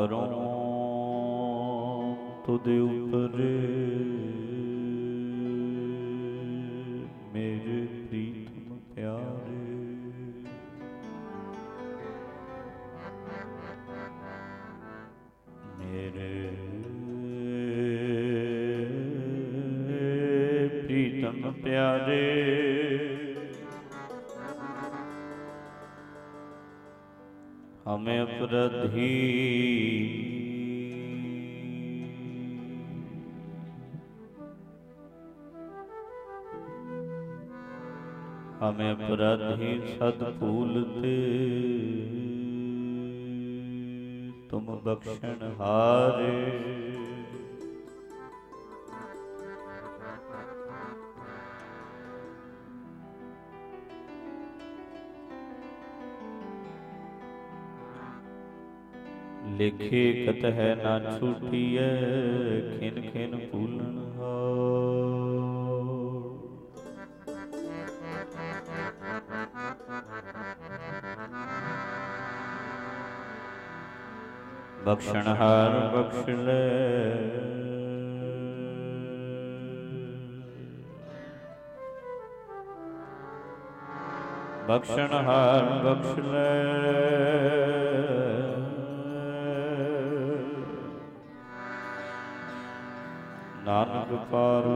ਮਾਨ ਕਰੋ ਹਮੇ ਅਪਰਾਧੀ ਸਦ ਭੂਲ ਤੇ ਤੁਮ ਬਖਸ਼ਣ ਹਾਰੇ ਲਿਖੇ ਕਤ ਹੈ ਨਾ ਛੂਟੀਐ ਖਿਨ ਖਿਨ ਬਖਸ਼ਣ ਹਾਰ ਬਖਸ਼ ਲੈ ਬਖਸ਼ਣ ਹਾਰ ਬਖਸ਼ ਲੈ ਨਾਨਕ ਪਾਰ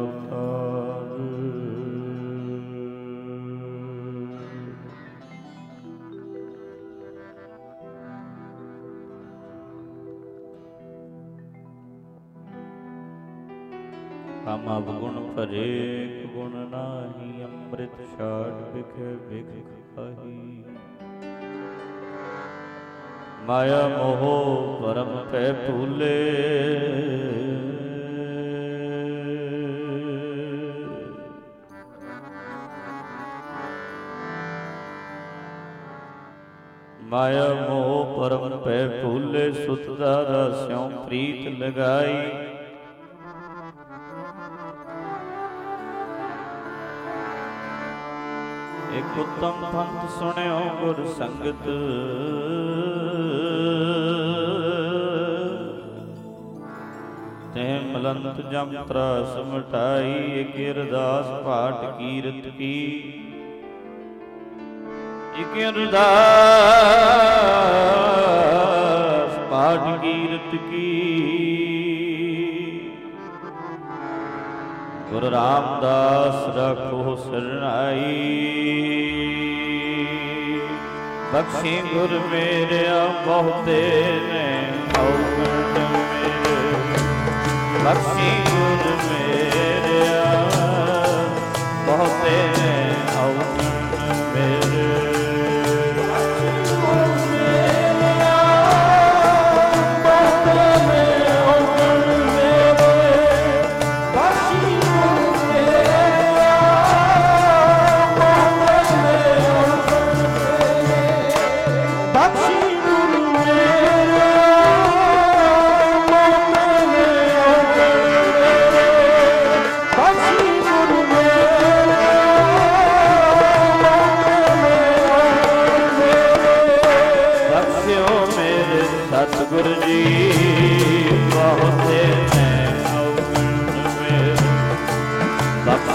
ਭਰੇ ਗੁਣ ਨਾਹੀ ਅੰਮ੍ਰਿਤ ਛਾੜ ਵਿਖੇ ਵਿਖ ਖਾਹੀ। ਮਾਇਆ ਮੋਹ ਪਰਮ ਪੈ ਭੂਲੇ। ਮਾਇਆ ਮੋਹ ਪਰਮ ਪੈ ਭੂਲੇ, ਸੁਤ ਦਾ ਰਸਿਉ ਪ੍ਰੀਤ ਲਗਾਈ। ਉਤਮ ਪੰਥ ਸੁਣਿਓ ਗੁਰ ਸੰਗਤ। ਤੇ ਮਲੰਤ ਜਮ ਤਰਾਸ ਇਕ ਅਰਦਾਸ ਪਾਠ ਕੀਰਤ ਕੀ। ਇਕ ਅਰਦਾਸ ਪਾਠ ਕੀਰਤ ਕੀ। ਗੁਰੂ ਰਾਮਦਾਸ ਰਖੋ ਸਰਣਾਈ ਬਖਸ਼ੀ ਗੁਰ ਮੇਰਿਆ ਬਹੁਤੇ ਨੇ ਔਗਣ ਮੇਰੇ। ਬਖਸ਼ੀ ਗੁਰ ਮੇਰਿਆ ਬਹੁਤੇ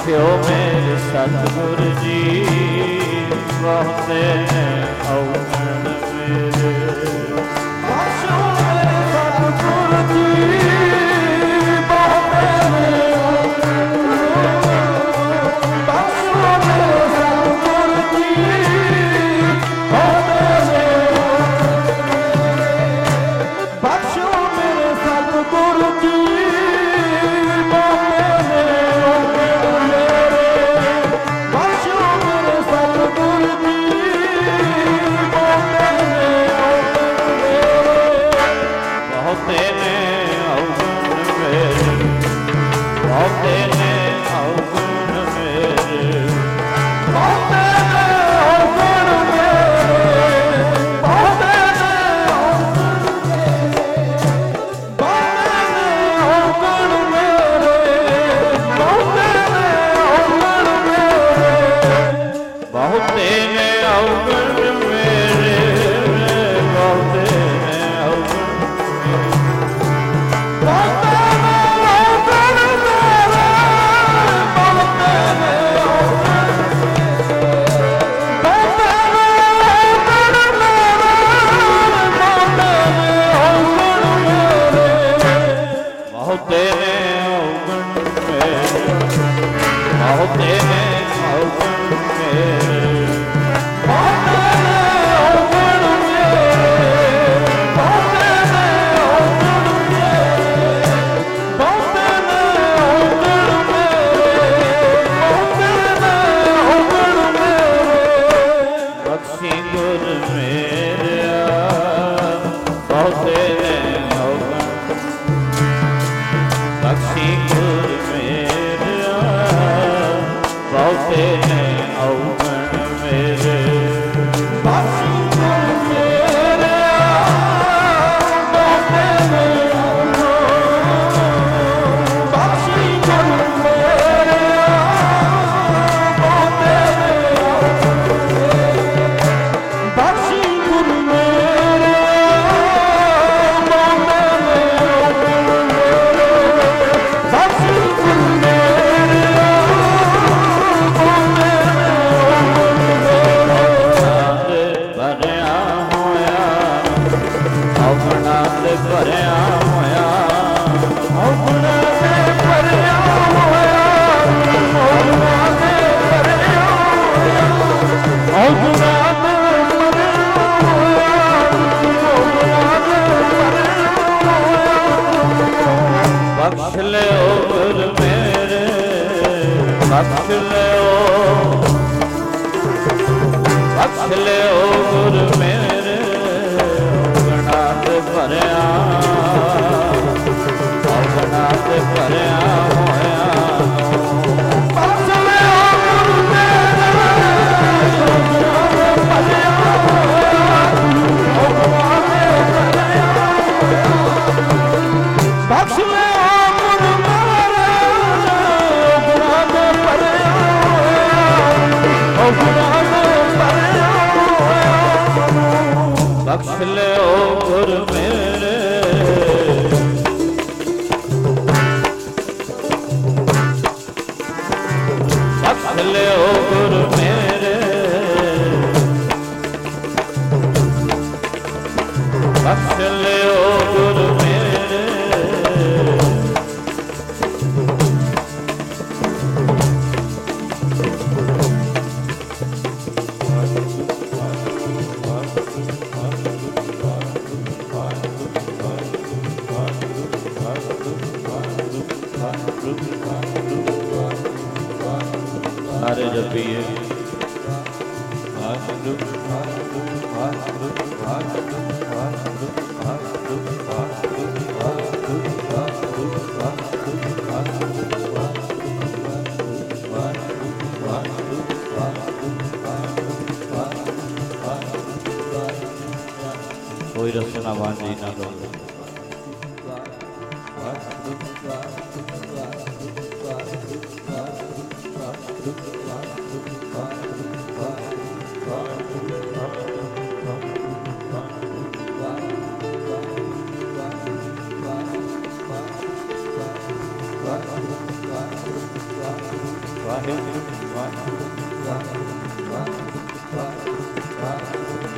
ਬਖਸ਼ਿਓ ਮੇਰੇ ਸਤਿਗੁਰ ਜੀ ਬਹੁਤੇ ਔਗਣ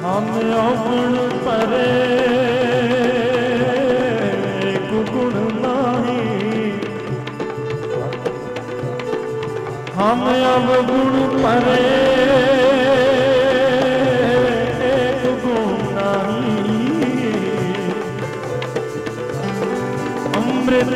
ਹਮ ਔਗਣ ਪਰੇ ਗੁਗੁਣ ਨਾਹੀ। ਹਮ ਔਗਣ ਪਰੇ ਅੰਮ੍ਰਿਤ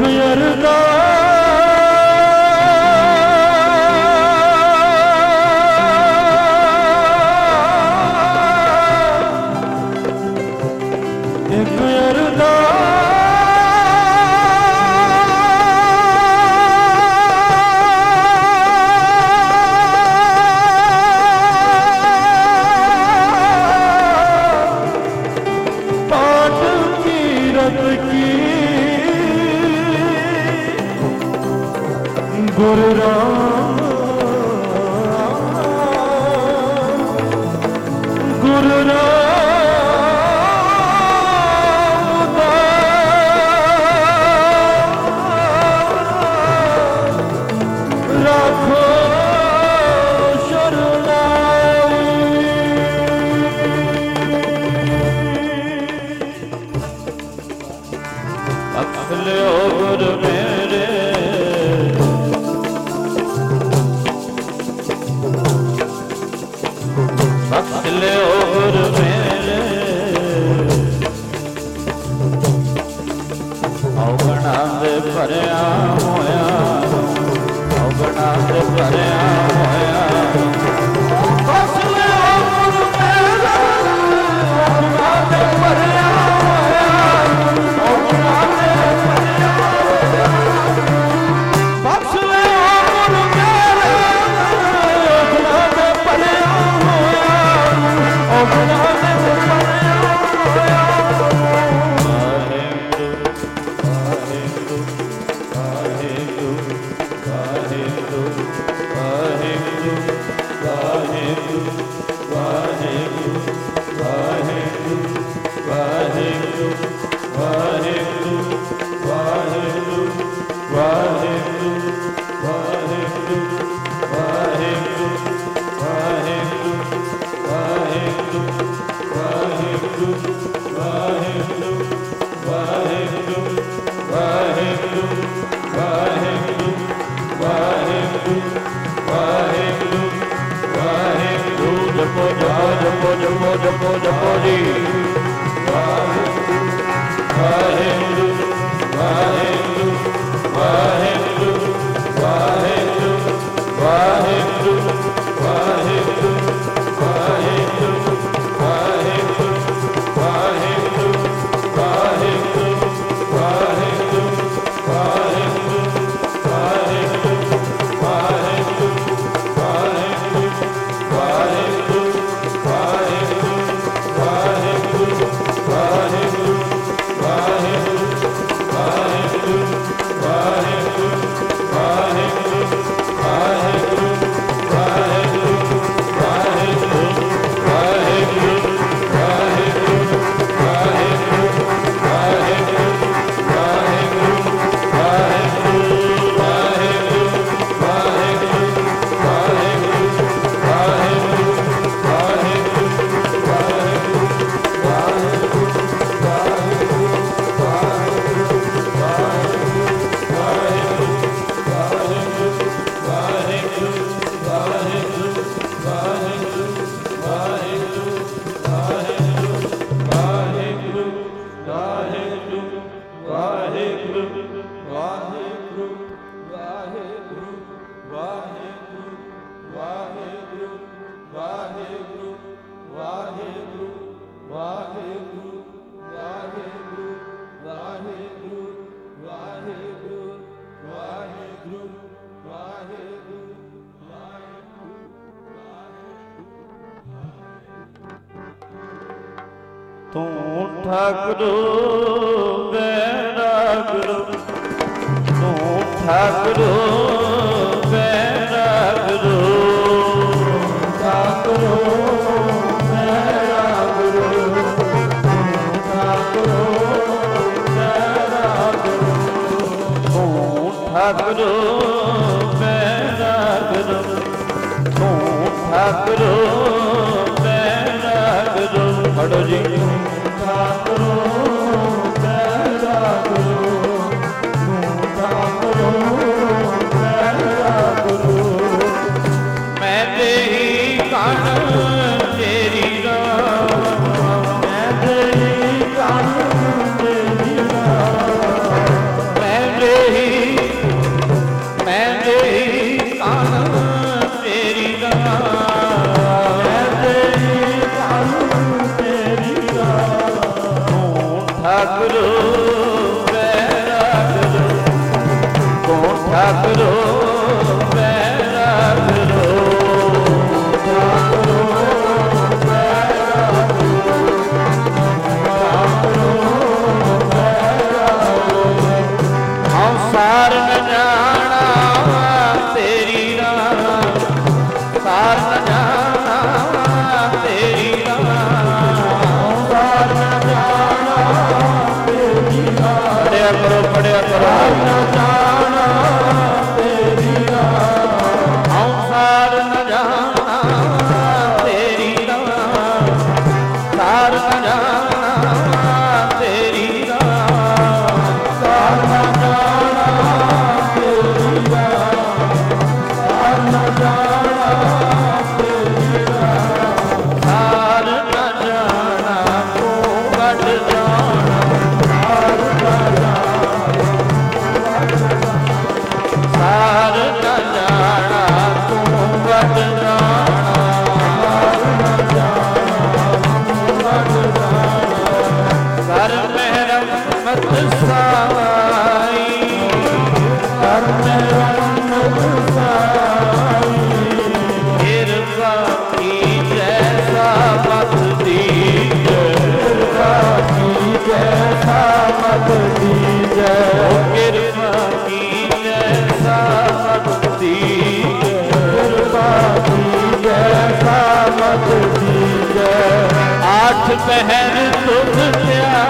Aşkı yarıda ਜਪੋ ਜਪੋ ਜਪੋ ਜਪੋ ਜੀ। ਵਾਹਿਗੁਰੂ ਵਾਹਿਗੁਰੂ ਵਾਹਿਗੁਰੂ। ठाकुरो बेड़ा गुरु तू ठाकुरो बेड़ा गुरु ठाकुरो बेड़ा गुरु ठाकुरो बेड़ा गुरु तू ठाकुरो बेड़ा गुरु तू ठाकुरो बेड़ा गुरु खड़ो जी ਪਹਿਰ ਤੁਧ ਧਿਆਈ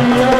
Yeah.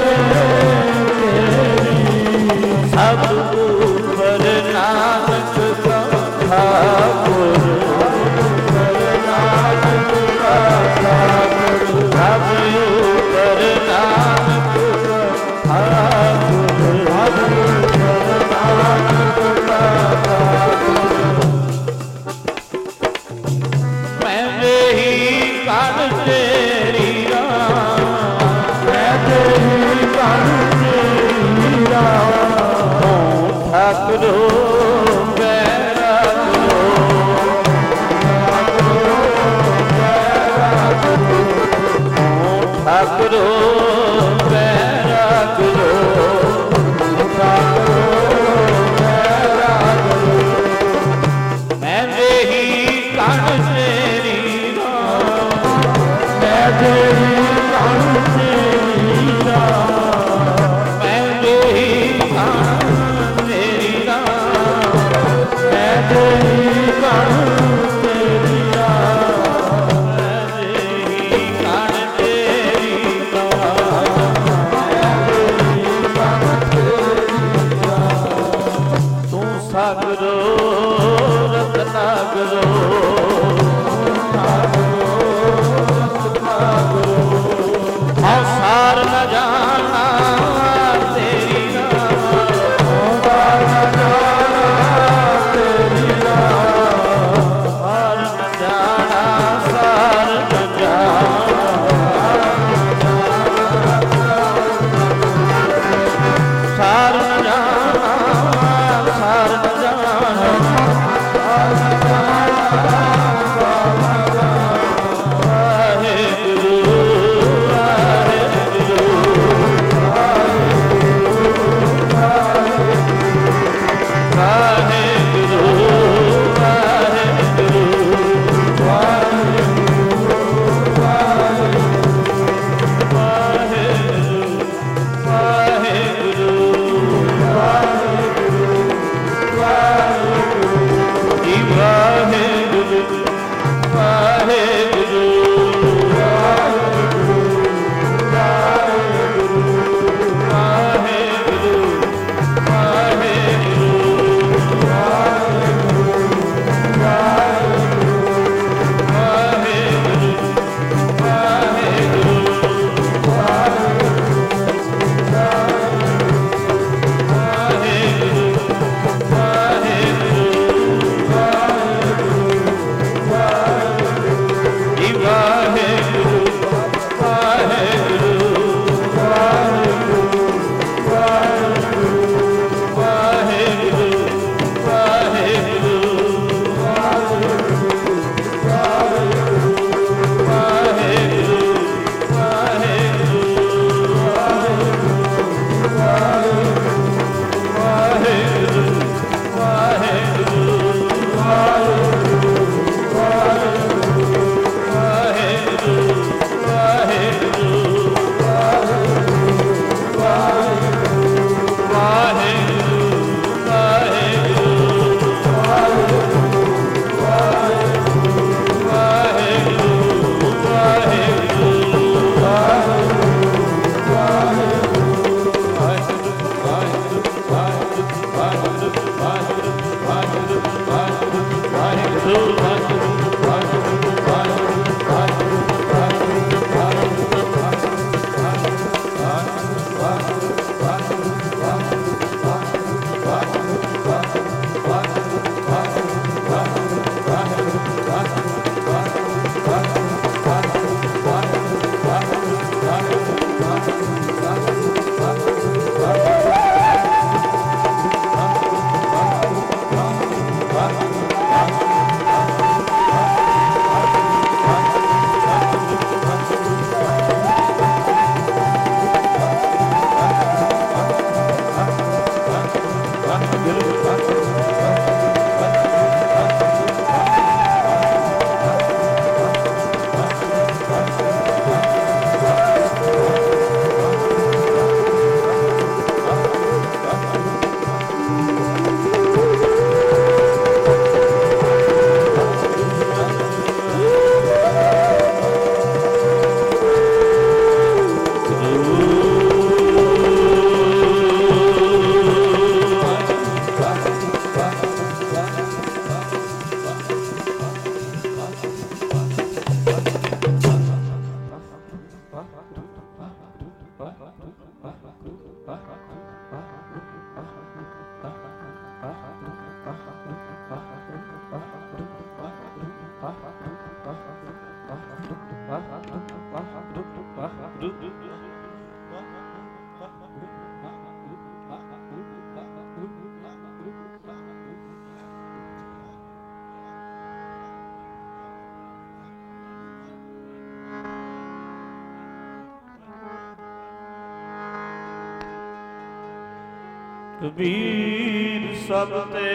ਕਬੀਰ ਸਭ ਤੇ।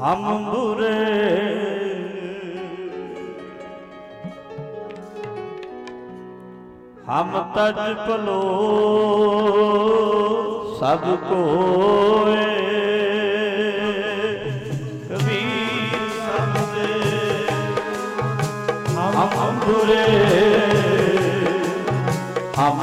ਹਮ ਬੁਰੇ ਹਮ ਤਜ ਭਲੋ, ਸਭ ਕੋਏ। ਕਬੀਰ ਸਭ ਤੇ। ਹਮ ਬੁਰੇ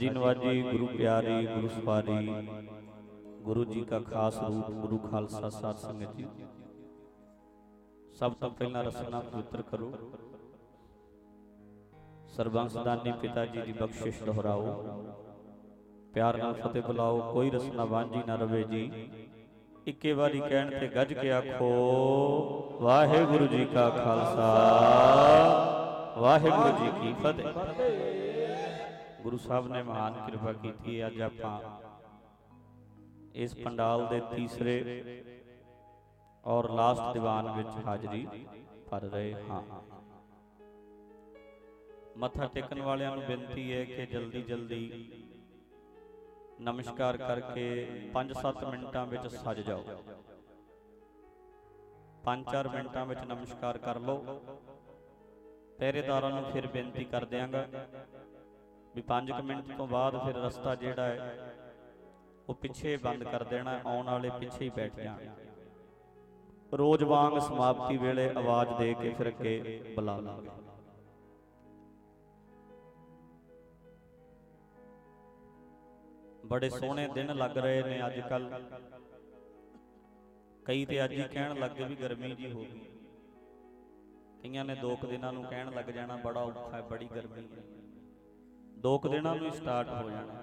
ਸਾਜੀ ਨਵਾਜੀ ਗੁਰੂ ਪਿਆਰੀ, ਗੁਰੂ ਸਵਾਰੀ, ਗੁਰੂ ਜੀ ਦਾ ਖਾਸ ਰੂਪ, ਗੁਰੂ ਖਾਲਸਾ ਸਾਧ ਸੰਗਤ ਜੀ। ਸਭ ਤੋਂ ਪਹਿਲਾਂ ਰਸਨਾ ਪਵਿੱਤਰ ਕਰੋ। ਸਰਬੰਸ ਪਿਤਾ ਜੀ ਦੀ ਬਖਸ਼ਿਸ਼ ਦੁਹਰਾਓ। ਪਿਆਰ ਨਾਲ ਫਤਿਹ ਬੁਲਾਓ, ਕੋਈ ਰਸਨਾ ਵਾਂਝੀ ਨਾ ਰਵੇ ਜੀ। ਇੱਕੇ ਵਾਰੀ ਕਹਿਣ ਤੇ ਗੱਜ ਕੇ ਆਖੋ, ਵਾਹਿਗੁਰੂ ਜੀ ਕਾ ਖਾਲਸਾ, ਵਾਹਿਗੁਰੂ ਜੀ ਕੀ ਫਤਿਹ। ਗੁਰੂ ਸਾਹਿਬ ਨੇ ਮਹਾਨ ਕਿਰਪਾ ਕੀਤੀ ਹੈ, ਅੱਜ ਆਪਾਂ ਇਸ ਪੰਡਾਲ ਦੇ ਤੀਸਰੇ ਔਰ ਲਾਸਟ ਦੀਵਾਨ ਵਿੱਚ ਹਾਜ਼ਰੀ ਭਰ ਰਹੇ ਹਾਂ। ਮੱਥਾ ਟੇਕਣ ਵਾਲਿਆਂ ਨੂੰ ਬੇਨਤੀ ਹੈ ਕਿ ਜਲਦੀ ਜਲਦੀ ਨਮਸਕਾਰ ਕਰਕੇ 5-7 ਮਿੰਟਾਂ ਵਿੱਚ ਸੱਜ ਜਾਓ। 5-4 ਮਿੰਟਾਂ ਵਿੱਚ ਨਮਸਕਾਰ ਕਰ ਲਓ। ਪਹਿਰੇਦਾਰਾਂ ਨੂੰ ਫਿਰ ਬੇਨਤੀ ਕਰ ਦਿਆਂਗਾ ਵੀ 5 ਮਿੰਟ ਤੋਂ ਬਾਅਦ ਫਿਰ ਰਸਤਾ ਜਿਹੜਾ ਹੈ, ਉਹ ਪਿੱਛੇ ਬੰਦ ਕਰ ਦੇਣਾ, ਆਉਣ ਵਾਲੇ ਪਿੱਛੇ ਹੀ ਬੈਠ ਜਾਣ। ਰੋਜ਼ ਵਾਂਗ ਸਮਾਪਤੀ ਵੇਲੇ ਆਵਾਜ਼ ਦੇ ਕੇ ਫਿਰ ਅੱਗੇ ਬੁਲਾ ਲਾਂਗੇ ਬੜੇ ਸੋਹਣੇ ਦਿਨ ਲੱਗ ਰਹੇ ਨੇ ਅੱਜ ਕੱਲ ਕਈ ਤੇ ਅੱਜ ਹੀ ਕਹਿਣ ਲੱਗੇ ਵੀ ਗਰਮੀ ਜੀ ਹੋ ਗਈ। ਕਈਆਂ ਨੇ ਦੋ ਕੁ ਦਿਨਾਂ ਨੂੰ ਕਹਿਣ ਲੱਗ ਜਾਣਾ, ਬੜਾ ਔਖਾ ਹੈ, ਬੜੀ ਗਰਮੀ ਹੈ। ਦੋ ਕੁ ਦਿਨਾਂ ਨੂੰ ਸਟਾਰਟ ਹੋ ਜਾਣਾ।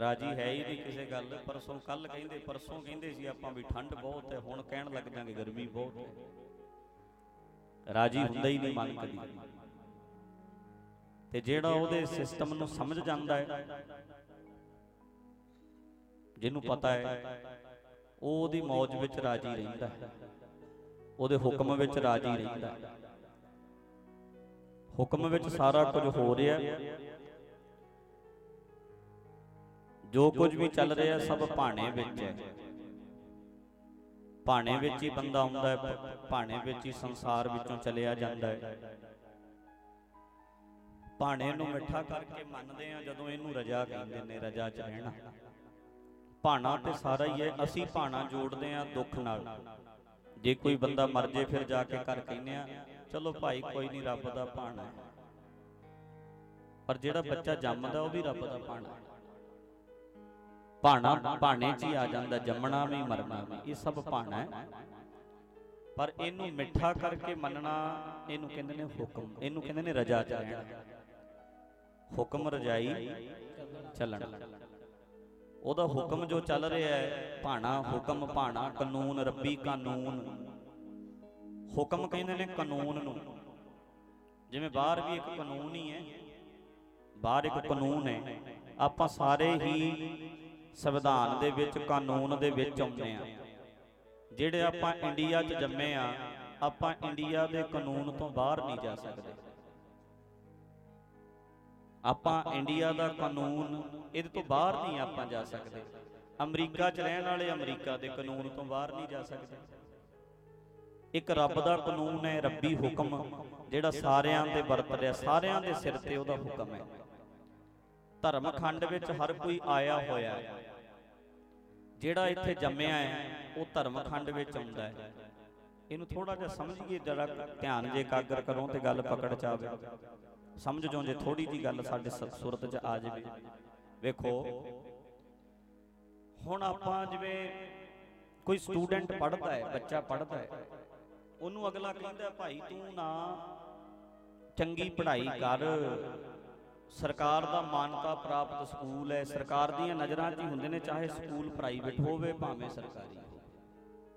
ਰਾਜੀ ਹੈ ਹੀ ਨਹੀਂ ਕਿਸੇ ਗੱਲ ਪਰਸੋਂ ਕੱਲ ਕਹਿੰਦੇ ਪਰਸੋਂ ਕਹਿੰਦੇ ਸੀ ਆਪਾਂ ਵੀ ਠੰਡ ਬਹੁਤ ਹੈ ਹੁਣ ਕਹਿਣ ਲੱਗ ਜਾਂਗੇ ਗਰਮੀ ਬਹੁਤ ਹੈ। ਰਾਜੀ ਹੁੰਦਾ ਹੀ ਨਹੀਂ ਮਨ ਕਦੀ। ਤੇ ਜਿਹੜਾ ਉਹਦੇ ਸਿਸਟਮ ਨੂੰ ਸਮਝ ਜਾਂਦਾ ਹੈ ਜਿਹਨੂੰ ਪਤਾ ਹੈ ਉਹ ਉਹਦੀ ਮੌਜ ਵਿੱਚ ਰਾਜੀ ਰਹਿੰਦਾ ਹੈ। ਉਹਦੇ ਹੁਕਮ ਵਿੱਚ ਰਾਜੀ ਰਹਿੰਦਾ ਹੈ। ਹੁਕਮ ਵਿੱਚ ਸਾਰਾ ਕੁਝ ਹੋ ਰਿਹਾ ਜੋ ਕੁਝ ਵੀ ਚੱਲ ਰਿਹਾ ਸਭ ਭਾਣੇ ਵਿੱਚ ਹੈ। ਭਾਣੇ ਵਿੱਚ ਹੀ ਬੰਦਾ ਆਉਂਦਾ ਹੈ, ਭਾਣੇ ਵਿੱਚ ਹੀ ਸੰਸਾਰ ਵਿੱਚੋਂ ਚਲਿਆ ਜਾਂਦਾ ਹੈ। ਭਾਣੇ ਨੂੰ ਮਿੱਠਾ ਕਰਕੇ ਮੰਨਦੇ ਆ ਜਦੋਂ ਇਹਨੂੰ ਰਜਾ ਕਹਿੰਦੇ ਨੇ, ਰਜਾ ਚ ਰਹਿਣਾ। ਭਾਣਾ ਤੇ ਸਾਰਾ ਹੀ ਹੈ, ਅਸੀਂ ਭਾਣਾ ਜੋੜਦੇ ਆ ਦੁੱਖ ਨਾਲ। ਜੇ ਕੋਈ ਬੰਦਾ ਮਰ ਜੇ, ਫਿਰ ਜਾ ਕੇ ਘਰ ਕਹਿੰਦੇ ਆ ਚਲੋ ਭਾਈ ਕੋਈ ਨਹੀਂ ਰੱਬ ਦਾ ਭਾਣਾ। ਹੈ ਪਰ ਜਿਹੜਾ ਬੱਚਾ ਜੰਮਦਾ ਉਹ ਵੀ ਰੱਬ ਦਾ ਭਾਣਾ। ਹੈ ਭਾਣਾ ਭਾਣੇ 'ਚ ਹੀ ਆ ਜਾਂਦਾ ਜੰਮਣਾ ਵੀ ਮਰਨਾ ਵੀ ਇਹ ਸਭ ਭਾਣਾ ਹੈ। ਪਰ ਇਹਨੂੰ ਮਿੱਠਾ ਕਰਕੇ ਮੰਨਣਾ ਇਹਨੂੰ ਕਹਿੰਦੇ ਨੇ ਹੁਕਮ। ਇਹਨੂੰ ਕਹਿੰਦੇ ਨੇ ਰਜਾ ਚ ਰਹਿਣਾ ਹੁਕਮ ਰਜਾਈ ਚੱਲਣ। ਉਹਦਾ ਹੁਕਮ ਜੋ ਚੱਲ ਰਿਹਾ ਹੈ ਭਾਣਾ ਹੁਕਮ ਭਾਣਾ ਕਾਨੂੰਨ ਰੱਬੀ ਕਾਨੂੰਨ। ਹੁਕਮ ਕਹਿੰਦੇ ਨੇ ਕਾਨੂੰਨ ਨੂੰ। ਜਿਵੇਂ ਬਾਹਰ ਵੀ ਇੱਕ ਕਾਨੂੰਨ ਹੀ ਹੈ, ਬਾਹਰ ਇੱਕ ਕਾਨੂੰਨ ਹੈ, ਆਪਾਂ ਸਾਰੇ ਹੀ ਸੰਵਿਧਾਨ ਦੇ ਵਿੱਚ, ਕਾਨੂੰਨ ਦੇ ਵਿੱਚ ਆਉਂਦੇ ਆ ਜਿਹੜੇ ਆਪਾਂ ਇੰਡੀਆ 'ਚ ਜੰਮੇ ਆ ਆਪਾਂ ਇੰਡੀਆ ਦੇ ਕਾਨੂੰਨ ਤੋਂ ਬਾਹਰ ਨਹੀਂ ਜਾ ਸਕਦੇ। ਆਪਾਂ ਇੰਡੀਆ ਦਾ ਕਾਨੂੰਨ ਇਹਦੇ ਤੋਂ ਬਾਹਰ ਨਹੀਂ ਆਪਾਂ ਜਾ ਸਕਦੇ। ਅਮਰੀਕਾ 'ਚ ਰਹਿਣ ਵਾਲੇ ਅਮਰੀਕਾ ਦੇ ਕਾਨੂੰਨ ਤੋਂ ਬਾਹਰ ਨਹੀਂ ਜਾ ਸਕਦੇ। ਇੱਕ ਰੱਬ ਦਾ ਕਾਨੂੰਨ ਹੈ, ਰੱਬੀ ਹੁਕਮ, ਜਿਹੜਾ ਸਾਰਿਆਂ ਤੇ ਵਰਤ ਰਿਹਾ, ਸਾਰਿਆਂ ਦੇ ਸਿਰ ਤੇ ਉਹਦਾ ਹੁਕਮ ਹੈ। ਧਰਮ ਖੰਡ ਵਿੱਚ ਹਰ ਕੋਈ ਆਇਆ ਹੋਇਆ ਹੈ। ਜਿਹੜਾ ਇੱਥੇ ਜੰਮਿਆ ਹੈ, ਉਹ ਧਰਮ ਖੰਡ ਵਿੱਚ ਆਉਂਦਾ ਹੈ। ਇਹਨੂੰ ਥੋੜਾ ਜਿਹਾ ਸਮਝੀਏ, ਜਰਾ ਧਿਆਨ ਜੇ ਇਕਾਗਰ ਕਰੋ ਤੇ ਗੱਲ ਪਕੜ ਚ ਆਵੇ ਸਮਝ ਜੋ ਜੇ ਥੋੜੀ ਜੀ ਗੱਲ ਸਾਡੇ ਸ- ਸੁਰਤ ਚ ਆ ਜਾਵੇ। ਵੇਖੋ, ਹੁਣ ਆਪਾਂ ਜਿਵੇਂ ਕੋਈ ਸਟੂਡੈਂਟ ਪੜ੍ਹਦਾ ਹੈ, ਬੱਚਾ ਪੜ੍ਹਦਾ ਹੈ ਉਹਨੂੰ ਅਗਲਾ ਕਹਿੰਦਾ ਭਾਈ ਤੂੰ ਨਾ ਚੰਗੀ ਪੜ੍ਹਾਈ ਕਰ। ਸਰਕਾਰ ਦਾ ਮਾਨਤਾ ਪ੍ਰਾਪਤ ਸਕੂਲ ਹੈ। ਸਰਕਾਰ ਦੀਆਂ ਨਜ਼ਰਾਂ 'ਚ ਹੀ ਹੁੰਦੇ ਨੇ ਚਾਹੇ ਸਕੂਲ ਪ੍ਰਾਈਵੇਟ ਹੋਵੇ ਭਾਵੇਂ ਸਰਕਾਰੀ ਹੋਵੇ।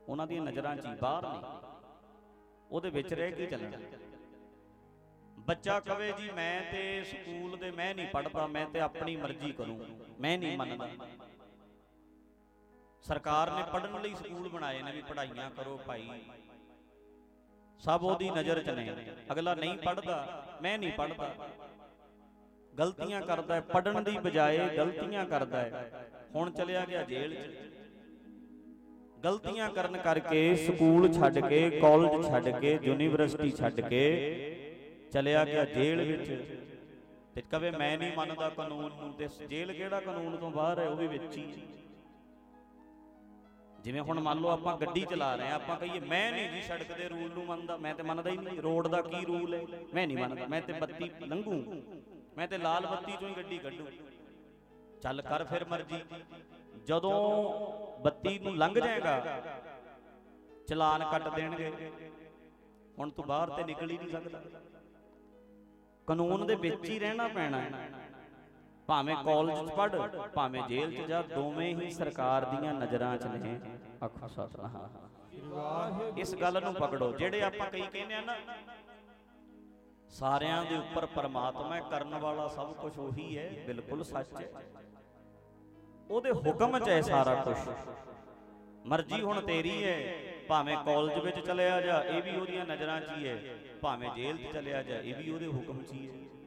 ਉਹਨਾਂ ਦੀਆਂ ਨਜ਼ਰਾਂ 'ਚ ਹੀ ਬਾਹਰ ਨਹੀਂ ਉਹਦੇ ਵਿੱਚ ਰਹਿ ਕੇ ਚੱਲਣਾ। ਬੱਚਾ ਕਵੇ ਜੀ ਮੈਂ ਤੇ ਸਕੂਲ ਦੇ ਮੈਂ ਨਹੀਂ ਪੜਦਾ ਮੈਂ ਤੇ ਆਪਣੀ ਮਰਜ਼ੀ ਕਰੂੰ। ਮੈਂ ਨਹੀਂ ਮੰਨਦਾ। ਸਰਕਾਰ ਨੇ ਪੜਨ ਲਈ ਸਕੂਲ ਬਣਾਏ ਨੇ ਵੀ ਪੜ੍ਹਾਈਆਂ ਕਰੋ ਭਾਈ। ਸਭ ਉਹਦੀ ਨਜ਼ਰ 'ਚ ਨੇ। ਅਗਲਾ ਨਹੀਂ ਪੜਦਾ ਮੈਂ ਨਹੀਂ ਪੜਦਾ ਗਲਤੀਆਂ ਕਰਦਾ ਹੈ ਪੜਨ ਦੀ ਬਜਾਏ ਗਲਤੀਆਂ ਕਰਦਾ ਹੈ। ਹੁਣ ਚਲਿਆ ਗਿਆ ਜੇਲ੍ਹ 'ਚ। ਗਲਤੀਆਂ ਕਰਨ ਕਰਕੇ ਸਕੂਲ ਛੱਡ ਕੇ, ਕਾਲਜ ਛੱਡ ਕੇ, ਯੂਨੀਵਰਸਿਟੀ ਛੱਡ ਕੇ ਚਲਿਆ ਗਿਆ ਜੇਲ੍ਹ ਵਿੱਚ। ਤੇ ਕਵੇ ਮੈਂ ਨਹੀਂ ਮੰਨਦਾ ਕਾਨੂੰਨ ਨੂੰ, ਤੇ ਜੇਲ੍ਹ ਕਿਹੜਾ ਕਾਨੂੰਨ ਤੋਂ ਬਾਹਰ ਹੈ, ਉਹ ਵੀ ਵਿੱਚ ਹੀ। ਜਿਵੇਂ ਹੁਣ ਮੰਨ ਲਓ ਆਪਾਂ ਗੱਡੀ ਚਲਾ ਰਹੇ ਆ ਆਪਾਂ ਕਹੀਏ, ਮੈਂ ਨਹੀਂ ਜੀ ਸੜਕ ਦੇ ਰੂਲ ਨੂੰ ਮੰਨਦਾ, ਮੈਂ ਤੇ ਮੰਨਦਾ ਹੀ ਨਹੀਂ, ਰੋਡ ਦਾ ਕੀ ਰੂਲ ਹੈ? ਮੈਂ ਨਹੀਂ ਮੰਨਦਾ, ਮੈਂ ਤੇ ਬੱਤੀ ਲੰਘੂ, ਮੈਂ ਤੇ ਲਾਲ ਬੱਤੀ ਚੋਂ ਹੀ ਗੱਡੀ ਕੱਢੂ। ਚੱਲ ਕਰ ਫਿਰ ਮਰਜ਼ੀ। ਜਦੋਂ ਬੱਤੀ ਨੂੰ ਲੰਘ ਜਾਏਗਾ, ਚਲਾਨ ਕੱਟ ਦੇਣਗੇ। ਹੁਣ ਤੂੰ ਬਾਹਰ ਤੇ ਨਿਕਲ ਹੀ ਨਹੀਂ ਸਕਦਾ। ਕਾਨੂੰਨ ਦੇ ਵਿੱਚ ਹੀ ਰਹਿਣਾ ਪੈਣਾ ਹੈ। ਭਾਵੇਂ ਕਾਲਜ 'ਚ ਪੜ ਭਾਵੇਂ ਜੇਲ੍ਹ 'ਚ ਜਾ ਦੋਵੇਂ ਹੀ ਸਰਕਾਰ ਦੀਆਂ ਨਜ਼ਰਾਂ 'ਚ ਨੇ। ਆਖੋ ਸਤਨਾਮ। ਇਸ ਗੱਲ ਨੂੰ ਪਕੜੋ। ਜਿਹੜੇ ਆਪਾਂ ਕਈ ਕਹਿੰਦੇ ਆ ਨਾ ਸਾਰਿਆਂ ਦੇ ਉੱਪਰ ਪਰਮਾਤਮਾ ਹੈ ਕਰਨ ਵਾਲਾ ਸਭ ਕੁਝ ਉਹੀ ਹੈ ਬਿਲਕੁਲ ਸੱਚ ਹੈ। ਉਹਦੇ ਹੁਕਮ 'ਚ ਹੈ ਸਾਰਾ ਕੁਝ ਮਰਜ਼ੀ ਹੁਣ ਤੇਰੀ ਹੈ ਭਾਵੇਂ ਕਾਲਜ ਵਿੱਚ ਚਲਿਆ ਜਾ ਇਹ ਵੀ ਉਹਦੀਆਂ ਨਜ਼ਰਾਂ 'ਚ ਹੀ ਹੈ। ਭਾਵੇਂ ਜੇਲ੍ਹ 'ਚ ਚਲਿਆ ਜਾ ਇਹ ਵੀ ਉਹਦੇ ਹੁਕਮ 'ਚ ਹੀ ਹੈ।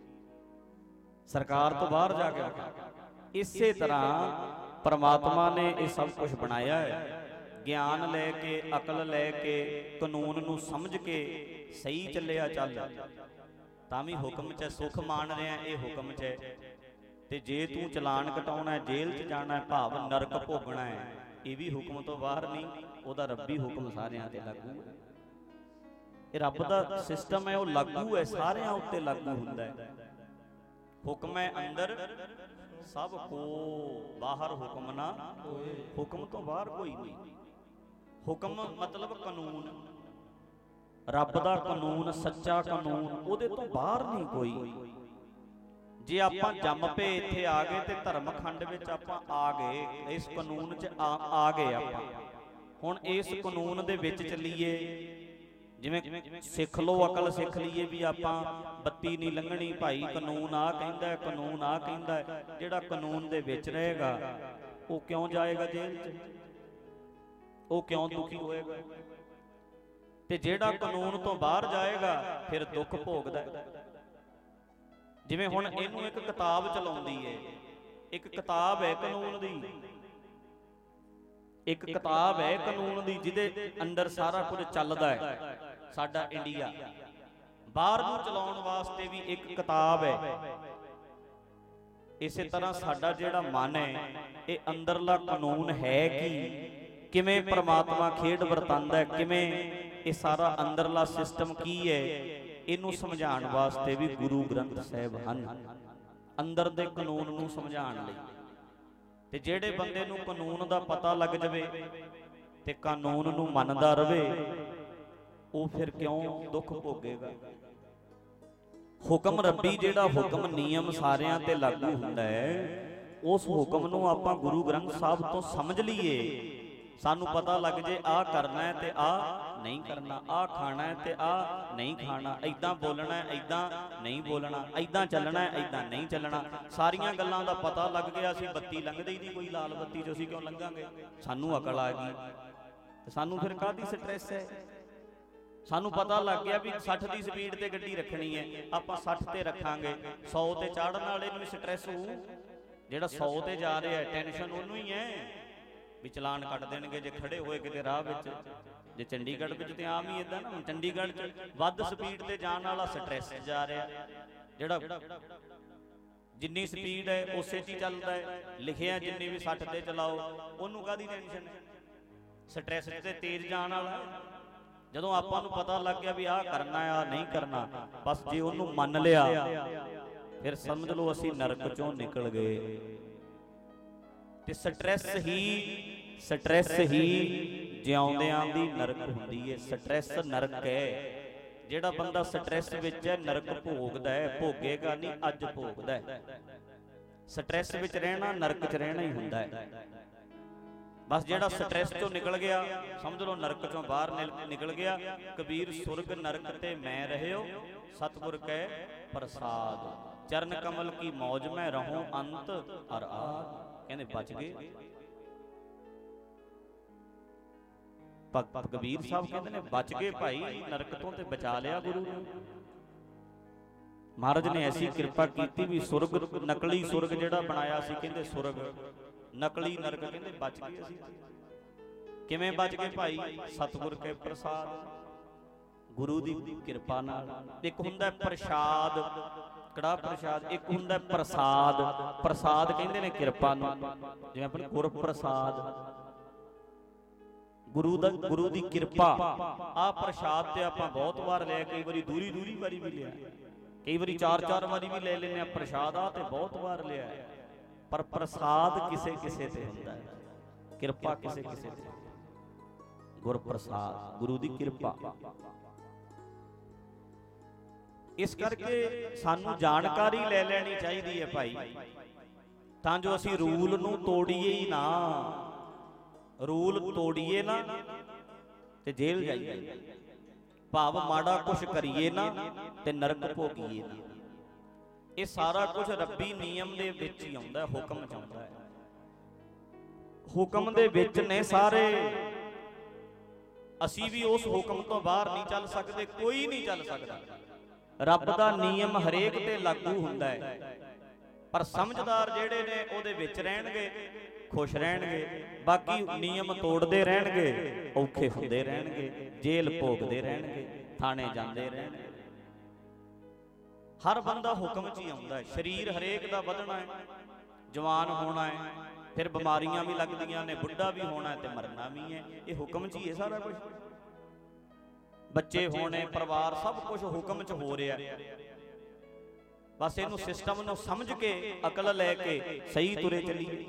ਸਰਕਾਰ ਤੋਂ ਬਾਹਰ ਜਾ ਕੇ ਇਸੇ ਤਰ੍ਹਾਂ ਪਰਮਾਤਮਾ ਨੇ ਇਹ ਸਭ ਕੁਝ ਬਣਾਇਆ ਹੈ। ਗਿਆਨ ਲੈ ਕੇ ਅਕਲ ਲੈ ਕੇ ਕਾਨੂੰਨ ਨੂੰ ਸਮਝ ਕੇ ਸਹੀ ਚੱਲਿਆ ਚੱਲ। ਤਾਂ ਵੀ ਹੁਕਮ 'ਚ ਹੈ, ਸੁਖ ਮਾਣ ਰਿਹਾ ਇਹ ਹੁਕਮ 'ਚ ਹੈ। ਤੇ ਜੇ ਤੂੰ ਚਲਾਨ ਕਟਾਉਣਾ ਜੇਲ੍ਹ 'ਚ ਜਾਣਾ ਭਾਵ ਨਰਕ ਭੋਗਣਾ ਹੈ ਇਹ ਵੀ ਹੁਕਮ ਤੋਂ ਬਾਹਰ ਨਹੀਂ ਉਹਦਾ ਰੱਬੀ ਹੁਕਮ ਸਾਰਿਆਂ ਤੇ ਲਾਗੂ ਹੈ। ਇਹ ਰੱਬ ਦਾ ਸਿਸਟਮ ਹੈ ਉਹ ਲਾਗੂ ਹੈ ਸਾਰਿਆਂ ਉੱਤੇ ਲਾਗੂ ਹੁੰਦਾ ਹੈ। ਹੁਕਮ ਅੰਦਰ, ਸਭ ਕੋ ਬਾਹਰ ਹੁਕਮ ਨਾ ਹੁਕਮ ਤੋਂ ਬਾਹਰ ਕੋਈ ਨਹੀਂ। ਹੁਕਮ ਮਤਲਬ ਕਾਨੂੰਨ। ਰੱਬ ਦਾ ਕਾਨੂੰਨ, ਸੱਚਾ ਕਾਨੂੰਨ, ਉਹਦੇ ਤੋਂ ਬਾਹਰ ਨਹੀਂ ਕੋਈ। ਜੇ ਆਪਾਂ ਜੰਮ ਪਏ ਇੱਥੇ ਆ ਗਏ ਤੇ ਧਰਮ ਖੰਡ ਵਿੱਚ ਆਪਾਂ ਆ ਗਏ, ਇਸ ਕਾਨੂੰਨ 'ਚ ਆ ਆ ਗਏ ਆਪਾਂ। ਹੁਣ ਇਸ ਕਾਨੂੰਨ ਦੇ ਵਿੱਚ ਚੱਲੀਏ ਜਿਵੇਂ ਸਿੱਖ ਲੋ ਅਕਲ ਸਿੱਖ ਲਈਏ ਵੀ ਆਪਾਂ ਬੱਤੀ ਨਹੀਂ ਲੰਘਣੀ ਭਾਈ, ਕਾਨੂੰਨ ਆ ਕਹਿੰਦਾ ਕਾਨੂੰਨ ਆ ਕਹਿੰਦਾ ਜਿਹੜਾ ਕਾਨੂੰਨ ਦੇ ਵਿੱਚ ਰਹੇਗਾ, ਉਹ ਕਿਉਂ ਜਾਏਗਾ ਜੇਲ੍ਹ 'ਚ? ਉਹ ਕਿਉਂ ਦੁਖੀ ਹੋਏਗਾ? ਤੇ ਜਿਹੜਾ ਕਾਨੂੰਨ ਤੋਂ ਬਾਹਰ ਜਾਏਗਾ, ਫਿਰ ਦੁੱਖ ਭੋਗਦਾ ਜਿਵੇਂ ਹੁਣ ਇਹਨੂੰ ਇੱਕ ਕਿਤਾਬ ਚਲਾਉਂਦੀ ਏ, ਇੱਕ ਕਿਤਾਬ ਹੈ ਕਾਨੂੰਨ ਦੀ। ਇੱਕ ਕਿਤਾਬ ਹੈ ਕਾਨੂੰਨ ਦੀ, ਜਿਹਦੇ ਅੰਦਰ ਸਾਰਾ ਕੁਝ ਚੱਲਦਾ ਹੈ। ਸਾਡਾ ਇੰਡੀਆ ਬਾਹਰ ਨੂੰ ਚਲਾਉਣ ਵਾਸਤੇ ਵੀ ਇੱਕ ਕਿਤਾਬ ਹੈ। ਇਸੇ ਤਰ੍ਹਾਂ ਸਾਡਾ ਜਿਹੜਾ ਮਨ ਹੈ ਇਹ ਅੰਦਰਲਾ ਕਾਨੂੰਨ ਹੈ ਕਿ? ਕਿਵੇਂ ਪ੍ਰਮਾਤਮਾ ਖੇਡ ਵਰਤੰਦਾ ਹੈ? ਕਿਵੇਂ ਇਹ ਸਾਰਾ ਅੰਦਰਲਾ ਸਿਸਟਮ ਕੀ ਹੈ? ਇਹਨੂੰ ਸਮਝਾਉਣ ਵਾਸਤੇ ਵੀ ਗੁਰੂ ਗ੍ਰੰਥ ਸਾਹਿਬ ਹਨ। ਅੰਦਰ ਦੇ ਕਾਨੂੰਨ ਨੂੰ ਸਮਝਾਉਣ ਲਈ। ਤੇ ਜਿਹੜੇ ਬੰਦੇ ਨੂੰ ਕਾਨੂੰਨ ਦਾ ਪਤਾ ਲੱਗ ਜਵੇ ਤੇ ਕਾਨੂੰਨ ਨੂੰ ਮੰਨਦਾ ਰਵੇ ਉਹ ਫਿਰ ਕਿਉਂ ਦੁੱਖ ਭੋਗੇਗਾ? ਹੁਕਮ ਰੱਬੀ ਜਿਹੜਾ ਹੁਕਮ ਨਿਯਮ ਸਾਰਿਆਂ ਤੇ ਲਾਗੂ ਹੁੰਦਾ ਹੈ, ਉਸ ਹੁਕਮ ਨੂੰ ਆਪਾਂ ਗੁਰੂ ਗ੍ਰੰਥ ਸਾਹਿਬ ਤੋਂ ਸਮਝ ਲਈਏ। ਸਾਨੂੰ ਪਤਾ ਲੱਗ ਜੇ ਆਹ ਕਰਨਾ ਹੈ ਤੇ ਆਹ ਨਹੀਂ ਕਰਨਾ, ਆਹ ਖਾਣਾ ਹੈ ਤੇ ਆਹ ਨਹੀਂ ਖਾਣਾ ਐਦਾਂ ਬੋਲਣਾ ਹੈ ਐਦਾਂ ਨਹੀਂ ਬੋਲਣਾ ਐਦਾਂ ਚੱਲਣਾ ਹੈ ਐਦਾਂ ਨਹੀਂ ਚੱਲਣਾ। ਸਾਰੀਆਂ ਗੱਲਾਂ ਦਾ ਪਤਾ ਲੱਗ ਗਿਆ, ਅਸੀਂ ਬੱਤੀ ਲੰਘਦੇ ਹੀ ਨਹੀਂ ਕੋਈ ਲਾਲ ਬੱਤੀ 'ਚ, ਅਸੀਂ ਕਿਉਂ ਲੰਘਾਂਗੇ? ਸਾਨੂੰ ਅਕਲ ਆ ਗਈ। ਤੇ ਸਾਨੂੰ ਫਿਰ ਕਾਹਦੀ ਸਟ੍ਰੈਸ ਹੈ? ਸਾਨੂੰ ਪਤਾ ਲੱਗ ਗਿਆ ਵੀ 60 ਦੀ ਸਪੀਡ ਤੇ ਗੱਡੀ ਰੱਖਣੀ ਹੈ। ਆਪਾਂ 60 ਤੇ ਰੱਖਾਂਗੇ। 100 ਤੇ ਚੜਨ ਵਾਲੇ ਨੂੰ ਸਟ੍ਰੈਸ ਹੋਊ। ਜਿਹੜਾ 100 ਤੇ ਜਾ ਰਿਹਾ ਟੈਨਸ਼ਨ ਉਹਨੂੰ ਹੀ ਹੈ। ਵੀ ਚਲਾਨ ਕੱਟ ਦੇਣਗੇ ਜੇ ਖੜੇ ਹੋਏ ਕਿਤੇ ਰਾਹ ਵਿੱਚ। ਜੇ ਚੰਡੀਗੜ੍ਹ ਵਿੱਚ ਤੇ ਆਮ ਹੀ ਇਦਾਂ ਨਾ ਚੰਡੀਗੜ੍ਹ 'ਚ ਵੱਧ ਸਪੀਡ ਤੇ ਜਾਣ ਵਾਲਾ ਸਟ੍ਰੈਸ ਜਾ ਰਿਹਾ। ਜਿਹੜਾ ਜਿੰਨੀ ਸਪੀਡ ਹੈ ਉਸੇ 'ਚ ਹੀ ਚੱਲਦਾ ਹੈ। ਲਿਖਿਆ ਜਿੰਨੀ ਵੀ 60 ਤੇ ਚਲਾਓ ਉਹਨੂੰ ਕਾਦੀ ਟੈਨਸ਼ਨ ਹੈ ਸਟ੍ਰੈਸ ਤੇ ਤੇਜ਼ ਜਾਣ ਵਾਲਾ। ਜਦੋਂ ਆਪਾਂ ਨੂੰ ਪਤਾ ਲੱਗ ਗਿਆ ਵੀ ਆਹ ਕਰਨਾ ਆ ਨਹੀਂ ਕਰਨਾ ਬਸ ਜੇ ਉਹਨੂੰ ਮੰਨ ਲਿਆ ਫਿਰ ਸਮਝ ਲਓ ਅਸੀਂ ਨਰਕ ਚੋਂ ਨਿਕਲ ਗਏ। ਤੇ ਸਟ੍ਰੈਸ ਹੀ ਸਟ੍ਰੈਸ ਹੀ ਜਿਉਂਦਿਆਂ ਦੀ ਨਰਕ ਹੁੰਦੀ ਹੈ ਸਟ੍ਰੈਸ ਨਰਕ ਹੈ। ਜਿਹੜਾ ਬੰਦਾ ਸਟ੍ਰੈਸ ਵਿੱਚ ਹੈ ਨਰਕ ਭੋਗਦਾ ਹੈ ਭੋਗੇਗਾ ਨਹੀਂ ਅੱਜ ਭੋਗਦਾ ਹੈ। ਸਟ੍ਰੈਸ ਵਿੱਚ ਰਹਿਣਾ ਨਰਕ 'ਚ ਰਹਿਣਾ ਹੀ। ਹੁੰਦਾ ਹੈ। ਬਸ ਜਿਹੜਾ ਸਟ੍ਰੈਸ ਤੋਂ ਨਿਕਲ ਗਿਆ, ਸਮਝ ਲਓ ਨਰਕ ਚੋਂ ਬਾਹਰ ਨਿਕਲ ਗਿਆ, ਕਬੀਰ ਸੁਰਗ ਨਰਕ ਤੇ ਮੈਂ ਰਹਿਓ, ਸਤਿਗੁਰ ਕੈ ਪ੍ਰਸਾਦ। ਚਰਨ ਕਮਲ ਕੀ ਮੌਜ ਮੈਂ ਰਹੂੰ ਅੰਤ ਅਰ ਆਦ। ਕਹਿੰਦੇ ਬਚ ਗਏ। ਭਗਤ ਕਬੀਰ ਸਾਹਿਬ ਕਹਿੰਦੇ ਨੇ, ਬਚ ਗਏ ਭਾਈ, ਨਰਕ ਤੋਂ ਤੇ ਬਚਾ ਲਿਆ ਗੁਰੂ ਨੇ। ਮਹਾਰਾਜ ਨੇ ਐਸੀ ਕਿਰਪਾ ਕੀਤੀ ਵੀ ਸੁਰਗ, ਨਕਲੀ ਸੁਰਗ ਜਿਹੜਾ ਬਣਾਇਆ ਸੀ, ਕਹਿੰਦੇ ਸੁਰਗ। ਨਕਲੀ ਨਰਕ ਕਹਿੰਦੇ ਬਚ ਗਏ ਅਸੀਂ। ਕਿਵੇਂ ਬਚ ਗਏ ਭਾਈ? ਸਤਿਗੁਰ ਕੇ ਪ੍ਰਸਾਦ, ਗੁਰੂ ਦੀ ਕਿਰਪਾ ਨਾਲ। ਇੱਕ ਹੁੰਦਾ ਪ੍ਰਸ਼ਾਦ। ਕੜਾ ਪ੍ਰਸ਼ਾਦ? ਇੱਕ ਹੁੰਦਾ ਪ੍ਰਸਾਦ। ਪ੍ਰਸਾਦ ਕਹਿੰਦੇ ਨੇ ਕਿਰਪਾ ਨੂੰ। ਜਿਵੇਂ ਆਪਣੇ ਗੁਰ ਪ੍ਰਸਾਦ ਗੁਰੂ ਦਾ ਗੁਰੂ ਦੀ ਕਿਰਪਾ। ਆ ਪ੍ਰਸ਼ਾਦ ਤੇ ਆਪਾਂ ਬਹੁਤ ਵਾਰ ਲਿਆ, ਕਈ ਵਾਰੀ ਦੂਰੀ ਦੂਰੀ ਵਾਰੀ ਵੀ ਲਿਆ। ਕਈ ਵਾਰੀ ਚਾਰ ਚਾਰ ਵਾਰੀ ਵੀ ਲੈ ਲੈਨੇ ਆ ਪ੍ਰਸ਼ਾਦ ਆ ਤੇ ਬਹੁਤ ਵਾਰ ਲਿਆ। ਹੈ। ਪਰ ਪ੍ਰਸਾਦ ਕਿਸੇ ਕਿਸੇ ਤੇ ਹੁੰਦਾ ਹੈ। ਕਿਰਪਾ ਕਿਸੇ ਕਿਸੇ ਤੇ। ਗੁਰ ਪ੍ਰਸਾਦ ਗੁਰੂ ਦੀ ਕਿਰਪਾ। ਇਸ ਕਰਕੇ ਸਾਨੂੰ ਜਾਣਕਾਰੀ ਲੈ ਲੈਣੀ ਚਾਹੀਦੀ ਹੈ ਭਾਈ। ਤਾਂ ਜੋ ਅਸੀਂ ਰੂਲ ਨੂੰ ਤੋੜੀਏ ਹੀ ਨਾ। ਰੂਲ ਤੋੜੀਏ ਨਾ ਤੇ ਜੇਲ੍ਹ ਜਾਈਏ। ਭਾਵ ਮਾੜਾ ਕੁਛ ਕਰੀਏ ਨਾ ਤੇ ਨਰਕ ਭੋਗੀਏ ਨਾ। ਇਹ ਸਾਰਾ ਕੁਝ ਰੱਬੀ ਨਿਯਮ ਦੇ ਵਿੱਚ ਹੀ ਆਉਂਦਾ ਹੁਕਮ ਚ ਆਉਂਦਾ ਹੈ। ਹੁਕਮ ਦੇ ਵਿੱਚ ਨੇ ਸਾਰੇ। ਅਸੀਂ ਵੀ ਉਸ ਹੁਕਮ ਤੋਂ ਬਾਹਰ ਨਹੀਂ ਚੱਲ ਸਕਦੇ, ਕੋਈ ਨਹੀਂ ਚੱਲ ਸਕਦਾ। ਰੱਬ ਦਾ ਨਿਯਮ ਹਰੇਕ ਤੇ ਲਾਗੂ ਹੁੰਦਾ ਹੈ। ਪਰ ਸਮਝਦਾਰ ਜਿਹੜੇ ਨੇ, ਉਹਦੇ ਵਿੱਚ ਰਹਿਣਗੇ, ਖੁਸ਼ ਰਹਿਣਗੇ, ਬਾਕੀ ਨਿਯਮ ਤੋੜਦੇ ਰਹਿਣਗੇ, ਔਖੇ ਹੁੰਦੇ ਰਹਿਣਗੇ, ਜੇਲ੍ਹ ਭੋਗਦੇ ਰਹਿਣਗੇ, ਥਾਣੇ ਜਾਂਦੇ ਰਹਿਣਗੇ। ਹਰ ਬੰਦਾ ਹੁਕਮ 'ਚ ਹੀ ਆਉਂਦਾ ਹੈ। ਸਰੀਰ ਹਰੇਕ ਦਾ ਵਧਣਾ ਹੈ ਜਵਾਨ ਹੋਣਾ ਹੈ ਫਿਰ ਬਿਮਾਰੀਆਂ ਵੀ ਲੱਗਦੀਆਂ ਨੇ ਬੁੱਢਾ ਵੀ ਹੋਣਾ ਤੇ ਮਰਨਾ ਵੀ ਹੈ। ਇਹ ਹੁਕਮ 'ਚ ਹੀ ਹੈ ਸਾਰਾ ਕੁਝ ਬੱਚੇ ਹੋਣੇ ਪਰਿਵਾਰ ਸਭ ਕੁਝ ਹੁਕਮ 'ਚ ਹੋ ਰਿਹਾ ਹੈ। ਬਸ ਇਹਨੂੰ ਸਿਸਟਮ ਨੂੰ ਸਮਝ ਕੇ ਅਕਲ ਲੈ ਕੇ ਸਹੀ ਤੁਰੇ ਚੱਲੀਏ।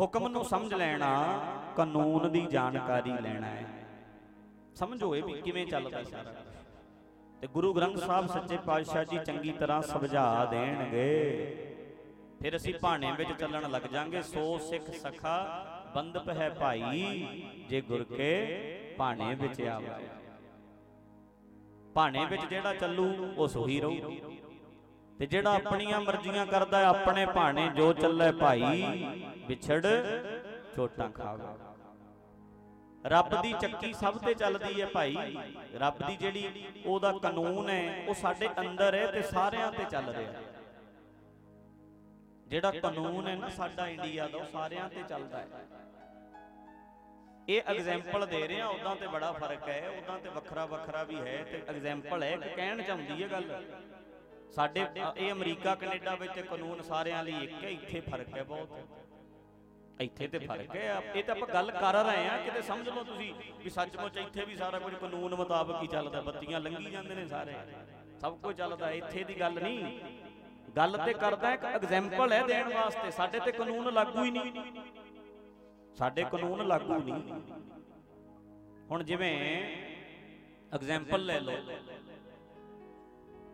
ਹੁਕਮ ਨੂੰ ਸਮਝ ਲੈਣਾ ਕਾਨੂੰਨ ਦੀ ਜਾਣਕਾਰੀ ਲੈਣਾ ਹੈ। ਸਮਝੋ ਇਹ ਵੀ ਕਿਵੇਂ ਚੱਲਦਾ ਸਾਰਾ। ਤੇ ਗੁਰੂ ਗ੍ਰੰਥ ਸਾਹਿਬ ਸੱਚੇ ਪਾਤਸ਼ਾਹ ਜੀ ਚੰਗੀ ਤਰ੍ਹਾਂ ਸਮਝਾ ਦੇਣਗੇ। ਫਿਰ ਅਸੀਂ ਭਾਣੇ ਵਿੱਚ ਚੱਲਣ ਲੱਗ ਜਾਾਂਗੇ। ਸੋ ਸਿੱਖ ਸਖਾ, ਬੰਦਪ ਹੈ ਭਾਈ, ਜੇ ਗੁਰ ਕੇ ਭਾਣੇ ਵਿੱਚ ਆਵੇ। ਭਾਣੇ ਵਿੱਚ ਜਿਹੜਾ ਚੱਲੂ, ਉਹ ਸੋਹੀ ਰਹੂ। ਤੇ ਜਿਹੜਾ ਆਪਣੀਆਂ ਮਰਜ਼ੀਆਂ ਕਰਦਾ ਆਪਣੇ ਭਾਣੇ ਜੋ ਚੱਲੇ ਭਾਈ, ਵਿਛੜ ਚੋਟਾਂ ਖਾਵੇ। ਰੱਬ ਦੀ ਚੱਕੀ ਸਭ ਤੇ ਚੱਲਦੀ ਹੈ ਭਾਈ। ਰੱਬ ਦੀ ਜਿਹੜੀ ਉਹਦਾ ਕਾਨੂੰਨ ਹੈ ਉਹ ਸਾਡੇ ਅੰਦਰ ਹੈ ਤੇ ਸਾਰਿਆਂ ਤੇ ਚੱਲ ਰਿਹਾ। ਜਿਹੜਾ ਕਾਨੂੰਨ ਹੈ ਨਾ ਸਾਡਾ ਇੰਡੀਆ ਦਾ ਉਹ ਸਾਰਿਆਂ ਤੇ ਚੱਲਦਾ ਹੈ। ਇਹ ਐਗਜ਼ਾਮਪਲ ਦੇ ਰਹੇ ਉਦਾਂ ਤੇ ਬੜਾ ਫ਼ਰਕ ਹੈ ਉਦਾਂ ਤੇ ਵੱਖਰਾ ਵੱਖਰਾ ਵੀ ਹੈ ਤੇ ਐਗਜ਼ਾਮਪਲ ਹੈ ਕਿ ਕਹਿਣ ਚ ਆਉਂਦੀ ਹੈ ਗੱਲ। ਸਾਡੇ ਇਹ ਅਮਰੀਕਾ ਕੈਨੇਡਾ ਵਿੱਚ ਕਾਨੂੰਨ ਸਾਰਿਆਂ ਲਈ ਇੱਕ ਹੈ ਇੱਥੇ ਫ਼ਰਕ ਹੈ ਬਹੁਤ। ਇੱਥੇ ਤੇ ਫ਼ਰਕ ਹੈ। ਇਹ ਤਾਂ ਆਪਾਂ ਗੱਲ ਕਰ ਰਹੇ ਆ ਕਿਤੇ ਸਮਝ ਲਓ ਤੁਸੀਂ ਵੀ ਸੱਚਮੁੱਚ ਇੱਥੇ ਵੀ ਸਾਰਾ ਕੁਝ ਕਾਨੂੰਨ ਮੁਤਾਬਕ ਹੀ ਚੱਲਦਾ ਬੱਤੀਆਂ ਲੰਘੀ ਜਾਂਦੇ ਨੇ ਸਾਰੇ। ਸਭ ਕੁਝ ਚੱਲਦਾ ਇੱਥੇ ਦੀ ਗੱਲ ਨਹੀਂ। ਗੱਲ ਤੇ ਕਰਦਾ ਇੱਕ ਐਗਜ਼ਾਮਪਲ ਹੈ ਦੇਣ ਵਾਸਤੇ। ਸਾਡੇ ਤੇ ਕਾਨੂੰਨ ਲਾਗੂ ਹੀ ਨਹੀਂ। ਸਾਡੇ ਕਾਨੂੰਨ ਲਾਗੂ ਨਹੀਂ। ਹੁਣ ਜਿਵੇਂ ਐਗਜ਼ਾਮਪਲ ਲੈ ਲਓ।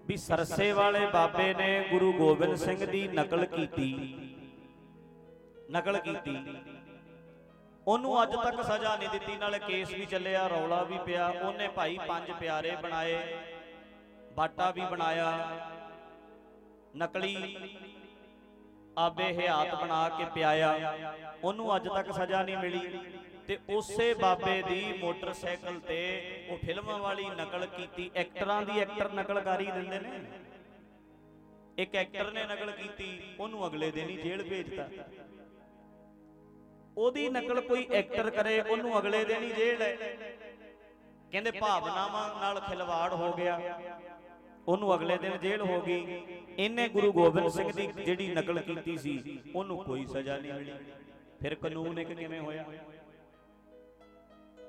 ਵੀ ਸਰਸੇ ਵਾਲੇ ਬਾਬੇ ਨੇ ਗੁਰੂ ਗੋਬਿੰਦ ਸਿੰਘ ਦੀ ਨਕਲ ਕੀਤੀ। ਨਕਲ ਕੀਤੀ। ਉਹਨੂੰ ਅੱਜ ਤੱਕ ਸਜ਼ਾ ਨਹੀਂ ਦਿੱਤੀ, ਨਾਲੇ ਕੇਸ ਵੀ ਚੱਲਿਆ, ਰੌਲਾ ਵੀ ਪਿਆ। ਉਹਨੇ ਭਾਈ ਪੰਜ ਪਿਆਰੇ ਬਣਾਏ, ਬਾਟਾ ਵੀ ਬਣਾਇਆ, ਨਕਲੀ ਆਬੇ ਹਯਾਤ ਬਣਾ ਕੇ ਪਿਆਇਆ। ਉਹਨੂੰ ਅੱਜ ਤੱਕ ਸਜ਼ਾ ਨਹੀਂ ਮਿਲੀ। ਤੇ ਉਸੇ ਬਾਬੇ ਦੀ ਮੋਟਰਸਾਈਕਲ ਤੇ ਉਹ ਫਿਲਮਾਂ ਵਾਲੀ ਨਕਲ ਕੀਤੀ। ਐਕਟਰਾਂ ਦੀ ਐਕਟਰ ਨਕਲਕਾਰੀ ਦਿੰਦੇ ਨੇ। ਇੱਕ ਐਕਟਰ ਨੇ ਨਕਲ ਕੀਤੀ, ਉਹਨੂੰ ਅਗਲੇ ਦਿਨ ਹੀ ਜੇਲ੍ਹ ਭੇਜਤਾ। ਉਹਦੀ ਨਕਲ ਕੋਈ ਐਕਟਰ ਕਰੇ, ਉਹਨੂੰ ਅਗਲੇ ਦਿਨ ਹੀ ਜੇਲ੍ਹ ਹੈ। ਕਹਿੰਦੇ ਭਾਵਨਾਵਾਂ ਨਾਲ ਖਿਲਵਾੜ ਹੋ ਗਿਆ। ਉਹਨੂੰ ਅਗਲੇ ਦਿਨ ਜੇਲ੍ਹ ਹੋ ਗਈ। ਇਹਨੇ ਗੁਰੂ ਗੋਬਿੰਦ ਸਿੰਘ ਦੀ ਜਿਹੜੀ ਨਕਲ ਕੀਤੀ ਸੀ, ਉਹਨੂੰ ਕੋਈ ਸਜ਼ਾ ਨਹੀਂ ਮਿਲੀ। ਫਿਰ ਕਾਨੂੰਨ ਇੱਕ ਕਿਵੇਂ ਹੋਇਆ?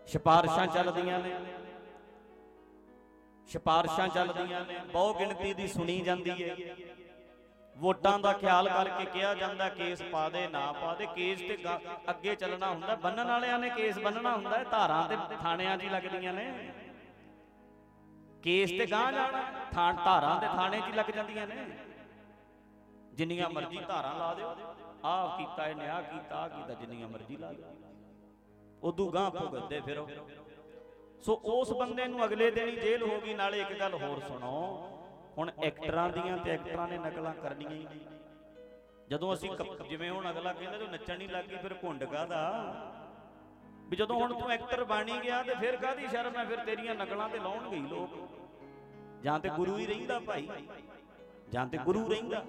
ਸਿਫਾਰਸ਼ਾਂ ਚੱਲਦੀਆਂ ਨੇ। ਸਿਫਾਰਸ਼ਾਂ ਚੱਲਦੀਆਂ ਨੇ। ਬਹੁ ਗਿਣਤੀ ਦੀ ਸੁਣੀ ਜਾਂਦੀ ਹੈ। ਵੋਟਾਂ ਦਾ ਖਿਆਲ ਕਰਕੇ ਕਿਹਾ ਜਾਂਦਾ ਕੇਸ ਪਾ ਦੇ, ਨਾ ਪਾ ਦੇ, ਕੇਸ ਤੇ ਗਾ- ਅੱਗੇ ਚੱਲਣਾ ਹੁੰਦਾ, ਬੰਨਣ ਵਾਲਿਆਂ ਨੇ ਕੇਸ ਬੰਨਣਾ ਹੁੰਦਾ ਧਾਰਾਂ ਤੇ ਥਾਣਿਆਂ 'ਚ ਹੀ ਲੱਗਦੀਆਂ ਨੇ। ਕੇਸ ਤੇ ਗਾਂ ਜਾਣਾ ਥਾਣ ਧਾਰਾਂ ਤੇ ਥਾਣੇ 'ਚ ਹੀ ਲੱਗ ਜਾਂਦੀਆਂ ਨੇ। ਜਿੰਨੀਆਂ ਮਰਜ਼ੀ ਧਾਰਾਂ ਲਾ ਦਿਓ, ਆਹ ਕੀਤਾ ਇਹਨੇ, ਆਹ ਕੀਤਾ ਆਹ ਕੀਤਾ, ਜਿੰਨੀਆਂ ਮਰਜ਼ੀ ਲਾ ਦਿਓ। ਉਦੋਂ ਗਾਂ ਭੁਗਤਦੇ ਫਿਰੋ। ਸੋ ਉਸ ਬੰਦੇ ਨੂੰ ਅਗਲੇ ਦਿਨ ਹੀ ਜੇਲ੍ਹ ਹੋ ਗਈ, ਨਾਲੇ ਇੱਕ ਗੱਲ ਹੋਰ ਸੁਣੋ। ਹੁਣ ਐਕਟਰਾਂ ਦੀਆਂ ਤੇ ਐਕਟਰਾਂ ਨੇ ਨਕਲਾਂ ਕਰਨੀਆਂ ਹੀ। ਜਦੋਂ ਅਸੀਂ ਜਿਵੇਂ ਹੁਣ ਅਗਲਾ ਕਹਿੰਦਾ ਤੂੰ ਨੱਚਣ ਨਹੀਂ ਲੱਗੀ ਫਿਰ ਘੁੰਡ ਕਾਹਦਾ? ਵੀ ਜਦੋਂ ਹੁਣ ਤੂੰ ਐਕਟਰ ਬਾਣੀ ਗਿਆ ਤੇ ਫਿਰ ਕਾਹਦੀ ਸ਼ਰਮ ਹੈ? ਫਿਰ ਤੇਰੀਆਂ ਨਕਲਾਂ ਤੇ ਲਾਉਣਗੇ ਹੀ ਲੋਕ। ਜਾਂ ਤੇ ਗੁਰੂ ਹੀ ਰਹਿੰਦਾ ਭਾਈ। ਜਾਂ ਤੇ ਗੁਰੂ ਰਹਿੰਦਾ।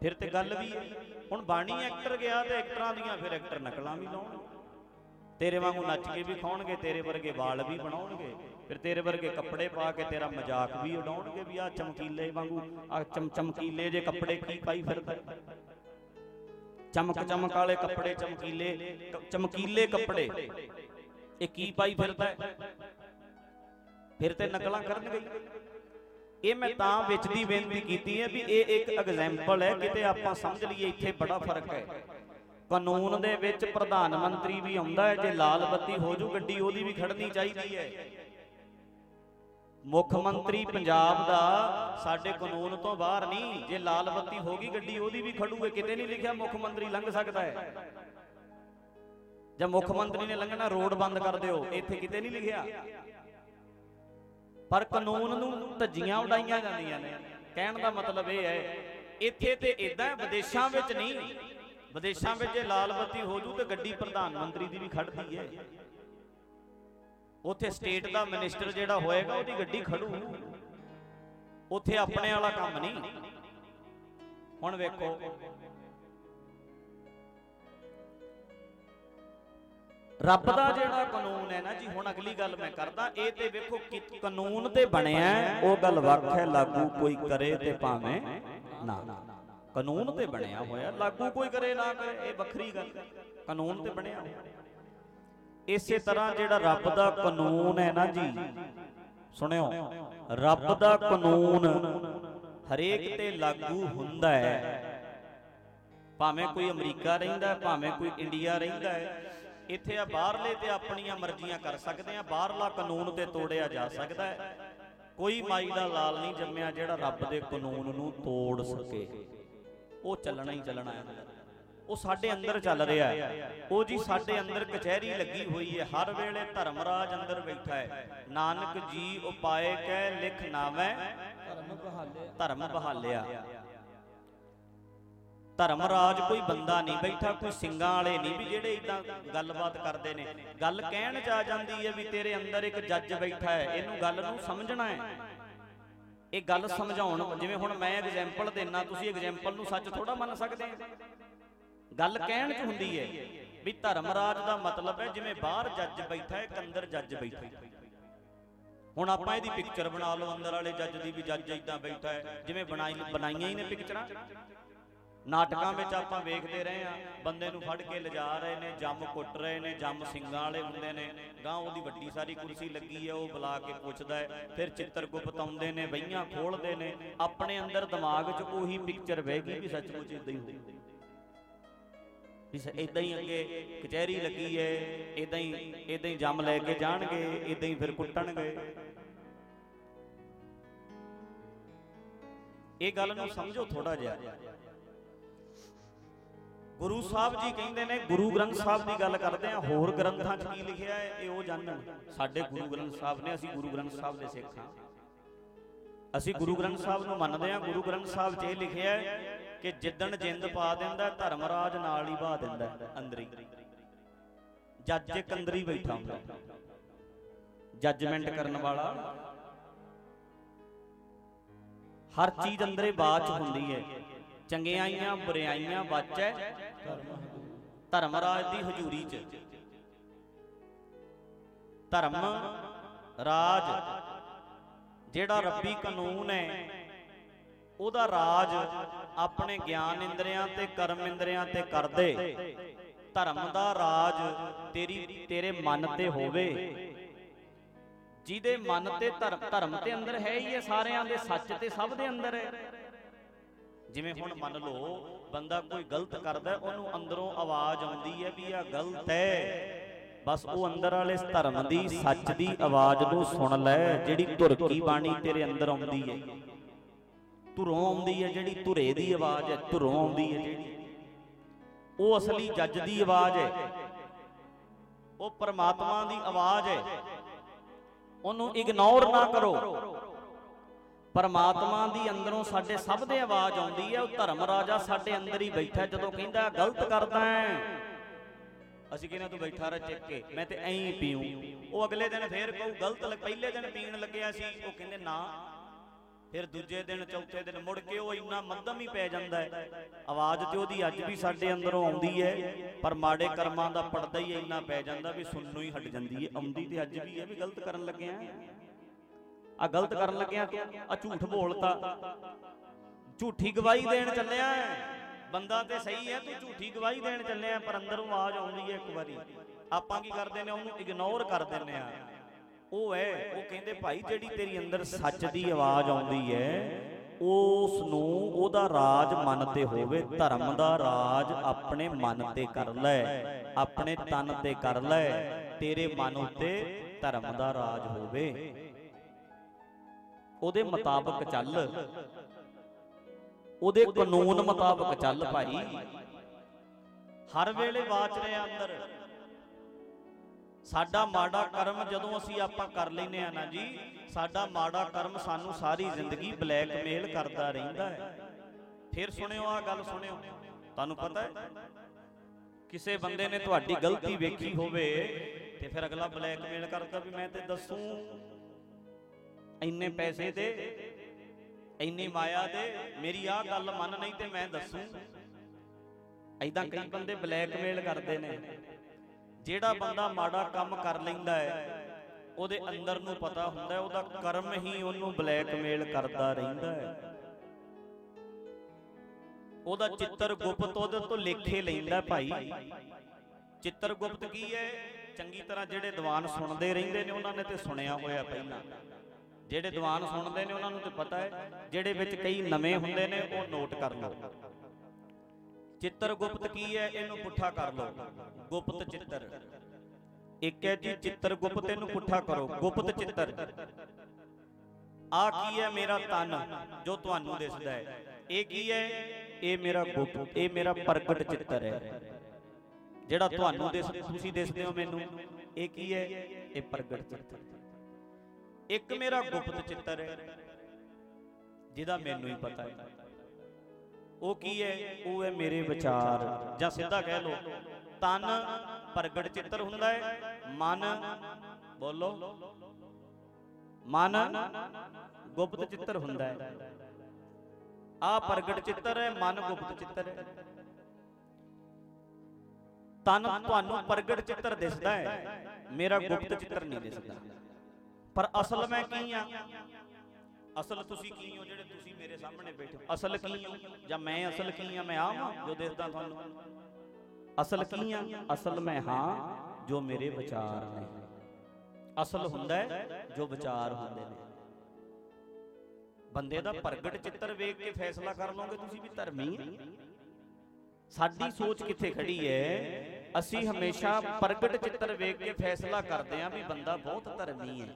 ਫਿਰ ਤੇ ਗੱਲ ਵੀ ਹੁਣ ਬਾਣੀ ਐਕਟਰ ਗਿਆ ਤੇ ਐਕਟਰਾਂ ਦੀਆਂ ਫਿਰ ਐਕਟਰ ਨਕਲਾਂ ਵੀ ਲਾਉਣਗੇ। ਤੇਰੇ ਵਾਂਗੂ ਨੱਚ ਕੇ ਵੀ ਖਾਉਣਗੇ ਤੇਰੇ ਵਰਗੇ ਵਾਲ ਵੀ ਬਣਾਉਣਗੇ। ਫਿਰ ਤੇਰੇ ਵਰਗੇ ਕੱਪੜੇ ਪਾ ਕੇ ਤੇਰਾ ਮਜ਼ਾਕ ਵੀ ਉਡਾਉਣਗੇ ਵੀ ਆ ਚਮਕੀਲੇ ਵਾਂਗੂ ਆ ਚਮ, ਚਮਕੀਲੇ ਜੇ ਕੱਪੜੇ ਕੀ ਪਾਈ ਫਿਰਦਾ? ਚਮਕ ਚਮਕ ਵਾਲੇ ਕੱਪੜੇ, ਚਮਕੀਲੇ ਚਮਕੀਲੇ ਕੱਪੜੇ, ਇਹ ਕੀ ਪਾਈ ਫਿਰਦਾ? ਫਿਰ ਤੇ ਨਕਲਾਂ ਕਰਨਗੇ ਇਹ ਮੈਂ ਤਾਂ ਵਿੱਚ ਦੀ ਬੇਨਤੀ ਕੀਤੀ ਹੈ ਵੀ ਇਹ ਇੱਕ ਐਗਜ਼ਾਮਪਲ ਹੈ, ਕਿਤੇ ਆਪਾਂ ਸਮਝ ਲਈਏ ਇੱਥੇ ਬੜਾ ਫ਼ਰਕ ਹੈ। ਕਾਨੂੰਨ ਦੇ ਵਿੱਚ ਪ੍ਰਧਾਨ ਮੰਤਰੀ ਵੀ ਆਉਂਦਾ ਹੈ, ਜੇ ਲਾਲ ਬੱਤੀ ਹੋ ਜੂ, ਗੱਡੀ ਉਹਦੀ ਵੀ ਖੜਨੀ ਚਾਹੀਦੀ ਹੈ। ਮੁੱਖ ਮੰਤਰੀ ਪੰਜਾਬ ਦਾ ਸਾਡੇ ਕਾਨੂੰਨ ਤੋਂ ਬਾਹਰ ਨਹੀਂ, ਜੇ ਲਾਲ ਬੱਤੀ ਹੋ ਗਈ ਗੱਡੀ, ਉਹਦੀ ਵੀ ਖੜੂਗੇ ਕਿਤੇ ਨਹੀਂ ਲਿਖਿਆ ਮੁੱਖ ਮੰਤਰੀ ਲੰਘ ਸਕਦਾ ਹੈ। ਜਾਂ ਮੁੱਖ ਮੰਤਰੀ ਨੇ ਲੰਘਣਾ, ਰੋਡ ਬੰਦ ਕਰ ਦਿਓ, ਇੱਥੇ ਕਿਤੇ ਨਹੀਂ ਲਿਖਿਆ। ਪਰ ਕਾਨੂੰਨ ਨੂੰ ਧੱਜੀਆਂ ਉਡਾਈਆਂ ਜਾਂਦੀਆਂ ਨੇ। ਕਹਿਣ ਦਾ ਮਤਲਬ ਇਹ ਹੈ, ਇੱਥੇ ਤੇ ਇਦਾਂ ਵਿਦੇਸ਼ਾਂ ਵਿੱਚ ਨਹੀਂ। ਵਿਦੇਸ਼ਾਂ ਵਿੱਚ ਜੇ ਲਾਲ ਬੱਤੀ ਹੋ ਜੂ ਤੇ ਗੱਡੀ ਪ੍ਰਧਾਨ ਮੰਤਰੀ ਦੀ ਵੀ ਖੜਦੀ ਹੈ। ਉੱਥੇ ਸਟੇਟ ਦਾ ਮਿਨਿਸਟਰ ਜਿਹੜਾ ਹੋਏਗਾ ਉਹਦੀ ਗੱਡੀ ਖੜੂ। ਉੱਥੇ ਆਪਣੇ ਵਾਲਾ ਕੰਮ ਨਹੀਂ। ਹੁਣ ਵੇਖੋ। ਰੱਬ ਦਾ ਜਿਹੜਾ ਕਾਨੂੰਨ ਹੈ ਨਾ ਜੀ ਹੁਣ ਅਗਲੀ ਗੱਲ ਮੈਂ ਕਰਦਾ ਇਹ ਤੇ ਵੇਖੋ ਕਿ ਕਾਨੂੰਨ ਤੇ ਬਣਿਆ ਉਹ ਗੱਲ ਵੱਖ ਹੈ ਲਾਗੂ ਕੋਈ ਕਰੇ ਤੇ ਭਾਵੇਂ ਨਾ। ਕਾਨੂੰਨ ਤੇ ਬਣਿਆ ਹੋਇਆ ਲਾਗੂ ਕੋਈ ਕਰੇ ਨਾ ਕਰੇ ਇਹ ਵੱਖਰੀ ਗੱਲ। ਕਾਨੂੰਨ ਤੇ ਬਣਿਆ ਹੋਇਆ। ਇਸੇ ਤਰ੍ਹਾਂ ਜਿਹੜਾ ਰੱਬ ਦਾ ਕਾਨੂੰਨ ਹੈ ਨਾ ਜੀ, ਸੁਣਿਓ, ਰੱਬ ਦਾ ਕਾਨੂੰਨ ਹਰੇਕ ਤੇ ਲਾਗੂ ਹੁੰਦਾ ਹੈ। ਭਾਵੇਂ ਕੋਈ ਅਮਰੀਕਾ ਰਹਿੰਦਾ ਭਾਵੇਂ ਕੋਈ ਇੰਡੀਆ ਰਹਿੰਦਾ ਹੈ, ਇੱਥੇ ਆ ਬਾਹਰਲੇ ਤੇ ਆਪਣੀਆਂ ਮਰਜ਼ੀਆਂ ਕਰ ਸਕਦੇ ਆ, ਬਾਹਰਲਾ ਕਾਨੂੰਨ ਤੇ ਤੋੜਿਆ ਜਾ ਸਕਦਾ ਹੈ। ਕੋਈ ਮਾਈ ਦਾ ਲਾਲ ਨਹੀਂ ਜੰਮਿਆ ਜਿਹੜਾ ਰੱਬ ਦੇ ਕਾਨੂੰਨ ਨੂੰ ਤੋੜ ਸਕੇ। ਉਹ ਚੱਲਣਾ ਹੀ ਚੱਲਣਾ ਹੈ। ਉਹ ਸਾਡੇ ਅੰਦਰ ਚੱਲ ਰਿਹਾ ਹੈ। ਉਹ ਜੀ ਸਾਡੇ ਅੰਦਰ ਕਚਹਿਰੀ ਲੱਗੀ ਹੋਈ ਹੈ। ਹਰ ਵੇਲੇ ਧਰਮਰਾਜ ਅੰਦਰ ਬੈਠਾ ਹੈ। ਨਾਨਕ ਜੀ ਉਪਾਏ ਕਹਿ ਲਿਖ ਨਾਵੇਂ ਧਰਮ ਬਹਾਲੇ ਧਰਮ ਬਹਾਲਿਆ। ਧਰਮ ਰਾਜ ਕੋਈ ਬੰਦਾ ਨਹੀਂ ਬੈਠਾ ਕੋਈ ਸਿੰਘਾਂ ਵਾਲੇ ਨਹੀਂ ਵੀ ਜਿਹੜੇ ਇਦਾਂ ਗੱਲਬਾਤ ਕਰਦੇ ਨੇ। ਗੱਲ ਕਹਿਣ ਚ ਆ ਜਾਂਦੀ ਹੈ ਵੀ ਤੇਰੇ ਅੰਦਰ ਇੱਕ ਜੱਜ ਬੈਠਾ ਹੈ। ਇਹਨੂੰ ਗੱਲ ਨੂੰ ਸਮਝਣਾ ਹੈ। ਇਹ ਗੱਲ ਸਮਝਾਉਣ ਜਿਵੇਂ ਹੁਣ ਮੈਂ ਐਗਜ਼ਾਮਪਲ ਦੇਣਾ ਤੁਸੀਂ ਐਗਜ਼ਾਮਪਲ ਨੂੰ ਸੱਚ ਥੋੜਾ ਮੰਨ ਸਕਦੇ ਆ ਗੱਲ ਕਹਿਣ ਚ ਹੁੰਦੀ ਹੈ ਵੀ ਧਰਮ ਰਾਜ ਦਾ ਮਤਲਬ ਹੈ ਜਿਵੇਂ ਬਾਹਰ ਜੱਜ ਬੈਠਾ ਹੈ ਇੱਕ ਅੰਦਰ ਜੱਜ ਬੈਠਾ ਹੈ। ਹੁਣ ਆਪਾਂ ਇਹਦੀ ਪਿਕਚਰ ਬਣਾ ਲਓ ਅੰਦਰ ਵਾਲੇ ਜੱਜ ਦੀ ਵੀ ਜੱਜ ਇਦਾਂ ਬੈਠਾ ਹੈ ਜਿਵੇਂ ਬਣਾਈ ਬਣਾਈਆਂ ਹੀ ਨੇ ਪਿਕਚਰਾਂ ਨਾਟਕਾਂ ਵਿੱਚ ਆਪਾਂ ਵੇਖਦੇ ਰਹੇ ਆ ਬੰਦੇ ਨੂੰ ਫੜ ਕੇ ਲਿਜਾ ਰਹੇ ਨੇ ਜੰਮ ਕੁੱਟ ਰਹੇ ਨੇ ਜੰਮ ਸਿੰਘਾਂ ਵਾਲੇ ਹੁੰਦੇ ਨੇ। ਗਾਂ ਉਹਦੀ ਵੱਡੀ ਸਾਰੀ ਕੁਰਸੀ ਲੱਗੀ ਹੈ ਉਹ ਬੁਲਾ ਕੇ ਪੁੱਛਦਾ ਹੈ ਫਿਰ ਚਿੱਤਰਗੁਪਤ ਆਉਂਦੇ ਨੇ ਬਈਆਂ ਖੋਲਦੇ ਨੇ ਆਪਣੇ ਅੰਦਰ ਦਿਮਾਗ 'ਚ ਉਹੀ ਪਿਕਚਰ ਬਹਿ ਗਈ ਵੀ ਸੱਚਮੁੱਚ ਇਦਾਂ ਹੀ ਹੋਊ ਇਸ ਇਦਾਂ ਹੀ ਅੱਗੇ ਕਚਹਿਰੀ ਲੱਗੀ ਹੈ ਇਦਾਂ ਹੀ ਇਦਾਂ ਹੀ ਜੰਮ ਲੈ ਕੇ ਜਾਣਗੇ ਇਦਾਂ ਹੀ ਫਿਰ ਕੁੱਟਣਗੇ। ਇਹ ਗੱਲ ਨੂੰ ਸਮਝੋ ਥੋੜਾ ਜਿਹਾ। ਗੁਰੂ ਸਾਹਿਬ ਜੀ ਕਹਿੰਦੇ ਨੇ, ਗੁਰੂ ਗ੍ਰੰਥ ਸਾਹਿਬ ਦੀ ਗੱਲ ਕਰਦੇ ਆ, ਹੋਰ ਗ੍ਰੰਥਾਂ 'ਚ ਕੀ ਲਿਖਿਆ ਹੈ ਇਹ ਉਹ ਜਾਣਨ ਸਾਡੇ ਗੁਰੂ ਗ੍ਰੰਥ ਸਾਹਿਬ ਨੇ, ਅਸੀਂ ਗੁਰੂ ਗ੍ਰੰਥ ਸਾਹਿਬ ਦੇ ਸਿੱਖ ਹਾਂ। ਅਸੀਂ ਗੁਰੂ ਗ੍ਰੰਥ ਸਾਹਿਬ ਨੂੰ ਮੰਨਦੇ ਹਾਂ ਗੁਰੂ ਗ੍ਰੰਥ ਸਾਹਿਬ 'ਚ ਇਹ ਲਿਖਿਆ ਹੈ ਕਿ ਜਿੱਦਣ ਜਿੰਦ ਪਾ ਦਿੰਦਾ, ਧਰਮ ਰਾਜ ਨਾਲ ਹੀ ਬਾ ਦਿੰਦਾ ਅੰਦਰੀ। ਜੱਜ ਇੱਕ ਅੰਦਰ ਹੀ ਬੈਠਾ ਹੁੰਦਾ। ਜੱਜਮੈਂਟ ਕਰਨ ਵਾਲਾ। ਹਰ ਚੀਜ਼ ਅੰਦਰੇ ਬਾਅਦ ਹੁੰਦੀ ਹੈ। ਚੰਗਿਆਈਆਂ, ਬੁਰਿਆਈਆਂ ਵਿੱਚ ਹੈ। ਧਰਮ ਰਾਜ ਦੀ ਹਜ਼ੂਰੀ ਚ। ਧਰਮ ਰਾਜ, ਜਿਹੜਾ ਰੱਬੀ ਕਾਨੂੰਨ ਹੈ, ਉਹਦਾ ਰਾਜ ਆਪਣੇ ਗਿਆਨ ਇੰਦਰੀਆਂ ਤੇ ਕਰਮ ਇੰਦਰੀਆਂ ਤੇ ਕਰਦੇ। ਧਰਮ ਦਾ ਰਾਜ ਤੇਰੀ, ਤੇਰੇ ਮਨ ਤੇ ਹੋਵੇ। ਜਿਹਦੇ ਮਨ ਤੇ ਧਰਮ ਧਰਮ ਤੇ ਅੰਦਰ ਹੈ ਹੀ ਹੈ ਸਾਰਿਆਂ ਦੇ, ਸੱਚ ਤੇ ਸਭ ਦੇ ਅੰਦਰ। ਹੈ ਜਿਵੇਂ ਹੁਣ ਮੰਨ ਲਓ, ਬੰਦਾ ਕੋਈ ਗਲਤ ਕਰਦਾ, ਉਹਨੂੰ ਅੰਦਰੋਂ ਆਵਾਜ਼ ਆਉਂਦੀ ਹੈ ਵੀ ਆ ਗਲਤ ਹੈ। ਬਸ ਉਹ ਅੰਦਰ ਵਾਲੇ ਧਰਮ ਦੀ, ਸੱਚ ਦੀ ਆਵਾਜ਼ ਨੂੰ ਸੁਣ ਲੈ, ਜਿਹੜੀ ਧੁਰਕੀ ਬਾਣੀ ਤੇਰੇ ਅੰਦਰ ਆਉਂਦੀ ਹੈ। ਧੁਰੋਂ ਆਉਂਦੀ ਹੈ ਜਿਹੜੀ ਧੁਰੇ ਦੀ ਆਵਾਜ਼ ਹੈ, ਧੁਰੋਂ ਆਉਂਦੀ ਹੈ ਜਿਹੜੀ। ਉਹ ਅਸਲੀ ਜੱਜ ਦੀ ਆਵਾਜ਼ ਹੈ। ਉਹ ਪਰਮਾਤਮਾ ਦੀ ਆਵਾਜ਼ ਹੈ। ਉਹਨੂੰ ਇਗਨੋਰ ਨਾ ਕਰੋ। ਪਰਮਾਤਮਾ ਦੀ ਅੰਦਰੋਂ ਸਾਡੇ ਸਭ ਦੇ ਆਵਾਜ਼ ਆਉਂਦੀ ਹੈ। ਉਹ ਧਰਮ ਰਾਜਾ ਸਾਡੇ ਅੰਦਰ ਹੀ ਬੈਠਾ ਜਦੋਂ ਕਹਿੰਦਾ, ਗਲਤ ਕਰਦਾ ਹੈ। ਅਸੀਂ ਕਹਿੰਦੇ, ਤੂੰ ਬੈਠਾ ਰਹਿ ਚੱਕ ਕੇ। ਮੈਂ ਤੇ ਐਂ ਹੀ ਪੀਉ ਉਹ ਅਗਲੇ ਦਿਨ ਫੇਰ ਕਹੂ, ਗਲਤ ਪਹਿਲੇ ਦਿਨ ਪੀਣ ਲੱਗਿਆ ਸੀ। ਉਹ ਕਹਿੰਦੇ, ਨਾ ਫਿਰ ਦੂਜੇ ਦਿਨ, ਚੌਥੇ ਦਿਨ ਮੁੜ ਕੇ ਉਹ ਇੰਨਾ ਮੱਧਮ ਹੀ ਪੈ ਜਾਂਦਾ ਹੈ। ਆਵਾਜ਼ ਤੇ ਉਹਦੀ ਅੱਜ ਵੀ ਸਾਡੇ ਅੰਦਰੋਂ ਆਉਂਦੀ ਹੈ, ਪਰ ਮਾੜੇ ਕਰਮਾਂ ਦਾ ਪਰਦਾ ਹੀ ਇੰਨਾ ਪੈ ਜਾਂਦਾ ਵੀ ਸੁਣਨੋਂ ਹੀ ਹਟ ਜਾਂਦੀ ਹੈ। ਆਉਂਦੀ ਤੇ ਅੱਜ ਵੀ ਹੈ ਵੀ ਗਲਤ ਕਰਨ ਲੱਗਿਆ ਆ ਗਲਤ ਕਰਨ ਲੱਗਿਆ ਆ ਝੂਠ ਬੋਲਤਾ। ਝੂਠੀ ਗਵਾਹੀ ਦੇਣ ਚੱਲਿਆ ਬੰਦਾ ਤੇ ਸਹੀ ਹੈ, ਤੂੰ ਝੂਠੀ ਗਵਾਹੀ ਦੇਣ ਚੱਲਿਆ ਪਰ ਅੰਦਰੋਂ ਆਵਾਜ਼ ਆਉਂਦੀ ਹੈ ਇੱਕ ਵਾਰੀ। ਆਪਾਂ ਕੀ ਕਰਦੇ ਨੇ, ਉਹਨੂੰ ਇਗਨੋਰ ਕਰ ਦਿੰਨੇ ਆ ਉਹ ਹੈ ਉਹ ਕਹਿੰਦੇ ਭਾਈ ਜਿਹੜੀ ਤੇਰੀ ਅੰਦਰ ਸੱਚ ਦੀ ਆਵਾਜ਼ ਆਉਂਦੀ ਹੈ ਉਸ ਨੂੰ ਉਹਦਾ ਰਾਜ ਮਨ ਤੇ ਹੋਵੇ ਧਰਮ ਦਾ ਰਾਜ ਆਪਣੇ ਮਨ ਤੇ ਕਰ ਲੈ ਆਪਣੇ ਤਨ ਤੇ ਕਰ ਲੈ ਤੇਰੇ ਮਨ ਉੱਤੇ ਧਰਮ ਦਾ ਰਾਜ ਹੋਵੇ। ਉਹਦੇ ਮੁਤਾਬਕ ਚੱਲ। ਉਹਦੇ ਕਾਨੂੰਨ ਮੁਤਾਬਕ ਚੱਲ ਭਾਈ। ਹਰ ਵੇਲੇ ਬਾਚ ਰਿਹਾ ਅੰਦਰ। ਸਾਡਾ ਮਾੜਾ ਕਰਮ ਜਦੋਂ ਅਸੀਂ ਆਪਾਂ ਕਰ ਲੈਨੇ ਆ ਨਾ ਜੀ, ਸਾਡਾ ਮਾੜਾ ਕਰਮ ਸਾਨੂੰ ਸਾਰੀ ਜ਼ਿੰਦਗੀ ਬਲੈਕਮੇਲ ਕਰਦਾ ਰਹਿੰਦਾ ਹੈ। ਫਿਰ ਸੁਣਿਓ ਆ ਗੱਲ ਸੁਣਿਓ। ਤੁਹਾਨੂੰ ਪਤਾ ਹੈ, ਕਿਸੇ ਬੰਦੇ ਨੇ ਤੁਹਾਡੀ ਗਲਤੀ ਵੇਖੀ ਹੋਵੇ ਤੇ ਫਿਰ ਅਗਲਾ ਬਲੈਕਮੇਲ ਕਰਦਾ ਵੀ ਮੈਂ ਤੇ ਦੱਸੂ। ਇੰਨੇ ਪੈਸੇ ਦੇ, ਇੰਨੀ ਮਾਇਆ ਦੇ, ਮੇਰੀ ਆਹ ਗੱਲ ਮੰਨ ਨਹੀਂ ਤੇ ਮੈਂ ਦੱਸੂ। ਐਦਾਂ ਕਈ ਬੰਦੇ ਬਲੈਕਮੇਲ ਕਰਦੇ ਨੇ। ਜਿਹੜਾ ਬੰਦਾ ਮਾੜਾ ਕੰਮ ਕਰ ਲੈਂਦਾ ਹੈ, ਉਹਦੇ ਅੰਦਰ ਨੂੰ ਪਤਾ ਹੁੰਦਾ ਹੈ, ਉਹਦਾ ਕਰਮ ਹੀ ਉਹਨੂੰ ਬਲੈਕਮੇਲ ਕਰਦਾ ਰਹਿੰਦਾ ਹੈ। ਉਹਦਾ ਚਿੱਤਰ ਗੁਪਤ ਉਹਦੇ ਤੋਂ ਲੇਖੇ ਲੈਂਦਾ ਭਾਈ। ਚਿੱਤਰ ਗੁਪਤ ਕੀ ਹੈ? ਚੰਗੀ ਤਰ੍ਹਾਂ ਜਿਹੜੇ ਦੀਵਾਨ ਸੁਣਦੇ ਰਹਿੰਦੇ ਨੇ, ਉਹਨਾਂ ਨੇ ਤੇ ਸੁਣਿਆ ਹੋਇਆ ਪਹਿਲਾਂ। ਜਿਹੜੇ ਦੀਵਾਨ ਸੁਣਦੇ ਨੇ, ਉਹਨਾਂ ਨੂੰ ਤੇ ਪਤਾ ਹੈ, ਜਿਹੜੇ ਵਿੱਚ ਕਈ ਨਵੇਂ ਹੁੰਦੇ ਨੇ, ਉਹ ਨੋਟ ਕਰ ਲਓ ਚਿੱਤਰ ਗੁਪਤ ਕੀ ਹੈ, ਇਹਨੂੰ ਪੁੱਠਾ ਕਰ ਲਓ। ਗੁਪਤ ਚਿੱਤਰ। ਇੱਕ ਹੈ ਜੀ, ਚਿੱਤਰ ਗੁਪਤ, ਇਹਨੂੰ ਪੁੱਠਾ ਕਰੋ। ਗੁਪਤ ਚਿੱਤਰ। ਆ ਕੀ ਹੈ ਮੇਰਾ ਤਨ, ਜੋ ਤੁਹਾਨੂੰ ਦਿਸਦਾ ਹੈ। ਇਹ ਕੀ ਹੈ? ਇਹ ਮੇਰਾ ਗੁਪਤ ਇਹ ਮੇਰਾ ਪ੍ਰਗਟ ਚਿੱਤਰ ਹੈ। ਜਿਹੜਾ ਤੁਹਾਨੂੰ ਦਿਸ, ਤੁਸੀਂ ਦਿਸਦੇ ਹੋ ਮੈਨੂੰ। ਇਹ ਕੀ ਹੈ? ਇਹ ਪ੍ਰਗਟ ਚਿੱਤਰ। ਇੱਕ ਮੇਰਾ ਗੁਪਤ ਚਿੱਤਰ ਹੈ, ਜਿਹਦਾ ਮੈਨੂੰ ਹੀ ਪਤਾ ਹੈ। ਉਹ ਕੀ ਹੈ? ਉਹ ਹੈ ਮੇਰੇ ਵਿਚਾਰ। ਜਾਂ ਸਿੱਧਾ ਕਹਿ ਲਓ, ਤਨ ਪ੍ਰਗਟ ਚਿੱਤਰ ਹੁੰਦਾ ਹੈ, ਮਨ ਬੋਲੋ, ਮਨ ਗੁਪਤ ਚਿੱਤਰ ਹੁੰਦਾ ਹੈ। ਆ ਪ੍ਰਗਟ ਚਿੱਤਰ ਹੈ, ਮਨ ਗੁਪਤ ਚਿੱਤਰ ਹੈ। ਤਨ ਤੁਹਾਨੂੰ ਪ੍ਰਗਟ ਚਿੱਤਰ ਦਿਸਦਾ ਹੈ। ਮੇਰਾ ਗੁਪਤ ਚਿੱਤਰ ਨਹੀਂ ਦਿਸਦਾ। ਪਰ ਅਸਲ ਮੈਂ ਕੀ ਆ ਅਸਲ ਤੁਸੀਂ ਕੀ ਹੋ? ਜਿਹੜੇ ਤੁਸੀਂ ਮੇਰੇ ਸਾਹਮਣੇ ਬੈਠੇ ਹੋ। ਅਸਲ ਕੀ ਹੋ? ਜਾਂ ਮੈਂ ਅਸਲ ਕੀ ਆ? ਮੈਂ ਆ? ਹਾਂ ਜੋ ਦਿਸਦਾ ਤੁਹਾਨੂੰ। ਅਸਲ ਕੀ ਆ? ਅਸਲ ਮੈਂ ਹਾਂ ਜੋ ਮੇਰੇ ਵਿਚਾਰ ਨੇ। ਅਸਲ ਹੁੰਦਾ ਹੈ ਜੋ ਵਿਚਾਰ ਹੁੰਦੇ ਨੇ। ਬੰਦੇ ਦਾ ਪ੍ਰਗਟ ਚਿੱਤਰ ਵੇਖ ਕੇ ਫੈਸਲਾ ਕਰ ਲਓਗੇ ਤੁਸੀਂ ਵੀ ਧਰਮੀ ਹੈ ਸਾਡੀ ਸੋਚ ਕਿੱਥੇ ਖੜੀ ਹੈ? ਅਸੀਂ ਹਮੇਸ਼ਾ ਪ੍ਰਗਟ ਚਿੱਤਰ ਵੇਖ ਕੇ ਫੈਸਲਾ ਕਰਦੇ ਹਾਂ ਵੀ ਬੰਦਾ ਬਹੁਤ ਧਰਮੀ ਹੈ।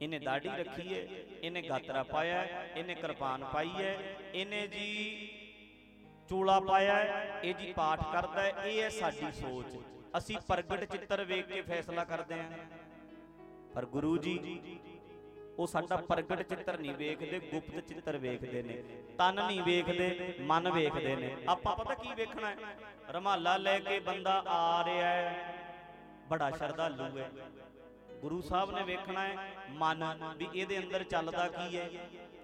ਇਹਨੇ ਦਾੜੀ ਰੱਖੀ ਹੈ ਇਹਨੇ ਗਾਤਰਾ ਪਾਇਆ ਇਹਨੇ ਕਿਰਪਾਨ ਪਾਈ ਹੈ ਇਹਨੇ ਜੀ ਚੂਲਾ ਪਾਇਆ ਇਹ ਜੀ ਪਾਠ ਕਰਦਾ ਇਹ ਹੈ ਸਾਡੀ ਸੋਚ ਅਸੀਂ ਪ੍ਰਗਟ ਚਿੱਤਰ ਵੇਖ ਕੇ ਫੈਸਲਾ ਕਰਦੇ ਹਾਂ ਪਰ ਗੁਰੂ ਜੀ ਉਹ ਸਾਡਾ ਪ੍ਰਗਟ ਚਿੱਤਰ ਨਹੀਂ ਵੇਖਦੇ ਗੁਪਤ ਚਿੱਤਰ ਵੇਖਦੇ ਨੇ ਤਨ ਨਹੀਂ ਵੇਖਦੇ ਮਨ ਵੇਖਦੇ ਨੇ ਆਪਾਂ ਪਤਾ ਕੀ ਵੇਖਣਾ ਹੈ ਰਮਾਲਾ ਲੈ ਕੇ ਬੰਦਾ ਆ ਰਿਹਾ ਹੈ ਬੜਾ ਸ਼ਰਧਾਲੂ ਹੈ ਗੁਰੂ ਸਾਹਿਬ ਨੇ ਵੇਖਣਾ ਹੈ, ਮਨ ਵੀ ਇਹਦੇ ਅੰਦਰ ਚੱਲਦਾ ਕੀ ਹੈ?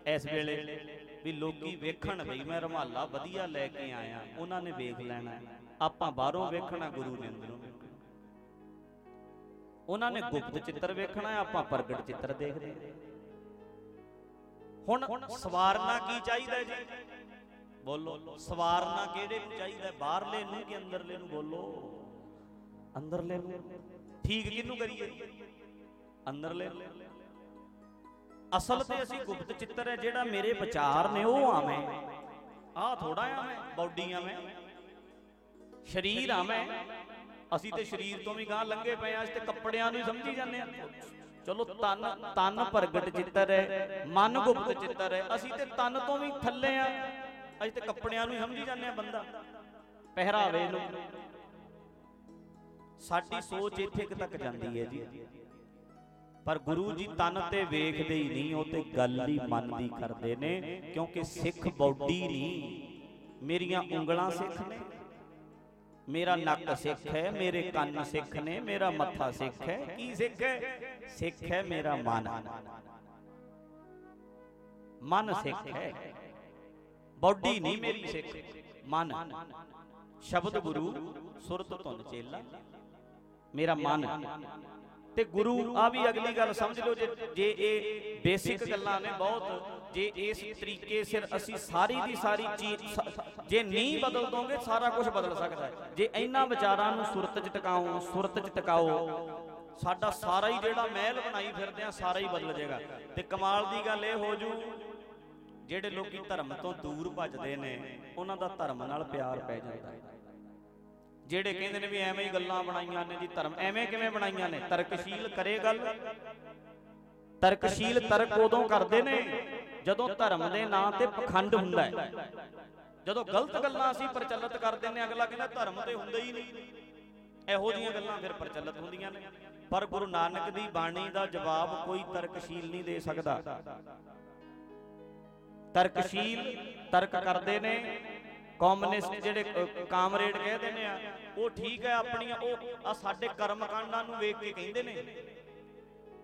ਇਸ ਵੇਲੇ ਵੀ ਲੋਕੀ ਵੇਖਣ ਬਈ ਮੈਂ ਰਮਾਲਾ ਵਧੀਆ ਲੈ ਕੇ ਆਇਆ, ਉਹਨਾਂ ਨੇ ਵੇਖ ਲੈਣਾ ਆਪਾਂ ਬਾਹਰੋਂ ਵੇਖਣਾ ਗੁਰੂ ਨੇ ਅੰਦਰੋਂ। ਉਹਨਾਂ ਨੇ ਗੁਪਤ ਚਿੱਤਰ ਵੇਖਣਾ ਆਪਾਂ ਪ੍ਰਗਟ ਚਿੱਤਰ ਦੇਖਦੇ ਹੁਣ ਸਵਾਰਨਾ ਕੀ ਚਾਹੀਦਾ ਜੀ? ਬੋਲੋ, ਸਵਾਰਨਾ ਕਿਹੜੇ ਨੂੰ ਚਾਹੀਦਾ ਬਾਹਰਲੇ ਨੂੰ ਕਿ ਅੰਦਰਲੇ ਨੂੰ? ਬੋਲੋ, ਅੰਦਰਲੇ ਨੂੰ। ਠੀਕ ਕਿਹਨੂੰ ਕਰੀਏ? ਅੰਦਰਲੇ। ਨੂੰ। ਅਸਲ ਤੇ ਅਸੀਂ ਗੁਪਤ ਚਿੱਤਰ ਹੈ, ਜਿਹੜਾ ਮੇਰੇ ਵਿਚਾਰ ਨੇ, ਉਹ ਆਵੇਂ। ਆਹ ਥੋੜਾ ਆ ਮੈਂ, ਬਾਡੀ ਆ ਮੈਂ। ਸਰੀਰ ਆ ਮੈਂ। ਅਸੀਂ ਤੇ ਸਰੀਰ ਤੋਂ ਵੀ ਗਾਂ ਲੰਘੇ ਪਏ ਆ ਅਸੀਂ ਤੇ ਕੱਪੜਿਆਂ ਨੂੰ ਹੀ ਸਮਝੀ ਜਾਂਦੇ ਆ ਚਲੋ, ਤਨ ਤਨ ਪ੍ਰਗਟ ਚਿੱਤਰ ਹੈ, ਮਨ ਗੁਪਤ ਚਿੱਤਰ ਹੈ। ਅਸੀਂ ਤੇ ਤਨ ਤੋਂ ਵੀ ਥੱਲੇ ਆ ਅਸੀਂ ਤੇ ਕੱਪੜਿਆਂ ਨੂੰ ਹੀ ਸਮਝੀ ਜਾਂਦੇ ਆ ਬੰਦਾ। ਪਹਿਰਾਵੇ ਨੂੰ। ਸਾਡੀ ਸੋਚ ਇੱਥੇ ਕੁ ਤੱਕ ਜਾਂਦੀ ਹੈ ਜੀ। ਪਰ ਗੁਰੂ ਜੀ ਤਨ ਤੇ ਵੇਖਦੇ ਹੀ ਨਹੀਂ, ਉਹ ਤੇ ਗੱਲ ਹੀ ਮਨ ਦੀ ਕਰਦੇ ਨੇ, ਕਿਉਂਕਿ ਸਿੱਖ ਬੌਡੀ ਨਹੀਂ। ਮੇਰੀਆਂ ਉਂਗਲਾਂ ਸਿੱਖ ਨੇ। ਮੇਰਾ ਨੱਕ ਸਿੱਖ ਹੈ, ਮੇਰੇ ਕੰਨ ਸਿੱਖ ਨੇ, ਮੇਰਾ ਮੱਥਾ ਸਿੱਖ ਹੈ। ਕੀ ਸਿੱਖ ਹੈ? ਸਿੱਖ ਹੈ ਮੇਰਾ ਮਨ। ਮਨ ਸਿੱਖ ਹੈ। ਬੌਡੀ ਨਹੀਂ ਮੇਰੀ ਸਿੱਖ। ਮਨ। ਸ਼ਬਦ ਗੁਰੂ, ਸੁਰਤ ਧੁਨ ਚੇਲਾ। ਮੇਰਾ ਮਨ। ਤੇ ਗੁਰੂ ਆ ਵੀ ਅਗਲੀ ਗੱਲ ਸਮਝ ਲਓ ਜੇ ਜੇ ਇਹ ਬੇਸਿਕ ਗੱਲਾਂ ਨੇ ਬਹੁਤ, ਜੇ ਇਸ ਤਰੀਕੇ ਸਿਰ ਅਸੀਂ ਸਾਰੀ ਦੀ ਸਾਰੀ ਚੀਜ਼ ਜੇ ਨਹੀਂ ਬਦਲ ਦੋਗੇ, ਸਾਰਾ ਕੁਝ ਬਦਲ ਸਕਦਾ ਹੈ। ਜੇ ਇਹਨਾਂ ਵਿਚਾਰਾਂ ਨੂੰ ਸੁਰਤ 'ਚ ਟਿਕਾਓ, ਸੁਰਤ 'ਚ ਟਿਕਾਓ, ਸਾਡਾ ਸਾਰਾ ਹੀ ਜਿਹੜਾ ਮਹਿਲ ਬਣਾਈ ਫਿਰਦੇ ਆ, ਸਾਰਾ ਹੀ ਬਦਲ ਜਾਏਗਾ। ਤੇ ਕਮਾਲ ਦੀ ਗੱਲ ਇਹ ਹੋ ਜੂ, ਜਿਹੜੇ ਲੋਕੀ ਧਰਮ ਤੋਂ ਦੂਰ ਭੱਜਦੇ ਨੇ, ਉਹਨਾਂ ਦਾ ਧਰਮ ਨਾਲ ਪਿਆਰ ਪੈ ਜਾਂਦਾ ਹੈ। ਜਿਹੜੇ ਕਹਿੰਦੇ ਨੇ ਵੀ ਐਵੇਂ ਹੀ ਗੱਲਾਂ ਬਣਾਈਆਂ ਨੇ ਜੀ ਧਰਮ ਐਵੇਂ ਕਿਵੇਂ ਬਣਾਈਆਂ ਨੇ? ਤਰਕਸ਼ੀਲ ਕਰੇ ਗੱਲ ਤਰਕਸ਼ੀਲ ਤਰਕ ਉਦੋਂ ਕਰਦੇ ਨੇ ਜਦੋਂ ਧਰਮ ਦੇ ਨਾਂ ਤੇ ਪਖੰਡ ਹੁੰਦਾ ਹੈ। ਜਦੋਂ ਗਲਤ ਗੱਲਾਂ ਅਸੀਂ ਪ੍ਰਚਲਿਤ ਕਰਦੇ ਨੇ ਅਗਲਾ ਕਹਿੰਦਾ ਧਰਮ ਤੇ ਹੁੰਦਾ ਹੀ ਨਹੀਂ। ਇਹੋ ਜੀਆਂ ਗੱਲਾਂ ਫਿਰ ਪ੍ਰਚਲਿਤ ਹੁੰਦੀਆਂ ਨੇ। ਪਰ ਗੁਰੂ ਨਾਨਕ ਦੀ ਬਾਣੀ ਦਾ ਜਵਾਬ ਕੋਈ ਤਰਕਸ਼ੀਲ ਨਹੀਂ ਦੇ ਸਕਦਾ। ਤਰਕਸ਼ੀਲ ਤਰਕ ਕਰਦੇ ਨੇ। ਕਮਿਊਨਿਸਟ ਜਿਹੜੇ ਕਾਮਰੇਡ ਕਹਿੰਦੇ ਨੇ ਆ। ਉਹ ਠੀਕ ਹੈ ਆਪਣੀਆਂ ਉਹ ਆ ਸਾਡੇ ਕਰਮ ਕਾਂਡਾਂ ਨੂੰ ਵੇਖ ਕੇ ਕਹਿੰਦੇ ਨੇ।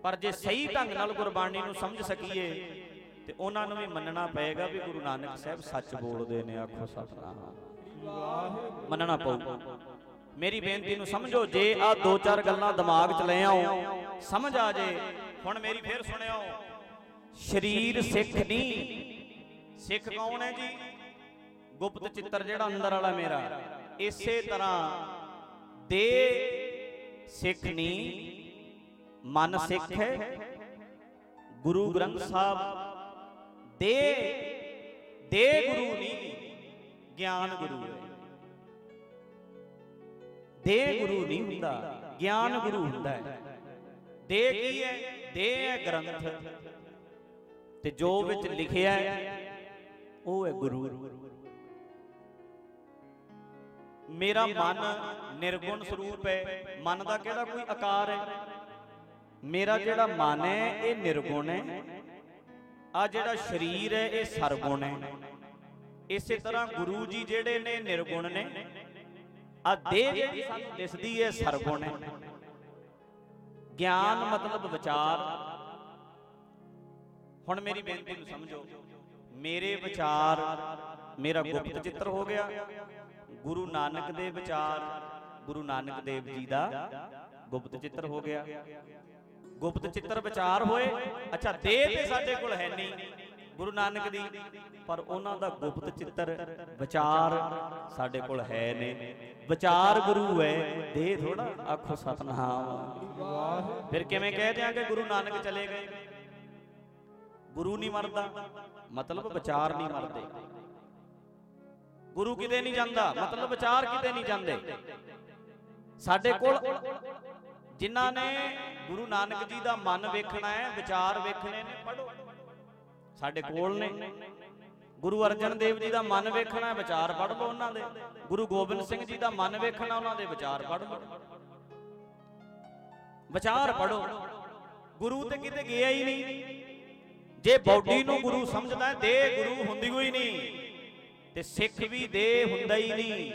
ਪਰ ਜੇ ਸਹੀ ਢੰਗ ਨਾਲ ਗੁਰਬਾਣੀ ਨੂੰ ਸਮਝ ਸਕੀਏ ਤੇ ਉਹਨਾਂ ਨੂੰ ਵੀ ਮੰਨਣਾ ਪਏਗਾ ਵੀ ਗੁਰੂ ਨਾਨਕ ਸਾਹਿਬ ਸੱਚ ਬੋਲਦੇ ਨੇ ਆਖੋ ਸਤਨਾਮ। ਮੰਨਣਾ ਪਊ। ਮੇਰੀ ਬੇਨਤੀ ਨੂੰ ਸਮਝੋ ਜੇ ਆ ਦੋ ਚਾਰ ਗੱਲਾਂ ਦਿਮਾਗ 'ਚ ਲੈ ਆਓ ਸਮਝ ਆ ਜੇ। ਹੁਣ ਮੇਰੀ ਫੇਰ ਸੁਣਿਓ। ਸ਼ਰੀਰ ਸਿੱਖ ਨਹੀਂ। ਸਿੱਖ ਕੌਣ ਹੈ ਜੀ? ਗੁਪਤ ਚਿੱਤਰ ਜਿਹੜਾ ਅੰਦਰ ਵਾਲਾ ਮੇਰਾ। ਇਸੇ ਤਰ੍ਹਾਂ ਦੇ ਸਿੱਖ ਨਹੀਂ ਮਨ ਸਿੱਖ ਹੈ। ਗੁਰੂ ਗ੍ਰੰਥ ਸਾਹਿਬ ਦੇ ਦੇ ਗੁਰੂ ਨਹੀਂ ਗਿਆਨ ਗੁਰੂ ਹੈ। ਦੇ ਗੁਰੂ ਨਹੀਂ ਹੁੰਦਾ ਗਿਆਨ ਗੁਰੂ ਹੁੰਦਾ ਹੈ। ਦੇ ਕੀ ਹੈ? ਦੇ ਹੈ ਗ੍ਰੰਥ। ਤੇ ਜੋ ਵਿੱਚ ਲਿਖਿਆ ਹੈ ਉਹ ਹੈ ਗੁਰੂ। ਮੇਰਾ ਮਨ ਨਿਰਗੁਣ ਸਰੂਪ ਹੈ। ਮਨ ਦਾ ਕਿਹੜਾ ਕੋਈ ਆਕਾਰ ਹੈ? ਮੇਰਾ ਜਿਹੜਾ ਮਨ ਹੈ ਇਹ ਨਿਰਗੁਣ ਹੈ। ਆ ਜਿਹੜਾ ਸਰੀਰ ਹੈ ਇਹ ਸਰਗੁਣ ਹੈ। ਇਸੇ ਤਰ੍ਹਾਂ ਗੁਰੂ ਜੀ ਜਿਹੜੇ ਨੇ ਨਿਰਗੁਣ ਨੇ। ਆ ਦੇਹ ਜਿਹੜੀ ਸਾਨੂੰ ਦਿਸਦੀ ਹੈ ਸਰਗੁਣ ਹੈ। ਗਿਆਨ ਮਤਲਬ ਵਿਚਾਰ। ਹੁਣ ਮੇਰੀ ਬੇਨਤੀ ਨੂੰ ਸਮਝੋ। ਮੇਰੇ ਵਿਚਾਰ ਮੇਰਾ ਗੁਪਤ ਚਿੱਤਰ ਹੋ ਗਿਆ। ਗੁਰੂ ਨਾਨਕ ਦੇ ਵਿਚਾਰ, ਗੁਰੂ ਨਾਨਕ ਦੇਵ ਜੀ ਦਾ ਗੁਪਤ ਚਿੱਤਰ ਹੋ ਗਿਆ। ਗੁਪਤ ਚਿੱਤਰ ਵਿਚਾਰ ਹੋਏ, ਅੱਛਾ, ਦੇਹ ਤੇ ਸਾਡੇ ਕੋਲ ਹੈ ਨਹੀਂ ਗੁਰੂ ਨਾਨਕ ਦੀ, ਪਰ ਉਹਨਾਂ ਦਾ ਗੁਪਤ ਚਿੱਤਰ, ਵਿਚਾਰ ਸਾਡੇ ਕੋਲ ਹੈ ਨੇ। ਵਿਚਾਰ ਗੁਰੂ ਹੈ, ਦੇਹ ਥੋੜਾ ਆਖੋ ਸਤਨਾਮ। ਫਿਰ ਕਿਵੇਂ ਕਹਿ ਦਿਆਂਗੇ ਗੁਰੂ ਨਾਨਕ ਚਲੇ ਗਏ? ਗੁਰੂ ਨਹੀਂ ਮਰਦਾ, ਮਤਲਬ ਵਿਚਾਰ ਨਹੀਂ ਮਰਦੇ। ਗੁਰੂ ਕਿਤੇ ਨਹੀਂ ਜਾਂਦਾ, ਮਤਲਬ ਵਿਚਾਰ ਕਿਤੇ ਨਹੀਂ ਜਾਂਦੇ। ਸਾਡੇ ਕੋਲ ਜਿਨ੍ਹਾਂ ਨੇ ਗੁਰੂ ਨਾਨਕ ਜੀ ਦਾ ਮਨ ਵੇਖਣਾ ਹੈ, ਵਿਚਾਰ ਵੇਖਣੇ ਨੇ ਪੜੋ ਸਾਡੇ ਕੋਲ ਨੇ। ਗੁਰੂ ਅਰਜਨ ਦੇਵ ਜੀ ਦਾ ਮਨ ਵੇਖਣਾ ਵਿਚਾਰ ਪੜ ਲਓ ਉਹਨਾਂ ਦੇ। ਗੁਰੂ ਗੋਬਿੰਦ ਸਿੰਘ ਜੀ ਦਾ ਮਨ ਵੇਖਣਾ, ਉਹਨਾਂ ਦੇ ਵਿਚਾਰ ਪੜ ਲਓ। ਵਿਚਾਰ ਪੜੋ ਗੁਰੂ ਤੇ ਕਿਤੇ ਗਿਆ ਹੀ ਨਹੀਂ। ਜੇ ਬੌਡੀ ਨੂੰ ਗੁਰੂ ਸਮਝਦਾ ਹੈ ਦੇਹ ਗੁਰੂ ਹੁੰਦੀ ਹੋਈ ਨਹੀਂ। ਤੇ ਸਿੱਖ ਵੀ ਦੇ ਹੁੰਦਾ ਹੀ ਨਹੀਂ।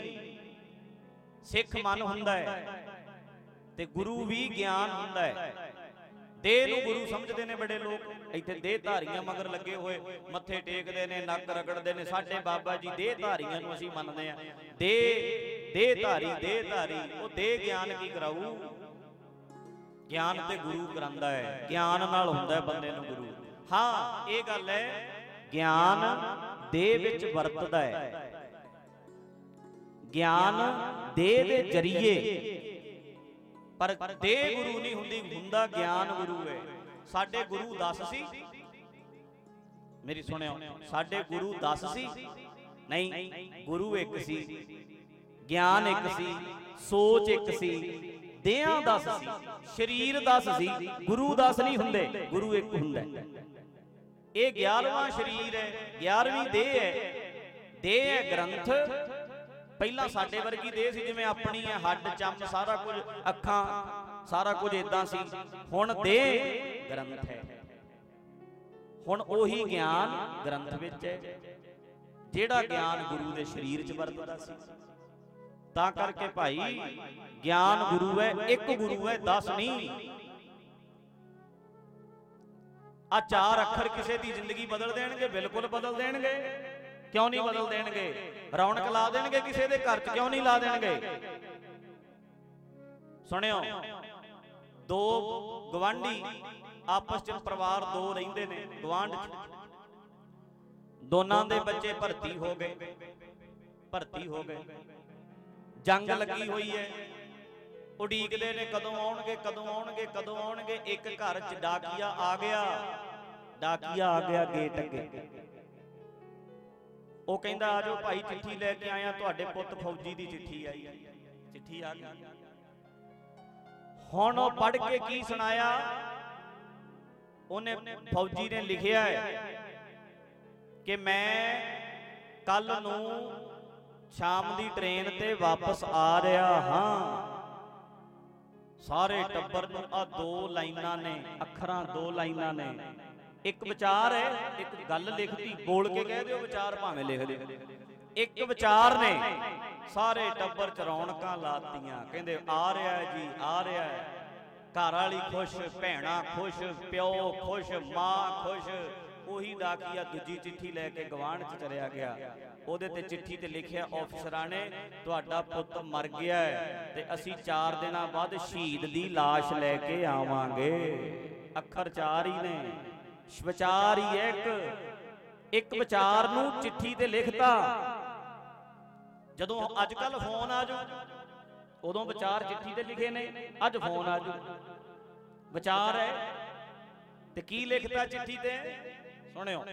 ਸਿੱਖ ਮਨ ਹੁੰਦਾ ਹੈ ਤੇ ਗੁਰੂ ਵੀ ਗਿਆਨ ਹੁੰਦਾ ਹੈ। ਦੇਹ ਨੂੰ ਗੁਰੂ ਸਮਝਦੇ ਨੇ ਬੜੇ ਲੋਕ। ਇੱਥੇ ਦੇਹ ਧਾਰੀਆਂ ਮਗਰ ਲੱਗੇ ਹੋਏ, ਮੱਥੇ ਟੇਕਦੇ ਨੇ, ਨੱਕ ਰਗੜਦੇ ਨੇ। ਸਾਡੇ ਬਾਬਾ ਜੀ ਦੇਹ ਧਾਰੀਆਂ ਨੂੰ ਅਸੀਂ ਮੰਨਦੇ ਆ ਦੇਹ ਦੇਹ ਧਾਰੀ ਦੇਹ ਧਾਰੀ, ਉਹ ਦੇਹ ਗਿਆਨ ਕੀ ਕਰਾਊ? ਗਿਆਨ ਤੇ ਗੁਰੂ ਕਰਾਂਦਾ ਹੈ। ਗਿਆਨ ਨਾਲ ਹੁੰਦਾ ਬੰਦੇ ਨੂੰ ਗੁਰੂ। ਹਾਂ, ਇਹ ਗੱਲ ਹੈ, ਗਿਆਨ ਦੇ ਵਿੱਚ ਵਰਤਦਾ ਹੈ। ਗਿਆਨ ਦੇਹ ਦੇ ਜਰੀਏ। ਪਰ ਦੇਹ ਗੁਰੂ ਨਹੀਂ ਹੁੰਦੀ, ਹੁੰਦਾ ਗਿਆਨ ਗੁਰੂ ਹੈ। ਸਾਡੇ ਗੁਰੂ 10 ਸੀ। ਮੇਰੀ ਸੁਣਿਓ, ਸਾਡੇ ਗੁਰੂ 10 ਸੀ। ਨਹੀਂ, ਗੁਰੂ ਇੱਕ ਸੀ, ਗਿਆਨ ਇੱਕ ਸੀ, ਸੋਚ ਇੱਕ ਸੀ, ਦੇਹਾਂ 10 ਸੀ, ਸਰੀਰ 10 ਸੀ, ਗੁਰੂ 10 ਨਹੀਂ ਹੁੰਦੇ, ਗੁਰੂ ਇੱਕ ਹੁੰਦਾ ਇਹ 11ਵਾਂ ਸਰੀਰ ਹੈ 11ਵੀਂ ਦੇਹ ਹੈ। ਦੇਹ ਹੈ ਗ੍ਰੰਥ। ਪਹਿਲਾਂ ਸਾਡੇ ਵਰਗੀ ਦੇਹ ਸੀ, ਜਿਵੇਂ ਆਪਣੀ ਹੈ, ਹੱਡ, ਚੰਮ, ਸਾਰਾ ਕੁਝ, ਅੱਖਾਂ, ਸਾਰਾ ਕੁਝ ਇਦਾਂ ਸੀ। ਹੁਣ ਦੇਹ ਗ੍ਰੰਥ ਹੈ। ਹੁਣ ਉਹੀ ਗਿਆਨ ਗ੍ਰੰਥ ਵਿੱਚ ਹੈ, ਜਿਹੜਾ ਗਿਆਨ ਗੁਰੂ ਦੇ ਸਰੀਰ 'ਚ ਵਰਤਦਾ ਸੀ। ਤਾਂ ਕਰਕੇ ਭਾਈ, ਗਿਆਨ ਗੁਰੂ ਹੈ, ਇੱਕ ਗੁਰੂ ਹੈ 10 ਨਹੀਂ। ਆ ਚਾਰ ਅੱਖਰ ਕਿਸੇ ਦੀ ਜ਼ਿੰਦਗੀ ਬਦਲ ਦੇਣਗੇ, ਬਿਲਕੁਲ ਬਦਲ ਦੇਣਗੇ। ਕਿਉਂ ਨਹੀਂ ਬਦਲ ਦੇਣਗੇ? ਰੌਣਕ ਲਾ ਦੇਣਗੇ ਕਿਸੇ ਦੇ ਘਰ 'ਚ, ਕਿਉਂ ਨਹੀਂ ਲਾ ਦੇਣਗੇ? ਸੁਣਿਓ, ਦੋ ਗਵਾਂਢੀ ਆਪਸ 'ਚ ਪਰਿਵਾਰ ਦੋ ਰਹਿੰਦੇ ਨੇ ਗਵਾਂਢ 'ਚ। ਦੋਨਾਂ ਦੇ ਬੱਚੇ ਭਰਤੀ ਹੋ ਗਏ। ਭਰਤੀ ਹੋ ਗਏ। ਜੰਗ ਲੱਗੀ ਹੋਈ ਹੈ। ਉਡੀਕਦੇ ਨੇ ਕਦੋਂ ਆਉਣਗੇ ਕਦੋਂ ਆਉਣਗੇ ਕਦੋਂ ਆਉਣਗੇ। ਇੱਕ ਘਰ 'ਚ ਡਾਕੀਆ ਆ ਗਿਆ। ਡਾਕੀਆ ਆ ਗਿਆ ਗੇਟ ਅੱਗੇ? ਉਹ ਕਹਿੰਦਾ ਆਜੋ ਭਾਈ ਚਿੱਠੀ ਲੈ ਕੇ ਆਇਆ ਤੁਹਾਡੇ ਪੁੱਤ ਫੌਜੀ ਦੀ ਚਿੱਠੀ ਆਈ। ਚਿੱਠੀ ਆ ਗਈ। ਹੁਣ ਉਹ ਪੜ੍ਹ ਕੇ ਕੀ ਸੁਣਾਇਆ? ਉਹਨੇ ਫੌਜੀ ਨੇ ਲਿਖਿਆ ਹੈ ਕਿ ਮੈਂ ਕੱਲ ਨੂੰ ਸ਼ਾਮ ਦੀ ਟ੍ਰੇਨ ਤੇ ਵਾਪਸ ਆ ਰਿਹਾ ਹਾਂ। ਸਾਰੇ ਟੱਬਰ ਨੂੰ ਆ ਦੋ ਲਾਈਨਾਂ ਨੇ ਅੱਖਰਾਂ ਦੋ ਲਾਈਨਾਂ ਨੇ। ਇੱਕ ਵਿਚਾਰ ਹੈ, ਇੱਕ ਗੱਲ ਲਿਖਦੀ ਬੋਲ ਕੇ ਕਹਿ ਦਿਓ ਵਿਚਾਰ ਭਾਵੇਂ ਲਿਖ ਦਿਓ ਇੱਕ ਵਿਚਾਰ ਨੇ, ਸਾਰੇ ਟੱਬਰ ਚ ਰੌਣਕਾਂ ਲਾਤੀਆਂ, ਕਹਿੰਦੇ ਆ ਰਿਹਾ ਜੀ, ਆ ਰਿਹਾ ਹੈ। ਘਰ ਵਾਲੀ ਖੁਸ਼, ਭੈਣਾ ਖੁਸ਼, ਪਿਓ ਖੁਸ਼, ਮਾਂ ਖੁਸ਼, ਉਹੀ ਡਾਕੀਆ ਦੂਜੀ ਚਿੱਠੀ ਲੈ ਕੇ ਗਵਾਂਢ ਚ ਚਲਿਆ ਗਿਆ। ਉਹਦੇ ਤੇ ਚਿੱਠੀ ਤੇ ਲਿਖਿਆ ਅਫਸਰਾਂ ਨੇ, ਤੁਹਾਡਾ ਪੁੱਤ ਮਰ ਗਿਆ ਹੈ ਤੇ ਅਸੀਂ 4 ਦਿਨਾਂ ਬਾਅਦ ਸ਼ਹੀਦ ਦੀ লাশ ਲੈ ਕੇ ਆਵਾਂਗੇ। ਅੱਖਰ ਚਾਰ ਹੀ ਨੇ। ਵਿਚਾਰ ਹੀ ਹੈ ਇੱਕ। ਇੱਕ ਵਿਚਾਰ ਨੂੰ ਚਿੱਠੀ ਤੇ ਲਿਖਤਾ ਜਦੋਂ ਅੱਜ ਕੱਲ ਫੋਨ ਆ ਜੂ ਉਦੋਂ ਵਿਚਾਰ ਚਿੱਠੀ ਤੇ ਲਿਖੇ ਨੇ, ਅੱਜ ਫੋਨ ਆ ਜੂ ਵਿਚਾਰ ਹੈ ਤੇ ਕੀ ਲਿਖਤਾ ਚਿੱਠੀ ਤੇ? ਸੁਣਿਓ।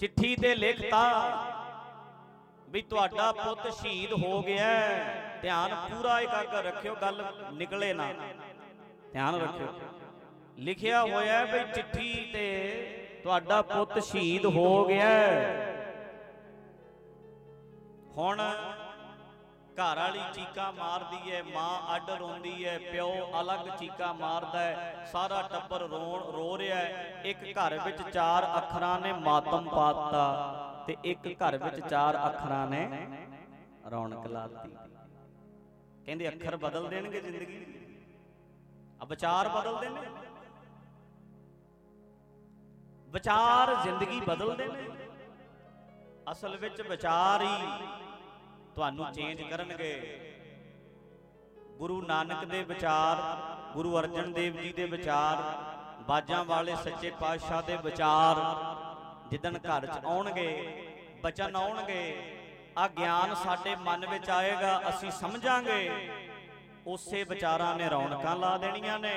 ਚਿੱਠੀ ਤੇ ਲਿਖਤਾ ਵੀ ਤੁਹਾਡਾ ਪੁੱਤ ਸ਼ਹੀਦ ਹੋ ਗਿਆ ਧਿਆਨ ਪੂਰਾ ਇਕਾਗਰ ਰੱਖਿਓ, ਗੱਲ ਨਿਕਲੇ ਨਾ। ਧਿਆਨ ਰੱਖਿਓ। ਲਿਖਿਆ ਹੋਇਆ ਹੈ ਵੀ ਚਿੱਠੀ ਤੇ ਤੁਹਾਡਾ ਪੁੱਤ ਸ਼ਹੀਦ ਹੋ ਗਿਆ। ਹੁਣ ਘਰ ਵਾਲੀ ਚੀਕਾਂ ਮਾਰਦੀ ਹੈ ਮਾਂ ਅੱਡ ਰੋਂਦੀ ਹੈ ਪਿਓ ਅਲੱਗ ਚੀਕਾਂ ਮਾਰਦਾ ਹੈ ਸਾਰਾ ਟੱਬਰ ਰੋਣ ਰੋ ਰਿਹਾ ਹੈ। ਇੱਕ ਘਰ ਵਿੱਚ ਚਾਰ ਅੱਖਰਾਂ ਨੇ ਮਾਤਮ ਪਾਤਾ ਤੇ ਇੱਕ ਘਰ ਵਿੱਚ ਚਾਰ ਅੱਖਰਾਂ ਨੇ ਰੌਣਕ ਲਾਤੀ। ਕਹਿੰਦੇ ਅੱਖਰ ਬਦਲ ਦੇਣਗੇ ਜ਼ਿੰਦਗੀ ਆ ਵਿਚਾਰ ਬਦਲਦੇ ਨੇ ਵਿਚਾਰ ਜ਼ਿੰਦਗੀ ਬਦਲਦੇ ਨੇ। ਅਸਲ ਵਿੱਚ ਵਿਚਾਰ ਹੀ ਤੁਹਾਨੂੰ ਚੇਂਜ ਕਰਨਗੇ। ਗੁਰੂ ਨਾਨਕ ਦੇ ਵਿਚਾਰ, ਗੁਰੂ ਅਰਜਨ ਦੇਵ ਜੀ ਦੇ ਵਿਚਾਰ, ਬਾਜਾਂ ਵਾਲੇ ਸੱਚੇ ਪਾਤਸ਼ਾਹ ਦੇ ਵਿਚਾਰ ਜਿੱਦਣ ਘਰ 'ਚ ਆਉਣਗੇ, ਬਚਨ ਆਉਣਗੇ ਆ ਗਿਆਨ ਸਾਡੇ ਮਨ ਵਿੱਚ ਆਏਗਾ, ਅਸੀਂ ਸਮਝਾਂਗੇ, ਉਸੇ ਵਿਚਾਰਾਂ ਨੇ ਰੌਣਕਾਂ ਲਾ ਦੇਣੀਆਂ ਨੇ।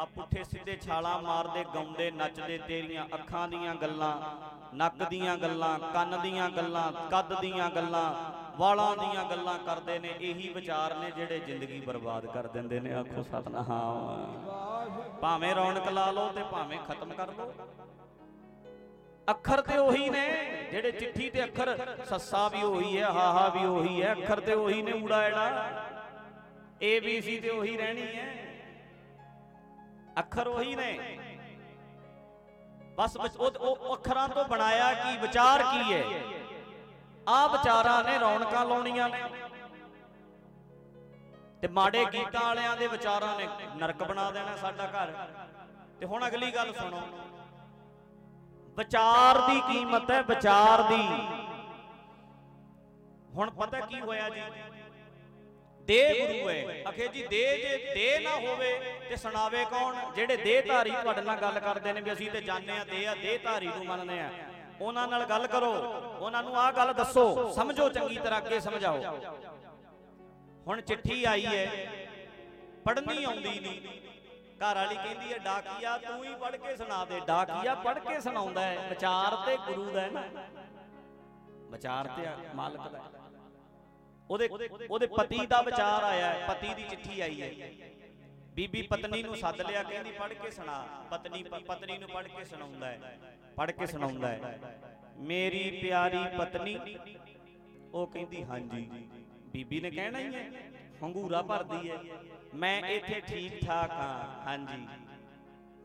ਆ ਪੁੱਠੇ ਸਿੱਧੇ ਛਾਲਾਂ ਮਾਰਦੇ, ਗਾਉਂਦੇ, ਨੱਚਦੇ ਤੇਰੀਆਂ ਅੱਖਾਂ ਦੀਆਂ ਗੱਲਾਂ, ਨੱਕ ਦੀਆਂ ਗੱਲਾਂ, ਕੰਨ ਦੀਆਂ ਗੱਲਾਂ, ਕੱਦ ਦੀਆਂ ਗੱਲਾਂ, ਵਾਲਾਂ ਦੀਆਂ ਗੱਲਾਂ ਕਰਦੇ ਨੇ, ਇਹੀ ਵਿਚਾਰ ਨੇ ਜਿਹੜੇ ਜ਼ਿੰਦਗੀ ਬਰਬਾਦ ਕਰ ਦਿੰਦੇ ਨੇ। ਆਖੋ ਸਤਨਾਮ। ਭਾਵੇਂ ਰੌਣਕ ਲਾ ਲਓ ਤੇ ਭਾਵੇਂ ਖਤਮ ਕਰ ਲਓ। ਅੱਖਰ ਤੇ ਉਹੀ ਨੇ ਜਿਹੜੇ ਚਿੱਠੀ ਤੇ ਅੱਖਰ, ਸੱਸਾ ਵੀ ਉਹੀ ਹੈ, ਹਾਹਾ ਵੀ ਉਹੀ ਹੈ, ਅੱਖਰ ਤੇ ਉਹੀ ਨੇ ਊੜਾ ਐੜਾ ਏ ਬੀ ਸੀ ਤੇ ਉਹੀ ਰਹਿਣੀ ਹੈ। ਅੱਖਰ ਉਹੀ ਨੇ। ਬਸ ਉਹ ਉਹ ਅੱਖਰਾਂ ਤੋਂ ਬਣਾਇਆ ਕੀ ਵਿਚਾਰ ਕੀ ਹੈ? ਆ ਵਿਚਾਰਾਂ ਨੇ ਰੌਣਕਾਂ ਲਾਉਣੀਆਂ ਨੇ। ਤੇ ਮਾੜੇ ਗੀਤਾਂ ਵਾਲਿਆਂ ਦੇ ਵਿਚਾਰਾਂ ਨੇ ਨਰਕ ਬਣਾ ਦੇਣਾ ਸਾਡਾ ਘਰ। ਤੇ ਹੁਣ ਅਗਲੀ ਗੱਲ ਸੁਣੋ। ਵਿਚਾਰ ਦੀ ਕੀਮਤ ਹੈ ਵਿਚਾਰ ਦੀ। ਹੁਣ ਪਤਾ ਕੀ ਹੋਇਆ ਜੀ? ਦੇ ਗੁਰੂ ਹੈ। ਅਖੇ ਜੀ, ਦੇ ਜੇ ਦੇ ਨਾ ਹੋਵੇ ਤੇ ਸੁਣਾਵੇ ਕੌਣ? ਜਿਹੜੇ ਦੇਹਧਾਰੀ ਤੁਹਾਡੇ ਨਾਲ ਗੱਲ ਕਰਦੇ ਨੇ ਵੀ ਅਸੀਂ ਤੇ ਜਾਣਦੇ ਆ ਦੇ ਆ, ਦੇਹਧਾਰੀ ਨੂੰ ਮੰਨਦੇ ਆ ਉਹਨਾਂ ਨਾਲ ਗੱਲ ਕਰੋ। ਉਹਨਾਂ ਨੂੰ ਆਹ ਗੱਲ ਦੱਸੋ। ਸਮਝੋ ਚੰਗੀ ਤਰ੍ਹਾਂ, ਅੱਗੇ ਸਮਝਾਓ। ਹੁਣ ਚਿੱਠੀ ਆਈ ਹੈ। ਪੜ੍ਹਨੀ ਆਉਂਦੀ ਨਹੀਂ। ਘਰ ਵਾਲੀ ਕਹਿੰਦੀ ਹੈ, ਡਾਕੀਆ, ਤੂੰ ਹੀ ਪੜ੍ਹ ਕੇ ਸੁਣਾ ਦੇ। ਡਾਕੀਆ ਪੜ੍ਹ ਕੇ ਸੁਣਾਉਂਦਾ ਹੈ। ਵਿਚਾਰ ਤੇ ਗੁਰੂ ਦਾ ਹੈ ਨਾ। ਵਿਚਾਰ ਤੇ ਮਾਲਕ ਦਾ ਉਹਦੇ ਉਹਦੇ ਪਤੀ ਦਾ ਵਿਚਾਰ ਆਇਆ ਪਤੀ ਦੀ ਚਿੱਠੀ ਆਈ ਹੈ। ਬੀਬੀ ਪਤਨੀ ਨੂੰ ਸੱਦ ਲਿਆ ਕਹਿੰਦੀ ਪੜ੍ਹ ਕੇ ਸੁਣਾ। ਪਤਨੀ ਪਤਨੀ ਨੂੰ ਪੜ੍ਹ ਕੇ ਸੁਣਾਉਂਦਾ ਹੈ। ਪੜ੍ਹ ਕੇ ਸੁਣਾਉਂਦਾ ਹੈ। ਮੇਰੀ ਪਿਆਰੀ ਪਤਨੀ ਉਹ ਕਹਿੰਦੀ ਹਾਂਜੀ ਬੀਬੀ ਨੇ ਕਹਿਣਾ ਹੀ ਹੈ। ਹੰਗੂਰਾ ਭਰਦੀ ਹੈ। ਮੈਂ ਇੱਥੇ ਠੀਕ ਠਾਕ ਹਾਂ। ਹਾਂਜੀ।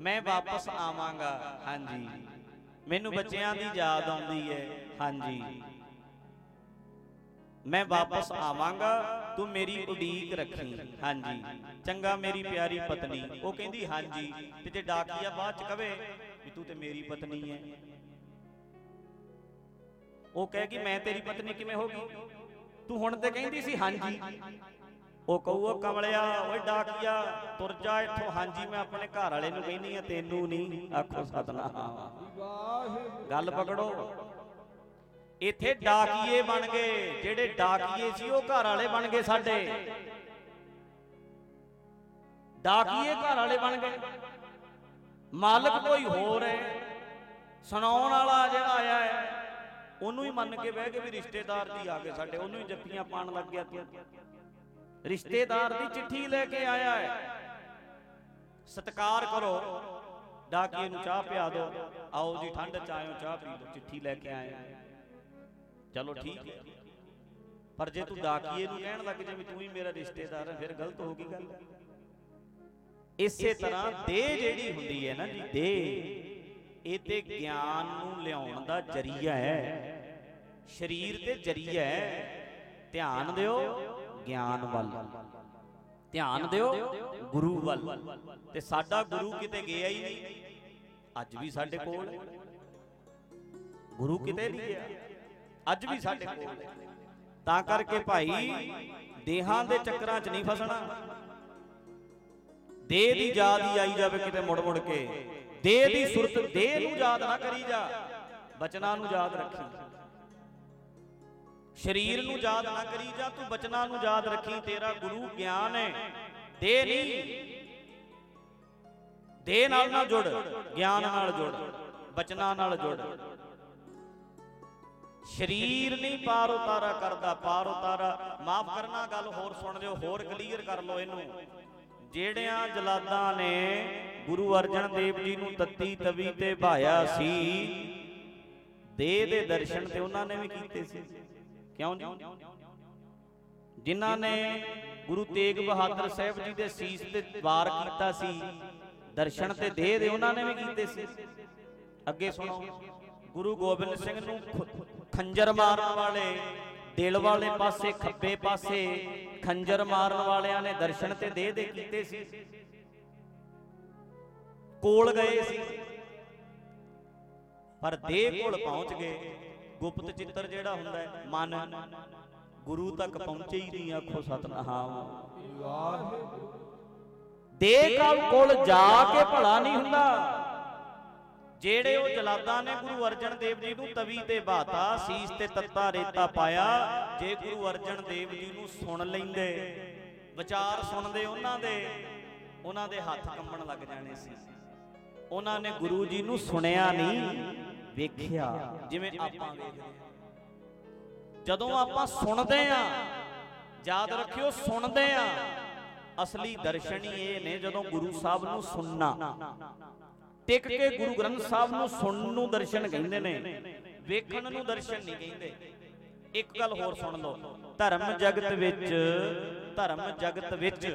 ਮੈਂ ਵਾਪਸ ਆਵਾਂਗਾ। ਹਾਂਜੀ। ਮੈਨੂੰ ਬੱਚਿਆਂ ਦੀ ਯਾਦ ਆਉਂਦੀ ਹੈ। ਹਾਂਜੀ। ਮੈਂ ਵਾਪਸ ਆਵਾਂਗਾ, ਤੂੰ ਮੇਰੀ ਉਡੀਕ ਰੱਖੀ। ਹਾਂਜੀ। ਚੰਗਾ ਮੇਰੀ ਪਿਆਰੀ ਪਤਨੀ। ਉਹ ਕਹਿੰਦੀ, ਹਾਂਜੀ। ਤੇ ਜੇ ਡਾਕੀਆ ਬਾਅਦ ਚ ਕਵੇ ਵੀ ਤੂੰ ਤੇ ਮੇਰੀ ਪਤਨੀ ਹੈ ਉਹ ਕਹੇਗੀ ਮੈਂ ਤੇਰੀ ਪਤਨੀ ਕਿਵੇਂ ਹੋ ਗਈ? ਤੂੰ ਹੁਣ ਤੇ ਕਹਿੰਦੀ ਸੀ, ਹਾਂਜੀ। ਉਹ ਕਹੂਗਾ ਕਮਲਿਆ, ਓਏ ਡਾਕੀਆ, ਤੁਰ ਜਾ ਇੱਥੋਂ। ਹਾਂਜੀ, ਮੈਂ ਆਪਣੇ ਘਰ ਵਾਲੇ ਨੂੰ ਕਹਿੰਦੀ ਆ, ਤੈਨੂੰ ਨਹੀਂ। ਆਖੋ ਸਤਨਾਮ। ਗੱਲ ਪਕੜੋ। ਇੱਥੇ ਡਾਕੀਏ ਬਣ ਗਏ। ਜਿਹੜੇ ਡਾਕੀਏ ਸੀ ਉਹ ਘਰ ਵਾਲੇ ਬਣ ਗਏ ਸਾਡੇ। ਡਾਕੀਏ ਘਰ ਵਾਲੇ ਬਣ ਗਏ। ਮਾਲਕ ਕੋਈ ਹੋਰ ਹੈ। ਸੁਣਾਉਣ ਵਾਲਾ ਜਿਹੜਾ ਆਇਆ ਹੈ ਉਹਨੂੰ ਹੀ ਮੰਨ ਕੇ ਬਹਿ ਕੇ ਵੀ ਰਿਸ਼ਤੇਦਾਰ ਜੀ ਆ ਗਏ ਸਾਡੇ ਉਹਨੂੰ ਹੀ ਜੱਫੀਆਂ ਪਾਣ ਲੱਗ ਗਿਆ। ਤੇ ਰਿਸ਼ਤੇਦਾਰ ਦੀ ਚਿੱਠੀ ਲੈ ਕੇ ਆਇਆ ਹੈ। ਸਤਕਾਰ ਕਰੋ। ਡਾਕੀਏ ਨੂੰ ਚਾਹ ਪਿਆ ਦਿਓ। ਆਓ ਜੀ ਠੰਡ ਚ ਆਇਓ ਚਾਹ ਪੀ ਲਓ। ਚਿੱਠੀ ਲੈ ਕੇ ਆਏ। ਚਲੋ ਠੀਕ ਹੈ। ਪਰ ਜੇ ਤੂੰ ਡਾਕੀਏ ਨੂੰ ਕਹਿਣ ਲੱਗ ਜੇ ਵੀ ਤੂੰ ਹੀ ਮੇਰਾ ਰਿਸ਼ਤੇਦਾਰ ਹੈ ਫਿਰ ਗਲਤ ਹੋ ਗਈ ਗੱਲ। ਇਸੇ ਤਰ੍ਹਾਂ ਦੇ ਜਿਹੜੀ ਹੁੰਦੀ ਹੈ ਨਾ ਜੀ ਦੇ ਇਹ ਤੇ ਗਿਆਨ ਨੂੰ ਲਿਆਉਣ ਦਾ ਜਰੀਆ ਹੈ। ਸਰੀਰ ਤੇ ਜਰੀਆ ਹੈ। ਧਿਆਨ ਦਿਓ ਗਿਆਨ ਵੱਲ। ਧਿਆਨ ਦਿਓ ਗੁਰੂ ਵੱਲ। ਤੇ ਸਾਡਾ ਗੁਰੂ ਕਿਤੇ ਗਿਆ ਹੀ ਨਹੀਂ। ਅੱਜ ਵੀ ਸਾਡੇ ਕੋਲ ਹੈ। ਗੁਰੂ ਕਿਤੇ ਨਹੀਂ ਗਿਆ। ਅੱਜ ਵੀ ਸਾਡੇ ਕੋਲ ਤਾਂ ਕਰਕੇ ਭਾਈ ਦੇਹਾਂ ਦੇ ਚੱਕਰਾਂ 'ਚ ਨਹੀਂ ਫਸਣਾ। ਦੇਹ ਦੀ ਯਾਦ ਹੀ ਆਈ ਜਾਵੇ ਕਿਤੇ ਮੁੜ ਮੁੜ ਕੇ। ਦੇਹ ਦੀ ਸੁਰਤ ਦੇਹ ਨੂੰ ਯਾਦ ਨਾ ਕਰੀ ਜਾ। ਬਚਨਾਂ ਨੂੰ ਯਾਦ ਰੱਖੀ। ਸਰੀਰ ਨੂੰ ਯਾਦ ਨਾ ਕਰੀ ਜਾ ਤੂੰ ਬਚਨਾਂ ਨੂੰ ਯਾਦ ਰੱਖੀ ਤੇਰਾ ਗੁਰੂ ਗਿਆਨ ਹੈ। ਦੇਹ ਨਹੀਂ। ਦੇਹ ਨਾਲ ਨਾ ਜੁੜ। ਗਿਆਨ ਨਾਲ ਜੁੜ। ਬਚਨਾਂ ਨਾਲ ਜੁੜ। ਸਰੀਰ ਨਹੀਂ ਪਾਰ ਉਤਾਰਾ ਕਰਦਾ, ਪਾਰ ਉਤਾਰਾ। ਮਾਫ ਕਰਨਾ ਗੱਲ ਹੋਰ ਸੁਣ ਲਿਓ, ਹੋਰ ਕਲੀਅਰ ਕਰ ਲਓ ਇਹਨੂੰ। ਜਿਹੜਿਆਂ ਜਲਾਦਾਂ ਨੇ ਗੁਰੂ ਅਰਜਨ ਦੇਵ ਜੀ ਨੂੰ ਤੱਤੀ, ਤਵੀ ਤੇ ਭਾਇਆ ਸੀ ਦੇਹ ਦੇ ਦਰਸ਼ਨ ਤੇ ਉਹਨਾਂ ਨੇ ਵੀ ਕੀਤੇ ਸੀ। ਕਿਉਂ ਜੀ? ਜਿਨ੍ਹਾਂ ਨੇ ਗੁਰੂ ਤੇਗ ਬਹਾਦਰ ਸਾਹਿਬ ਜੀ ਦੇ ਸੀਸ ਤੇ ਵਾਰ ਕੀਤਾ ਸੀ, ਦਰਸ਼ਨ ਤੇ ਦੇ ਦੇ ਉਹਨਾਂ ਨੇ ਵੀ ਕੀਤੇ ਸੀ। ਅੱਗੇ ਸੁਣੋ, ਗੁਰੂ ਗੋਬਿੰਦ ਸਿੰਘ ਨੂੰ ਖੰਜਰ ਮਾਰਨ ਵਾਲੇ ਦਿਲ ਵਾਲੇ ਪਾਸੇ ਖੱਬੇ ਪਾਸੇ ਖੰਜਰ ਮਾਰਨ ਵਾਲਿਆਂ ਨੇ ਦਰਸ਼ਨ ਤੇ ਦੇ ਦੇ ਕੀਤੇ ਸੀ। ਕੋਲ ਗਏ ਸੀ। ਪਰ ਦੇਹ ਕੋਲ ਪਹੁੰਚ ਗਏ। ਗੁਪਤ ਚਿੱਤਰ ਜਿਹੜਾ ਹੁੰਦਾ ਹੈ ਮਨ ਗੁਰੂ ਤੱਕ ਪਹੁੰਚੇ ਹੀ ਨਹੀਂ ਆਖੋ ਸਤਨਾਮ। ਦੇਹ ਕਾਲ ਕੋਲ ਜਾ ਕੇ ਭਲਾ ਨਹੀਂ ਹੁੰਦਾ। ਜਿਹੜੇ ਉਹ ਜਲਾਦਾਂ ਨੇ ਗੁਰੂ ਅਰਜਨ ਦੇਵ ਜੀ ਨੂੰ ਤਵੀ ਤੇ ਬਾਤਾ, ਸੀਸ ਤੇ ਤੱਤਾ ਰੇਤਾ ਪਾਇਆ, ਜੇ ਗੁਰੂ ਅਰਜਨ ਦੇਵ ਜੀ ਨੂੰ ਸੁਣ ਲੈਂਦੇ, ਵਿਚਾਰ ਸੁਣਦੇ ਉਹਨਾਂ ਦੇ ਉਹਨਾਂ ਦੇ ਹੱਥ ਕੰਬਣ ਲੱਗ ਜਾਣੇ ਸੀ। ਉਹਨਾਂ ਨੇ ਗੁਰੂ ਜੀ ਨੂੰ ਸੁਣਿਆ ਨਹੀਂ, ਵੇਖਿਆ, ਜਿਵੇਂ ਆਪਾਂ ਵੇਖਦੇ ਜਦੋਂ ਆਪਾਂ ਸੁਣਦੇ ਆ ਯਾਦ ਰੱਖਿਓ, ਸੁਣਦੇ ਆ ਅਸਲੀ ਦਰਸ਼ਨ ਹੀ ਇਹ ਨੇ ਜਦੋਂ ਗੁਰੂ ਸਾਹਿਬ ਨੂੰ ਸੁਣਨਾ। ਟਿਕ ਕੇ ਗੁਰੂ ਗ੍ਰੰਥ ਸਾਹਿਬ ਨੂੰ ਸੁਣਨ ਨੂੰ ਦਰਸ਼ਨ ਕਹਿੰਦੇ ਨੇ। ਵੇਖਣ ਨੂੰ ਦਰਸ਼ਨ ਨਹੀਂ ਕਹਿੰਦੇ। ਇੱਕ ਗੱਲ ਹੋਰ ਸੁਣ ਲਓ। ਧਰਮ ਜਗਤ ਵਿੱਚ ਧਰਮ ਜਗਤ ਵਿੱਚ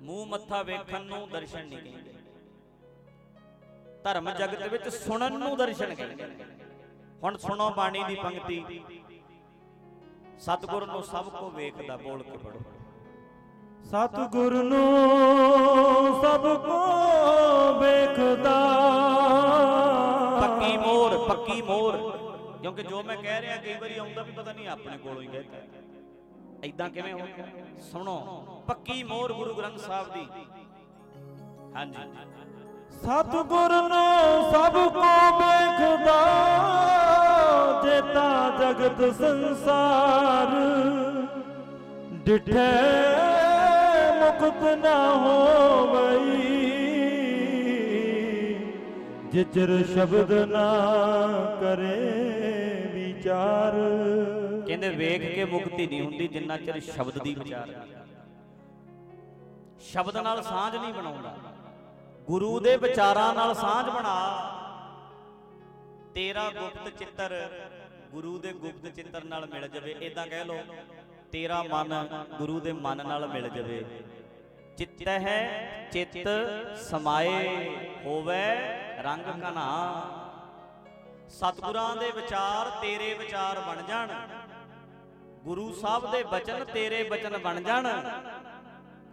ਮੂੰਹ ਮੱਥਾ ਵੇਖਣ ਨੂੰ ਦਰਸ਼ਨ ਨਹੀਂ ਕਹਿੰਦੇ। ਧਰਮ ਜਗਤ ਵਿੱਚ ਸੁਣਨ ਨੂੰ ਦਰਸ਼ਨ ਕਹਿੰਦੇ ਹੁਣ ਸੁਣੋ ਬਾਣੀ ਦੀ ਪੰਕਤੀ। ਸਤਿਗੁਰ ਨੂੰ ਸਭ ਕੋ ਵੇਖਦਾ ਬੋਲ ਕੇ ਪੜੋ ਸਤਿਗੁਰ ਨੂੰ ਸਭ ਕੋ ਵੇਖਦਾ। ਪੱਕੀ ਮੋਰ ਪੱਕੀ ਮੋਰ। ਕਿਉਂਕਿ ਜੋ ਮੈਂ ਕਹਿ ਰਿਹਾ ਕਈ ਵਾਰੀ ਆਉਂਦਾ ਵੀ ਪਤਾ ਨਹੀਂ ਆਪਣੇ ਕੋਲੋਂ ਹੀ ਕਹਿੰਦਾ ਐਦਾਂ ਕਿਵੇਂ ਹੋ ਸੁਣੋ ਪੱਕੀ ਮੋਰ ਗੁਰੂ ਗ੍ਰੰਥ ਸਾਹਿਬ ਦੀ। ਹਾਂਜੀ। ਸਤਿਗੁਰ ਨੂੰ ਸਭ ਕੋ ਵੇਖਦਾ ਜੇਤਾ ਜਗਤ ਸੰਸਾਰ। ਡਿਠੇ ਮੁਕਤ ਨਾ ਹੋਵਈ। ਜਿਚਰ ਸ਼ਬਦ ਨਾ ਕਰੇ ਵਿਚਾਰ। ਕਹਿੰਦੇ ਵੇਖ ਕੇ ਮੁਕਤੀ ਨਹੀਂ ਹੁੰਦੀ ਜਿੰਨਾ ਚਿਰ ਸ਼ਬਦ ਦੀ ਵਿਚਾਰ ਸ਼ਬਦ ਨਾਲ ਸਾਂਝ ਨਹੀਂ ਬਣਾਉਂਦਾ। ਗੁਰੂ ਦੇ ਵਿਚਾਰਾਂ ਨਾਲ ਸਾਂਝ ਬਣਾ। ਤੇਰਾ ਗੁਪਤ ਚਿੱਤਰ ਗੁਰੂ ਦੇ ਗੁਪਤ ਚਿੱਤਰ ਨਾਲ ਮਿਲ ਜਾਵੇ। ਇਦਾਂ ਕਹਿ ਲਓ, ਤੇਰਾ ਮਨ ਗੁਰੂ ਦੇ ਮਨ ਨਾਲ ਮਿਲ ਜਾਵੇ। ਚਿੱਤ ਹੈ, ਚਿੱਤ ਸਮਾਏ ਹੋਵੇ, ਰੰਗ ਕਨਾ ਸਤਿਗੁਰਾਂ ਦੇ ਵਿਚਾਰ ਤੇਰੇ ਵਿਚਾਰ ਬਣ ਜਾਣ। ਗੁਰੂ ਸਾਹਿਬ ਦੇ ਬਚਨ ਤੇਰੇ ਬਚਨ ਬਣ ਜਾਣ।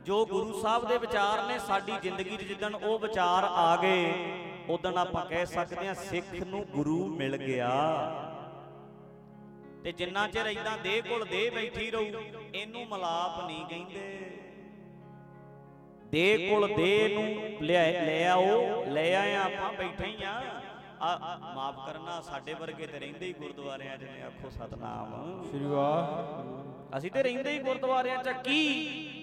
ਜੋ ਗੁਰੂ ਸਾਹਿਬ ਦੇ ਵਿਚਾਰ ਨੇ ਸਾਡੀ ਜ਼ਿੰਦਗੀ 'ਚ ਜਿੱਦਣ ਉਹ ਵਿਚਾਰ ਆ ਗਏ ਉਦੋਂ ਆਪਾਂ ਕਹਿ ਸਕਦੇ ਹਾਂ ਸਿੱਖ ਨੂੰ ਗੁਰੂ ਮਿਲ ਗਿਆ। ਤੇ ਜਿੰਨਾ ਚਿਰ ਇਦਾਂ ਦੇਹ ਕੋਲ ਦੇਹ ਬੈਠੀ ਰਹੂ, ਇਹਨੂੰ ਮਲਾਪ ਨਹੀਂ ਕਹਿੰਦੇ। ਦੇਹ ਕੋਲ ਦੇਹ ਨੂੰ ਲੈ ਆਓ ਲੈ ਆਏ ਆ ਆਪਾਂ ਬੈਠੇ ਹੀ ਆ। ਆ ਮਾਫ ਕਰਨਾ ਸਾਡੇ ਵਰਗੇ ਤੇ ਰਹਿੰਦੇ ਹੀ ਗੁਰਦੁਆਰਿਆਂ 'ਚ ਨੇ ਆਖੋ ਸਤਨਾਮ। ਸ੍ਰੀ ਵਾਹਿਗੁਰੂ ਅਸੀਂ ਤੇ ਰਹਿੰਦੇ ਹੀ ਗੁਰਦੁਆਰਿਆਂ 'ਚ ਕੀ?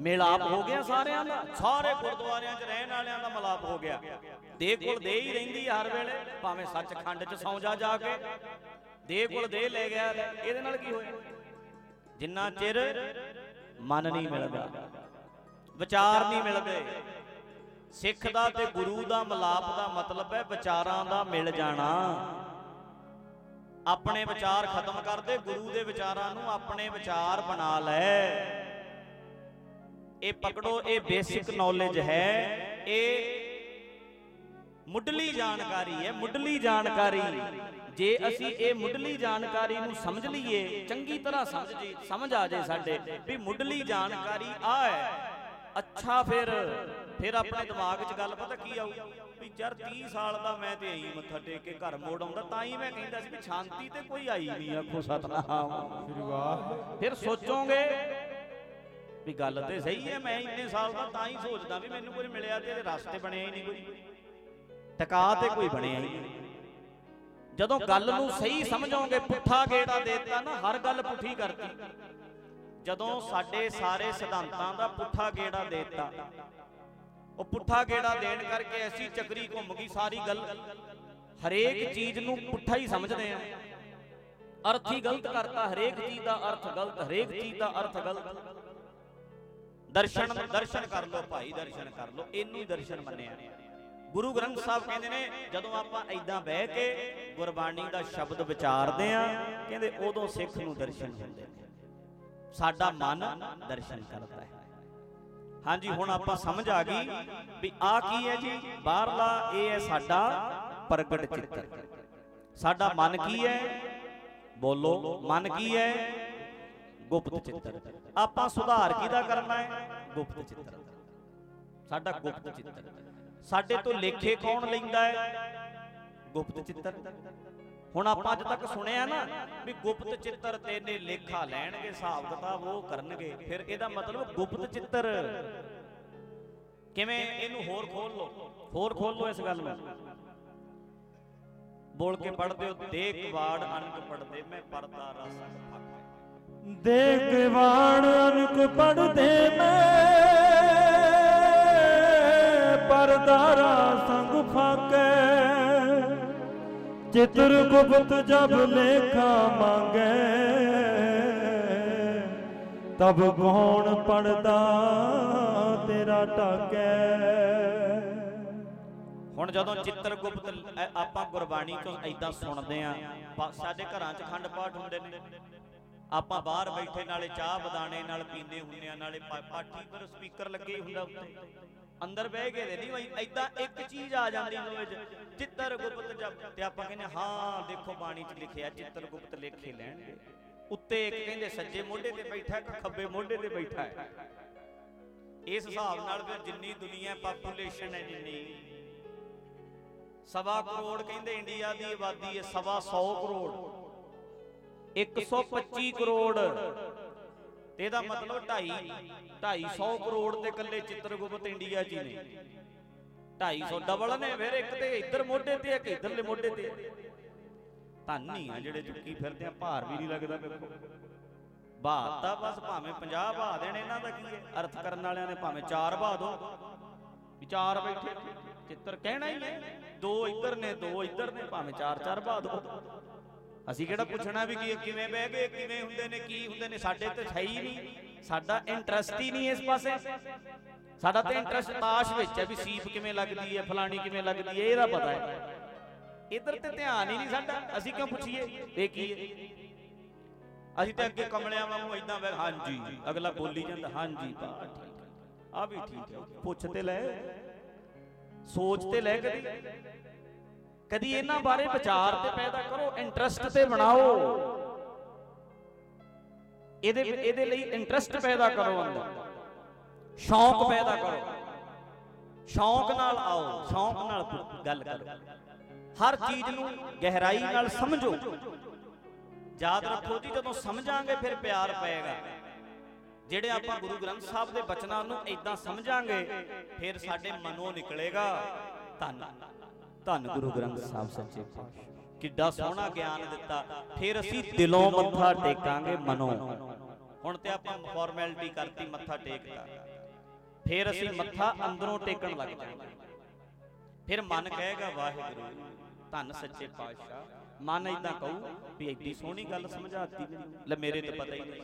ਮਿਲਾਪ ਹੋ ਗਿਆ ਸਾਰਿਆਂ ਦਾ ਸਾਰੇ ਗੁਰਦੁਆਰਿਆਂ 'ਚ ਰਹਿਣ ਵਾਲਿਆਂ ਦਾ ਮਿਲਾਪ ਹੋ ਗਿਆ। ਦੇ ਕੋਲ ਦੇ ਹੀ ਰਹਿੰਦੀ ਹਰ ਵੇਲੇ ਭਾਵੇਂ ਸੱਚਖੰਡ 'ਚ ਸੌਂ ਜਾ ਜਾ ਕੇ। ਦੇ ਕੋਲ ਦੇ ਲੈ ਗਿਆ ਇਹਦੇ ਨਾਲ ਕੀ ਹੋਇਆ? ਜਿੰਨਾ ਚਿਰ ਮਨ ਨਹੀਂ ਮਿਲਦਾ। ਵਿਚਾਰ ਨਹੀਂ ਮਿਲਦੇ। ਸਿੱਖ ਦਾ ਤੇ ਗੁਰੂ ਦਾ ਮਿਲਾਪ ਦਾ ਮਤਲਬ ਹੈ ਵਿਚਾਰਾਂ ਦਾ ਮਿਲ ਜਾਣਾ। ਆਪਣੇ ਵਿਚਾਰ ਖਤਮ ਕਰ ਦੇ, ਗੁਰੂ ਦੇ ਵਿਚਾਰਾਂ ਨੂੰ ਆਪਣੇ ਵਿਚਾਰ ਬਣਾ ਲੈ। ਇਹ ਪਕੜੋ, ਇਹ ਬੇਸਿਕ ਨੌਲੇਜ ਹੈ। ਇਹ ਮੁੱਢਲੀ ਜਾਣਕਾਰੀ ਹੈ, ਮੁੱਢਲੀ ਜਾਣਕਾਰੀ। ਜੇ ਅਸੀਂ ਇਹ ਮੁੱਢਲੀ ਜਾਣਕਾਰੀ ਨੂੰ ਸਮਝ ਲਈਏ, ਚੰਗੀ ਤਰ੍ਹਾਂ ਸਮਝ ਜੀ, ਸਮਝ ਆ ਜਾਏ ਸਾਡੇ, ਵੀ ਮੁੱਢਲੀ ਜਾਣਕਾਰੀ ਆ ਹੈ। ਅੱਛਾ ਫਿਰ ਫਿਰ ਆਪਣੇ ਦਿਮਾਗ 'ਚ ਗੱਲ ਪਤਾ ਕੀ ਆਊ? ਵੀ ਯਾਰ 30 ਸਾਲ ਦਾ ਮੈਂ ਤੇ ਆਈ ਮੱਥਾ ਟੇਕ ਕੇ ਘਰ ਮੋੜ ਆਉਂਦਾ ਤਾਂ ਹੀ ਮੈਂ ਕਹਿੰਦਾ ਸੀ ਵੀ ਸ਼ਾਂਤੀ ਤੇ ਕੋਈ ਆਈ ਨਹੀਂ ਆਖੋ ਸਤਨਾਮ। ਸ੍ਰੀ ਵਾਹਿਗੁਰੂ ਫਿਰ ਸੋਚੋਗੇ ਵੀ ਗੱਲ ਤੇ ਸਹੀ ਹੈ ਮੈਂ ਇੰਨੇ ਸਾਲ ਦਾ ਤਾਂ ਹੀ ਸੋਚਦਾ ਵੀ ਮੈਨੂੰ ਕੋਈ ਮਿਲਿਆ ਤੇ ਇਹਦੇ ਰਸਤੇ ਬਣਿਆ ਹੀ ਨਹੀਂ ਕੋਈ। ਟਿਕਾ ਤੇ ਕੋਈ ਬਣਿਆ ਹੀ ਨਹੀਂ। ਜਦੋਂ ਗੱਲ ਨੂੰ ਸਹੀ ਸਮਝੋਗੇ ਪੁੱਠਾ ਗੇੜਾ ਦੇਤਾ ਨਾ ਹਰ ਗੱਲ ਪੁੱਠੀ ਕਰਤੀ। ਜਦੋਂ ਸਾਡੇ ਸਾਰੇ ਸਿਧਾਂਤਾਂ ਦਾ ਪੁੱਠਾ ਗੇੜਾ ਦੇਤਾ। ਉਹ ਪੁੱਠਾ ਗੇੜਾ ਦੇਣ ਕਰਕੇ ਐਸੀ ਚੱਕਰੀ ਘੁੰਮ ਗਈ ਸਾਰੀ ਗੱਲ। ਹਰੇਕ ਚੀਜ਼ ਨੂੰ ਪੁੱਠਾ ਹੀ ਸਮਝਦੇ ਆ ਅਰਥ ਹੀ ਗਲਤ ਕਰਤਾ ਹਰੇਕ ਚੀਜ਼ ਦਾ ਅਰਥ ਗਲਤ ਹਰੇਕ ਚੀਜ਼ ਦਾ ਅਰਥ ਗਲਤ। ਦਰਸ਼ਨ ਦਰਸ਼ਨ ਕਰ ਲਓ ਭਾਈ ਦਰਸ਼ਨ ਕਰ ਲਓ। ਇਹਨੂੰ ਦਰਸ਼ਨ ਮੰਨਿਆ। ਗੁਰੂ ਗ੍ਰੰਥ ਸਾਹਿਬ ਕਹਿੰਦੇ ਨੇ ਜਦੋਂ ਆਪਾਂ ਐਦਾਂ ਬਹਿ ਕੇ ਗੁਰਬਾਣੀ ਦਾ ਸ਼ਬਦ ਵਿਚਾਰਦੇ ਆ ਕਹਿੰਦੇ ਉਦੋਂ ਸਿੱਖ ਨੂੰ ਦਰਸ਼ਨ ਹੁੰਦੇ ਨੇ। ਸਾਡਾ ਮਨ ਦਰਸ਼ਨ ਕਰਦਾ ਹੈ। ਹਾਂਜੀ, ਹੁਣ ਆਪਾਂ ਸਮਝ ਆ ਗਈ ਵੀ ਆ ਕੀ ਹੈ ਜੀ? ਬਾਹਰਲਾ ਇਹ ਹੈ ਸਾਡਾ ਪ੍ਰਗਟ ਚਿੱਤਰ। ਸਾਡਾ ਮਨ ਕੀ ਹੈ? ਬੋਲੋ, ਮਨ ਕੀ ਹੈ? ਗੁਪਤ ਚਿੱਤਰ। ਆਪਾਂ ਸੁਧਾਰ ਕਿਹਦਾ ਕਰਨਾ ਹੈ? ਗੁਪਤ ਚਿੱਤਰ। ਸਾਡਾ ਗੁਪਤ ਚਿੱਤਰ। ਸਾਡੇ ਤੋਂ ਲੇਖੇ ਕੌਣ ਲੈਂਦਾ ਹੈ? ਗੁਪਤ ਚਿੱਤਰ। ਹੁਣ ਆਪਾਂ ਅੱਜ ਤੱਕ ਸੁਣਿਆ ਨਾ ਵੀ ਗੁਪਤ ਚਿੱਤਰ ਤੇ ਨੇ ਲੇਖਾ ਲੈਣਗੇ, ਹਿਸਾਬ ਕਿਤਾਬ ਉਹ ਕਰਨਗੇ, ਫਿਰ ਇਹਦਾ ਮਤਲਬ ਗੁਪਤ ਚਿੱਤਰ। ਕਿਵੇਂ? ਇਹਨੂੰ ਹੋਰ ਖੋਲ ਲਓ। ਹੋਰ ਖੋਲ ਲਓ ਇਸ ਗੱਲ ਨੂੰ। ਬੋਲ ਕੇ ਪੜਦੇ ਹੋ, ਦੇਖ ਵਾੜ ਅਨਕ ਪੜਦੇ ਮੈਂ ਪਰਦਾ ਰਸ ਦੇਖ ਵਾਣ ਅਨਕ ਪੜਦੇ ਮੈਂ ਪਰਦਾਰਾ ਸੰਗ ਫਾਕੇ। ਚਿਤਰ ਗੁਪਤ ਜਬ ਲੇਖਾ ਮੰਗੇ, ਤਬ ਕੌਣ ਪੜਦਾ ਤੇਰਾ ਟਾਕੇ ਹੁਣ ਜਦੋਂ ਚਿੱਤਰਗੁਪਤ ਲ- ਆਪਾਂ ਗੁਰਬਾਣੀ ਤੋਂ ਐਦਾਂ ਸੁਣਦੇ ਆ ਸਾਡੇ ਘਰਾਂ 'ਚ ਖੰਡ ਪਾਠ ਹੁੰਦੇ ਨੇ। ਆਪਾਂ ਬਾਹਰ ਬੈਠੇ ਨਾਲੇ ਚਾਹ ਬਦਾਣੇ ਨਾਲ, ਪੀਂਦੇ ਹੁੰਦੇ ਆ, ਨਾਲੇ ਪਾਠੀ ਪਰ ਸਪੀਕਰ ਲੱਗੇ ਹੀ ਹੁੰਦਾ ਉੱਤੇ। ਅੰਦਰ ਬਹਿ ਗਏ ਨਹੀਂ ਬਈ ਐਦਾਂ ਇੱਕ ਚੀਜ਼ ਆ ਜਾਂਦੀ ਹੋਵੇ ਚਿੱਤਰਗੁਪਤ ਜਬ ਤੇ ਆਪਾਂ ਕਹਿੰਦੇ ਹਾਂ ਦੇਖੋ ਬਾਣੀ 'ਚ ਲਿਖਿਆ ਚਿੱਤਰਗੁਪਤ ਲੇਖੇ ਲੈਣਗੇ। ਉੱਤੇ ਇੱਕ ਕਹਿੰਦੇ ਸੱਜੇ ਮੋਢੇ ਤੇ ਬੈਠਾ, ਇੱਕ ਖੱਬੇ ਮੋਢੇ ਤੇ ਬੈਠਾ ਹੈ। ਇਸ ਹਿਸਾਬ ਨਾਲ ਫਿਰ ਜਿੰਨੀ ਦੁਨੀਆ ਪਾਪੂਲੇਸ਼ਨ ਹੈ ਜਿੰਨੀ। ਸਵਾ ਕਰੋੜ ਕਹਿੰਦੇ ਇੰਡੀਆ ਦੀ ਆਬਾਦੀ ਹੈ, ਸਵਾ 100 ਕਰੋੜ। 125 ਕਰੋੜ। ਤੇ ਇਹਦਾ ਮਤਲਬ 2.5 250 ਕਰੋੜ ਤੇ ਇਕੱਲੇ ਚਿੱਤਰਗੁਪਤ ਇੰਡੀਆ 'ਚ ਹੀ ਨੇ। 250 ਡਬਲ ਨੇ ਫਿਰ ਇੱਕ ਤੇ ਇੱਧਰ ਮੋਢੇ ਤੇ ਇੱਕ ਇੱਧਰਲੇ ਮੋਢੇ ਤੇ। ਧੰਨੀ ਆ ਜਿਹੜੇ ਚੁੱਕੀ ਫਿਰਦੇ ਆ ਭਾਰ ਵੀ ਨਹੀਂ ਲੱਗਦਾ ਕੋਲ। ਬਾਤ ਬਸ ਭਾਵੇਂ 50 ਬਾ ਦੇਣ ਇਹਨਾਂ ਦਾ ਕੀ ਹੈ? ਅਰਥ ਕਰਨ ਵਾਲਿਆਂ ਨੇ ਭਾਵੇਂ 4 ਬਾ ਦੋ। ਵਿਚਾਰ ਬੈਠੇ ਚਿੱਤਰ ਕਹਿਣਾ ਹੀ ਹੈ। ਦੋ ਇੱਧਰ ਨੇ ਦੋ ਇੱਧਰ ਨੇ ਭਾਵੇਂ 4-4 ਬਾ ਦੋ। ਅਸੀਂ ਕਿਹੜਾ ਪੁੱਛਣਾ ਵੀ ਕੀ ਕਿਵੇਂ ਬਹਿ ਗਏ, ਕਿਵੇਂ ਹੁੰਦੇ ਨੇ, ਕੀ ਹੁੰਦੇ ਨੇ? ਸਾਡੇ ਤੇ ਹੈ ਹੀ ਨਹੀਂ। ਸਾਡਾ ਇੰਟਰਸਟ ਹੀ ਨਹੀਂ ਇਸ ਪਾਸੇ। ਸਾਡਾ ਤੇ ਇੰਟਰਸਟ ਤਾਸ਼ ਵਿੱਚ ਹੈ ਵੀ ਸੀਪ ਕਿਵੇਂ ਲੱਗਦੀ ਹੈ, ਫਲਾਣੀ ਕਿਵੇਂ ਲੱਗਦੀ ਹੈ, ਇਹਦਾ ਪਤਾ ਹੈ। ਇਧਰ ਤੇ ਧਿਆਨ ਹੀ ਨਹੀਂ ਸਾਡਾ। ਅਸੀਂ ਕਿਉਂ ਪੁੱਛੀਏ? ਇਹ ਕੀ ਹੈ? ਅਸੀਂ ਤਾਂ ਅੱਗੇ ਕਮਲਿਆਂ ਵਾਂਗੂ ਇਦਾਂ ਵੇ ਹਾਂਜੀ, ਅਗਲਾ ਬੋਲੀ ਜਾਂਦਾ, ਹਾਂਜੀ ਬਾ ਠੀਕ ਆ ਵੀ ਠੀਕ ਹੈ। ਪੁੱਛ ਤੇ ਲੈ, ਸੋਚ ਤੇ ਲੈ ਕਦੀ। ਕਦੀ ਇਹਨਾਂ ਬਾਰੇ ਵਿਚਾਰ ਤੇ ਪੈਦਾ ਕਰੋ ਇੰਟਰਸਟ ਤੇ ਬਣਾਓ। ਇਹਦੇ ਇਹਦੇ ਲਈ ਇੰਟਰਸਟ ਪੈਦਾ ਕਰੋ ਅੰਦਰ। ਸ਼ੌਂਕ ਪੈਦਾ ਕਰੋ। ਸ਼ੌਂਕ ਨਾਲ ਆਓ ਸ਼ੌਂਕ ਨਾਲ ਗੱਲ ਕਰੋ। ਹਰ ਚੀਜ਼ ਨੂੰ ਗਹਿਰਾਈ ਨਾਲ ਸਮਝੋ। ਯਾਦ ਰੱਖੋ ਜੀ ਜਦੋਂ ਸਮਝਾਂਗੇ ਫਿਰ ਪਿਆਰ ਪਏਗਾ। ਜਿਹੜੇ ਆਪਾਂ ਗੁਰੂ ਗ੍ਰੰਥ ਸਾਹਿਬ ਦੇ ਬਚਨਾਂ ਨੂੰ ਇਦਾਂ ਸਮਝਾਂਗੇ ਫਿਰ ਸਾਡੇ ਮਨੋਂ ਨਿਕਲੇਗਾ ਧੰਨ। ਧੰਨ ਗੁਰੂ ਗ੍ਰੰਥ ਸਾਹਿਬ ਸੱਚੇ ਪਾਤਸ਼ਾਹ। ਕਿੱਡਾ ਸੋਹਣਾ ਗਿਆਨ ਦਿੱਤਾ। ਫਿਰ ਅਸੀਂ ਦਿਲੋਂ ਮੱਥਾ ਟੇਕਾਂਗੇ ਮਨੋਂ। ਹੁਣ ਤੇ ਆਪਾਂ ਫਾਰਮੈਲਿਟੀ ਕਰਤੀ ਮੱਥਾ ਟੇਕਦਾ ਫਿਰ ਅਸੀਂ ਮੱਥਾ ਅੰਦਰੋਂ ਟੇਕਣ ਲੱਗ ਜਾਵਾਂਗੇ। ਫਿਰ ਮਨ ਕਹੇਗਾ ਵਾਹਿਗੁਰੂ ਧੰਨ ਸੱਚੇ ਪਾਤਸ਼ਾਹ। ਮਨ ਇਦਾਂ ਕਹੂ ਵੀ ਐਡੀ ਸੋਹਣੀ ਗੱਲ ਸਮਝਾਤੀ ਲੈ ਮੇਰੇ ਤੇ ਪਤਾ ਹੀ ਨਹੀਂ।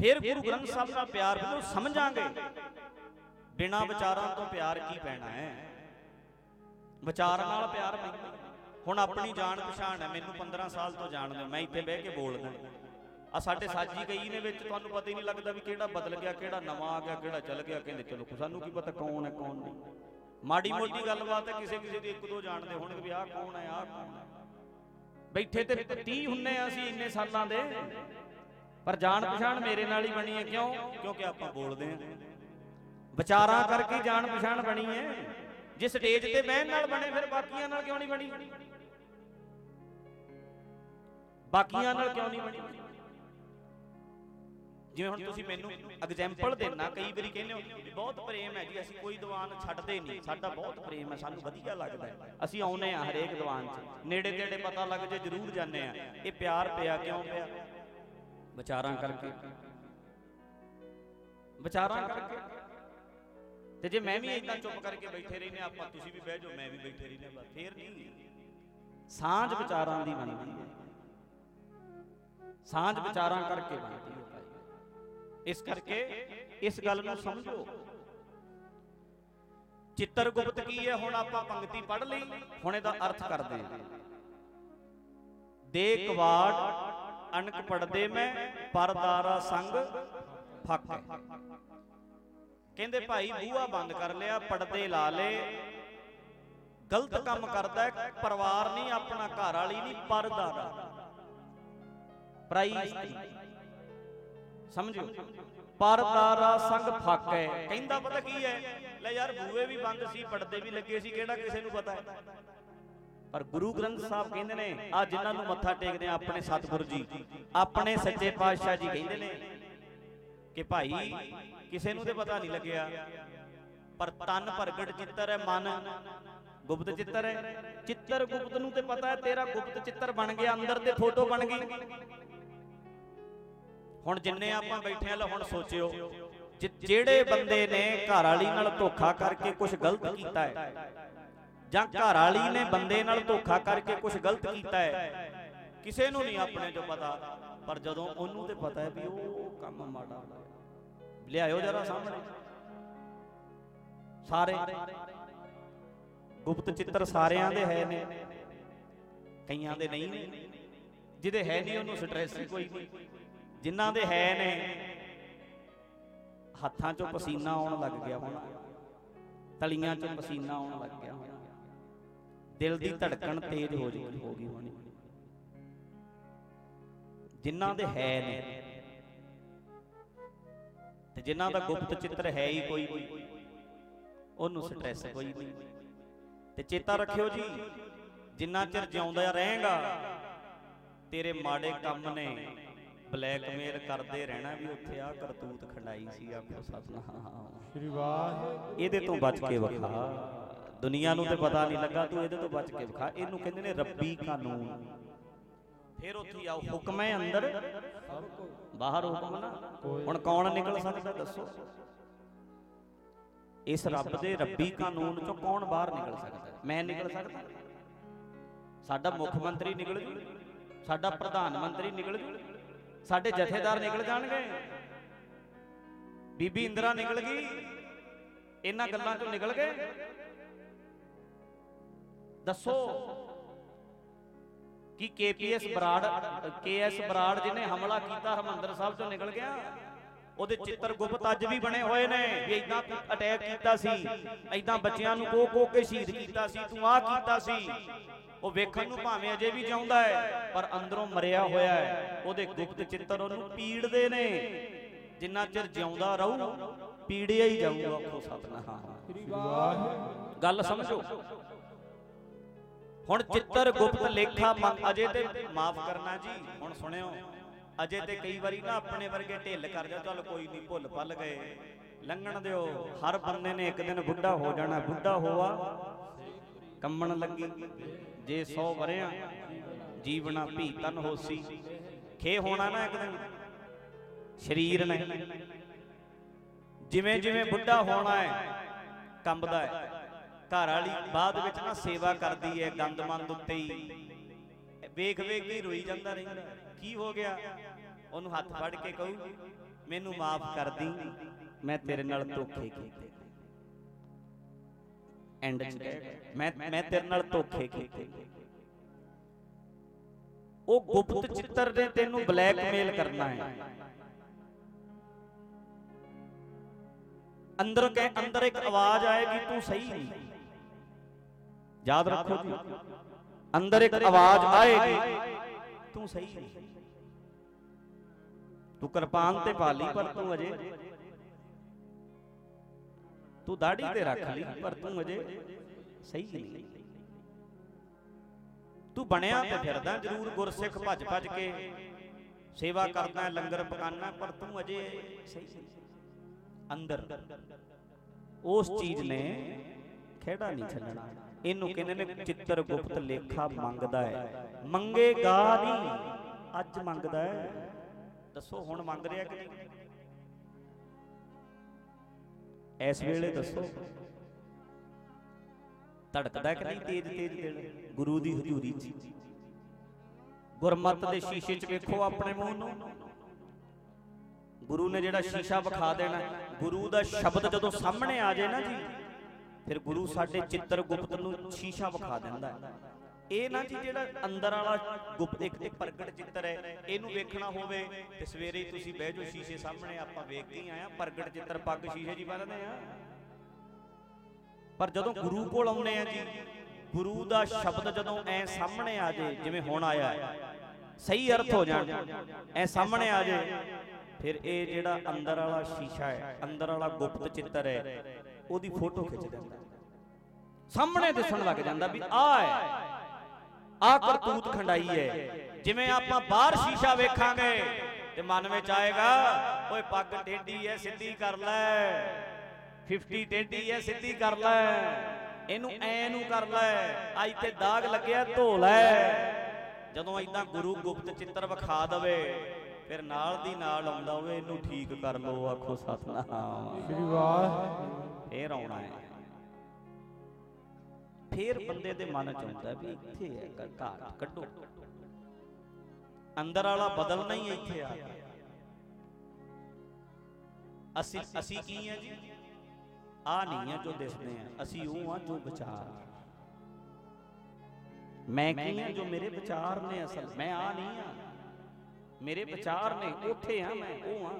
ਫਿਰ ਗੁਰੂ ਗ੍ਰੰਥ ਸਾਹਿਬ ਦਾ ਪਿਆਰ ਜਦੋਂ ਸਮਝਾਂਗੇ। ਬਿਨਾ ਵਿਚਾਰਾਂ ਤੋਂ ਪਿਆਰ ਕੀ ਪੈਣਾ ਹੈ? ਵਿਚਾਰ ਨਾਲ ਪਿਆਰ ਪੈਂਦਾ ਹੁਣ ਆਪਣੀ ਜਾਣ ਪਛਾਣ ਹੈ, ਮੈਨੂੰ 15 ਸਾਲ ਤੋਂ ਜਾਣਦੇ ਮੈਂ ਇੱਥੇ ਬਹਿ ਕੇ ਬੋਲਦਾ ਆ ਸਾਡੇ ਸਾਜੀ ਕਈ ਨੇ ਵਿੱਚ, ਤੁਹਾਨੂੰ ਪਤਾ ਹੀ ਨਹੀਂ ਲੱਗਦਾ ਵੀ ਕਿਹੜਾ ਬਦਲ ਗਿਆ, ਕਿਹੜਾ ਨਵਾਂ ਆ ਗਿਆ, ਕਿਹੜਾ ਚੱਲ ਗਿਆ, ਕਹਿੰਦੇ ਚਲੋ ਸਾਨੂੰ ਕੀ ਪਤਾ ਕੌਣ ਹੈ, ਕੌਣ ਨਹੀਂ। ਮਾੜੀ ਮੋਟੀ ਗੱਲਬਾਤ ਹੈ, ਕਿਸੇ ਕਿਸੇ ਦੀ ਇੱਕ ਦੋ ਜਾਣਦੇ ਹੋਣਗੇ ਵੀ ਆਹ ਕੌਣ ਹੈ, ਆਹ ਕੌਣ ਹੈ। ਬੈਠੇ ਤੇ 30 ਹੁੰਨੇ ਆ ਅਸੀਂ ਇੰਨੇ ਸਾਲਾਂ ਦੇ। ਪਰ ਜਾਣ ਪਛਾਣ ਮੇਰੇ ਨਾਲ ਹੀ ਬਣੀ ਹੈ, ਕਿਉਂ? ਕਿਉਂਕਿ ਆਪਾਂ ਬੋਲਦੇ ਆ ਵਿਚਾਰਾਂ ਕਰਕੇ ਜਾਣ ਪਛਾਣ ਬਣੀ ਹੈ। ਜੇ ਸਟੇਜ ਤੇ ਬਹਿਣ ਨਾਲ ਬਣੇ, ਫਿਰ ਬਾਕੀਆਂ ਨਾਲ ਕਿਉਂ ਨਹੀਂ ਬਣੀ? ਬਾਕੀਆਂ ਨਾਲ ਕਿਉਂ ਨਹੀਂ ਬਣੀ? ਜਿਵੇਂ ਹੁਣ ਤੁਸੀਂ ਮੈਨੂੰ ਐਗਜ਼ਾਮਪਲ ਦੇਣਾ ਕਈ ਵਾਰੀ ਕਹਿੰਦੇ ਹੋ ਬਹੁਤ ਪ੍ਰੇਮ ਹੈ ਜੀ, ਅਸੀਂ ਕੋਈ ਦੀਵਾਨ ਛੱਡਦੇ ਨਹੀਂ, ਸਾਡਾ ਬਹੁਤ ਪ੍ਰੇਮ ਹੈ, ਸਾਨੂੰ ਵਧੀਆ ਲੱਗਦਾ ਅਸੀਂ ਆਉਨੇ ਆ ਹਰੇਕ ਦੀਵਾਨ 'ਚ, ਨੇੜੇ ਤੇੜੇ ਪਤਾ ਲੱਗ ਜੇ ਜ਼ਰੂਰ ਜਾਂਦੇ ਆ ਇਹ ਪਿਆਰ ਪਿਆ ਕਿਉਂ ਪਿਆ? ਵਿਚਾਰਾਂ ਕਰਕੇ। ਵਿਚਾਰਾਂ ਕਰਕੇ। ਤੇ ਜੇ ਮੈਂ ਵੀ ਇਦਾਂ ਚੁੱਪ ਕਰਕੇ ਬੈਠੇ ਰਹਿਨੇ ਆਪਾਂ ਤੁਸੀਂ ਵੀ ਬਹਿ ਜਾਓ ਮੈਂ ਵੀ ਬੈਠੇ ਰਹਿਨੇ ਬਸ ਫੇਰ ਨਹੀਂ। ਸਾਂਝ ਵਿਚਾਰਾਂ ਦੀ ਬਣਦੀ ਹੈ। ਸਾਂਝ ਵਿਚਾਰਾਂ ਕਰਕੇ ਬਣਦੀ ਹੈ ਇਸ ਕਰਕੇ ਇਸ ਗੱਲ ਨੂੰ ਸਮਝੋ। ਚਿੱਤਰਗੁਪਤ ਕੀ ਹੈ? ਹੁਣ ਆਪਾਂ ਪੰਕਤੀ ਪੜ੍ਹ ਲਈ। ਹੁਣ ਇਹਦਾ ਅਰਥ ਕਰਦੇ ਹਾਂ। ਦੇ ਕਵਾੜ ਅਨਕ ਪੜਦੇ ਮੈਂ ਪਰਦਾਰਾ ਸੰਗ ਫੱਕ ਕਹਿੰਦੇ ਭਾਈ ਬੂਹਾ ਬੰਦ ਕਰ ਲਿਆ ਪਰਦੇ ਲਾ ਲਏ। ਗਲਤ ਕੰਮ ਕਰਦਾ ਹੈ ਪਰਿਵਾਰ ਨਹੀਂ ਆਪਣਾ ਘਰ ਵਾਲੀ ਨਹੀਂ ਪਰਦਾਰਾ ਪਰਾਈ ਇਸਤਰੀ ਸਮਝੋ ਪਰਦਾਰਾ ਸੰਗ ਫੱਕ ਹੈ। ਕਹਿੰਦਾ ਪਤਾ ਕੀ ਹੈ? ਲੈ ਯਾਰ ਬੂਹੇ ਵੀ ਬੰਦ ਸੀ ਪਰਦੇ ਵੀ ਲੱਗੇ ਸੀ ਕਿਹੜਾ ਕਿਸੇ ਨੂੰ ਪਤਾ ਹੈ? ਪਰ ਗੁਰੂ ਗ੍ਰੰਥ ਸਾਹਿਬ ਕਹਿੰਦੇ ਨੇ ਆ ਜਿਨ੍ਹਾਂ ਨੂੰ ਮੱਥਾ ਟੇਕਦੇ ਆ ਆਪਣੇ ਸਤਿਗੁਰੂ ਜੀ ਆਪਣੇ ਸੱਚੇ ਪਾਤਸ਼ਾਹ ਜੀ ਕਹਿੰਦੇ ਨੇ ਕਿ ਭਾਈ ਕਿਸੇ ਨੂੰ ਤੇ ਪਤਾ ਨਹੀਂ ਲੱਗਿਆ। ਪਰ ਤਨ ਪ੍ਰਗਟ ਚਿੱਤਰ ਹੈ, ਮਨ ਗੁਪਤ ਚਿੱਤਰ ਹੈ। ਚਿੱਤਰ ਗੁਪਤ ਨੂੰ ਤੇ ਪਤਾ ਹੈ, ਤੇਰਾ ਗੁਪਤ ਚਿੱਤਰ ਬਣ ਗਿਆ, ਅੰਦਰ ਤੇ ਫੋਟੋ ਬਣ ਗਈ। ਹੁਣ ਜਿੰਨੇ ਆਪਾਂ ਬੈਠੇ ਆ ਹੁਣ ਸੋਚਿਓ ਜਿਹੜੇ ਬੰਦੇ ਨੇ ਘਰ ਵਾਲੀ ਨਾਲ ਧੋਖਾ ਕਰਕੇ ਕੁਝ ਗਲਤ ਕੀਤਾ ਹੈ, ਜਾਂ ਘਰ ਵਾਲੀ ਨੇ ਬੰਦੇ ਨਾਲ ਧੋਖਾ ਕਰਕੇ ਕੁਝ ਗਲਤ ਕੀਤਾ ਹੈ, ਕਿਸੇ ਨੂੰ ਨਹੀਂ ਆਪਣੇ ਜੋ ਪਤਾ। ਪਰ ਜਦੋਂ ਉਹਨੂੰ ਤੇ ਪਤਾ ਹੈ ਵੀ ਉਹ ਕੰਮ ਮਾੜਾ ਹੋਇਆ ਲਿਆਇਓ ਜਰਾ ਸਾਹਮਣੇ। ਸਾਰੇ ਗੁਪਤ ਚਿੱਤਰ ਸਾਰਿਆਂ ਦੇ ਹੈ ਨੇ। ਕਈਆਂ ਦੇ ਨਹੀਂ ਨੇ। ਜਿਹਦੇ ਹੈ ਨਹੀਂ ਉਹਨੂੰ ਸਟ੍ਰੈਸ ਹੀ ਕੋਈ ਨਹੀਂ। ਜਿਨ੍ਹਾਂ ਦੇ ਹੈ ਨੇ ਹੱਥਾਂ 'ਚੋਂ ਪਸੀਨਾ ਆਉਣ ਲੱਗ ਗਿਆ ਹੋਣਾ। ਤਲੀਆਂ 'ਚੋਂ ਪਸੀਨਾ ਆਉਣ ਲੱਗ ਗਿਆ ਹੋਣਾ। ਦਿਲ ਦੀ ਧੜਕਣ ਤੇਜ਼ ਹੋ ਗਈ ਹੋਣੀ। ਜਿਨ੍ਹਾਂ ਦੇ ਹੈ ਨੇ। ਤੇ ਜਿਨ੍ਹਾਂ ਦਾ ਗੁਪਤ ਚਿੱਤਰ ਹੈ ਹੀ ਕੋਈ ਨਹੀਂ ਉਹਨੂੰ ਸਟ੍ਰੈਸ ਕੋਈ ਨਹੀਂ। ਤੇ ਚੇਤਾ ਰੱਖਿਓ ਜੀ ਜਿੰਨਾ ਚਿਰ ਜਿਉਂਦਾ ਰਹੇਗਾ ਤੇਰੇ ਮਾੜੇ ਕੰਮ ਨੇ ਬਲੈਕਮੇਲ ਕਰਦੇ ਰਹਿਣਾ ਵੀ ਉੱਥੇ ਆ ਕਰਤੂਤ ਖੰਡਾਈ ਸੀ ਆਖੋ ਸਤਨਾਮ। ਸ੍ਰੀ ਵਾਹਿਗੁਰੂ। ਇਹਦੇ ਤੋਂ ਬਚ ਕੇ ਵਿਖਾ। ਦੁਨੀਆ ਨੂੰ ਤੇ ਪਤਾ ਨਹੀਂ ਲੱਗਾ ਤੂੰ ਇਹਦੇ ਤੋਂ ਬਚ ਕੇ ਵਿਖਾ। ਇਹਨੂੰ ਕਹਿੰਦੇ ਨੇ ਰੱਬੀ ਕਾਨੂੰਨ। ਫਿਰ ਉੱਥੇ ਆਓ ਹੁਕਮ ਹੈ ਅੰਦਰ। ਬਾਹਰ ਹੁਕਮ ਨਾ? ਹੁਣ ਕੌਣ ਨਿਕਲ ਸਕਦਾ ਦੱਸੋ? ਇਸ ਰੱਬ ਦੇ ਰੱਬੀ ਕਾਨੂੰਨ ਚੋਂ ਕੌਣ ਬਾਹਰ ਨਿਕਲ ਸਕਦਾ? ਮੈਂ ਨਿਕਲ ਸਕਦਾ? ਸਾਡਾ ਮੁੱਖ ਮੰਤਰੀ ਨਿਕਲ ਜੂ? ਸਾਡਾ ਪ੍ਰਧਾਨ ਮੰਤਰੀ ਨਿਕਲ ਜੂ? ਸਾਡੇ ਜਥੇਦਾਰ ਨਿਕਲ ਜਾਣਗੇ? ਬੀਬੀ ਇੰਦਰਾ ਨਿਕਲ ਗਈ? ਇਹਨਾਂ ਗੱਲਾਂ ਚੋਂ ਨਿਕਲ ਗਏ? ਦੱਸੋ। ਕੀ ਕੇਪੀਐਸ ਬਰਾੜ ਕੇਐਸ ਬਰਾੜ ਜਿਹਨੇ ਹਮਲਾ ਕੀਤਾ ਹਰਮੰਦਰ ਸਾਹਿਬ ਚੋਂ ਨਿਕਲ ਗਿਆ। ਉਹਦੇ ਚਿੱਤਰ ਗੁਪਤ ਅੱਜ ਵੀ ਬਣੇ ਹੋਏ ਨੇ ਵੀ ਇਦਾਂ ਤੂੰ ਅਟੈਕ ਕੀਤਾ ਸੀ ਇਦਾਂ ਬੱਚਿਆਂ ਨੂੰ ਕੋ ਕੋ ਕੇ ਸ਼ਹੀਦ ਕੀਤਾ ਸੀ ਤੂੰ ਆਹ ਕੀਤਾ ਸੀ। ਉਹ ਵੇਖਣ ਨੂੰ ਭਾਵੇਂ ਅਜੇ ਵੀ ਜਿਉਂਦਾ ਹੈ ਪਰ ਅੰਦਰੋਂ ਮਰਿਆ ਹੋਇਆ ਹੈ। ਉਹਦੇ ਗੁਪਤ ਚਿੱਤਰ ਉਹਨੂੰ ਪੀੜਦੇ ਨੇ। ਜਿੰਨਾ ਚਿਰ ਜਿਉਂਦਾ ਰਹੂ ਪੀੜਿਆ ਹੀ ਜਾਊਗਾ ਆਖੋ ਸਤਨਾਮ। ਸ੍ਰੀ ਵਾਹਿਗੁਰੂ। ਗੱਲ ਸਮਝੋ। ਹੁਣ ਚਿੱਤਰ ਗੁਪਤ ਲੇਖਾ ਮੰਗ ਅਜੇ ਤੇ ਮਾਫ ਕਰਨਾ ਜੀ। ਹੁਣ ਸੁਣਿਓ। ਅਜੇ ਤੇ ਕਈ ਵਾਰੀ ਨਾ ਆਪਣੇ ਵਰਗੇ ਢਿੱਲ ਕਰ ਜਾ ਚੱਲ ਕੋਈ ਨਹੀਂ ਭੁੱਲ ਭੱਲ ਗਏ। ਲੰਘਣ ਦਿਓ। ਹਰ ਬੰਦੇ ਨੇ ਇੱਕ ਦਿਨ ਬੁੱਢਾ ਹੋ ਜਾਣਾ ਬੁੱਢਾ ਹੋਆ ਕੰਮਣ ਲੱਗੀ। ਜੇ 100 ਵਰਿਆਂ ਜੀਵਣਾ ਭੀ ਤਨ ਹੋਸੀ। ਖੇ ਹੋਣਾ ਨਾ ਇੱਕ ਦਿਨ। ਸਰੀਰ ਨੇ। ਜਿਵੇਂ ਜਿਵੇਂ ਬੁੱਢਾ ਹੋਣਾ ਹੈ। ਕੰਬਦਾ ਹੈ। ਘਰ ਵਾਲੀ ਬਾਅਦ ਵਿੱਚ ਨਾ ਸੇਵਾ ਕਰਦੀ ਹੈ ਗੰਦਮੰਦ ਉੱਤੇ ਹੀ। ਵੇਖ ਵੇਖ ਕੇ ਰੋਈ ਜਾਂਦਾ ਰਹਿੰਦਾ। ਕੀ ਹੋ ਗਿਆ? ਉਹਨੂੰ ਹੱਥ ਫੜ ਕੇ ਕਹੂ, ਮੈਨੂੰ ਮਾਫ ਕਰ ਦੀ, ਮੈਂ ਤੇਰੇ ਨਾਲ ਧੋਖੇ ਕੀਤੇ। ਐਂਡ ਚ ਮੈਂ ਮੈਂ ਤੇਰੇ ਨਾਲ ਧੋਖੇ ਕੀਤੇ। ਉਹ ਗੁਪਤ ਚਿੱਤਰ ਨੇ ਤੈਨੂੰ ਬਲੈਕਮੇਲ ਕਰਨਾ ਹੈ। ਅੰਦਰ ਕੇ ਅੰਦਰ ਇੱਕ ਆਵਾਜ਼ ਆਏਗੀ, ਤੂੰ ਸਹੀ ਨਹੀਂ। ਯਾਦ ਰੱਖੋ ਜੀ ਅੰਦਰ ਇੱਕ ਆਵਾਜ਼ ਆਏਗੀ ਤੂੰ ਸਹੀ ਨਹੀਂ ਤੂੰ ਕਿਰਪਾਨ ਤੇ ਪਾ ਲਈ ਪਰ ਤੂੰ ਅਜੇ ਤੂੰ ਦਾੜੀ ਤੇ ਰੱਖ ਲਈ ਪਰ ਤੂੰ ਅਜੇ ਸਹੀ ਨਹੀਂ ਤੂੰ ਬਣਿਆ ਤੇ ਫਿਰਦਾ ਜ਼ਰੂਰ ਗੁਰਸਿੱਖ ਭੱਜ ਭੱਜ ਕੇ ਸੇਵਾ ਕਰਦਾ ਲੰਗਰ ਪਕਾਨਾ ਪਰ ਤੂੰ ਅਜੇ ਸਹੀ ਨਹੀਂ ਅੰਦਰ ਉਸ ਚੀਜ਼ ਨੇ ਖੇੜਾ ਨਹੀਂ ਛੱਡਣਾ ਇਹਨੂੰ ਕਹਿੰਦੇ ਨੇ ਚਿੱਤਰ ਗੁਪਤ ਲੇਖਾ ਮੰਗਦਾ ਹੈ। ਮੰਗੇਗਾ ਨਹੀਂ, ਅੱਜ ਮੰਗਦਾ ਹੈ। ਦੱਸੋ, ਹੁਣ ਮੰਗ ਰਿਹਾ ਕਿ ਨਹੀਂ? ਇਸ ਵੇਲੇ ਦੱਸੋ। ਧੜਕਦਾ ਕਿ ਨਹੀਂ ਤੇਜ ਤੇਜ ਦਿਲ ਗੁਰੂ ਦੀ ਹਜ਼ੂਰੀ 'ਚ। ਗੁਰਮਤ ਦੇ ਸ਼ੀਸ਼ੇ 'ਚ ਵੇਖੋ ਆਪਣੇ ਮੂੰਹ ਨੂੰ। ਗੁਰੂ ਨੇ ਜਿਹੜਾ ਸ਼ੀਸ਼ਾ ਵਿਖਾ ਦੇਣਾ, ਗੁਰੂ ਦਾ ਸ਼ਬਦ ਜਦੋਂ ਸਾਹਮਣੇ ਆ ਜਾਏ ਨਾ ਜੀ ਫਿਰ ਗੁਰੂ ਸਾਡੇ ਚਿੱਤਰ ਗੁਪਤ ਨੂੰ ਸ਼ੀਸ਼ਾ ਵਿਖਾ ਦਿੰਦਾ ਹੈ। ਇਹ ਨਾ ਜੀ ਜਿਹੜਾ ਅੰਦਰ ਵਾਲਾ ਗੁਪਤ ਇੱਕ ਪ੍ਰਗਟ ਚਿੱਤਰ ਹੈ, ਇਹਨੂੰ ਵੇਖਣਾ ਹੋਵੇ ਤੇ ਸਵੇਰੇ ਤੁਸੀਂ ਬਹਿ ਜਾਓ ਸ਼ੀਸ਼ੇ ਸਾਹਮਣੇ, ਆਪਾਂ ਵੇਖ ਕੇ ਆਇਆ ਪ੍ਰਗਟ ਚਿੱਤਰ ਪੱਗ ਸ਼ੀਸ਼ੇ ਜੀ ਬੰਨਦੇ ਆ। ਪਰ ਜਦੋਂ ਗੁਰੂ ਕੋਲ ਆਉਂਦੇ ਆ ਜੀ, ਗੁਰੂ ਦਾ ਸ਼ਬਦ ਜਦੋਂ ਐ ਸਾਹਮਣੇ ਆ ਜੇ, ਜਿਵੇਂ ਹੁਣ ਆਇਆ ਸਹੀ ਅਰਥ ਹੋ ਜਾਣ, ਐ ਸਾਹਮਣੇ ਆ ਜੇ, ਫਿਰ ਇਹ ਜਿਹੜਾ ਅੰਦਰ ਵਾਲਾ ਸ਼ੀਸ਼ਾ ਹੈ, ਅੰਦਰ ਵਾਲਾ ਗੁਪਤ ਚਿੱਤਰ ਹੈ ਉਹਦੀ ਫੋਟੋ ਖਿੱਚ ਦਿੰਦਾ। ਸਾਹਮਣੇ ਦਿਸਣ ਲੱਗ ਜਾਂਦਾ ਵੀ ਆ ਹੈ ਆ ਕਰਤੂਤ ਖੰਡਾਈ ਹੈ। ਜਿਵੇਂ ਆਪਾਂ ਬਾਹਰ ਸ਼ੀਸ਼ਾ ਵੇਖਾਂਗੇ ਤੇ ਮਨ ਵਿੱਚ ਆਏਗਾ ਓਏ ਪੱਗ ਟੇਢੀ ਐ ਸਿੱਧੀ ਕਰ ਲੈ। 50 ਟੇਢੀ ਐ ਸਿੱਧੀ ਕਰ ਲੈ। ਇਹਨੂੰ ਐ ਨੂੰ ਕਰ ਲੈ। ਆ ਇੱਥੇ ਦਾਗ ਲੱਗਿਆ ਧੋ ਲੈ। ਜਦੋਂ ਐਦਾਂ ਗੁਰੂ ਗੁਪਤ ਚਿੱਤਰ ਵਿਖਾ ਦਵੇ ਫਿਰ ਨਾਲ ਦੀ ਨਾਲ ਆਉਂਦਾ ਹੋਵੇ ਇਹਨੂੰ ਠੀਕ ਕਰ ਲਓ ਆਖੋ ਸਤਨਾਮ। ਸ੍ਰੀ ਵਾਹਿਗੁਰੂ। ਫੇਰ ਆਉਣਾ ਹੈ। ਫੇਰ ਬੰਦੇ ਦੇ ਮਨ ਚ ਆਉਂਦਾ ਵੀ ਇੱਥੇ ਹੈ ਘਾਟ ਕੱਢੋ। ਅੰਦਰ ਵਾਲਾ ਬਦਲਣਾ ਹੀ ਇੱਥੇ ਆ ਗਿਆ ਅਸੀਂ ਅਸੀਂ ਕੀ ਆ ਜੀ? ਆ ਨਹੀਂ ਆ ਜੋ ਦਿਸਦੇ ਆ, ਅਸੀਂ ਉਹ ਆ ਜੋ ਵਿਚਾਰ ਮੈਂ ਕੀ ਆ ਜੋ ਮੇਰੇ ਵਿਚਾਰ ਨੇ ਅਸਲ? ਮੈਂ ਆ ਨਹੀਂ ਆ। ਮੇਰੇ ਵਿਚਾਰ ਨੇ, ਉੱਥੇ ਆ ਮੈਂ, ਉਹ ਆ।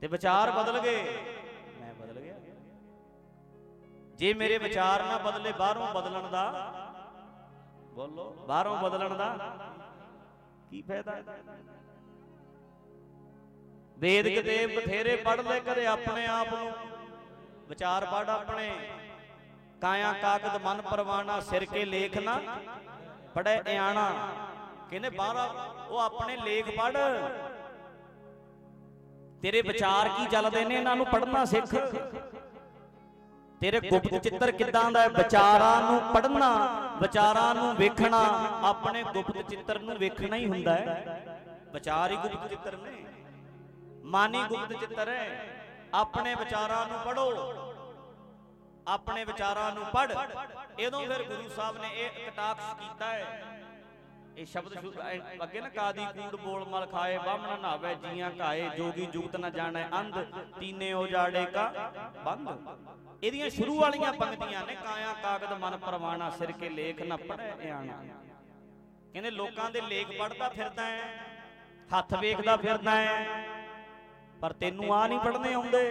ਤੇ ਵਿਚਾਰ ਬਦਲ ਗਏ। ਜੇ ਮੇਰੇ ਵਿਚਾਰ ਨਾ ਬਦਲੇ ਬਾਹਰੋਂ ਬਦਲਣ ਦਾ? ਬੋਲੋ ਬਾਹਰੋਂ ਬਦਲਣ ਦਾ? ਕੀ ਫਾਇਦਾ? ਵੇਦ ਕਿਤੇ ਬਥੇਰੇ ਪੜ ਲੈ ਕਦੇ ਆਪਣੇ ਆਪ ਨੂੰ। ਵਿਚਾਰ ਪੜ ਆਪਣੇ। ਕਾਇਆ ਕਾਗਦ ਮਨ ਪਰਵਾਣਾ ਸਿਰ ਕੇ ਲੇਖ ਨਾ। ਪੜੈ ਇਆਣਾ ਕਹਿੰਦੇ ਬਾਹਰ ਉਹ ਆਪਣੇ ਲੇਖ ਪੜ ਤੇਰੇ ਵਿਚਾਰ ਕੀ ਚੱਲਦੇ ਨੇ? ਇਹਨਾਂ ਨੂੰ ਪੜਨਾ ਸਿੱਖ। ਤੇਰੇ ਗੁਪਤ ਚਿੱਤਰ ਕਿਦਾਂ ਦਾ ਵਿਚਾਰਾਂ ਨੂੰ ਪੜਨਾ ਵਿਚਾਰਾਂ ਨੂੰ ਵੇਖਣਾ ਆਪਣੇ ਗੁਪਤ ਚਿੱਤਰ ਨੂੰ ਵੇਖਣਾ ਹੀ ਹੁੰਦਾ ਹੈ। ਵਿਚਾਰ ਹੀ ਗੁਪਤ ਚਿੱਤਰ ਨੇ। ਮਾਨੀ ਗੁਪਤ ਚਿੱਤਰ ਹੈ। ਆਪਣੇ ਵਿਚਾਰਾਂ ਨੂੰ ਪੜੋ ਆਪਣੇ ਵਿਚਾਰਾਂ ਨੂੰ ਪੜ ਇਦੋਂ ਫਿਰ ਗੁਰੂ ਸਾਹਿਬ ਨੇ ਇਹ ਕਟਾਕਸ਼ ਕੀਤਾ ਹੈ। ਇਹ ਸ਼ਬਦ ਸ਼ੁ- ਐ- ਅੱਗੇ ਨਾ, ਕਾਦੀ ਕੂੜ ਬੋਲ ਮਲ ਖਾਏ, ਬਾਹਮਣ ਨਾਵੇ ਜੀਆਂ ਕਾਏ ਜੋਗੀ ਜੁਗਤ ਨਾ ਜਾਣੈ, ਅੰਧ ਤੀਨੇ ਉਜਾੜੇ ਕਾ ਬੰਦ। ਇਹਦੀਆਂ ਸ਼ੁਰੂ ਵਾਲੀਆਂ ਪੰਕਤੀਆਂ ਨੇ, ਕਾਇਆ ਕਾਗਦ ਮਨ ਪਰਵਾਣਾ, ਸਿਰ ਕੇ ਲੇਖ ਨਾ ਪੜੈ ਇਆਣਾ ਕਹਿੰਦੇ ਲੋਕਾਂ ਦੇ ਲੇਖ ਪੜਦਾ ਫਿਰਦਾ ਹੈ ਹੱਥ ਵੇਖਦਾ ਫਿਰਦਾ ਹੈ ਪਰ ਤੈਨੂੰ ਆ ਨਹੀਂ ਪੜਨੇ ਆਉਂਦੇ।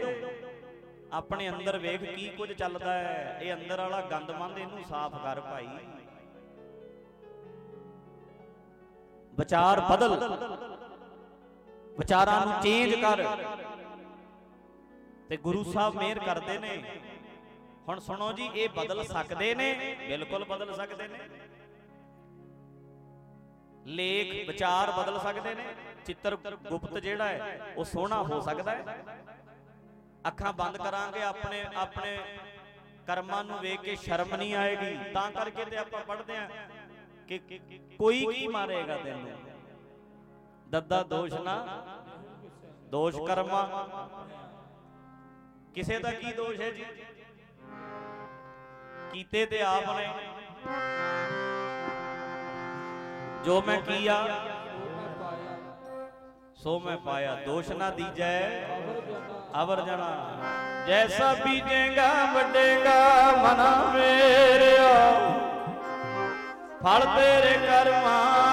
ਆਪਣੇ ਅੰਦਰ ਵੇਖ ਕੀ ਕੁਝ ਚੱਲਦਾ ਹੈ ਇਹ ਅੰਦਰ ਵਾਲਾ ਗੰਦਮੰਦ ਇਹਨੂੰ ਸਾਫ਼ ਕਰ ਭਾਈ। ਵਿਚਾਰ ਬਦਲ। ਵਿਚਾਰਾਂ ਨੂੰ ਚੇਂਜ ਕਰ। ਤੇ ਗੁਰੂ ਸਾਹਿਬ ਮਿਹਰ ਕਰਦੇ ਨੇ। ਹੁਣ ਸੁਣੋ ਜੀ, ਇਹ ਬਦਲ ਸਕਦੇ ਨੇ। ਬਿਲਕੁਲ ਬਦਲ ਸਕਦੇ ਨੇ। ਲੇਖ, ਵਿਚਾਰ ਬਦਲ ਸਕਦੇ ਨੇ। ਚਿੱਤਰ ਗੁਪਤ ਜਿਹੜਾ ਹੈ, ਉਹ ਸੋਹਣਾ ਹੋ ਸਕਦਾ ਹੈ। ਅੱਖਾਂ ਬੰਦ ਕਰਾਂਗੇ ਆਪਣੇ ਆਪਣੇ ਕਰਮਾਂ ਨੂੰ ਵੇਖ ਕੇ ਸ਼ਰਮ ਨਹੀਂ ਆਏਗੀ। ਤਾਂ ਕਰਕੇ ਤੇ ਆਪਾਂ ਪੜ੍ਹਦੇ ਆਂ ਕਿ ਕੋਈ ਕੀ ਮਾਰੇਗਾ ਤੈਨੂੰ? ਦੱਦਾ ਦੋਸ਼ ਨਾ। ਦੋਸ਼ ਕਰਮਾ। ਕਿਸੇ ਦਾ ਕੀ ਦੋਸ਼ ਹੈ ਜੀ? ਕੀਤੇ ਤੇ ਆਪ ਨੇ। ਜੋ ਮੈਂ ਕੀਆ, ਸੋ ਮੈਂ ਪਾਇਆ। ਦੋਸ਼ ਨਾ ਦੀਜੈ। ਅਵਰ ਜਣਾ। ਜੈਸਾ ਬੀਜੇਗਾ, ਵੱਡੇਗਾ, ਮਨਾ ਮੇਰਿਆ ਫਲ ਤੇਰੇ ਕਰਮਾਂ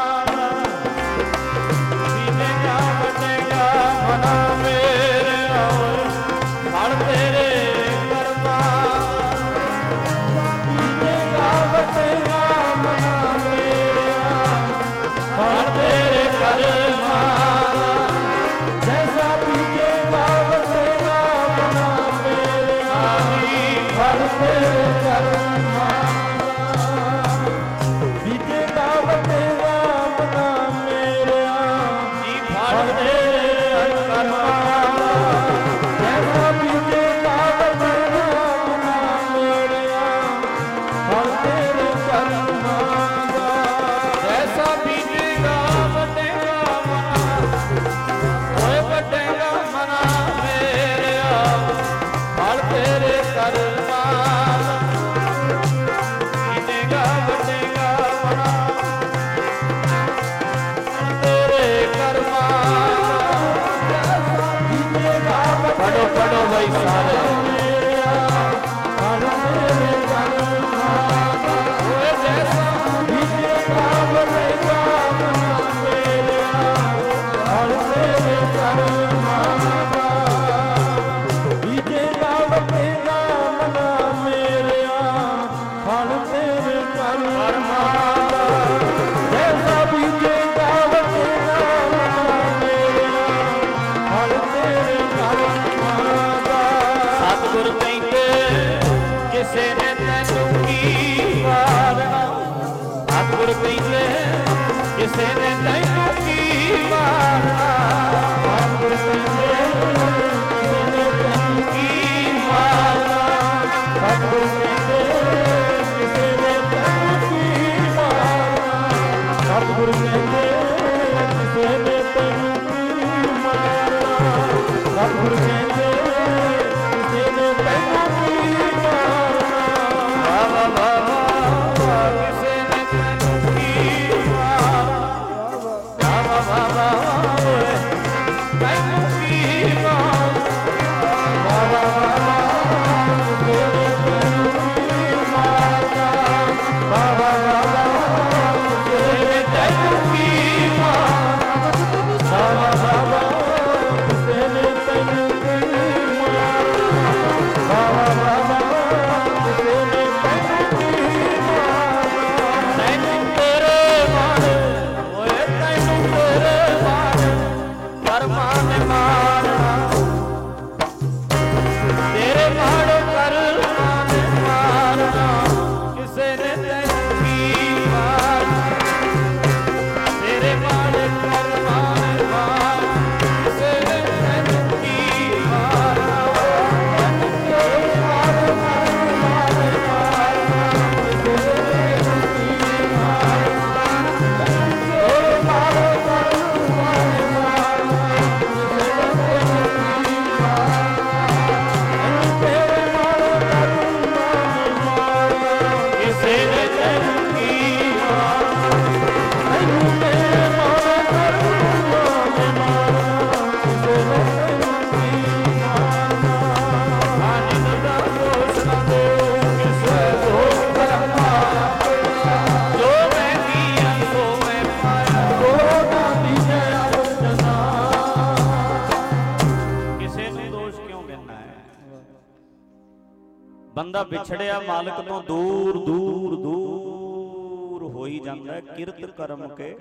ਬੰਦਾ ਵਿਛੜਿਆ ਮਾਲਕ ਤੋਂ ਦੂਰ ਦੂਰ ਦੂਰ ਹੋਈ ਜਾਂਦਾ ਕਿਰਤ ਕਰਮ ਕੇ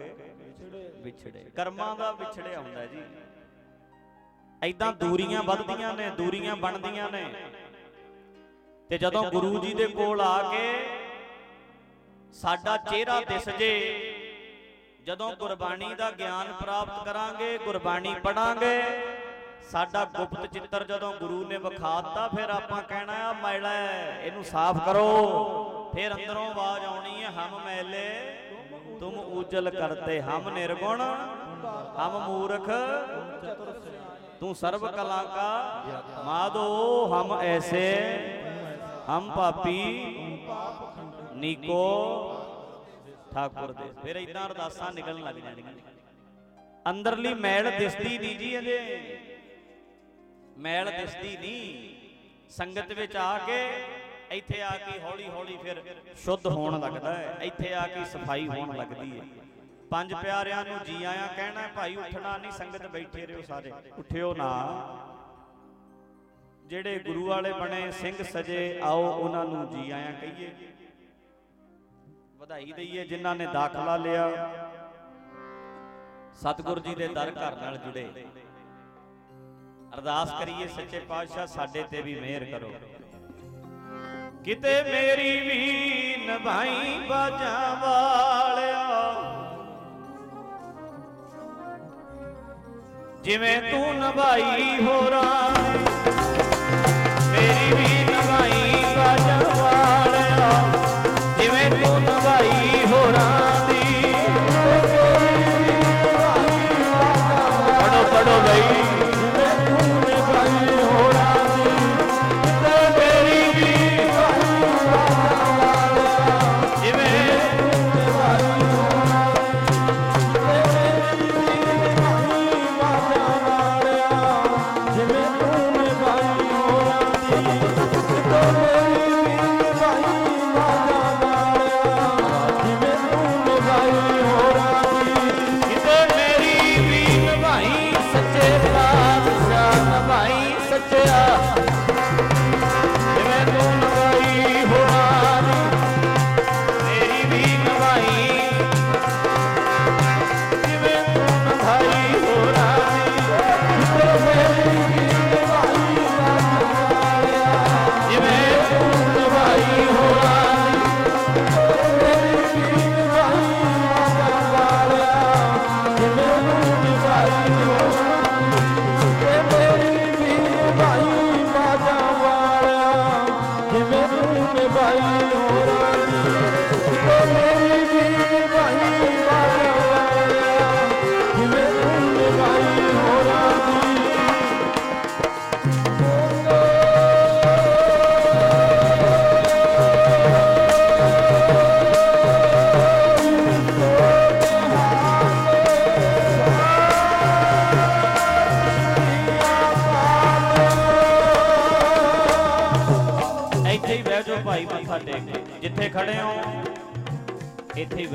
ਵਿਛੜੇ। ਕਰਮਾਂ ਦਾ ਵਿਛੜਿਆ ਹੁੰਦਾ ਜੀ। ਐਦਾਂ ਦੂਰੀਆਂ ਵੱਧਦੀਆਂ ਨੇ, ਦੂਰੀਆਂ ਬਣਦੀਆਂ ਨੇ। ਤੇ ਜਦੋਂ ਗੁਰੂ ਜੀ ਦੇ ਕੋਲ ਆ ਕੇ ਸਾਡਾ ਚਿਹਰਾ ਦਿਸ ਜੇ, ਜਦੋਂ ਗੁਰਬਾਣੀ ਦਾ ਗਿਆਨ ਪ੍ਰਾਪਤ ਕਰਾਂਗੇ, ਗੁਰਬਾਣੀ ਪੜਾਂਗੇ ਸਾਡਾ ਗੁਪਤ ਚਿੱਤਰ ਜਦੋਂ ਗੁਰੂ ਨੇ ਵਿਖਾਤਾ, ਫਿਰ ਆਪਾਂ ਕਹਿਣਾ, ਆ ਮੈਲਾ ਇਹਨੂੰ ਸਾਫ਼ ਕਰੋ। ਫਿਰ ਅੰਦਰੋਂ ਆਵਾਜ਼ ਆਉਣੀ ਹੈ, ਹਮ ਮੈਲੇ, ਤੁਮ ਉਜਲ ਕਰਤੇ, ਹਮ ਨਿਰਗੁਣ, ਹਮ ਮੂਰਖ, ਤੂੰ ਸਰਬ ਕਲਾ ਕਾ ਮਾਦੋ, ਹਮ ਐਸੇ, ਹਮ ਪਾਪੀ, ਨੀਕੋ, ਠਾਕੁਰ ਦੇ। ਫਿਰ ਇਦਾਂ ਅਰਦਾਸਾਂ ਨਿਕਲਣ ਲੱਗ ਜਾਂਦੀਆਂ ਅੰਦਰਲੀ ਮੈਲ ਦਿਸਦੀ ਨਹੀਂ ਜੀ ਅਜੇ। ਮੈਲ ਦਿਸਦੀ ਨਹੀਂ ਸੰਗਤ ਵਿੱਚ ਆ ਕੇ ਇੱਥੇ ਆ ਕੇ ਹੌਲੀ ਹੌਲੀ ਫਿਰ ਸ਼ੁੱਧ ਹੋਣ ਲੱਗਦਾ ਹੈ। ਇੱਥੇ ਆ ਕੇ ਸਫ਼ਾਈ ਹੋਣ ਲੱਗਦੀ ਹੈ। ਪੰਜ ਪਿਆਰਿਆਂ ਨੂੰ ਜੀ ਆਇਆਂ ਕਹਿਣਾ, ਭਾਈ, ਉੱਠਣਾ ਨਹੀਂ ਸੰਗਤ ਬੈਠੇ ਰਹੋ ਸਾਰੇ। ਉੱਠਿਓ ਨਾ। ਜਿਹੜੇ ਗੁਰੂ ਵਾਲੇ ਬਣੇ, ਸਿੰਘ ਸਜੇ, ਆਓ ਉਹਨਾਂ ਨੂੰ ਜੀ ਆਇਆਂ ਕਹੀਏ। ਵਧਾਈ ਦਈਏ ਜਿਨ੍ਹਾਂ ਨੇ ਦਾਖਲਾ ਲਿਆ। ਸਤਿਗੁਰ ਜੀ ਦੇ ਦਰ ਘਰ ਨਾਲ ਜੁੜੇ। ਅਰਦਾਸ ਕਰੀਏ ਸੱਚੇ ਪਾਤਸ਼ਾਹ, ਸਾਡੇ ਤੇ ਵੀ ਮਿਹਰ ਕਰੋ। ਕਿਤੇ ਮੇਰੀ ਵੀ ਨਿਭਾਈ ਬਾਜਾਂ ਵਾਲਿਆ। ਜਿਵੇਂ ਤੂੰ ਨਿਭਾਈ ਹੋਰਾਂ, ਮੇਰੀ ਵੀ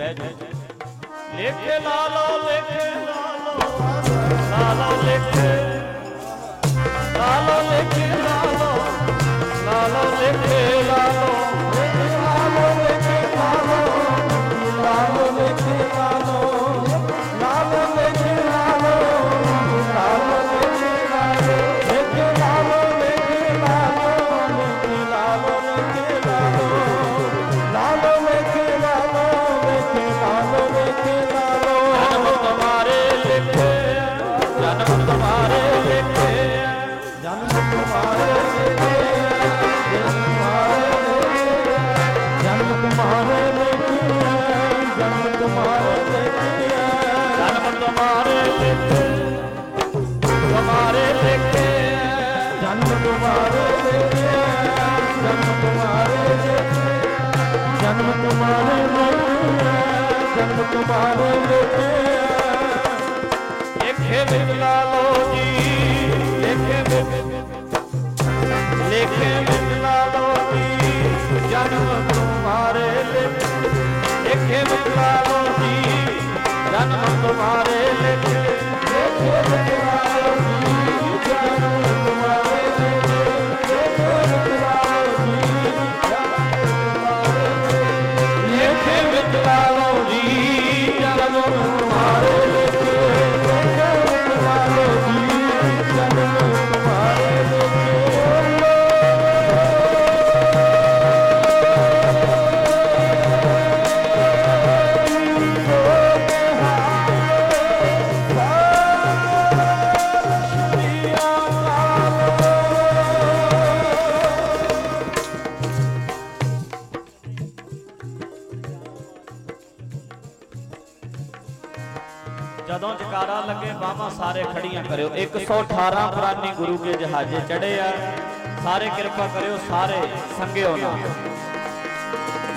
ਬਹਿ ਜਾਓ ਲੇਖੇ ਲਾ ਲਓ ਲੇਖੇ ਲਾ ਲਓ ਲਾ ਲਓ ਲੇਖੇ ਲਾ ਲਓ ਲੇਖੇ ਲਾ ਲਓ ਲਾ ਲਓ ਲੇਖੇ ਲਾ ਲਓ ਲਾ ਲਓ ਲੇਖੇ ਲਾ ਲਓ ਲਾ ਲਓ ਲੇਖੇ ਲਾ ਜਨਮ ਤੁਹਾਰੇ ਲਿਖੇ ਵਿੱਚ ਲਾ ਲਓ ਜੀ ਲਿਖੇ ਵਿੱਚ ਲਿਖੇ ਵਿੱਚ ਲਾ ਲਓ ਜੀ ਜਨਮ ਤੁਹਾਰੇ ਲਿਖੇ ਲਿਖੇ ਵਿੱਚ ਲਾ ਲਓ ਜੀ ਜਨਮ ਤੁਹਾਰੇ 118 ਪ੍ਰਾਨੀ ਗੁਰੂ ਕੇ ਜਹਾਜ਼ੇ ਚੜੇ ਆ। ਸਾਰੇ ਕਿਰਪਾ ਕਰਿਓ ਸਾਰੇ ਸੰਗਿਓ ਨਾ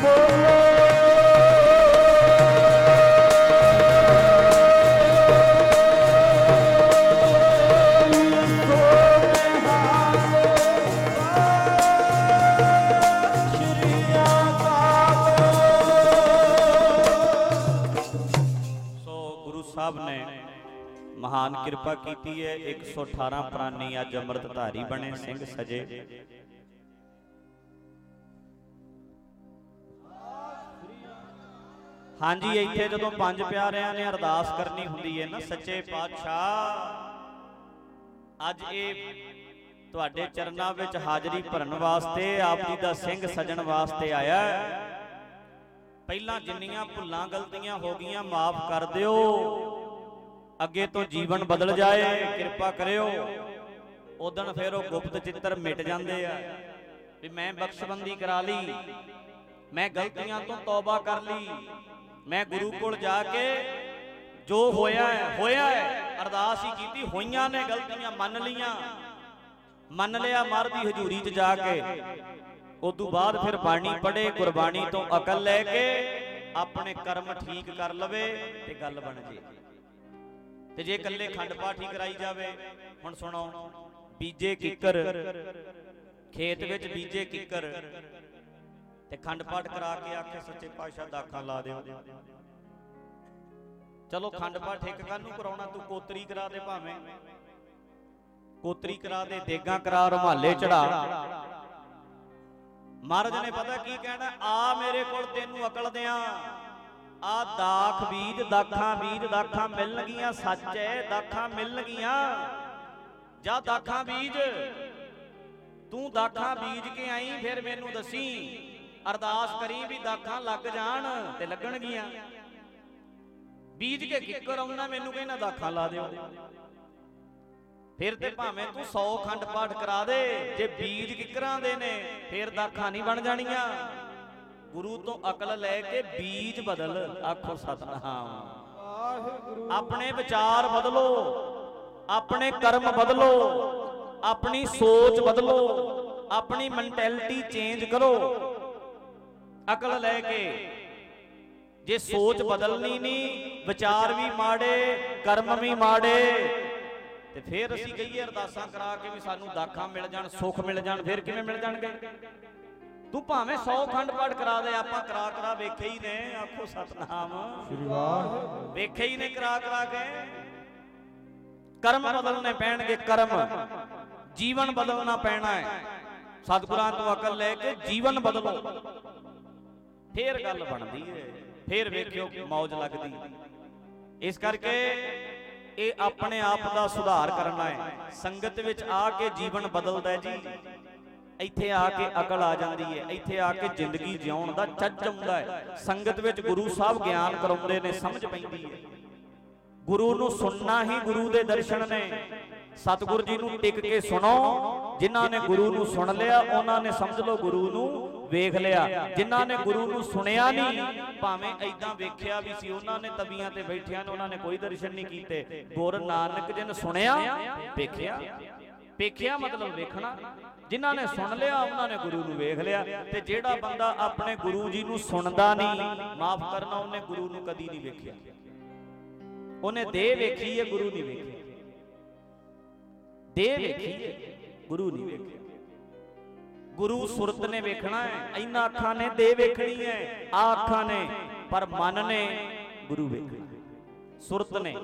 ਸੋ ਕਿਰਪਾ ਕੀਤੀ ਹੈ 118 ਪ੍ਰਾਨੀ ਅੱਜ ਅੰਮ੍ਰਿਤ ਧਾਰੀ ਬਣੇ ਸਿੰਘ ਸਜੇ। ਹਾਂਜੀ ਇੱਥੇ ਜਦੋਂ ਪੰਜ ਪਿਆਰਿਆਂ ਨੇ ਅਰਦਾਸ ਕਰਨੀ ਹੁੰਦੀ ਹੈ ਨਾ ਸੱਚੇ ਪਾਤਸ਼ਾਹ। ਅੱਜ ਇਹ ਤੁਹਾਡੇ ਚਰਨਾਂ ਵਿੱਚ ਹਾਜ਼ਰੀ ਭਰਨ ਵਾਸਤੇ ਆਪ ਜੀ ਦਾ ਸਿੰਘ ਸਜਣ ਵਾਸਤੇ ਆਇਆ ਹੈ। ਪਹਿਲਾਂ ਜਿੰਨੀਆਂ ਭੁੱਲਾਂ ਗਲਤੀਆਂ ਹੋ ਗਈਆਂ ਮਾਫ ਕਰ ਦਿਓ। ਅੱਗੇ ਤੋਂ ਜੀਵਨ ਬਦਲ ਜਾਏ ਕਿਰਪਾ ਕਰਿਓ। ਉਦਣ ਫਿਰ ਉਹ ਗੁਪਤ ਚਿੱਤਰ ਮਿਟ ਜਾਂਦੇ ਆ। ਵੀ ਮੈਂ ਬਖਸ਼ਬੰਦੀ ਕਰਾ ਲਈ। ਮੈਂ ਗਲਤੀਆਂ ਤੋਂ ਤੌਬਾ ਕਰ ਲਈ। ਮੈਂ ਗੁਰੂ ਕੋਲ ਜਾ ਕੇ ਜੋ ਹੋਇਆ ਹੈ ਹੋਇਆ ਹੈ। ਅਰਦਾਸ ਹੀ ਕੀਤੀ ਹੋਈਆਂ ਨੇ ਗਲਤੀਆਂ ਮੰਨ ਲੀਆਂ ਮੰਨ ਲਿਆ ਮਰ ਦੀ ਹਜ਼ੂਰੀ 'ਚ ਜਾ ਕੇ। ਉਦੋਂ ਬਾਅਦ ਫਿਰ ਬਾਣੀ ਪੜ੍ਹੇ ਗੁਰਬਾਣੀ ਤੋਂ ਅਕਲ ਲੈ ਕੇ ਆਪਣੇ ਕਰਮ ਠੀਕ ਕਰ ਲਵੇ ਤੇ ਗੱਲ ਬਣ ਜੇ। ਤੇ ਜੇ ਇਕੱਲੇ ਖੰਡ ਪਾਠ ਹੀ ਕਰਾਈ ਜਾਵੇ, ਹੁਣ ਸੁਣੋ, ਬੀਜੇ ਕਿੱਕਰ, ਖੇਤ ਵਿੱਚ ਬੀਜੇ ਕਿੱਕਰ, ਤੇ ਖੰਡ ਪਾਠ ਕਰਾ ਕੇ ਆਖੇ ਸੱਚੇ ਪਾਤਸ਼ਾਹ ਦਾਖਾਂ ਲਾ ਦਿਓ। ਚਲੋ, ਖੰਡ ਪਾਠ ਇੱਕ ਕੱਲ ਨੂੰ ਕਰਾਉਣਾ, ਤੂੰ ਕੋਤਰੀ ਕਰਾ ਦੇ ਭਾਵੇਂ। ਕੋਤਰੀ ਕਰਾ ਦੇ, ਦੇਗਾ ਕਰਾ, ਰੁਮਾਲੇ ਚੜਾ। ਮਹਾਰਾਜ ਨੇ ਪਤਾ ਕੀ ਕਹਿਣਾ? ਆ ਮੇਰੇ ਕੋਲ ਤੈਨੂੰ ਅਕਲ ਦਿਆਂ। ਆ ਦਾਖ ਬੀਜ ਦਾਖਾਂ ਬੀਜ ਦਾਖਾਂ ਮਿਲਣਗੀਆਂ, ਸੱਚ ਹੈ ਦਾਖਾਂ ਮਿਲਣਗੀਆਂ। ਜਾ ਦਾਖਾਂ ਬੀਜ। ਤੂੰ ਦਾਖਾਂ ਬੀਜ ਕੇ ਆਈ, ਫਿਰ ਮੈਨੂੰ ਦਸੀ। ਅਰਦਾਸ ਕਰੀ ਵੀ ਦਾਖਾਂ ਲੱਗ ਜਾਣ ਤੇ ਲੱਗਣਗੀਆਂ। ਬੀਜ ਕੇ ਕਿੱਕਰ ਆਉਣਾ ਮੈਨੂੰ ਕਹਿੰਦਾ ਦਾਖਾਂ ਲਾ ਦਿਓ। ਫਿਰ ਤੇ ਭਾਵੇਂ ਤੂੰ 100 ਖੰਡ ਪਾਠ ਕਰਾ ਦੇ, ਜੇ ਬੀਜ ਕਿੱਕਰਾਂ ਦੇ ਨੇ, ਫਿਰ ਦਾਖਾਂ ਨਹੀਂ ਬਣ ਜਾਣੀਆਂ। ਗੁਰੂ ਤੋਂ ਅਕਲ ਲੈ ਕੇ ਬੀਜ ਬਦਲ, ਆਖੋ ਸਤਨਾਮ। ਵਾਹਿਗੁਰੂ ਆਪਣੇ ਵਿਚਾਰ ਬਦਲੋ, ਆਪਣੇ ਕਰਮ ਬਦਲੋ, ਆਪਣੀ ਸੋਚ ਬਦਲੋ, ਆਪਣੀ ਮੈਂਟੈਲਿਟੀ ਚੇਂਜ ਕਰੋ। ਅਕਲ ਲੈ ਕੇ, ਜੇ ਸੋਚ ਬਦਲਣੀ ਨਹੀਂ, ਵਿਚਾਰ ਵੀ ਮਾੜੇ, ਕਰਮ ਵੀ ਮਾੜੇ, ਤੇ ਫਿਰ ਅਸੀਂ ਕਹੀਏ ਅਰਦਾਸਾਂ ਕਰਾ ਕੇ ਵੀ ਸਾਨੂੰ ਦਾਖਾਂ ਮਿਲ ਜਾਣ, ਸੁੱਖ ਮਿਲ ਜਾਣ, ਫਿਰ ਕਿਵੇਂ ਮਿਲ ਜਾਣਗੇ? ਤੂੰ ਭਾਵੇਂ 100 ਖੰਡ ਪਾਠ ਕਰਾ ਦੇ, ਆਪਾਂ ਕਰਾ ਕਰਾ ਵੇਖੇ ਹੀ ਨੇ, ਆਖੋ ਸਤਨਾਮ। ਸ੍ਰੀ ਵਾਹਿਗੁਰੂ ਵੇਖੇ ਹੀ ਨੇ ਕਰਾ ਕਰਾ ਕੇ। ਕਰਮ ਬਦਲਨੇ ਪੈਣਗੇ ਕਰਮ। ਜੀਵਨ ਬਦਲਣਾ ਪੈਣਾ ਹੈ। ਸਤਿਗੁਰਾਂ ਤੋਂ ਅਕਲ ਲੈ ਕੇ ਜੀਵਨ ਬਦਲੋ। ਫੇਰ ਗੱਲ ਬਣਦੀ ਹੈ, ਫੇਰ ਵੇਖਿਓ ਮੌਜ ਲੱਗਦੀ ਇਸ ਕਰਕੇ ਇਹ ਆਪਣੇ ਆਪ ਦਾ ਸੁਧਾਰ ਕਰਨਾ ਹੈ। ਸੰਗਤ ਵਿੱਚ ਆ ਕੇ ਜੀਵਨ ਬਦਲਦਾ ਹੈ ਜੀ। ਇੱਥੇ ਆ ਕੇ ਅਕਲ ਆ ਜਾਂਦੀ ਹੈ। ਇੱਥੇ ਆ ਕੇ ਜ਼ਿੰਦਗੀ ਜਿਉਣ ਦਾ ਚੱਜ ਆਉਂਦਾ ਹੈ। ਸੰਗਤ ਵਿੱਚ ਗੁਰੂ ਸਾਹਿਬ ਗਿਆਨ ਕਰਾਉਂਦੇ ਨੇ, ਸਮਝ ਪੈਂਦੀ ਹੈ। ਗੁਰੂ ਨੂੰ ਸੁਣਨਾ ਹੀ ਗੁਰੂ ਦੇ ਦਰਸ਼ਨ ਨੇ। ਸਤਿਗੁਰ ਜੀ ਨੂੰ ਟਿਕ ਕੇ ਸੁਣੋ। ਜਿਨ੍ਹਾਂ ਨੇ ਗੁਰੂ ਨੂੰ ਸੁਣ ਲਿਆ, ਉਹਨਾਂ ਨੇ ਸਮਝ ਲਓ ਗੁਰੂ ਨੂੰ ਵੇਖ ਲਿਆ। ਜਿਨ੍ਹਾਂ ਨੇ ਗੁਰੂ ਨੂੰ ਸੁਣਿਆ ਨਹੀਂ, ਭਾਵੇਂ ਐਦਾਂ ਵੇਖਿਆ ਵੀ ਸੀ, ਉਹਨਾਂ ਨੇ ਤਵੀਆਂ ਤੇ ਬੈਠਿਆਂ ਨੇ ਉਹਨਾਂ ਨੇ ਕੋਈ ਦਰਸ਼ਨ ਨਹੀਂ ਕੀਤੇ। ਗੁਰ ਨਾਨਕ ਜਿਨ ਸੁਣਿਆ, ਵੇਖਿਆ। ਵੇਖਿਆ ਮਤਲਬ ਵੇਖਣਾ। ਜਿਨ੍ਹਾਂ ਨੇ ਸੁਣ ਲਿਆ, ਉਹਨਾਂ ਨੇ ਗੁਰੂ ਨੂੰ ਵੇਖ ਲਿਆ ਤੇ ਜਿਹੜਾ ਬੰਦਾ ਆਪਣੇ ਗੁਰੂ ਜੀ ਨੂੰ ਸੁਣਦਾ ਨਹੀਂ, ਮਾਫ ਕਰਨਾ ਉਹਨੇ ਗੁਰੂ ਨੂੰ ਕਦੀ ਨਹੀਂ ਵੇਖਿਆ। ਉਹਨੇ ਦੇਹ ਵੇਖੀ ਹੈ, ਗੁਰੂ ਨਹੀਂ ਵੇਖਿਆ। ਦੇਹ ਵੇਖੀ ਹੈ, ਗੁਰੂ ਨਹੀਂ ਵੇਖਿਆ। ਗੁਰੂ ਸੁਰਤ ਨੇ ਵੇਖਣਾ ਹੈ ਇਹਨਾਂ ਅੱਖਾਂ ਨੇ ਦੇ ਵੇਖਣੀ ਹੈ ਆ ਅੱਖਾਂ ਨੇ, ਪਰ ਮਨ ਨੇ ਗੁਰੂ ਵੇਖਣਾ। ਸੁਰਤ ਨੇ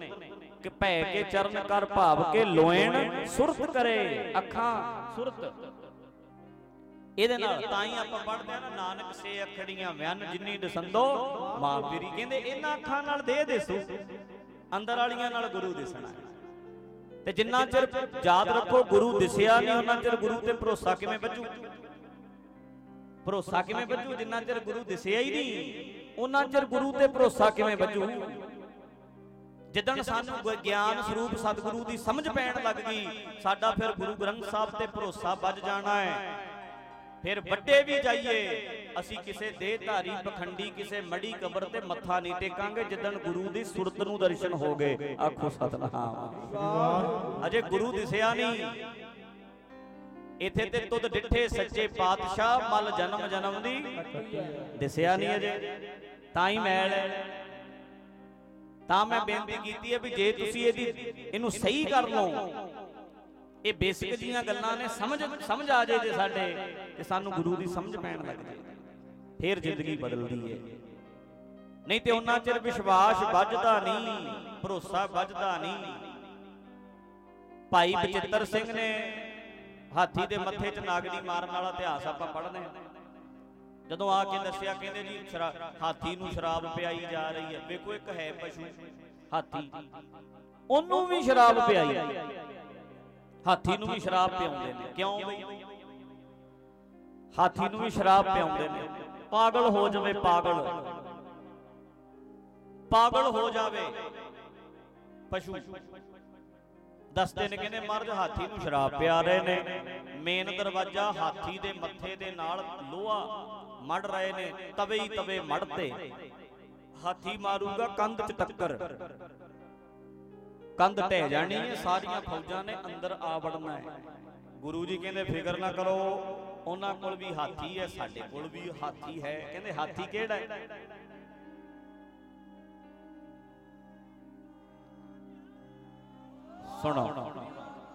ਕਿ ਭੈ ਕੇ ਚਰਨ ਕਰ ਭਾਵ ਕੇ ਲੋਇਣ, ਸੁਰਤ ਕਰੇ ਅੱਖਾਂ। ਸੁਰਤ ਇਹਦੇ ਨਾਲ ਤਾਂ ਹੀ ਆਪਾਂ ਪੜ੍ਹਦੇ ਆ ਨਾ ਨਾਨਕ ਸੇ ਅਖੜੀਆਂ ਵਿਅਨ ਜਿੰਨੀ ਦਸੰਦੋ ਮਾਂ ਪੀਰੀ ਕਹਿੰਦੇ ਇਹਨਾਂ ਅੱਖਾਂ ਨਾਲ ਦੇਹ ਦਿਸੂ। ਅੰਦਰ ਵਾਲੀਆਂ ਨਾਲ ਗੁਰੂ ਦਿਸਣਾ ਤੇ ਜਿੰਨਾ ਚਿਰ ਯਾਦ ਰੱਖੋ ਗੁਰੂ ਦਿਸਿਆ ਨਹੀਂ ਉਹਨਾਂ ਚਿਰ ਗੁਰੂ ਤੇ ਭਰੋਸਾ ਕਿਵੇਂ ਬੱਜੂ ਭਰੋਸਾ ਕਿਵੇਂ ਬੱਜੂ ਜਿੰਨਾ ਚਿਰ ਗੁਰੂ ਦਿਸਿਆ ਹੀ ਨਹੀਂ ਉਹਨਾਂ ਚਿਰ ਗੁਰੂ ਤੇ ਭਰੋਸਾ ਕਿਵੇਂ ਬੱਜੂ ਜਿੱਦਣ ਸਾਨੂੰ ਗਿਆਨ ਸਰੂਪ ਸਤਿਗੁਰੂ ਦੀ ਸਮਝ ਪੈਣ ਲੱਗ ਗਈ ਸਾਡਾ ਫਿਰ ਗੁਰੂ ਗ੍ਰੰਥ ਸਾਹਿਬ ਤੇ ਭਰੋਸਾ ਵੱਜ ਜਾਣਾ ਹੈ। ਫਿਰ ਵੱਡੇ ਵੀ ਜਾਈਏ ਅਸੀਂ ਕਿਸੇ ਦੇਹ ਧਾਰੀ ਪਖੰਡੀ ਕਿਸੇ ਮੜੀ ਕਬਰ ਤੇ ਮੱਥਾ ਨਹੀਂ ਟੇਕਾਂਗੇ ਜਿੱਦਣ ਗੁਰੂ ਦੀ ਸੁਰਤ ਨੂੰ ਦਰਸ਼ਨ ਹੋ ਗਏ। ਆਖੋ ਸਤਨਾਮ। ਅਜੇ ਗੁਰੂ ਦਿਸਿਆ ਨਹੀਂ। ਇਥੇ ਤੇ ਤੁਧ ਡਿੱਠੇ ਸੱਚੇ ਪਾਤਸ਼ਾਹ ਮਲ ਜਨਮ ਜਨਮ ਦੀ। ਦਿਸਿਆ ਨਹੀਂ ਅਜੇ। ਤਾਂ ਹੀ। ਮੈਲ ਹੈ। ਤਾਂ ਮੈਂ ਬੇਨਤੀ ਕੀਤੀ ਹੈ ਵੀ ਜੇ ਤੁਸੀਂ ਇਹਦੀ ਇਹਨੂੰ ਸਹੀ ਕਰ ਲਓ। ਇਹ ਬੇਸਿਕ ਜੀਆਂ ਗੱਲਾਂ ਨੇ ਸਮਝ ਸਮਝ ਆ ਜੇ ਜੇ ਸਾਡੇ ਤੇ ਸਾਨੂੰ ਗੁਰੂ ਦੀ ਸਮਝ ਪੈਣ ਲੱਗ ਜੇ ਫੇਰ ਜ਼ਿੰਦਗੀ ਬਦਲਦੀ ਹੈ। ਨਹੀਂ ਤੇ ਉਹਨਾਂ ਚਿਰ ਵਿਸ਼ਵਾਸ ਵੱਜਦਾ ਨਹੀਂ ਭਰੋਸਾ ਵੱਜਦਾ ਨਹੀਂ। ਭਾਈ ਬਚਿੱਤਰ ਸਿੰਘ ਨੇ ਹਾਥੀ ਦੇ ਮੱਥੇ 'ਚ ਨਾਗਣੀ ਮਾਰਨ ਵਾਲਾ ਇਤਿਹਾਸ ਆਪਾਂ ਪੜ੍ਹਦੇ ਹਾਂ। ਜਦੋਂ ਆ ਕੇ ਦੱਸਿਆ ਕਹਿੰਦੇ ਜੀ ਸ਼ਰਾ- ਹਾਥੀ ਨੂੰ ਸ਼ਰਾਬ ਪਿਆਈ ਜਾ ਰਹੀ ਹੈ। ਵੇਖੋ ਇੱਕ ਹੈ ਪਸ਼ੂ, ਹਾਥੀ। ਉਹਨੂੰ ਵੀ ਸ਼ਰਾਬ ਪਿਆਈ। ਹਾਥੀ ਨੂੰ ਵੀ ਸ਼ਰਾਬ ਪਿਆਉਂਦੇ ਨੇ। ਕਿਉਂ ਬਈ? ਹਾਥੀ ਨੂੰ ਵੀ ਸ਼ਰਾਬ ਪਿਆਉਂਦੇ ਨੇ। ਪਾਗਲ ਹੋ ਜਾਵੇ, ਪਾਗਲ। ਪਾਗਲ ਹੋ ਜਾਵੇ। ਪਸ਼ੂ। ਦੱਸਦੇ ਨੇ ਕਹਿੰਦੇ ਮਰਦ ਹਾਥੀ ਨੂੰ ਸ਼ਰਾਬ ਪਿਆ ਰਹੇ ਨੇ। ਮੇਨ ਦਰਵਾਜ਼ਾ ਹਾਥੀ ਦੇ ਮੱਥੇ ਦੇ ਨਾਲ ਲੋਹਾ ਮੜ ਰਹੇ ਨੇ, ਤਵੇ ਹੀ ਤਵੇ ਮੜਤੇ ਹਾਥੀ ਮਾਰੂਗਾ ਕੰਧ 'ਚ ਟੱਕਰ। ਕੰਧ ਢਹਿ ਜਾਣੀ ਹੈ, ਸਾਰੀਆਂ ਫੌਜਾਂ ਨੇ ਅੰਦਰ ਆ ਵੜਨਾ ਹੈ। ਗੁਰੂ ਜੀ ਕਹਿੰਦੇ, ਫਿਕਰ ਨਾ ਕਰੋ, ਉਹਨਾਂ ਕੋਲ ਵੀ ਹਾਥੀ ਹੈ, ਸਾਡੇ ਕੋਲ ਵੀ ਹਾਥੀ ਹੈ। ਕਹਿੰਦੇ, ਹਾਥੀ ਕਿਹੜਾ ਹੈ? ਸੁਣੋ,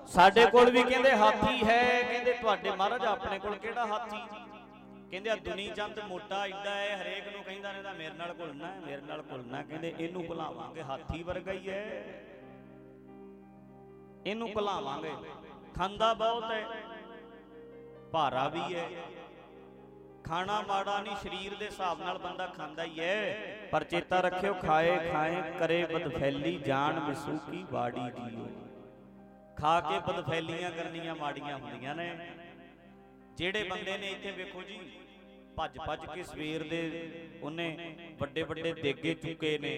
ਸਾਡੇ ਕੋਲ ਵੀ ਕਹਿੰਦੇ ਹਾਥੀ ਹੈ, ਕਹਿੰਦੇ ਤੁਹਾਡੇ ਮਹਾਰਾਜ ਆਪਣੇ ਕੋਲ ਕਿਹੜਾ ਹਾਥੀ? ਕਹਿੰਦੇ ਆ, ਦੁਨੀ ਚੰਦ ਮੋਟਾ ਇੱਡਾ ਹੈ ਹਰੇਕ ਨੂੰ ਕਹਿੰਦਾ ਰਹਿੰਦਾ, ਮੇਰੇ ਨਾਲ ਘੁਲਣਾ ਹੈ ਮੇਰੇ ਨਾਲ ਘੁਲਣਾ ਕਹਿੰਦੇ, ਇਹਨੂੰ ਭੁਲਾਵਾਂਗੇ, ਹਾਥੀ ਵਰਗਾ ਹੀ ਹੈ ਇਹਨੂੰ ਭੁਲਾਵਾਂਗੇ। ਖਾਂਦਾ ਬਹੁਤ ਹੈ ਭਾਰਾ ਵੀ ਹੈ ਖਾਣਾ ਮਾੜਾ ਨਹੀਂ, ਸਰੀਰ ਦੇ ਹਿਸਾਬ ਨਾਲ ਬੰਦਾ ਖਾਂਦਾ ਹੀ ਹੈ ਪਰ ਚੇਤਾ ਰੱਖਿਓ, ਖਾਏ ਖਾਏ, ਕਰੇ ਬਦਫੈਲੀ ਜਾਣ ਵਿਸੂ ਬਾੜੀ ਜੀਓ। ਖਾ ਕੇ ਬਦਫੈਲੀਆਂ ਕਰਨੀਆਂ ਮਾੜੀਆਂ ਹੁੰਦੀਆਂ ਨੇ। ਜਿਹੜੇ ਬੰਦੇ ਨੇ ਇੱਥੇ ਵੇਖੋ ਜੀ ਭੱਜ ਭੱਜ ਕੇ ਸਵੇਰ ਦੇ ਉਹਨੇ ਵੱਡੇ ਵੱਡੇ ਦੇਗੇ ਚੁੱਕੇ ਨੇ।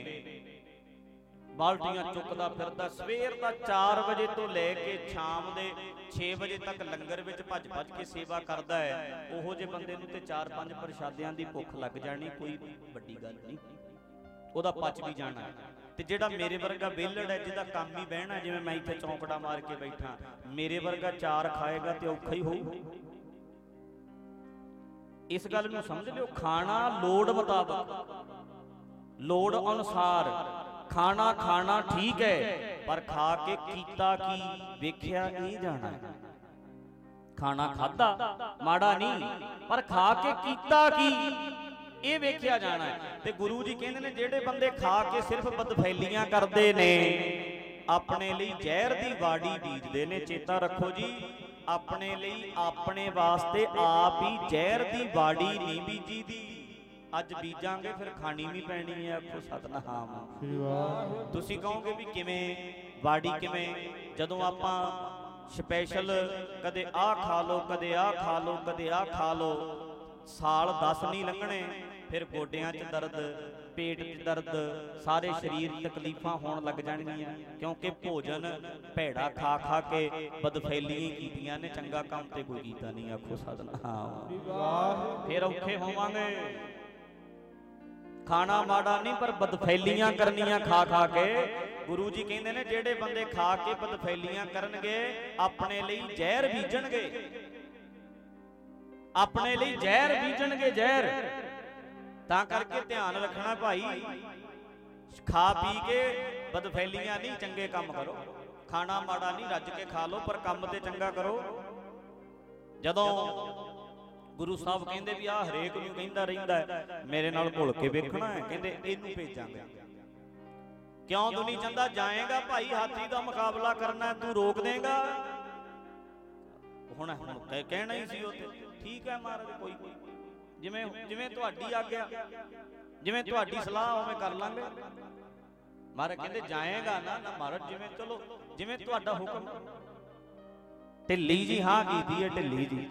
ਬਾਲਟੀਆਂ ਚੁੱਕਦਾ ਫਿਰਦਾ ਸਵੇਰ ਦਾ 4 ਵਜੇ ਤੋਂ ਲੈ ਕੇ ਸ਼ਾਮ ਦੇ 6 ਵਜੇ ਤੱਕ ਲੰਗਰ ਵਿੱਚ ਭੱਜ ਭੱਜ ਕੇ ਸੇਵਾ ਕਰਦਾ ਹੈ। ਉਹੋ ਜੇ ਬੰਦੇ ਨੂੰ ਤੇ 4-5 ਪ੍ਰਸ਼ਾਦਿਆਂ ਦੀ ਭੁੱਖ ਲੱਗ ਜਾਣੀ ਕੋਈ ਵੱਡੀ ਗੱਲ ਨਹੀਂ। ਉਹਦਾ ਪਚ ਵੀ ਜਾਣਾ ਤੇ ਜਿਹੜਾ ਮੇਰੇ ਵਰਗਾ ਵਿਹਲੜ ਹੈ ਜਿਹਦਾ ਕੰਮ ਹੀ ਬਹਿਣਾ ਜਿਵੇਂ ਮੈਂ ਇੱਥੇ ਚੌਂਕੜਾ ਮਾਰ ਕੇ ਬੈਠਾ। ਮੇਰੇ ਵਰਗਾ ਚਾਰ ਖਾਏਗਾ ਤੇ ਔਖਾ ਹੀ ਹੋਊ ਇਸ ਗੱਲ ਨੂੰ ਸਮਝ ਲਿਓ, ਖਾਣਾ ਲੋੜ ਮੁਤਾਬਕ। ਲੋੜ ਅਨੁਸਾਰ। ਖਾਣਾ ਖਾਣਾ ਠੀਕ ਹੈ, ਪਰ ਖਾ ਕੇ ਕੀਤਾ ਕੀ? ਵੇਖਿਆ ਇਹ ਜਾਣਾ ਖਾਣਾ ਖਾਦਾ ਮਾੜਾ ਨਹੀਂ, ਪਰ ਖਾ ਕੇ ਕੀਤਾ ਕੀ? ਇਹ ਵੇਖਿਆ ਜਾਣਾ ਤੇ ਗੁਰੂ ਜੀ ਕਹਿੰਦੇ ਨੇ, ਜਿਹੜੇ ਬੰਦੇ ਖਾ ਕੇ ਸਿਰਫ ਬਦਫੈਲੀਆਂ ਕਰਦੇ ਨੇ, ਆਪਣੇ ਲਈ ਜ਼ਹਿਰ ਦੀ ਬਾੜੀ ਬੀਜਦੇ ਨੇ। ਚੇਤਾ ਰੱਖੋ ਜੀ ਆਪਣੇ ਲਈ ਆਪਣੇ ਵਾਸਤੇ ਆਪ ਹੀ ਜ਼ਹਿਰ ਦੀ ਬਾੜੀ ਨਹੀਂ ਬੀਜੀ ਦੀ ਅੱਜ ਬੀਜਾਂਗੇ, ਫਿਰ ਖਾਣੀ ਵੀ ਪੈਣੀ ਹੈ, ਆਖੋ ਸਤਨਾਮ। ਤੁਸੀਂ ਕਹੋਗੇ ਵੀ ਕਿਵੇਂ ਬਾੜੀ ਕਿਵੇਂ? ਜਦੋਂ ਆਪਾਂ ਸਪੈਸ਼ਲ ਕਦੇ ਆਹ ਖਾ ਲਓ, ਕਦੇ ਆਹ ਖਾ ਲਓ, ਕਦੇ ਆਹ ਖਾ ਲਓ, ਸਾਲ 10 ਨਹੀਂ ਲੰਘਣੇ, ਫਿਰ ਗੋਡਿਆਂ 'ਚ ਦਰਦ ਪੇਟ 'ਚ ਦਰਦ, ਸਾਰੇ ਸਰੀਰ ਤਕਲੀਫਾਂ ਹੋਣ ਲੱਗ ਜਾਣਗੀਆਂ, ਕਿਉਂਕਿ ਭੋਜਨ ਭੈੜਾ ਖਾ ਖਾ ਕੇ ਬਦਫੈਲੀਆਂ ਕੀਤੀਆਂ ਨੇ, ਚੰਗਾ ਕੰਮ ਤੇ ਕੋਈ ਕੀਤਾ ਨਹੀਂ, ਆਖੋ ਸਤਨਾਮ ਵਾਹ ਫਿਰ ਔਖੇ ਹੋਵਾਂਗੇ। ਖਾਣਾ ਮਾੜਾ ਨਹੀਂ, ਪਰ ਬਦਫੈਲੀਆਂ ਕਰਨੀਆਂ ਖਾ ਖਾ ਕੇ। ਗੁਰੂ ਜੀ ਕਹਿੰਦੇ ਨੇ, ਜਿਹੜੇ ਬੰਦੇ ਖਾ ਕੇ ਬਦਫੈਲੀਆਂ ਕਰਨਗੇ, ਆਪਣੇ ਲਈ ਜ਼ਹਿਰ ਬੀਜਣਗੇ। ਆਪਣੇ ਲਈ ਜ਼ਹਿਰ ਬੀਜਣਗੇ, ਜ਼ਹਿਰ। ਤਾਂ ਕਰਕੇ ਧਿਆਨ ਰੱਖਣਾ ਭਾਈ। ਖਾ ਪੀ ਕੇ ਬਦਫੈਲੀਆਂ ਨਹੀਂ, ਚੰਗੇ ਕੰਮ ਕਰੋ। ਖਾਣਾ ਮਾੜਾ ਨਹੀਂ, ਰੱਜ ਕੇ ਖਾ ਲਓ, ਪਰ ਕੰਮ ਤੇ ਚੰਗਾ ਕਰੋ। ਜਦੋਂ ਗੁਰੂ ਸਾਹਿਬ ਕਹਿੰਦੇ ਵੀ ਆ ਹਰੇਕ ਨੂੰ ਕਹਿੰਦਾ ਰਹਿੰਦਾ ਮੇਰੇ ਨਾਲ ਭੁੱਲ ਕੇ ਵੇਖਣਾ ਹੈ, ਕਹਿੰਦੇ ਇਹਨੂੰ ਭੇਜਾਂਗੇ। ਕਿਉਂ ਤੂੰ ਨਹੀਂ ਚੰਦਾ ਜਾਏਗਾ ਭਾਈ, ਹਾਥੀ ਦਾ ਮੁਕਾਬਲਾ ਕਰਨਾ ਤੂੰ ਰੋਕ ਦੇਗਾ। ਹੁਣ ਹੁਣ ਕਹਿ- ਕਹਿਣਾ ਹੀ ਸੀ ਉਹ ਤੇ ਠੀਕ ਹੈ ਮਹਾਰਾਜ ਕੋਈ ਕੋਈ ਜਿਵੇਂ ਜਿਵੇਂ ਤੁਹਾਡੀ ਆਗਿਆ ਜਿਵੇਂ ਤੁਹਾਡੀ ਸਲਾਹ ਉਵੇਂ ਕਰ ਲਾਂਗੇ। ਮਹਾਰਾਜ ਕਹਿੰਦੇ ਜਾਏਗਾ ਨਾ ਨਾ ਮਹਾਰਾਜ ਜਿਵੇਂ ਚਲੋ ਜਿਵੇਂ ਤੁਹਾਡਾ ਹੁਕਮ। ਢਿੱਲੀ ਜੀ ਹਾਂ ਕੀਤੀ ਹੈ ਢਿੱਲੀ ਜੀ।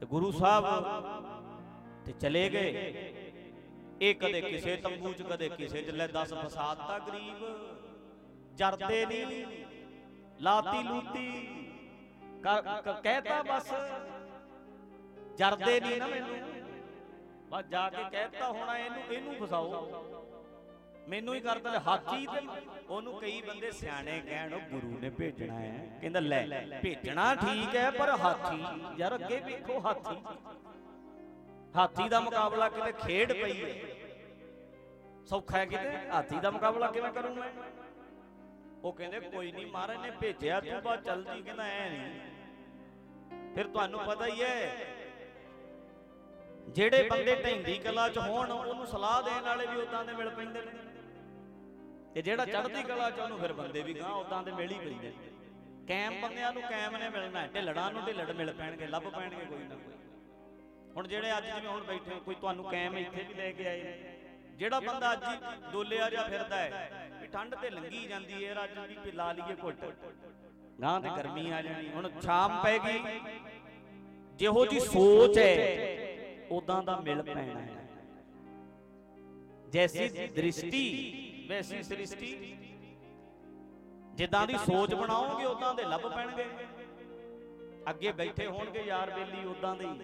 ਤੇ ਗੁਰੂ ਸਾਹਿਬ ਤੇ ਚਲੇ ਗਏ। ਇਹ ਕਦੇ ਕਿਸੇ ਤੰਬੂ 'ਚ ਕਦੇ ਕਿਸੇ 'ਚ ਲੈ 10 ਫਸਾਦਤਾ ਗਰੀਬ ਜਰਦੇ ਨਹੀਂ ਲਾਤੀ ਲੂਤੀ ਕਹਿਤਾ ਬਸ। ਜਰਦੇ ਨਹੀਂ ਨਾ ਮੈਨੂੰ। ਬਸ ਜਾ ਕੇ ਕਹਿਤਾ ਹੋਣਾ ਇਹਨੂੰ ਇਹਨੂੰ ਫਸਾਓ। ਮੈਨੂੰ ਹੀ ਕਰਦਾ ਹਾਥੀ ਤੇ ਉਹਨੂੰ ਕਈ ਬੰਦੇ ਸਿਆਣੇ ਕਹਿਣ ਉਹ ਗੁਰੂ ਨੇ ਭੇਜਣਾ ਹੈ। ਕਹਿੰਦਾ ਲੈ ਭੇਜਣਾ ਠੀਕ ਹੈ ਪਰ ਹਾਥੀ ਯਾਰ ਅੱਗੇ ਵੇਖੋ ਹਾਥੀ। ਹਾਥੀ ਦਾ ਮੁਕਾਬਲਾ ਕਿਤੇ ਖੇਡ ਪਈ ਹੈ। ਸੌਖਾ ਹੈ ਕਿਤੇ? ਹਾਥੀ ਦਾ ਮੁਕਾਬਲਾ ਕਿਵੇਂ ਕਰੂੰ ਮੈਂ? ਉਹ ਕਹਿੰਦੇ ਕੋਈ ਨਹੀਂ ਮਹਾਰਾਜ ਨੇ ਭੇਜਿਆ ਤੂੰ ਬਾ ਚਲਦੀ ਕਹਿੰਦਾ ਐ ਨਹੀਂ। ਫਿਰ ਤੁਹਾਨੂੰ ਪਤਾ ਹੀ ਹੈ ਜਿਹੜੇ ਬੰਦੇ ਢੈਂਦੀ ਕਲਾ 'ਚ ਹੋਣ ਉਹਨੂੰ ਸਲਾਹ ਦੇਣ ਵਾਲੇ ਵੀ ਉਦਾਂ ਦੇ ਮਿਲ ਪੈਂਦੇ ਨੇ। ਤੇ ਜਿਹੜਾ ਚੜ੍ਹਦੀ ਕਲਾ 'ਚ ਉਹਨੂੰ ਫਿਰ ਬੰਦੇ ਵੀ ਗਾਂ ਉਦਾਂ ਦੇ ਮਿਲ ਹੀ ਪੈਂਦੇ ਨੇ। ਕੈਮ ਬੰਦਿਆਂ ਨੂੰ ਕੈਮ ਨੇ ਮਿਲਣਾ ਢਿੱਲੜਾਂ ਨੂੰ ਢਿੱਲੜ ਮਿਲ ਪੈਣਗੇ ਲੱਭ ਪੈਣਗੇ ਕੋਈ ਨਾ ਕੋਈ। ਹੁਣ ਜਿਹੜੇ ਅੱਜ ਜਿਵੇਂ ਹੁਣ ਬੈਠੇ ਕੋਈ ਤੁਹਾਨੂੰ ਕੈਮ ਇੱਥੇ ਵੀ ਲੈ ਕੇ ਆਏ ਨੇ। ਜਿਹੜਾ ਬੰਦਾ ਅੱਜ ਡੋਲਿਆ ਜਾਂ ਫਿਰਦਾ ਹੈ ਵੀ ਠੰਡ ਤੇ ਲੰਗੀ ਜਾਂਦੀ ਹੈ ਅੱਜ ਵੀ ਵੀ ਲਾ ਲਈਏ ਘੁੱਟ। ਗਾਂ ਤੇ ਗਰਮੀ ਆ ਜਾਣੀ ਹੁਣ ਸ਼ਾਮ ਪੈ ਗਈ। ਜਿਹੋ ਜੀ ਸੋਚ ਹੈ ਉਦਾਂ ਦਾ ਮਿਲ ਪੈਣਾ ਹੈ। ਜੈਸੀ ਦ੍ਰਿਸ਼ਟੀ, ਵੈਸੀ ਸ੍ਰਿਸ਼ਟੀ। ਜਿੱਦਾਂ ਦੀ ਸੋਚ ਬਣਾਓਗੇ ਉਦਾਂ ਦੇ ਲੱਭ ਪੈਣਗੇ। ਅੱਗੇ ਬੈਠੇ ਹੋਣਗੇ ਯਾਰ ਬੇਲੀ, ਉਦਾਂ ਦੇ ਹੀ।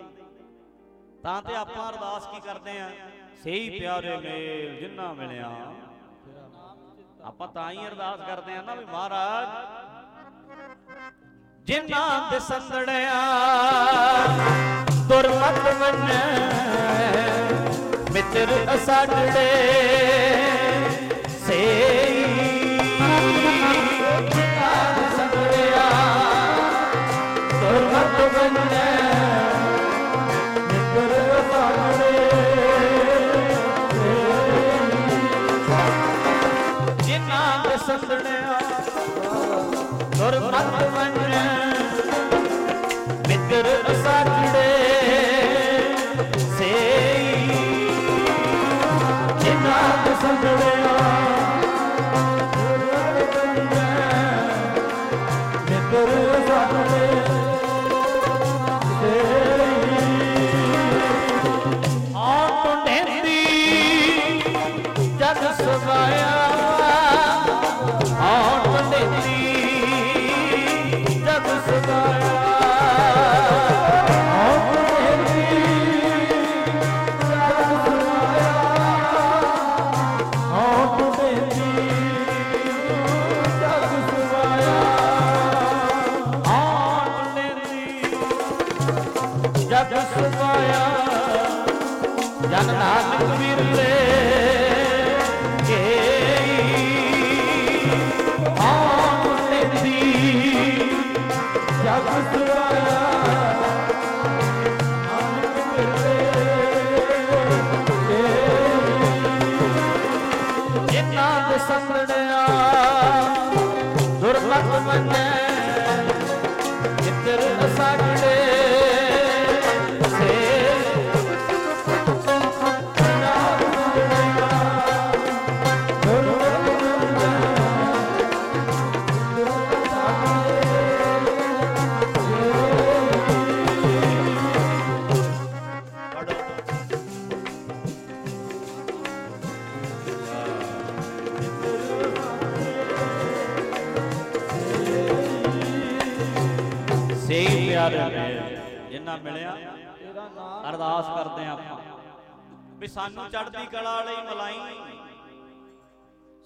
ਤਾਂ ਤੇ ਆਪਾਂ ਅਰਦਾਸ ਕੀ ਕਰਦੇ ਆ? ਸਹੀ ਪਿਆਰੇ ਮੇਲ ਜਿੰਨਾ ਮਿਲਿਆ। ਆਪਾਂ ਤਾਂ ਹੀ ਅਰਦਾਸ ਕਰਦੇ ਆ ਨਾ ਵੀ ਮਹਾਰਾਜ ਜਿਨ੍ਹਾਂ ਦੇ ਦੁਰਮਤ ਮੰਨੈ, ਮਿੱਤਰ ਅਸਾਡੜੇ ਸੇਈ। ਜਿਨ੍ਹਾਂ ਦੇ ਦੁਰਮਤ ਮੰਨੈ, ਮਿੱਤਰ ਅਸਾਡੜੇ ਜਿਨ੍ਹਾਂ ਦੇ ਸੰਦੜਿਆ ਦੁਰਮਤ ਮੰਨੈ ਮਿਲਿਆ। ਤੇਰਾ ਨਾਮ ਅਰਦਾਸ ਕਰਦੇ ਆਂ ਆਪਾਂ। ਵੀ ਸਾਨੂੰ ਚੜ੍ਹਦੀ ਕਲਾ ਵਾਲੀ ਮਲਾਈ।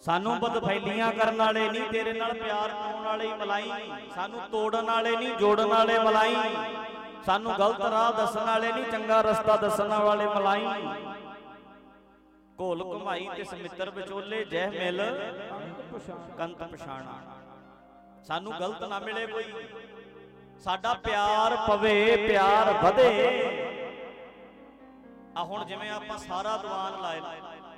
ਸਾਨੂੰ ਬਦਫੈਲੀਆਂ ਕਰਨ ਵਾਲੇ ਨਹੀਂ ਤੇਰੇ ਨਾਲ ਪਿਆਰ ਪਾਉਣ ਵਾਲੇ ਹੀ ਮਲਾਈ। ਸਾਨੂੰ ਤੋੜਨ ਵਾਲੇ ਨਹੀਂ ਜੋੜਨ ਵਾਲੇ ਮਲਾਈ। ਸਾਨੂੰ ਗਲਤ ਰਾਹ ਦੱਸਣ ਵਾਲੇ ਨਹੀਂ ਚੰਗਾ ਰਸਤਾ ਦੱਸਣ ਵਾਲੇ ਮਲਾਈ। ਘੋਲ ਘੁਮਾਈ ਤੇ ਸਮਿੱਤਰ ਵਿਚੋਲੇ ਜਹ ਮਿਲ ਕੰਤ ਪਛਾਣਾ। ਸਾਨੂੰ ਗਲਤ ਨਾ ਮਿਲੇ ਕੋਈ। ਸਾਡਾ ਪਿਆਰ ਪਵੇ ਪਿਆਰ ਵਧੇ। ਆ ਹੁਣ ਜਿਵੇਂ ਆਪਾਂ ਸਾਰਾ ਦੀਵਾਨ ਲਾਏ।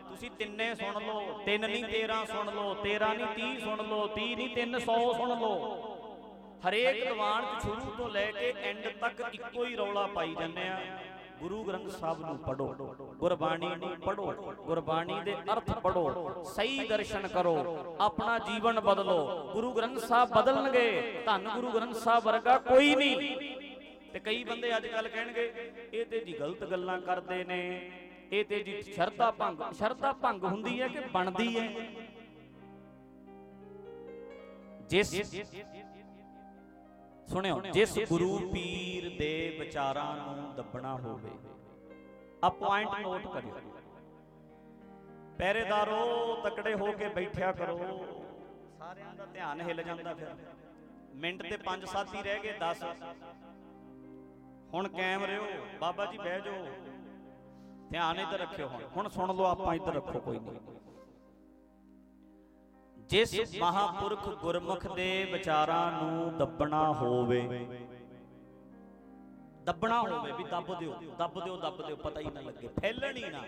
ਤੁਸੀਂ ਤਿੰਨੇ ਸੁਣ ਲਓ ਤਿੰਨ ਨਹੀਂ 13 ਸੁਣ ਲਓ 13 ਨਹੀਂ 30 ਸੁਣ ਲਓ 30 ਨਹੀਂ 300 ਸੁਣ ਲਓ। ਹਰੇਕ ਦੀਵਾਨ ਚ ਸ਼ੁਰੂ ਤੋਂ ਲੈ ਕੇ ਐਂਡ ਤੱਕ ਇੱਕੋ ਹੀ ਰੌਲਾ ਪਾਈ ਜਾਂਦੇ ਆ। ਗੁਰੂ ਗ੍ਰੰਥ ਸਾਹਿਬ ਨੂੰ ਪੜੋ ਗੁਰਬਾਣੀ ਨੂੰ ਪੜੋ ਗੁਰਬਾਣੀ ਦੇ ਅਰਥ ਪੜੋ ਸਹੀ ਦਰਸ਼ਨ ਕਰੋ, ਆਪਣਾ ਜੀਵਨ ਬਦਲੋ, ਗੁਰੂ ਗ੍ਰੰਥ ਸਾਹਿਬ ਬਦਲਣਗੇ, ਧੰਨ ਗੁਰੂ ਗ੍ਰੰਥ ਸਾਹਿਬ ਵਰਗਾ ਕੋਈ ਨਹੀਂ। ਤੇ ਕਈ ਬੰਦੇ ਅੱਜ ਕੱਲ ਕਹਿਣਗੇ, ਇਹ ਤੇ ਜੀ ਗਲਤ ਗੱਲਾਂ ਕਰਦੇ ਨੇ, ਇਹ ਤੇ ਜੀ ਸ਼ਰਧਾ ਭੰਗ ਸ਼ਰਧਾ ਭੰਗ ਹੁੰਦੀ ਹੈ ਕਿ ਬਣਦੀ ਹੈ? ਜਿਸ ਸੁਣਿਓ ਜਿਸ ਗੁਰੂ ਪੀਰ ਦੇ ਵਿਚਾਰਾਂ ਨੂੰ ਦੱਬਣਾ ਹੋਵੇ ਆ ਪੁਆਇੰਟ ਨੋਟ ਕਰਿਓ। ਪਹਿਰੇਦਾਰੋ ਤਕੜੇ ਹੋ ਕੇ ਬੈਠਿਆ ਕਰੋ। ਸਾਰਿਆਂ ਦਾ ਧਿਆਨ ਹਿੱਲ ਜਾਂਦਾ ਫਿਰ। ਮਿੰਟ ਤੇ 5-7 ਹੀ ਰਹਿ ਗਏ 10 ਹੁਣ ਕਾਇਮ ਰਿਓ ਬਾਬਾ ਜੀ ਬਹਿ ਜਾਓ। ਧਿਆਨ ਇੱਧਰ ਰੱਖਿਓ ਹੁਣ। ਹੁਣ ਸੁਣ ਲਓ ਆਪਾਂ ਇੱਧਰ ਰੱਖੋ ਕੋਈ ਨਹੀਂ। ਜਿਸ ਮਹਾਪੁਰਖ ਗੁਰਮੁਖ ਦੇ ਵਿਚਾਰਾਂ ਨੂੰ ਦੱਬਣਾ ਹੋਵੇ। ਦੱਬਣਾ ਹੋਵੇ ਵੀ ਦੱਬ ਦਿਓ ਦੱਬ ਦਿਓ ਦੱਬ ਦਿਓ, ਪਤਾ ਹੀ ਨਾ ਲੱਗੇ, ਫੈਲਣ ਹੀ ਨਾ।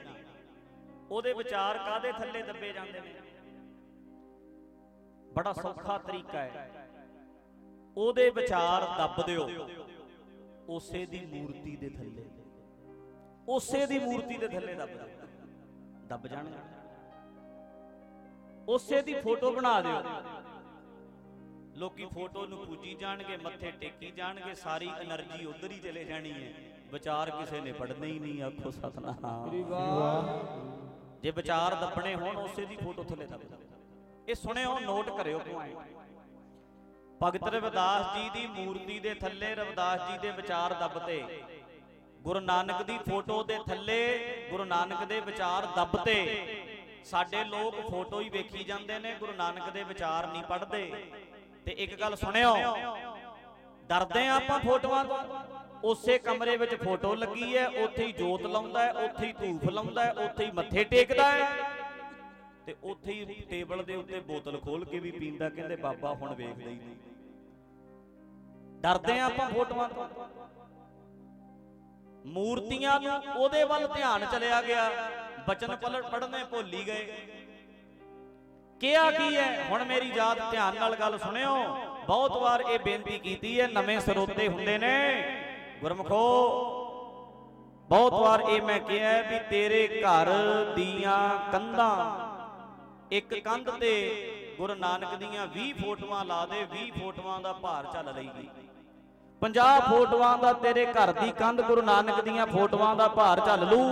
ਉਹਦੇ ਵਿਚਾਰ ਕਾਦੇ ਥੱਲੇ ਦੱਬੇ ਜਾਂਦੇ ਨੇ? ਬੜਾ ਸੌਖਾ ਤਰੀਕਾ ਹੈ। ਉਹਦੇ ਵਿਚਾਰ ਦੱਬ ਦਿਓ, ਉਸੇ ਦੀ ਮੂਰਤੀ ਦੇ ਥੱਲੇ। ਉਸੇ ਦੀ ਮੂਰਤੀ ਦੇ ਥੱਲੇ ਦੱਬ ਦਿਓ। ਦੱਬ ਜਾਣਗੇ। ਉਸੇ ਦੀ ਫੋਟੋ ਬਣਾ ਦਿਓ। ਲੋਕੀ ਫੋਟੋ ਨੂੰ ਪੂਜੀ ਜਾਣਗੇ ਮੱਥੇ ਟੇਕੀ ਜਾਣਗੇ ਸਾਰੀ એનર્ਜੀ ਉਧਰ ਹੀ ਚਲੇ ਜਾਣੀ ਹੈ। ਵਿਚਾਰ ਕਿਸੇ ਨੇ ਪੜਨੇ ਹੀ ਨਹੀਂ ਆਖੋ ਸਤਨਾਮ। ਵਾਹ। ਜੇ ਵਿਚਾਰ ਦੱਪਣੇ ਹੋਣ ਉਸੇ ਦੀ ਫੋਟੋ ਥੱਲੇ ਦੱਬ ਇਹ ਸੁਣਿਓ ਨੋਟ ਕਰਿਓ ਪੁਆਇੰਟ ਭਗਤ ਰਵਿਦਾਸ ਜੀ ਦੀ ਮੂਰਤੀ ਦੇ ਥੱਲੇ ਰਵਿਦਾਸ ਜੀ ਦੇ ਵਿਚਾਰ ਦੱਬਤੇ। ਗੁਰੂ ਨਾਨਕ ਦੀ ਫੋਟੋ ਦੇ ਥੱਲੇ ਗੁਰੂ ਨਾਨਕ ਦੇ ਵਿਚਾਰ ਦੱਬਤੇ। ਸਾਡੇ ਲੋਕ ਫੋਟੋ ਹੀ ਵੇਖੀ ਜਾਂਦੇ ਨੇ, ਗੁਰੂ ਨਾਨਕ ਦੇ ਵਿਚਾਰ ਨਹੀਂ ਪੜ੍ਹਦੇ। ਤੇ ਇੱਕ ਗੱਲ ਸੁਣਿਓ, ਡਰਦੇ ਆ ਆਪਾਂ ਫੋਟੋਆਂ ਤੋਂ। ਉਸੇ ਕਮਰੇ ਵਿੱਚ ਫੋਟੋ ਲੱਗੀ ਹੈ, ਉੱਥੇ ਹੀ ਜੋਤ ਲਾਉਂਦਾ ਹੈ, ਉੱਥੇ ਹੀ ਧੂਫ ਲਾਉਂਦਾ ਹੈ, ਉੱਥੇ ਹੀ ਮੱਥੇ ਟੇਕਦਾ ਹੈ। ਤੇ ਉੱਥੇ ਹੀ ਟੇਬਲ ਦੇ ਉੱਤੇ ਬੋਤਲ ਖੋਲ ਕੇ ਵੀ ਪੀਂਦਾ, ਕਹਿੰਦੇ ਬਾਬਾ ਹੁਣ ਵੇਖਦਾ ਹੀ ਨਹੀਂ। ਡਰਦੇ ਆ ਆਪਾਂ ਫੋਟੋਆਂ ਤੋਂ। ਮੂਰਤੀਆਂ ਨੂੰ ਉਹਦੇ ਵੱਲ ਧਿਆਨ ਚਲਿਆ ਗਿਆ। ਬਚਨ ਪੜ੍ਹਨੇ ਭੁੱਲ ਗਏ। ਕਿਹਾ ਕੀ ਹੈ? ਹੁਣ ਮੇਰੀ ਯਾਦ ਧਿਆਨ ਨਾਲ ਗੱਲ ਸੁਣਿਓ। ਬਹੁਤ ਵਾਰ ਇਹ ਬੇਨਤੀ ਕੀਤੀ ਹੈ ਨਵੇਂ ਸਰੋਤੇ ਹੁੰਦੇ ਨੇ। ਗੁਰਮਖੋ ਬਹੁਤ ਵਾਰ ਇਹ ਮੈਂ ਕਿਹਾ ਵੀ ਤੇਰੇ ਘਰ ਦੀਆਂ ਕੰਧਾਂ ਇੱਕ ਕੰਧ ਤੇ ਗੁਰੂ ਨਾਨਕ ਦੀਆਂ 20 ਫੋਟੋਆਂ ਲਾ ਦੇ 20 ਫੋਟੋਆਂ ਦਾ ਭਾਰ ਚੱਲ ਲਈਗੀ 50 ਫੋਟੋਆਂ ਦਾ ਤੇਰੇ ਘਰ ਦੀ ਕੰਧ ਗੁਰੂ ਨਾਨਕ ਦੀਆਂ ਫੋਟੋਆਂ ਦਾ ਭਾਰ ਚੱਲ ਲੂ।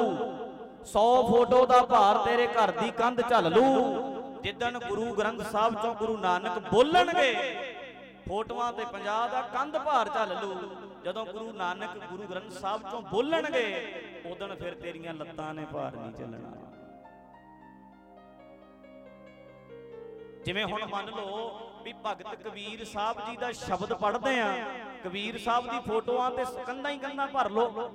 100 ਫੋਟੋ ਦਾ ਭਾਰ ਤੇਰੇ ਘਰ ਦੀ ਕੰਧ ਚੱਲ ਲੂ। ਜਿੱਦਣ ਗੁਰੂ ਗ੍ਰੰਥ ਸਾਹਿਬ ਚੋਂ ਗੁਰੂ ਨਾਨਕ ਬੋਲਣਗੇ, ਫੋਟੋਆਂ ਤੇ 50 ਦਾ ਕੰਧ ਭਾਰ ਚੱਲ ਲੂ। ਜਦੋਂ ਗੁਰੂ ਨਾਨਕ ਗੁਰੂ ਗ੍ਰੰਥ ਸਾਹਿਬ ਚੋਂ ਬੋਲਣਗੇ, ਉਦੋਂ ਫਿਰ ਤੇਰੀਆਂ ਲੱਤਾਂ ਨੇ ਭਾਰ ਨਹੀਂ ਚੱਲਣਾ ਜਿਵੇਂ ਹੁਣ ਮੰਨ ਲਓ ਵੀ ਭਗਤ ਕਬੀਰ ਸਾਹਿਬ ਜੀ ਦਾ ਸ਼ਬਦ ਪੜ੍ਹਦੇ ਆ, ਕਬੀਰ ਸਾਹਿਬ ਦੀ ਫੋਟੋਆਂ ਤੇ ਕੰਧਾਂ ਹੀ ਕੰਧਾਂ ਭਰ ਲਓ।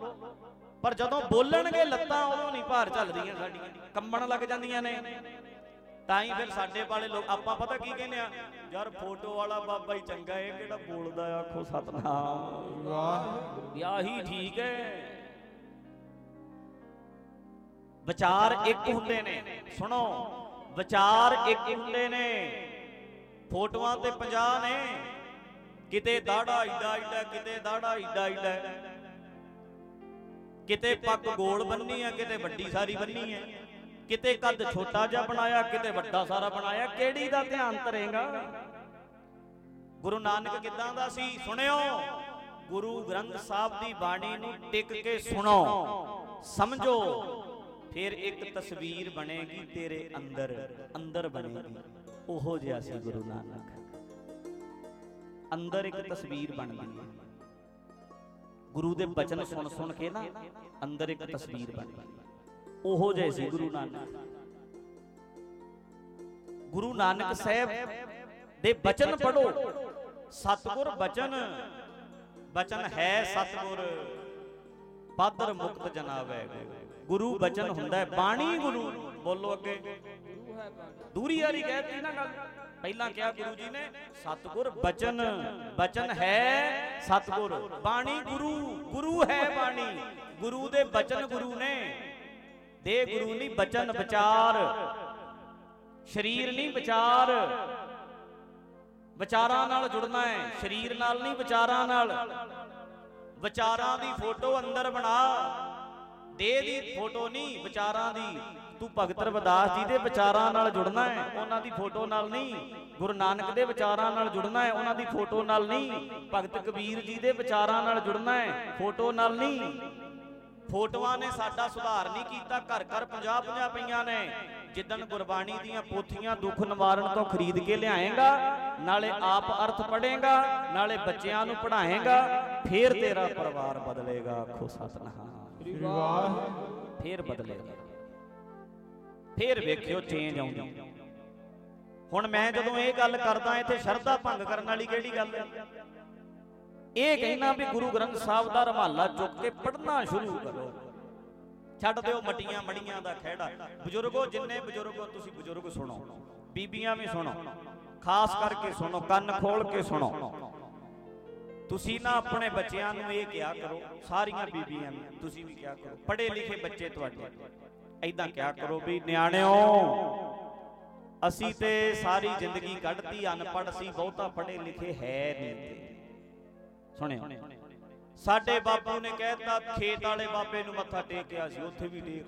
ਪਰ ਜਦੋਂ ਬੋਲਣਗੇ ਲੱਤਾਂ ਉਦੋਂ ਨਹੀਂ ਭਾਰ ਚੱਲਦੀਆਂ। ਸਾਡੀਆਂ ਕੰਬਣ ਲੱਗ ਜਾਂਦੀਆਂ ਨੇ। ਤਾਂ ਹੀ ਫਿਰ ਸਾਡੇ ਵਾਲੇ ਲੋਕ, ਆਪਾਂ ਪਤਾ ਕੀ ਕਹਿੰਦੇ ਆ? ਯਾਰ ਫੋਟੋ ਵਾਲਾ ਬਾਬਾ ਹੀ ਚੰਗਾ ਇਹ ਕਿਹੜਾ ਬੋਲਦਾ ਆਖੋ ਸਤਨਾਮ। ਵਾਹ ਵਿਆਹ ਠੀਕ ਹੈ ਵਿਚਾਰ ਇੱਕ ਹੁੰਦੇ ਨੇ। ਸੁਣੋ, ਵਿਚਾਰ ਇੱਕ ਹੁੰਦੇ ਨੇ। ਫੋਟੋਆਂ ਤੇ 50 ਨੇ। ਕਿਤੇ ਦਾੜਾ ਈਡਾ ਈਡਾ ਕਿਤੇ ਦਾੜਾ ਈਡਾ ਈਡਾ ਕਿਤੇ ਪੱਗ ਗੋਲ ਬੰਨੀ ਆ, ਕਿਤੇ ਵੱਡੀ ਸਾਰੀ ਬੰਨੀ ਹੈ ਕਿਤੇ ਕੱਦ ਛੋਟਾ ਜਿਹਾ ਬਣਾਇਆ, ਕਿਤੇ ਵੱਡਾ ਸਾਰਾ ਬਣਾਇਆ, ਕਿਹੜੀ ਦਾ ਧਿਆਨ ਧਰੇਗਾ ਗੁਰੂ ਨਾਨਕ ਕਿਦਾਂ ਦਾ ਸੀ? ਸੁਣਿਓ, ਗੁਰੂ ਗ੍ਰੰਥ ਸਾਹਿਬ ਦੀ ਬਾਣੀ ਨੂੰ ਟਿਕ ਕੇ ਸੁਣੋ, ਸਮਝੋ, ਫਿਰ ਇੱਕ ਤਸਵੀਰ ਬਣੇਗੀ ਤੇਰੇ ਅੰਦਰ ਅੰਦਰ ਬਣੇਗੀ। ਉਹੋ ਜਿਹਾ ਸੀ ਗੁਰੂ ਨਾਨਕ। ਅੰਦਰ ਇੱਕ ਤਸਵੀਰ ਬਣਦੀ ਹੈ ਗੁਰੂ ਦੇ ਬਚਨ ਸੁਣ ਸੁਣ ਕੇ ਨਾ ਅੰਦਰ ਇੱਕ ਤਸਵੀਰ ਬਣ ਗਈ। ਉਹੋ ਜਿਹੇ ਸੀ ਗੁਰੂ ਨਾਨਕ। ਗੁਰੂ ਨਾਨਕ ਸਾਹਿਬ ਦੇ ਬਚਨ ਪੜੋ ਸਤਗੁਰ ਬਚਨ ਬਚਨ ਹੈ ਸਤਗੁਰ। ਪਾਦਰ ਮੁਕਤ ਜਨਾਵੈ ਗੁਰੂ। ਬਚਨ ਹੁੰਦਾ ਹੈ ਬਾਣੀ ਗੁਰੂ। ਬੋਲੋ ਅੱਗੇ। ਦੂਰੀ ਵਾਲੀ ਕਹਿਤੀ ਨਾ ਗੱਲ। ਪਹਿਲਾਂ ਕਿਹਾ ਗੁਰੂ ਜੀ ਨੇ, ਸਤਗੁਰ ਬਚਨ ਬਚਨ ਹੈ ਸਤਗੁਰ, ਬਾਣੀ ਗੁਰੂ ਗੁਰੂ ਹੈ ਬਾਣੀ, ਗੁਰੂ ਦੇ ਬਚਨ ਗੁਰੂ ਨੇ। ਦੇ ਗੁਰੂ ਨਹੀਂ ਬਚਨ ਵਿਚਾਰ, ਸਰੀਰ ਨਹੀਂ ਵਿਚਾਰ। ਵਿਚਾਰਾਂ ਨਾਲ ਜੁੜਨਾ ਹੈ, ਸਰੀਰ ਨਾਲ ਨਹੀਂ ਵਿਚਾਰਾਂ ਨਾਲ। ਵਿਚਾਰਾਂ ਦੀ ਫੋਟੋ ਅੰਦਰ ਬਣਾ, ਦੇ ਦੀ ਫੋਟੋ ਨਹੀਂ ਵਿਚਾਰਾਂ ਦੀ। ਤੂੰ ਭਗਤ ਰਵਿਦਾਸ ਜੀ ਦੇ ਵਿਚਾਰਾਂ ਨਾਲ ਜੁੜਨਾ ਹੈ ਉਹਨਾਂ ਦੀ ਫੋਟੋ ਨਾਲ ਨਹੀਂ। ਗੁਰੂ ਨਾਨਕ ਦੇ ਵਿਚਾਰਾਂ ਨਾਲ ਜੁੜਨਾ ਹੈ ਉਹਨਾਂ ਦੀ ਫੋਟੋ ਨਾਲ ਨਹੀਂ। ਭਗਤ ਕਬੀਰ ਜੀ ਦੇ ਵਿਚਾਰਾਂ ਨਾਲ ਜੁੜਨਾ ਹੈ ਫੋਟੋ ਨਾਲ ਨਹੀਂ। ਫੋਟੋਆਂ ਨੇ ਸਾਡਾ ਸੁਧਾਰ ਨਹੀਂ ਕੀਤਾ ਘਰ ਘਰ 50 50 ਪਈਆਂ ਨੇ। ਜਿੱਦਣ ਗੁਰਬਾਣੀ ਦੀਆਂ ਪੋਥੀਆਂ ਦੁੱਖ ਨਿਵਾਰਨ ਤੋਂ ਖਰੀਦ ਕੇ ਲਿਆਏਗਾ ਨਾਲੇ ਆਪ ਅਰਥ ਪੜ੍ਹੇਗਾ ਨਾਲੇ ਬੱਚਿਆਂ ਨੂੰ ਪੜ੍ਹਾਏਗਾ ਫੇਰ ਤੇਰਾ ਪਰਿਵਾਰ ਬਦਲੇਗਾ। ਆਖੋ ਸਤਨਾਮ। ਵਾਹ ਫੇਰ ਬਦਲੇਗਾ। ਫੇਰ ਵੇਖਿਓ ਚੇਂਜ ਆਉਂਦੀ। ਹੁਣ ਮੈਂ ਜਦੋਂ ਇਹ ਗੱਲ ਕਰਦਾ ਇੱਥੇ ਸ਼ਰਧਾ ਭੰਗ ਕਰਨ ਵਾਲੀ ਕਿਹੜੀ ਗੱਲ ਹੈ? ਇਹ ਕਹਿਣਾ ਵੀ ਗੁਰੂ ਗ੍ਰੰਥ ਸਾਹਿਬ ਦਾ ਰਮਾਲਾ ਚੁੱਕ ਕੇ ਪੜ੍ਹਨਾ ਸ਼ੁਰੂ ਕਰੋ। ਛੱਡ ਦਿਓ ਮਟੀਆਂ ਮੜੀਆਂ ਦਾ ਖਹਿੜਾ। ਬਜ਼ੁਰਗੋ, ਜਿੰਨੇ ਬਜ਼ੁਰਗੋ ਤੁਸੀਂ ਬਜ਼ੁਰਗ ਸੁਣੋ, ਬੀਬੀਆਂ ਵੀ ਸੁਣੋ, ਖਾਸ ਕਰਕੇ ਸੁਣੋ, ਕੰਨ ਖੋਲ ਕੇ ਸੁਣੋ। ਤੁਸੀਂ ਨਾ ਆਪਣੇ ਬੱਚਿਆਂ ਨੂੰ ਇਹ ਕਿਹਾ ਕਰੋ, ਸਾਰੀਆਂ ਬੀਬੀਆਂ ਨੂੰ ਤੁਸੀਂ ਵੀ ਕਿਹਾ ਕਰੋ, ਪੜ੍ਹੇ ਲਿਖੇ ਬੱਚੇ ਤੁਹਾਡੇ। ਐਦਾਂ ਕਿਹਾ ਕਰੋ ਵੀ ਨਿਆਣਿਓ ਅਸੀਂ ਤੇ ਸਾਰੀ ਜ਼ਿੰਦਗੀ ਕੱਢਤੀ ਅਨਪੜ੍ਹ ਸੀ ਬਹੁਤਾ ਪੜ੍ਹੇ ਲਿਖੇ ਹੈ ਨਹੀਂ ਤੇ। ਸੁਣਿਓ। ਸਾਡੇ ਬਾਪੂ ਨੇ ਕਹਿਤਾ ਖੇਤ ਵਾਲੇ ਬਾਬੇ ਨੂੰ ਮੱਥਾ ਟੇਕਿਆ ਸੀ ਉੱਥੇ ਵੀ ਟੇਕ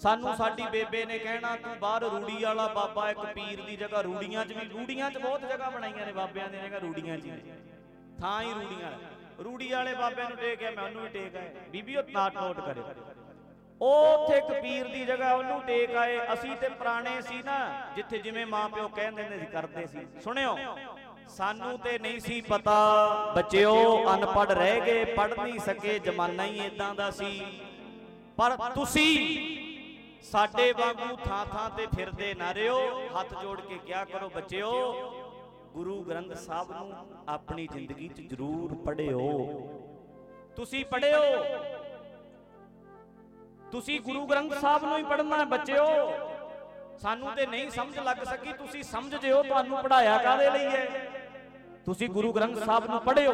ਸਾਨੂੰ ਸਾਡੀ ਬੇਬੇ ਨੇ ਕਹਿਣਾ ਤੂੰ ਬਾਹਰ ਰੂੜੀ ਵਾਲਾ ਬਾਬਾ ਇੱਕ ਪੀਰ ਦੀ ਜਗ੍ਹਾ ਰੂੜੀਆਂ 'ਚ ਵੀ ਰੂੜੀਆਂ 'ਚ ਬਹੁਤ ਜਗ੍ਹਾ ਬਣਾਈਆਂ ਨੇ ਬਾਬਿਆਂ ਦੀ ਜਗ੍ਹਾ ਰੂੜੀਆਂ 'ਚ। ਥਾਂ ਹੀ ਰੂੜੀਆਂ ਰੂੜੀ ਵਾਲੇ ਬਾਬੇ ਨੂੰ ਟੇਕਿਆ ਮੈਂ ਉਹਨੂੰ ਵੀ ਟੇਕ ਆਇਆ। ਬੀਬੀ ਉਹ ਨਾਟ ਨੋਟ ਕਰੇ ਉਹ ਉੱਥੇ ਇੱਕ ਪੀਰ ਦੀ ਜਗ੍ਹਾ ਉਹਨੂੰ ਟੇਕ ਆਏ। ਅਸੀਂ ਤੇ ਪੁਰਾਣੇ ਸੀ ਨਾ ਜਿੱਥੇ ਜਿਵੇਂ ਮਾਂ ਪਿਓ ਕਹਿੰਦੇ ਨੇ ਕਰਦੇ ਸੀ। ਸੁਣਿਓ? ਸਾਨੂੰ ਤੇ ਨਹੀਂ ਸੀ ਪਤਾ ਬੱਚਿਓ ਅਨਪੜ੍ਹ ਰਹਿ ਗਏ ਪੜ੍ਹ ਨਹੀਂ ਸਕੇ ਜ਼ਮਾਨਾ ਹੀ ਇਦਾਂ ਦਾ ਸੀ। ਪਰ ਤੁਸੀਂ ਸਾਡੇ ਵਾਂਗੂ ਥਾਂ ਥਾਂ ਤੇ ਫਿਰਦੇ ਨਾ ਰਿਓ। ਹੱਥ ਜੋੜ ਕੇ ਕਿਹਾ ਕਰੋ ਬੱਚਿਓ? ਗੁਰੂ ਗ੍ਰੰਥ ਸਾਹਿਬ ਨੂੰ ਆਪਣੀ ਜ਼ਿੰਦਗੀ 'ਚ ਜ਼ਰੂਰ ਪੜ੍ਹਿਓ। ਤੁਸੀਂ ਪੜ੍ਹਿਓ? ਤੁਸੀਂ ਗੁਰੂ ਗ੍ਰੰਥ ਸਾਹਿਬ ਨੂੰ ਹੀ ਪੜ੍ਹਨਾ ਹੈ ਬੱਚਿਓ। ਸਾਨੂੰ ਤੇ ਨਹੀਂ ਸਮਝ ਲੱਗ ਸਕੀ ਤੁਸੀਂ ਸਮਝ ਜਿਓ ਤੁਹਾਨੂੰ ਪੜਾਇਆ ਕਾਦੇ ਲਈ ਹੈ? ਤੁਸੀਂ ਗੁਰੂ ਗ੍ਰੰਥ ਸਾਹਿਬ ਨੂੰ ਪੜ੍ਹਿਓ।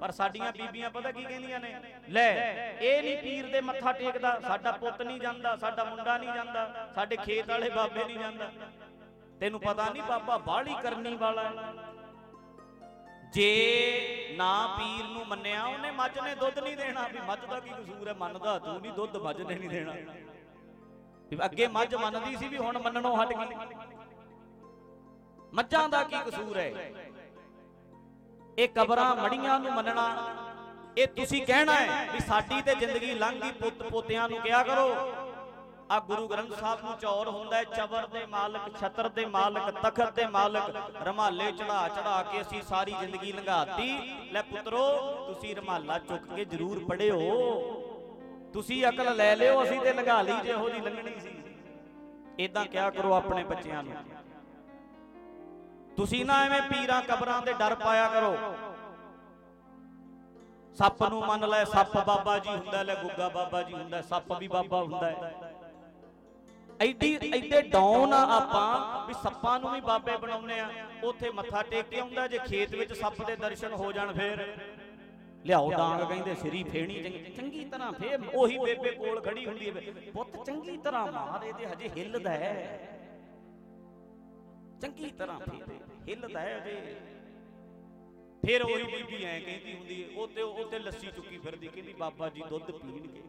ਪਰ ਸਾਡੀਆਂ ਬੀਬੀਆਂ ਪਤਾ ਕੀ ਕਹਿੰਦੀਆਂ ਨੇ? ਲੈ ਇਹ ਨਹੀਂ ਪੀਰ ਦੇ ਮੱਥਾ ਟੇਕਦਾ ਸਾਡਾ ਪੁੱਤ ਨਹੀਂ ਜਾਂਦਾ ਸਾਡਾ ਮੁੰਡਾ ਨਹੀਂ ਜਾਂਦਾ ਸਾਡੇ ਖੇਤ ਵਾਲੇ ਬਾਬੇ ਨਹੀਂ ਜਾਂਦਾ। ਤੈਨੂੰ ਪਤਾ ਨਹੀਂ ਬਾਬਾ ਬਾਹਲੀ ਕਰਨੀ ਵਾਲਾ ਹੈ। ਜੇ ਨਾ ਪੀਰ ਨੂੰ ਮੰਨਿਆ, ਉਹਨੇ ਮੱਝ ਨੇ ਦੁੱਧ ਨਹੀਂ ਦੇਣਾ। ਵੀ ਮੱਝ ਦਾ ਕੀ ਕਸੂਰ ਹੈ? ਮੰਨਦਾ ਤੂੰ ਨਹੀਂ, ਦੁੱਧ ਮੱਝ ਨੇ ਨਹੀਂ ਦੇਣਾ। ਅੱਗੇ ਮੱਝ ਮੰਨਦੀ ਸੀ ਵੀ ਹੁਣ ਮੰਨਣੋਂ ਹਟ ਗਈ। ਮੱਝਾਂ ਦਾ ਕੀ ਕਸੂਰ ਹੈ? ਇਹ ਕਬਰਾਂ ਮੜੀਆਂ ਨੂੰ ਮੰਨਣਾ। ਇਹ ਤੁਸੀਂ ਕਹਿਣਾ ਹੈ ਵੀ ਸਾਡੀ ਤੇ ਜ਼ਿੰਦਗੀ ਲੰਘ ਗਈ ਪੁੱਤ ਪੋਤਿਆਂ ਨੂੰ ਕਿਹਾ ਕਰੋ। ਆ ਗੁਰੂ ਗ੍ਰੰਥ ਸਾਹਿਬ ਨੂੰ ਚੌਰ ਹੁੰਦਾ ਹੈ ਚਬਰ ਦੇ ਮਾਲਕ, ਛਤਰ ਦੇ ਮਾਲਕ, ਤਖਤ ਦੇ ਮਾਲਕ, ਰਮਾਲੇ ਚੜਾ ਚੜਾ ਕੇ ਅਸੀਂ ਸਾਰੀ ਜ਼ਿੰਦਗੀ ਲੰਘਾਤੀ। ਲੈ ਪੁੱਤਰੋ, ਤੁਸੀਂ ਰਮਾਲਾ ਚੁੱਕ ਕੇ ਜ਼ਰੂਰ ਪੜਿਓ ਤੁਸੀਂ ਅਕਲ ਲੈ ਲਿਓ, ਅਸੀਂ ਤੇ ਲੰਘਾ ਲਈ ਜਿਹੋ ਜੀ ਲੰਘਣੀ ਸੀ। ਇਦਾਂ ਕਿਹਾ ਕਰੋ ਆਪਣੇ ਬੱਚਿਆਂ ਨੂੰ। ਤੁਸੀਂ ਨਾ ਐਵੇਂ ਪੀਰਾਂ ਕਬਰਾਂ ਦੇ ਡਰ ਪਾਇਆ ਕਰੋ। ਸੱਪ ਨੂੰ ਮੰਨ ਲੈ, ਸੱਪ ਬਾਬਾ ਜੀ ਹੁੰਦਾ, ਲੈ ਗੁੱਗਾ ਬਾਬਾ ਜੀ ਹੁੰਦਾ, ਸੱਪ ਵੀ ਬਾਬਾ ਹੁੰਦਾ ਹੈ। ਐਡੀ ਐਡੇ ਡਾਊਨ ਆ ਆਪਾਂ ਵੀ ਸੱਪਾਂ ਨੂੰ ਵੀ ਬਾਬੇ ਬਣਾਉਨੇ ਆ। ਉੱਥੇ ਮੱਥਾ ਟੇਕ ਕੇ ਆਉਂਦਾ, ਜੇ ਖੇਤ ਵਿੱਚ ਸੱਪ ਦੇ ਦਰਸ਼ਨ ਹੋ ਜਾਣ ਫੇਰ। ਲਿਆਓ ਡਾਂਗ ਕਹਿੰਦੇ ਸਿਰੀ ਫੇਣੀ ਚੰਗੀ ਤਰ੍ਹਾਂ ਫੇਰ ਉਹੀ ਬੇਬੇ ਕੋਲ ਖੜੀ ਹੁੰਦੀ ਹੈ। ਪੁੱਤ ਚੰਗੀ ਤਰ੍ਹਾਂ ਮਾਰ, ਇਹਦੇ ਹਜੇ ਹਿੱਲਦਾ ਹੈ। ਚੰਗੀ ਤਰ੍ਹਾਂ ਫੇਰ ਹਿੱਲਦਾ ਹੈ ਅਜੇ ਫਿਰ ਉਹੀ ਬੀਬੀ ਐ ਕਹਿੰਦੀ ਹੁੰਦੀ ਹੈ ਉਹ ਤੇ ਉਹ ਤੇ ਲੱਸੀ ਚੁੱਕੀ ਫਿਰਦੀ, ਕਹਿੰਦੀ ਬਾਬਾ ਜੀ ਦੁੱਧ ਪੀਣਗੇ।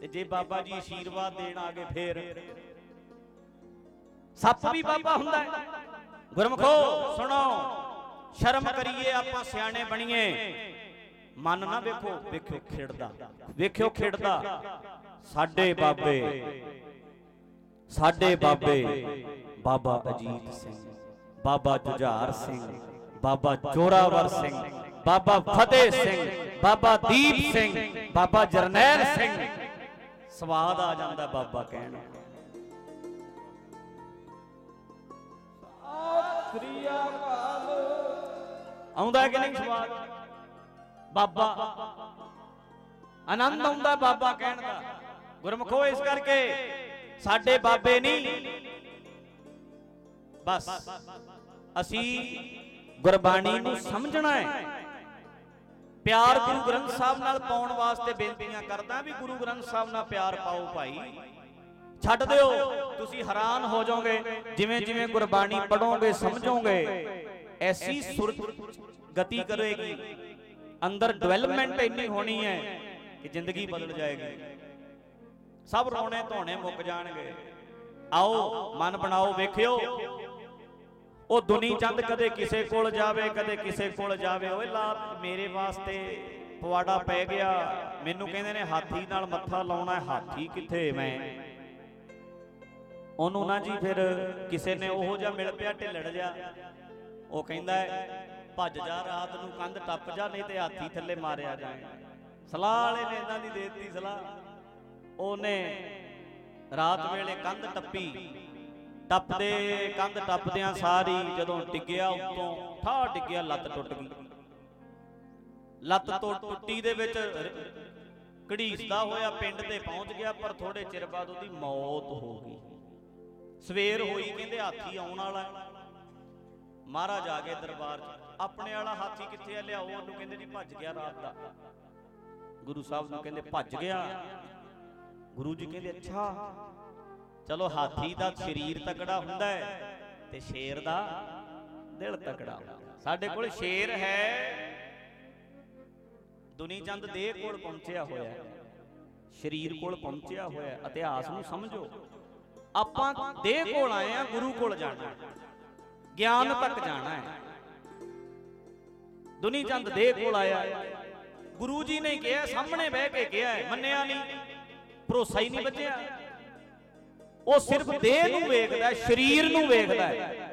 ਤੇ ਜੇ ਬਾਬਾ ਜੀ ਆਸ਼ੀਰਵਾਦ ਦੇਣ ਆ ਗਏ ਫੇਰ। ਸੱਪ ਵੀ ਬਾਬਾ ਹੁੰਦਾ ਹੈ। ਗੁਰਮਖੋ ਸੁਣੋ। ਸ਼ਰਮ ਕਰੀਏ ਆਪਾਂ ਸਿਆਣੇ ਬਣੀਏ। ਮਨ ਨਾ ਵੇਖੋ ਵੇਖਿਓ ਖੇਡਦਾ ਵੇਖਿਓ ਖੇਡਦਾ ਸਾਡੇ ਬਾਬੇ। ਸਾਡੇ ਬਾਬੇ। ਬਾਬਾ। ਅਜੀਤ ਸਿੰਘ। ਬਾਬਾ ਜੁਝਾਰ ਸਿੰਘ। ਬਾਬਾ ਜੋਰਾਵਰ ਸਿੰਘ। ਬਾਬਾ ਫਤਿਹ ਸਿੰਘ। ਬਾਬਾ ਦੀਪ ਸਿੰਘ। ਬਾਬਾ ਜਰਨੈਲ ਸਿੰਘ। ਸਵਾਦ ਆ ਜਾਂਦਾ ਬਾਬਾ ਕਹਿਣ। ਨੂੰ। ਆਉਂਦਾ ਕਿ ਨਹੀਂ ਸਵਾਦ? ਬਾਬਾ। ਆਨੰਦ ਆਉਂਦਾ ਬਾਬਾ ਕਹਿਣ ਦਾ। ਗੁਰਮਖੋ, ਇਸ ਕਰਕੇ ਸਾਡੇ ਬਾਬੇ ਨਹੀਂ ਬਸ, ਅਸੀਂ ਗੁਰਬਾਣੀ ਨੂੰ ਸਮਝਣਾ ਹੈ। ਪਿਆਰ ਗੁਰੂ ਗ੍ਰੰਥ ਸਾਹਿਬ ਨਾਲ ਪਾਉਣ ਵਾਸਤੇ ਬੇਨਤੀਆਂ ਕਰਦਾ ਵੀ ਗੁਰੂ ਗ੍ਰੰਥ ਸਾਹਿਬ ਨਾਲ ਪਿਆਰ ਪਾਓ ਭਾਈ। ਛੱਡ ਦਿਓ। ਤੁਸੀਂ ਹੈਰਾਨ ਹੋ ਜਾਓਗੇ। ਜਿਵੇਂ ਜਿਵੇਂ ਗੁਰਬਾਣੀ ਪੜੋਗੇ ਸਮਝੋਗੇ ਐਸੀ ਸੁਰਤ ਗਤੀ ਕਰੇਗੀ। ਅੰਦਰ ਡਿਵੈਲਪਮੈਂਟ ਇੰਨੀ ਹੋਣੀ ਹੈ ਕਿ ਜ਼ਿੰਦਗੀ ਬਦਲ ਜਾਏਗੀ। ਸਭ ਰੋਣੇ ਧੋਣੇ ਮੁੱਕ ਜਾਣਗੇ। ਆਓ ਮਨ ਬਣਾਓ ਵੇਖਿਓ। ਉਹ ਦੁਨੀ ਚੰਦ ਕਦੇ ਕਿਸੇ ਕੋਲ ਜਾਵੇ ਕਦੇ ਕਿਸੇ ਕੋਲ ਜਾਵੇ। ਓਏ ਲਾ ਮੇਰੇ ਵਾਸਤੇ ਪਵਾੜਾ ਪੈ ਗਿਆ। ਮੈਨੂੰ ਕਹਿੰਦੇ ਨੇ ਹਾਥੀ ਨਾਲ ਮੱਥਾ ਲਾਉਣਾ ਹਾਥੀ ਕਿੱਥੇ ਮੈਂ? ਉਹਨੂੰ ਨਾ ਜੀ ਫਿਰ ਕਿਸੇ ਨੇ ਉਹੋ ਜਿਹਾ ਮਿਲ ਪਿਆ ਢਿੱਲੜ ਜਾ ਉਹ ਕਹਿੰਦਾ ਭੱਜ ਜਾ ਰਾਤ ਨੂੰ ਕੰਧ ਟੱਪ ਜਾ ਨਹੀਂ ਤੇ ਹਾਥੀ ਥੱਲੇ ਮਾਰਿਆ ਜਾਏ। ਸਲਾਹ ਵਾਲੇ ਨੇ ਇਹਨਾਂ ਦੀ ਦੇਤੀ ਸਲਾਹ। ਉਹਨੇ ਰਾਤ ਵੇਲੇ ਕੰਧ ਟੱਪੀ। ਟੱਪਦੇ, ਕੰਧ ਟੱਪਦਿਆਂ ਸਾਰੀ ਜਦੋਂ ਡਿੱਗਿਆ ਉੱਤੋਂ ਠਾ ਡਿੱਗਿਆ, ਲੱਤ ਟੁੱਟ ਗਈ। ਲੱਤ ਤੋਂ ਟੁੱਟੀ ਦੇ ਵਿੱਚ ਘੜੀਸਦਾ ਹੋਇਆ ਪਿੰਡ ਤੇ ਪਹੁੰਚ ਗਿਆ, ਪਰ ਥੋੜੇ ਚਿਰ ਬਾਅਦ ਉਹਦੀ ਮੌਤ ਹੋ ਗਈ। ਸਵੇਰ ਹੋਈ, ਕਹਿੰਦੇ ਹਾਥੀ ਆਉਣ ਵਾਲਾ ਮਹਾਰਾਜ ਆ ਗਏ ਦਰਬਾਰ 'ਚ। ਆਪਣੇ ਵਾਲਾ ਹਾਥੀ ਕਿੱਥੇ ਆ? ਲਿਆਓ ਉਹਨੂੰ, ਕਹਿੰਦੇ ਜੀ ਭੱਜ ਗਿਆ ਰਾਤ ਦਾ। ਗੁਰੂ ਸਾਹਿਬ ਨੂੰ ਕਹਿੰਦੇ ਭੱਜ ਗਿਆ। ਗੁਰੂ ਜੀ ਕਹਿੰਦੇ, ਅੱਛਾ ਚਲੋ ਹਾਥੀ ਦਾ ਸਰੀਰ ਤਕੜਾ ਹੁੰਦਾ ਹੈ ਤੇ ਸ਼ੇਰ ਦਾ ਦਿਲ ਤਕੜਾ ਹੁੰਦਾ ਸਾਡੇ ਕੋਲ ਸ਼ੇਰ ਹੈ। ਦੁਨੀ ਚੰਦ ਦੇਹ ਕੋਲ ਪਹੁੰਚਿਆ ਹੋਇਆ ਹੈ। ਸਰੀਰ ਕੋਲ ਪਹੁੰਚਿਆ ਹੋਇਆ ਹੈ। ਇਤਿਹਾਸ ਨੂੰ ਸਮਝੋ। ਆਪਾਂ ਦੇਹ ਕੋਲ ਆਏ ਆ ਗੁਰੂ ਕੋਲ ਜਾਣਾ ਗਿਆਨ ਤੱਕ ਜਾਣਾ ਹੈ। ਦੁਨੀ ਚੰਦ ਦੇਹ ਕੋਲ ਆਇਆ ਗੁਰੂ ਜੀ ਨੇ ਕਿਹਾ, ਸਾਹਮਣੇ ਬਹਿ ਕੇ ਕਿਹਾ ਮੰਨਿਆ ਨਹੀਂ। ਭਰੋਸਾ ਹੀ ਨਹੀਂ ਬਚਿਆ। ਉਹ ਸਿਰਫ ਦੇਹ ਨੂੰ ਵੇਖਦਾ ਹੈ ਸਰੀਰ ਨੂੰ ਵੇਖਦਾ ਹੈ।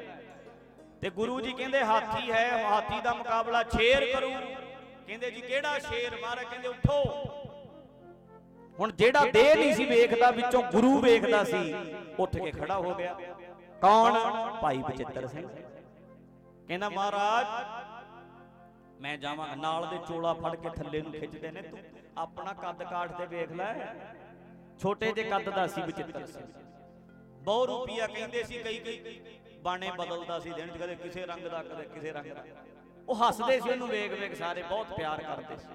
ਤੇ ਗੁਰੂ ਜੀ ਕਹਿੰਦੇ ਹਾਥੀ ਹੈ ਹਾਥੀ ਦਾ ਮੁਕਾਬਲਾ ਸ਼ੇਰ ਕਰੂ। ਕਹਿੰਦੇ ਜੀ ਕਿਹੜਾ ਸ਼ੇਰ? ਮਹਾਰਾਜ ਕਹਿੰਦੇ ਉੱਠੋ। ਹੁਣ ਜਿਹੜਾ ਦੇਹ ਨਹੀਂ ਸੀ ਵੇਖਦਾ ਵਿੱਚੋਂ ਗੁਰੂ ਵੇਖਦਾ ਸੀ ਉੱਠ ਕੇ ਖੜਾ ਹੋ ਗਿਆ। ਕੌਣ? ਭਾਈ ਬਚਿੱਤਰ ਸਿੰਘ। ਕਹਿੰਦਾ ਮਹਾਰਾਜ ਮੈਂ ਜਾਵਾਂ ਨਾਲ ਦੇ ਚੋਲਾ ਫੜ ਕੇ ਥੱਲੇ ਨੂੰ ਖਿੱਚਦੇ ਨੇ ਤੂੰ ਆਪਣਾ ਕੱਦ ਕਾਠ ਤੇ ਵੇਖ ਲੈ। ਛੋਟੇ ਜਿਹੇ ਕੱਦ ਦਾ ਸੀ ਬਚਿੱਤਰ ਸਿੰਘ। ਬਹੁ ਰੂਪੀਆ ਕਹਿੰਦੇ ਸੀ, ਕਈ ਕਈ ਬਾਣੇ ਬਦਲਦਾ ਸੀ ਦਿਨ ਚ, ਕਦੇ ਕਿਸੇ ਰੰਗ ਦਾ, ਕਦੇ ਕਿਸੇ ਰੰਗ ਦਾ। ਉਹ ਹੱਸਦੇ ਸੀ ਉਹਨੂੰ ਵੇਖ ਵੇਖ ਸਾਰੇ, ਬਹੁਤ ਪਿਆਰ ਕਰਦੇ ਸੀ।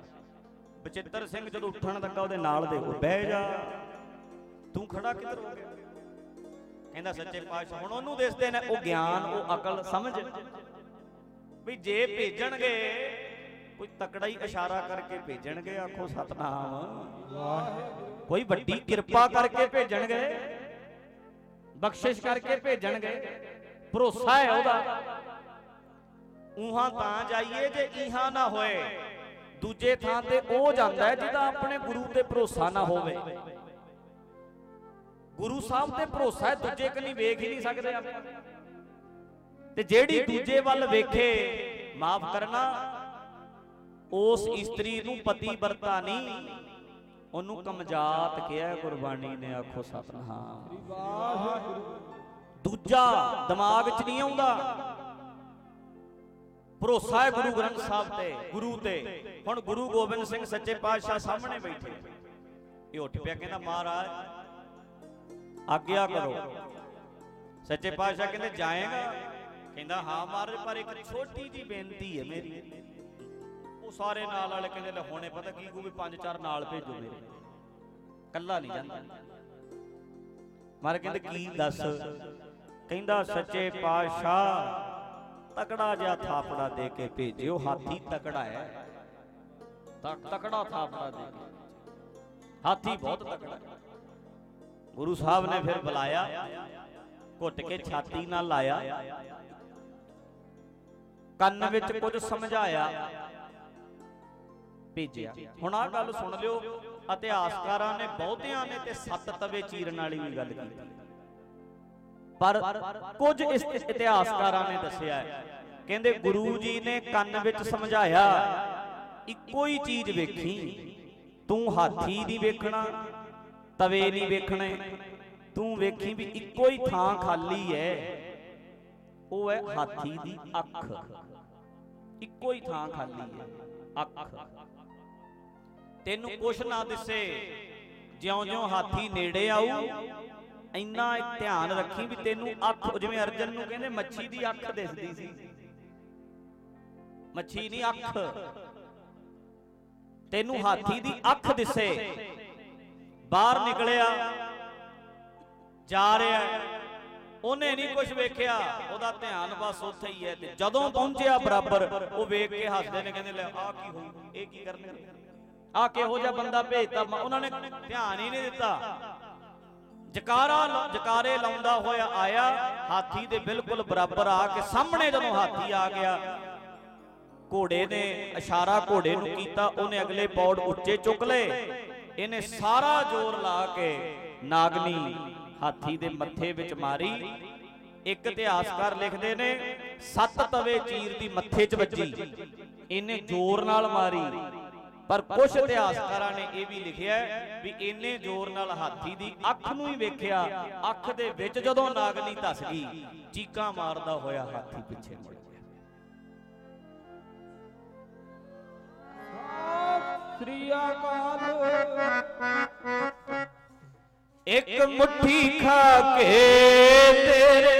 ਬਚਿੱਤਰ ਸਿੰਘ ਜਦੋਂ ਉੱਠਣ ਲੱਗਾ ਉਹਦੇ ਨਾਲ ਦੇ ਉਹ ਬਹਿ ਜਾ। ਤੂੰ ਖੜਾ ਕਿੱਧਰ ਹੋ ਗਿਆ? ਕਹਿੰਦਾ, ਸੱਚੇ ਪਾਤਸ਼ਾਹ, ਹੁਣ ਉਹਨੂੰ ਦਿਸਦੇ ਨੇ, ਉਹ ਗਿਆਨ, ਉਹ ਅਕਲ, ਸਮਝ। ਵੀ ਜੇ ਭੇਜਣਗੇ, ਕੋਈ ਤਕੜਾ ਹੀ ਇਸ਼ਾਰਾ ਕਰਕੇ ਭੇਜਣਗੇ, ਆਖੋ ਸਤਨਾਮ। ਕੋਈ ਵੱਡੀ ਕਿਰਪਾ ਕਰਕੇ ਭੇਜਣਗੇ ਬਖਸ਼ਿਸ਼ ਕਰਕੇ ਭੇਜਣਗੇ। ਭਰੋਸਾ ਹੈ ਉਹਦਾ। ਉਹਾਂ ਤਾਂ ਜਾਈਏ ਜੇ ਇਹਾਂ ਨਾ ਹੋਏ। ਦੂਜੇ ਥਾਂ ਤੇ ਉਹ ਜਾਂਦਾ ਜਿਹਦਾ ਆਪਣੇ ਗੁਰੂ ਤੇ ਭਰੋਸਾ ਨਾ ਹੋਵੇ। ਗੁਰੂ ਸਾਹਿਬ ਤੇ ਭਰੋਸਾ ਹੈ, ਦੂਜੇ ਕਨੀ ਵੇਖ ਹੀ ਨਹੀਂ ਸਕਦੇ ਆਪਾਂ। ਤੇ ਜਿਹੜੀ ਦੂਜੇ ਵੱਲ ਵੇਖੇ, ਮਾਫ ਕਰਨਾ, ਉਸ ਇਸਤਰੀ ਨੂੰ ਪਤੀ ਵਰਤਾ ਨਹੀਂ। ਉਹਨੂੰ ਕਮਜਾਤ ਕਿਹਾ, ਗੁਰਬਾਣੀ ਨੇ ਆਖੋ ਸਤਨਾਮ। ਦੂਜਾ ਦਿਮਾਗ 'ਚ ਨਹੀਂ ਆਉਂਦਾ। ਭਰੋਸਾ ਹੈ ਗੁਰੂ ਗ੍ਰੰਥ ਸਾਹਿਬ ਤੇ, ਗੁਰੂ ਤੇ। ਹੁਣ ਗੁਰੂ ਗੋਬਿੰਦ ਸਿੰਘ ਸੱਚੇ ਪਾਤਸ਼ਾਹ ਸਾਹਮਣੇ ਬੈਠੇ। ਇਹ ਉੱਠ ਪਿਆ ਕਹਿੰਦਾ, ਮਹਾਰਾਜ, ਆਗਿਆ ਕਰੋ। ਸੱਚੇ ਪਾਤਸ਼ਾਹ ਕਹਿੰਦੇ, ਜਾਏਗਾ? ਕਹਿੰਦਾ, ਹਾਂ ਮਹਾਰਾਜ, ਪਰ ਇੱਕ ਛੋਟੀ ਜੀ ਬੇਨਤੀ ਹੈ ਮੇਰੀ। ਉਹ ਸਾਰੇ ਨਾਲ ਵਾਲੇ ਕਹਿੰਦੇ ਲੈ ਹੁਣੇ ਪਤਾ ਕੀ ਕੋ ਵੀ ਪੰਜ ਚਾਰ ਨਾਲ ਭੇਜੋ ਮੇਰੇ। ਕੱਲਾ ਨਹੀਂ ਜਾਂਦਾ। ਮਾਰ ਕਹਿੰਦੇ ਕੀ ਦੱਸ? ਕਹਿੰਦਾ ਸੱਚੇ ਪਾਤਸ਼ਾਹ, ਤਕੜਾ ਜਿਹਾ ਥਾਪੜਾ ਦੇ ਕੇ ਭੇਜਿਓ, ਹਾਥੀ ਤਕੜਾ ਹੈ। ਤਕੜਾ ਥਾਪੜਾ ਦੇ ਕੇ। ਹਾਥੀ ਬਹੁਤ ਤਕੜਾ ਹੈ। ਗੁਰੂ ਸਾਹਿਬ ਨੇ ਫਿਰ ਬੁਲਾਇਆ, ਘੁੱਟ ਕੇ ਛਾਤੀ ਨਾਲ ਲਾਇਆ। ਕੰਨ ਵਿੱਚ ਕੁਝ ਸਮਝਾਇਆ। ਭੇਜਿਆ। ਹੁਣ ਆਹ ਗੱਲ ਸੁਣ ਲਿਓ ਇਤਿਹਾਸਕਾਰਾਂ ਨੇ ਬਹੁਤਿਆਂ ਨੇ ਤੇ ਸੱਤ ਤਵੇ ਚੀਰਨ ਵਾਲੀ ਵੀ ਗੱਲ ਕੀਤੀ। ਪਰ ਕੁਝ ਇਸ ਇਤਿਹਾਸਕਾਰਾਂ ਨੇ ਦੱਸਿਆ ਕਹਿੰਦੇ ਗੁਰੂ ਜੀ ਨੇ ਕੰਨ ਵਿੱਚ ਸਮਝਾਇਆ ਇੱਕੋ ਹੀ ਚੀਜ਼ ਵੇਖੀ ਤੂੰ ਹਾਥੀ ਨਹੀਂ ਵੇਖਣਾ ਤਵੇ ਨਹੀਂ ਵੇਖਣੇ। ਤੂੰ ਵੇਖੀ ਵੀ ਇੱਕੋ ਹੀ ਥਾਂ ਖਾਲੀ ਹੈ ਉਹ ਹੈ ਹਾਥੀ ਦੀ ਅੱਖ। ਇੱਕੋ ਹੀ ਥਾਂ ਖਾਲੀ ਹੈ ਅੱਖ। ਤੈਨੂੰ ਕੁਛ ਨਾ ਦਿਸੇ। ਜਿਉਂ-ਜਿਉਂ ਹਾਥੀ ਨੇੜੇ ਆਊ ਇੰਨਾ ਧਿਆਨ ਰੱਖੀ ਵੀ ਤੈਨੂੰ ਅੱਖ ਜਿਵੇਂ ਅਰਜਨ ਨੂੰ ਕਹਿੰਦੇ ਮੱਛੀ ਦੀ ਅੱਖ ਦਿਸਦੀ ਸੀ। ਮੱਛੀ ਨਹੀਂ ਅੱਖ। ਤੈਨੂੰ ਹਾਥੀ ਦੀ ਅੱਖ ਦਿਸੇ। ਬਾਹਰ ਨਿਕਲਿਆ। ਜਾ ਰਿਹਾ। ਉਹਨੇ ਨਹੀਂ ਕੁਝ ਵੇਖਿਆ। ਉਹਦਾ ਧਿਆਨ ਬਸ ਉੱਥੇ ਹੀ ਹੈ ਤੇ ਜਦੋਂ ਪਹੁੰਚਿਆ ਬਰਾਬਰ ਉਹ ਵੇਖ ਕੇ ਹੱਸਦੇ ਨੇ ਕਹਿੰਦੇ ਲੈ ਆਹ ਕੀ ਹੋਊ ਇਹ ਕੀ ਕਰਨਗੇ? ਆ ਕਿਹੋ ਜਿਹਾ ਬੰਦਾ ਭੇਜਤਾ? ਉਹਨਾਂ ਨੇ ਧਿਆਨ ਹੀ ਨਹੀਂ ਦਿੱਤਾ। ਜਕਾਰਾ ਜਕਾਰੇ ਲਾਉਂਦਾ ਹੋਇਆ ਆਇਆ, ਹਾਥੀ ਦੇ ਬਿਲਕੁਲ ਬਰਾਬਰ ਆ ਕੇ ਸਾਹਮਣੇ ਜਦੋਂ ਹਾਥੀ ਆ ਗਿਆ, ਘੋੜੇ ਨੇ ਇਸ਼ਾਰਾ ਘੋੜੇ ਨੂੰ ਕੀਤਾ, ਉਹਨੇ ਅਗਲੇ ਪੌੜ ਉੱਚੇ ਚੁੱਕ ਲਏ। ਇਹਨੇ ਸਾਰਾ ਜ਼ੋਰ ਲਾ ਕੇ ਨਾਗਨੀ ਹਾਥੀ ਦੇ ਮੱਥੇ ਵਿੱਚ ਮਾਰੀ। ਇੱਕ ਇਤਿਹਾਸਕਾਰ ਲਿਖਦੇ ਨੇ, ਸੱਤ ਤਵੇ ਚੀਰ ਦੀ ਮੱਥੇ 'ਚ ਵੱਜੀ। ਇਹਨੇ ਜ਼ੋਰ ਨਾਲ ਮਾਰੀ। ਪਰ ਕੁਝ ਇਤਿਹਾਸਕਾਰਾਂ ਨੇ ਇਹ ਵੀ ਲਿਖਿਆ ਵੀ ਇੰਨੇ ਜ਼ੋਰ ਨਾਲ ਹਾਥੀ ਦੀ ਅੱਖ ਨੂੰ ਹੀ ਵੇਖਿਆ ਅੱਖ ਦੇ ਵਿੱਚ ਜਦੋਂ ਨਾਗਨੀ ਧਸ ਗਈ ਚੀਕਾਂ ਮਾਰਦਾ ਹੋਇਆ ਹਾਥੀ ਪਿੱਛੇ ਮੁੜ ਗਿਆ ਸ੍ਰੀ ਅਕਾਲ। ਇੱਕ ਮੁਠੀ ਖਾ ਕੇ ਤੇਰੇ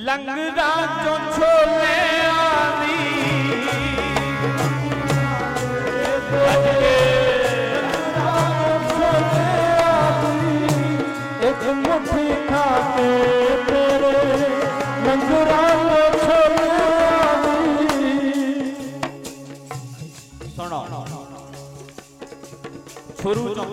ਲੰਗਰਾਂ ਚੋਂ ਛੋਲੇ ਆਦੀ ਇੱਕ ਮੁਠੀ ਖਾ ਕੇ ਤੇਰੇ ਲੰਗਰਾਂ ਤੋਂ ਛੋਲਿਆਂ ਸੁਣੋ ਸ਼ੁਰੂ ਤੋਂ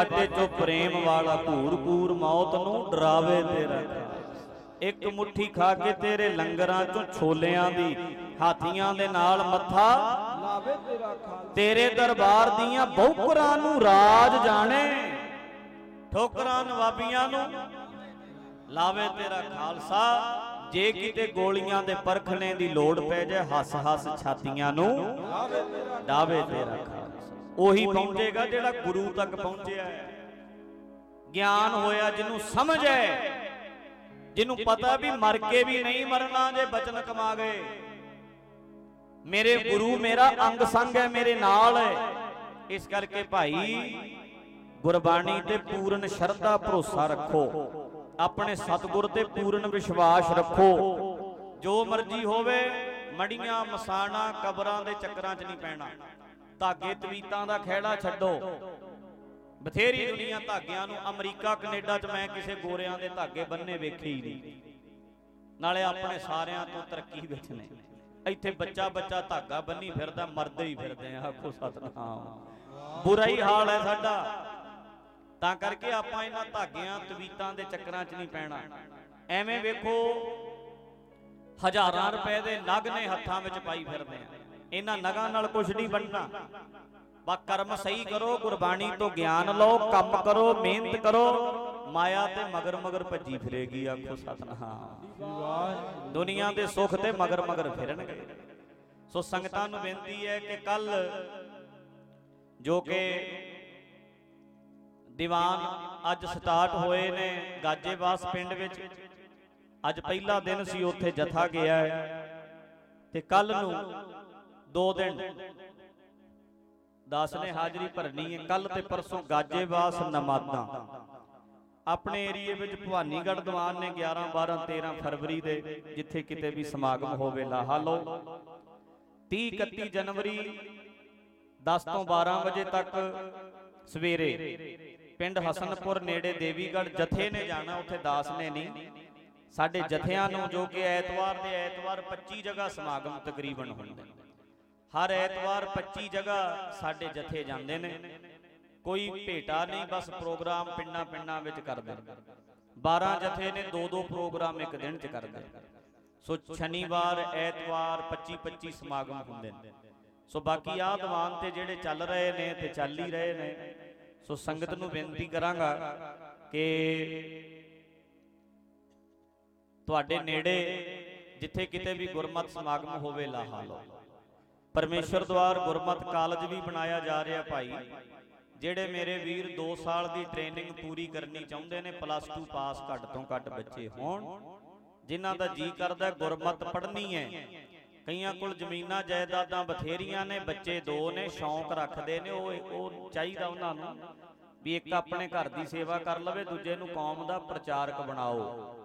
ਬਾਟੇ ਚੋਂ ਪ੍ਰੇਮ ਵਾਲਾ ਘੂਰ ਘੂਰ ਮੌਤ ਨੂੰ ਡਰਾਵੇ ਤੇਰਾ। ਇੱਕ ਮੁੱਠੀ ਖਾ ਕੇ ਤੇਰੇ ਲੰਗਰਾਂ ਚੋਂ ਛੋਲਿਆਂ ਦੀ ਹਾਥੀਆਂ ਦੇ ਨਾਲ ਮੱਥਾ ਲਾਵੇ ਤੇਰਾ ਖਾਲਸਾ। ਤੇਰੇ ਦਰਬਾਰ ਦੀਆਂ ਬੌਕਰਾਂ ਨੂੰ ਰਾਜ ਜਾਣੇ। ਠੋਕਰਾਂ ਨਵਾਬੀਆਂ ਨੂੰ ਲਾਵੇ ਤੇਰਾ ਖਾਲਸਾ। ਜੇ ਕਿਤੇ ਗੋਲੀਆਂ ਦੇ ਪਰਖਣੇ ਦੀ ਲੋੜ ਪੈ ਜਾਏ ਹੱਸ ਹੱਸ ਛਾਤੀਆਂ ਨੂੰ ਡਾਵੇ ਤੇਰਾ ਖਾਲਸਾ। ਉਹੀ ਪਹੁੰਚੇਗਾ ਜਿਹੜਾ ਗੁਰੂ ਤੱਕ ਪਹੁੰਚਿਆ ਹੈ। ਗਿਆਨ ਹੋਇਆ ਜਿਹਨੂੰ ਸਮਝ ਹੈ। ਜਿਹਨੂੰ ਪਤਾ ਵੀ ਮਰ ਕੇ ਵੀ ਨਹੀਂ ਮਰਨਾ ਜੇ ਬਚਨ ਕਮਾ ਗਏ। ਮੇਰੇ ਗੁਰੂ ਮੇਰਾ ਅੰਗ ਸੰਗ ਹੈ, ਮੇਰੇ ਨਾਲ ਹੈ। ਇਸ ਕਰਕੇ ਭਾਈ, ਗੁਰਬਾਣੀ ਤੇ ਪੂਰਨ ਸ਼ਰਧਾ, ਭਰੋਸਾ ਰੱਖੋ। ਆਪਣੇ ਸਤਿਗੁਰ ਤੇ ਪੂਰਨ ਵਿਸ਼ਵਾਸ ਰੱਖੋ। ਜੋ ਮਰਜ਼ੀ ਹੋਵੇ, ਮੜੀਆਂ ਮਸਾਣਾ ਕਬਰਾਂ ਦੇ ਚੱਕਰਾਂ 'ਚ ਨਹੀਂ ਪੈਣਾ। ਧਾਗੇ ਤਵੀਤਾਂ ਦਾ ਖਹਿੜਾ ਛੱਡੋ। ਬਥੇਰੀ ਦੁਨੀਆ ਧਾਗਿਆਂ ਨੂੰ ਅਮਰੀਕਾ, ਕੈਨੇਡਾ 'ਚ ਮੈਂ ਕਿਸੇ ਗੋਰਿਆਂ ਦੇ ਧਾਗੇ ਬੰਨੇ ਵੇਖੇ ਹੀ ਨਹੀਂ। ਨਾਲੇ ਆਪਣੇ ਸਾਰਿਆਂ ਤੋਂ ਤਰੱਕੀ ਵਿੱਚ ਨੇ। ਇੱਥੇ ਬੱਚਾ ਬੱਚਾ ਧਾਗਾ ਬੰਨੀ ਫਿਰਦਾ, ਮਰਦੇ ਹੀ ਫਿਰਦੇ ਆ, ਆਖੋ ਸਤਨਾਮ। ਬੁਰਾ ਹੀ ਹਾਲ ਹੈ ਸਾਡਾ। ਤਾਂ ਕਰਕੇ ਆਪਾਂ ਇਹਨਾਂ ਧਾਗਿਆਂ, ਤਵੀਤਾਂ ਦੇ ਚੱਕਰਾਂ 'ਚ ਨਹੀਂ ਪੈਣਾ। ਐਵੇਂ ਵੇਖੋ, ਹਜ਼ਾਰਾਂ ਰੁਪਏ ਦੇ ਨਗ ਨੇ ਹੱਥਾਂ ਵਿੱਚ ਪਾਈ ਫਿਰਦੇ ਆ। ਇਹਨਾਂ ਨਗਾਂ ਨਾਲ ਕੁਝ ਨਹੀਂ ਬਣਨਾ। ਬਾ ਕਰਮ ਸਹੀ ਕਰੋ ਗੁਰਬਾਣੀ ਤੋਂ ਗਿਆਨ ਲਓ ਕੰਮ ਕਰੋ ਮਿਹਨਤ ਕਰੋ। ਮਾਇਆ ਤੇ ਮਗਰ ਮਗਰ ਭੱਜੀ ਫਿਰੇਗੀ ਆਖੋ ਸਤਨਾਮ। ਦੁਨੀਆ ਦੇ ਸੁੱਖ ਤੇ ਮਗਰ ਮਗਰ ਫਿਰਨਗੇ। ਸੋ ਸੰਗਤਾਂ ਨੂੰ ਬੇਨਤੀ ਹੈ ਕਿ ਕੱਲ ਜੋ ਕਿ ਦੀਵਾਨ ਅੱਜ ਸਟਾਰਟ ਹੋਏ ਨੇ ਗਾਜੇਵਾਸ ਪਿੰਡ ਵਿੱਚ। ਅੱਜ ਪਹਿਲਾ ਦਿਨ ਸੀ ਉੱਥੇ ਜਥਾ ਗਿਆ ਹੈ। ਤੇ ਕੱਲ ਨੂੰ ਦੋ ਦਿਨ। ਦਾਸ ਨੇ ਹਾਜ਼ਰੀ ਭਰਨੀ ਹੈ। ਕੱਲ ਤੇ ਪਰਸੋਂ ਗਾਜੇਵਾਸ ਨਮਾਦਾਂ। ਆਪਣੇ ਏਰੀਏ ਵਿੱਚ ਭਵਾਨੀਗੜ੍ਹ ਦੀਵਾਨ ਨੇ 11 12 13 ਫਰਵਰੀ ਦੇ ਜਿੱਥੇ ਕਿਤੇ ਵੀ ਸਮਾਗਮ ਹੋਵੇ, ਲਾਹਾ ਲਓ। 30 31 ਜਨਵਰੀ 10 ਤੋਂ 12 ਵਜੇ ਤੱਕ ਸਵੇਰੇ ਪਿੰਡ ਹਸਨਪੁਰ ਨੇੜੇ ਦੇਵੀਗੜ੍ਹ ਜਥੇ ਨੇ ਜਾਣਾ। ਉੱਥੇ ਦਾਸ ਨੇ ਨਹੀਂ ਸਾਡੇ ਜਥਿਆਂ ਨੂੰ ਜੋ ਕਿ ਐਤਵਾਰ ਦੇ ਐਤਵਾਰ 25 ਜਗ੍ਹਾ ਸਮਾਗਮ ਤਕਰੀਬਨ ਹੁੰਦੇ ਨੇ। ਹਰ ਐਤਵਾਰ 25 ਜਗ੍ਹਾ ਸਾਡੇ ਜਥੇ ਜਾਂਦੇ ਨੇ। ਕੋਈ ਭੇਟਾ ਨਹੀਂ, ਬਸ ਪ੍ਰੋਗਰਾਮ ਪਿੰਡਾਂ ਪਿੰਡਾਂ ਵਿੱਚ ਕਰਦੇ ਨੇ। 12 ਜਥੇ ਨੇ, ਦੋ ਦੋ ਪ੍ਰੋਗਰਾਮ ਇੱਕ ਦਿਨ ਚ ਕਰਦੇ ਸੋ ਸ਼ਨੀਵਾਰ, ਐਤਵਾਰ 25 25 ਸਮਾਗਮ ਹੁੰਦੇ ਨੇ। ਸੋ ਬਾਕੀ ਆ ਦੀਵਾਨ ਤੇ ਜਿਹੜੇ ਚੱਲ ਰਹੇ ਨੇ ਤੇ ਚੱਲ ਹੀ ਰਹੇ ਨੇ। ਸੋ ਸੰਗਤ ਨੂੰ ਬੇਨਤੀ ਕਰਾਂਗਾ ਕਿ ਤੁਹਾਡੇ ਨੇੜੇ ਜਿੱਥੇ ਕਿਤੇ ਵੀ ਗੁਰਮਤ ਸਮਾਗਮ ਹੋਵੇ, ਲਾਹਾ ਲਓ। ਪਰਮੇਸ਼ਰ ਦਵਾਰ ਗੁਰਮਤ ਕਾਲਜ ਵੀ ਬਣਾਇਆ ਜਾ ਰਿਹਾ ਭਾਈ, ਜਿਹੜੇ ਮੇਰੇ ਵੀਰ 2 ਸਾਲ ਦੀ ਟ੍ਰੇਨਿੰਗ ਪੂਰੀ ਕਰਨੀ ਚਾਹੁੰਦੇ ਨੇ ਪਲੱਸ 2 ਪਾਸ ਘੱਟ ਤੋਂ ਘੱਟ ਬੱਚੇ ਹੋਣ, ਜਿਨ੍ਹਾਂ ਦਾ ਜੀ ਕਰਦਾ, ਗੁਰਮਤ ਪੜ੍ਹਨੀ ਹੈ। ਕਈਆਂ ਕੋਲ ਜ਼ਮੀਨਾਂ ਜਾਇਦਾਦਾਂ ਬਥੇਰੀਆਂ ਨੇ, ਬੱਚੇ ਦੋ ਨੇ, ਸ਼ੌਂਕ ਰੱਖਦੇ ਨੇ, ਉਹ ਉਹ ਚਾਹੀਦਾ ਉਹਨਾਂ ਨੂੰ ਵੀ ਇੱਕ ਆਪਣੇ ਘਰ ਦੀ ਸੇਵਾ ਕਰ ਲਵੇ, ਦੂਜੇ ਨੂੰ ਕੌਮ ਦਾ ਪ੍ਰਚਾਰਕ ਬਣਾਓ।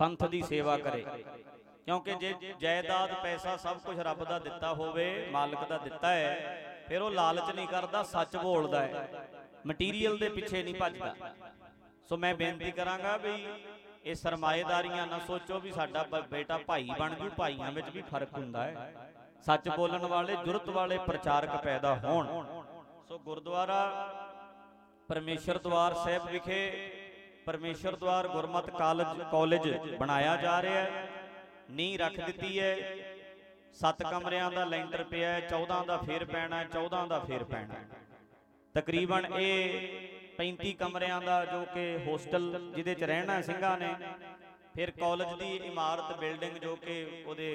ਪੰਥ ਦੀ ਸੇਵਾ ਕਰੇ। ਕਿਉਂਕਿ ਜੇ ਜਾਇਦਾਦ ਪੈਸਾ ਸਭ ਕੁਝ ਰੱਬ ਦਾ ਦਿੱਤਾ ਹੋਵੇ ਮਾਲਕ ਦਾ ਦਿੱਤਾ ਹੈ ਫਿਰ ਉਹ ਲਾਲਚ ਨਹੀਂ ਕਰਦਾ ਸੱਚ ਬੋਲਦਾ ਹੈ। ਮਟੀਰੀਅਲ ਦੇ ਪਿੱਛੇ ਨਹੀਂ ਭੱਜਦਾ। ਸੋ ਮੈਂ ਬੇਨਤੀ ਕਰਾਂਗਾ ਵੀ ਇਹ ਸਰਮਾਏਦਾਰੀਆਂ ਨਾ ਸੋਚੋ ਵੀ ਸਾਡਾ ਬੇਟਾ ਭਾਈ ਬਣ ਜੂ ਭਾਈਆਂ ਵਿੱਚ ਵੀ ਫ਼ਰਕ ਹੁੰਦਾ ਹੈ। ਸੱਚ ਬੋਲਣ ਵਾਲੇ ਜੁਰਤ ਵਾਲੇ ਪ੍ਰਚਾਰਕ ਪੈਦਾ ਹੋਣ। ਸੋ ਗੁਰਦੁਆਰਾ ਪਰਮੇਸ਼ਰ ਦਵਾਰ ਸਾਹਿਬ ਵਿਖੇ ਪਰਮੇਸ਼ਰ ਦਵਾਰ ਗੁਰਮਤ ਕਾਲਜ ਕਾਲਜ ਬਣਾਇਆ ਜਾ ਰਿਹਾ ਹੈ। ਨੀਂਹ ਰੱਖ ਦਿੱਤੀ ਹੈ। ਸੱਤ ਕਮਰਿਆਂ ਦਾ ਲੈਂਟਰ ਪਿਆ ਹੈ 14 ਦਾ ਫੇਰ ਪੈਣਾ ਹੈ 14 ਦਾ ਫੇਰ ਪੈਣਾ ਤਕਰੀਬਨ ਇਹ 35 ਕਮਰਿਆਂ ਦਾ ਜੋ ਕਿ ਹੋਸਟਲ ਜਿਹਦੇ ਚ ਰਹਿਣਾ ਸਿੰਘਾਂ ਨੇ, ਫਿਰ ਕਾਲਜ ਦੀ ਇਮਾਰਤ, ਬਿਲਡਿੰਗ ਜੋ ਕਿ ਉਹਦੇ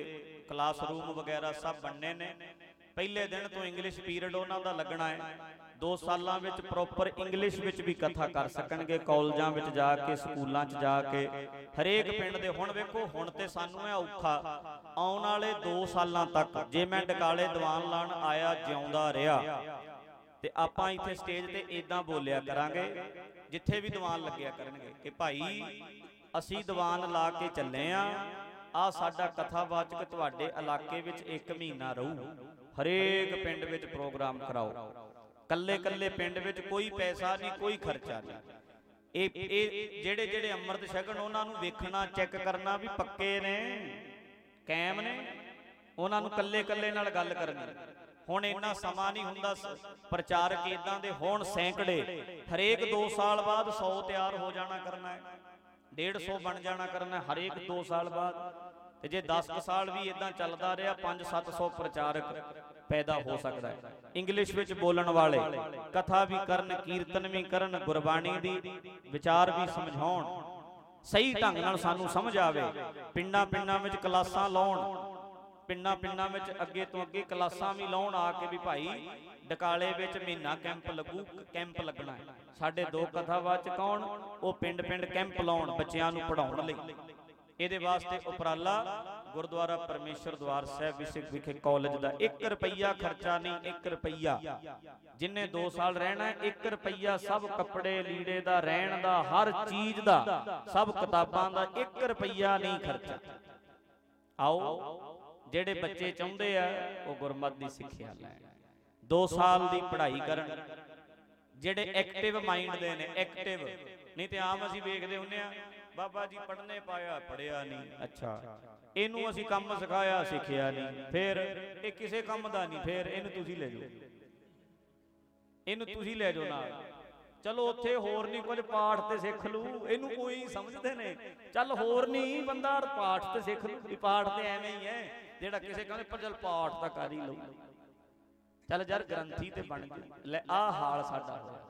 ਕਲਾਸਰੂਮ ਵਗੈਰਾ ਸਭ ਬਣਨੇ ਨੇ। ਪਹਿਲੇ ਦਿਨ ਤੋਂ ਇੰਗਲਿਸ਼ ਪੀਰੀਅਡ ਉਹਨਾਂ ਦਾ ਲੱਗਣਾ ਹੈ। 2 ਸਾਲਾਂ ਵਿੱਚ ਪ੍ਰੋਪਰ ਇੰਗਲਿਸ਼ ਵਿੱਚ ਵੀ ਕਥਾ ਕਰ ਸਕਣਗੇ, ਕਾਲਜਾਂ ਵਿੱਚ ਜਾ ਕੇ, ਸਕੂਲਾਂ 'ਚ ਜਾ ਕੇ। ਹਰੇਕ ਪਿੰਡ ਦੇ ਹੁਣ ਵੇਖੋ, ਹੁਣ ਤੇ ਸਾਨੂੰ ਇਹ ਔਖਾ। ਆਉਣ ਵਾਲੇ 2 ਸਾਲਾਂ ਤੱਕ ਜੇ ਮੈਂ ਡਕਾਲੇ ਦੀਵਾਨ ਲਾਣ ਆਇਆ, ਜਿਉਂਦਾ ਰਿਹਾ, ਤੇ ਆਪਾਂ ਇੱਥੇ ਸਟੇਜ ਤੇ ਇਦਾਂ ਬੋਲਿਆ ਕਰਾਂਗੇ, ਜਿੱਥੇ ਵੀ ਦੀਵਾਨ ਲੱਗਿਆ ਕਰਨਗੇ, ਕਿ ਭਾਈ, ਅਸੀਂ ਦੀਵਾਨ ਲਾ ਕੇ ਚੱਲੇ ਆ ਆ ਸਾਡਾ ਕਥਾਵਾਚਕ ਤੁਹਾਡੇ ਇਲਾਕੇ ਵਿੱਚ 1 ਮਹੀਨਾ ਰਹੂ। ਹਰੇਕ ਪਿੰਡ ਵਿੱਚ ਪ੍ਰੋਗਰਾਮ ਕਰਾਓ। ਕੱਲੇ ਕੱਲੇ ਪਿੰਡ ਵਿੱਚ ਕੋਈ ਪੈਸਾ ਨਹੀਂ, ਕੋਈ ਖਰਚਾ ਨਹੀਂ। ਇਹ ਇਹ ਜਿਹੜੇ ਜਿਹੜੇ ਅੰਮ੍ਰਿਤ ਛਕਣ, ਉਹਨਾਂ ਨੂੰ ਵੇਖਣਾ, ਚੈੱਕ ਕਰਨਾ ਵੀ ਪੱਕੇ ਨੇ ਕਾਇਮ ਨੇ। ਉਹਨਾਂ ਨੂੰ ਕੱਲੇ ਕੱਲੇ ਨਾਲ ਗੱਲ ਕਰਨੀ। ਹੁਣ ਇੰਨਾ ਸਮਾਂ ਨਹੀਂ ਹੁੰਦਾ ਪ੍ਰਚਾਰਕ ਇਦਾਂ ਦੇ ਹੋਣ ਸੈਂਕੜੇ। ਹਰੇਕ 2 ਸਾਲ ਬਾਅਦ 100 ਤਿਆਰ ਹੋ ਜਾਣਾ ਕਰਨਾ ਹੈ। 150 ਬਣ ਜਾਣਾ ਕਰਨਾ ਹਰੇਕ 2 ਸਾਲ ਬਾਅਦ। ਤੇ ਜੇ 10 ਸਾਲ ਵੀ ਇਦਾਂ ਚੱਲਦਾ ਰਿਹਾ 5-700 ਪ੍ਰਚਾਰਕ। ਪੈਦਾ ਹੋ ਸਕਦਾ ਹੈ। ਇੰਗਲਿਸ਼ ਵਿੱਚ ਬੋਲਣ ਵਾਲੇ ਕਥਾ ਵੀ ਕਰਨ, ਕੀਰਤਨ ਵੀ ਕਰਨ, ਗੁਰਬਾਣੀ ਦੀ ਵਿਚਾਰ ਵੀ ਸਮਝਾਉਣ, ਸਹੀ ਢੰਗ ਨਾਲ ਸਾਨੂੰ ਸਮਝ ਆਵੇ, ਪਿੰਡਾਂ ਪਿੰਡਾਂ ਵਿੱਚ ਕਲਾਸਾਂ ਲਾਉਣ, ਪਿੰਡਾਂ ਪਿੰਡਾਂ ਵਿੱਚ ਅੱਗੇ ਤੋਂ ਅੱਗੇ ਕਲਾਸਾਂ ਵੀ ਲਾਉਣ ਆ ਕੇ ਵੀ ਭਾਈ ਡਕਾਲੇ ਵਿੱਚ ਮਹੀਨਾ ਕੈਂਪ ਲੱਗੂ, ਕੈਂਪ ਲੱਗਣਾ ਸਾਡੇ ਦੋ ਕਥਾਵਾਚਕ ਕੌਣ? ਉਹ ਪਿੰਡ ਪਿੰਡ ਕੈਂਪ ਲਾਉਣ ਬੱਚਿਆਂ ਨੂੰ ਪੜਾਉਣ ਲਈ। ਇਹਦੇ ਵਾਸਤੇ ਉਪਰਾਲਾ ਗੁਰਦੁਆਰਾ ਪਰਮੇਸ਼ਰ ਦਵਾਰ ਸਾਹਿਬ ਵਿਖੇ ਵਿਖੇ ਕਾਲਜ ਦਾ 1 ਰੁਪਈਆ ਖਰਚਾ ਨਹੀਂ 1 ਰੁਪਈਆ। ਜਿੰਨੇ 2 ਸਾਲ ਰਹਿਣਾ ਹੈ 1 ਰੁਪਈਆ ਸਭ ਕੱਪੜੇ ਲੀੜੇ ਦਾ, ਰਹਿਣ ਦਾ, ਹਰ ਚੀਜ਼ ਦਾ, ਸਭ ਕਿਤਾਬਾਂ ਦਾ 1 ਰੁਪਈਆ ਨਹੀਂ ਖਰਚਾ। ਆਓ, ਜਿਹੜੇ ਬੱਚੇ ਚਾਹੁੰਦੇ ਆ, ਉਹ ਗੁਰਮਤ ਦੀ ਸਿੱਖਿਆ ਲੈਣ। 2 ਸਾਲ ਦੀ ਪੜ੍ਹਾਈ ਕਰਨ। ਜਿਹੜੇ ਐਕਟਿਵ ਮਾਈਂਡ ਦੇ ਨੇ ਐਕਟਿਵ ਨਹੀਂ ਤੇ ਆਮ ਅਸੀਂ ਵੇਖਦੇ ਹੁੰਨੇ ਆ ਬਾਬਾ ਜੀ ਪੜ੍ਹਨੇ ਪਾਇਆ ਪੜਿਆ ਨਹੀਂ। ਅੱਛਾ। ਇਹਨੂੰ ਅਸੀਂ ਕੰਮ ਸਿਖਾਇਆ ਸਿੱਖਿਆ ਨਹੀਂ। ਫਿਰ ਇਹ ਕਿਸੇ ਕੰਮ ਦਾ ਨਹੀਂ ਫਿਰ ਇਹਨੂੰ ਤੁਸੀਂ ਲੈ ਜਾਓ। ਇਹਨੂੰ ਤੁਸੀਂ ਲੈ ਜਾਓ ਨਾਲ। ਚਲੋ ਉੱਥੇ ਹੋਰ ਨਹੀਂ ਕੁਝ ਪਾਠ ਤੇ ਸਿੱਖ ਲੂ ਇਹਨੂੰ ਕੋਈ ਸਮਝਦੇ ਨੇ। ਚੱਲ ਹੋਰ ਨਹੀਂ ਬੰਦਾ ਪਾਠ ਤੇ ਸਿੱਖ ਲੂ ਵੀ ਪਾਠ ਤੇ ਐਵੇਂ ਹੀ ਹੈ ਜਿਹੜਾ ਕਿਸੇ ਕਹਿੰਦੇ ਪਰ ਚੱਲ ਪਾਠ ਤਾਂ ਕਰ ਹੀ ਲਊ। ਚੱਲ ਯਾਰ ਗ੍ਰੰਥੀ ਤੇ ਬਣ ਗਈ। ਲੈ ਆਹ ਹਾਲ ਸਾਡਾ। ਹੋਇਆ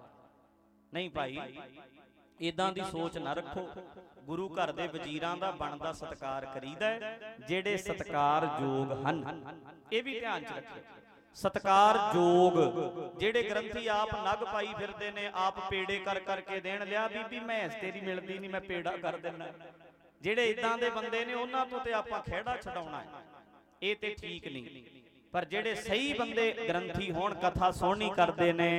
ਨਹੀਂ ਭਾਈ ਇਦਾਂ ਦੀ ਸੋਚ ਨਾ ਰੱਖੋ। ਗੁਰੂ ਘਰ ਦੇ ਵਜ਼ੀਰਾਂ ਦਾ ਬਣਦਾ ਸਤਕਾਰ ਕਰੀਦਾ ਜਿਹੜੇ ਸਤਕਾਰਯੋਗ ਹਨ। ਇਹ ਵੀ ਧਿਆਨ ਚ ਰੱਖਿਓ। ਸਤਕਾਰਯੋਗ ਜਿਹੜੇ ਗ੍ਰੰਥੀ ਆਪ ਨਗ ਪਾਈ ਫਿਰਦੇ ਨੇ ਆਪ ਪੇੜੇ ਕਰ ਕਰਕੇ ਦੇਣ ਲਿਆ ਬੀਬੀ ਮੈਂ ਤੇਰੀ ਮਿਲਦੀ ਨਹੀਂ ਮੈਂ ਪੇੜਾ ਕਰ ਦਿੰਦਾ। ਜਿਹੜੇ ਇਦਾਂ ਦੇ ਬੰਦੇ ਨੇ ਉਹਨਾਂ ਤੋਂ ਤੇ ਆਪਾਂ ਖਿਹੜਾ ਛਡਾਉਣਾ ਹੈ। ਇਹ ਤੇ ਠੀਕ ਨਹੀਂ। ਪਰ ਜਿਹੜੇ ਸਹੀ ਬੰਦੇ ਗ੍ਰੰਥੀ ਹੋਣ ਕਥਾ ਸੁਣਨੀ ਕਰਦੇ ਨੇ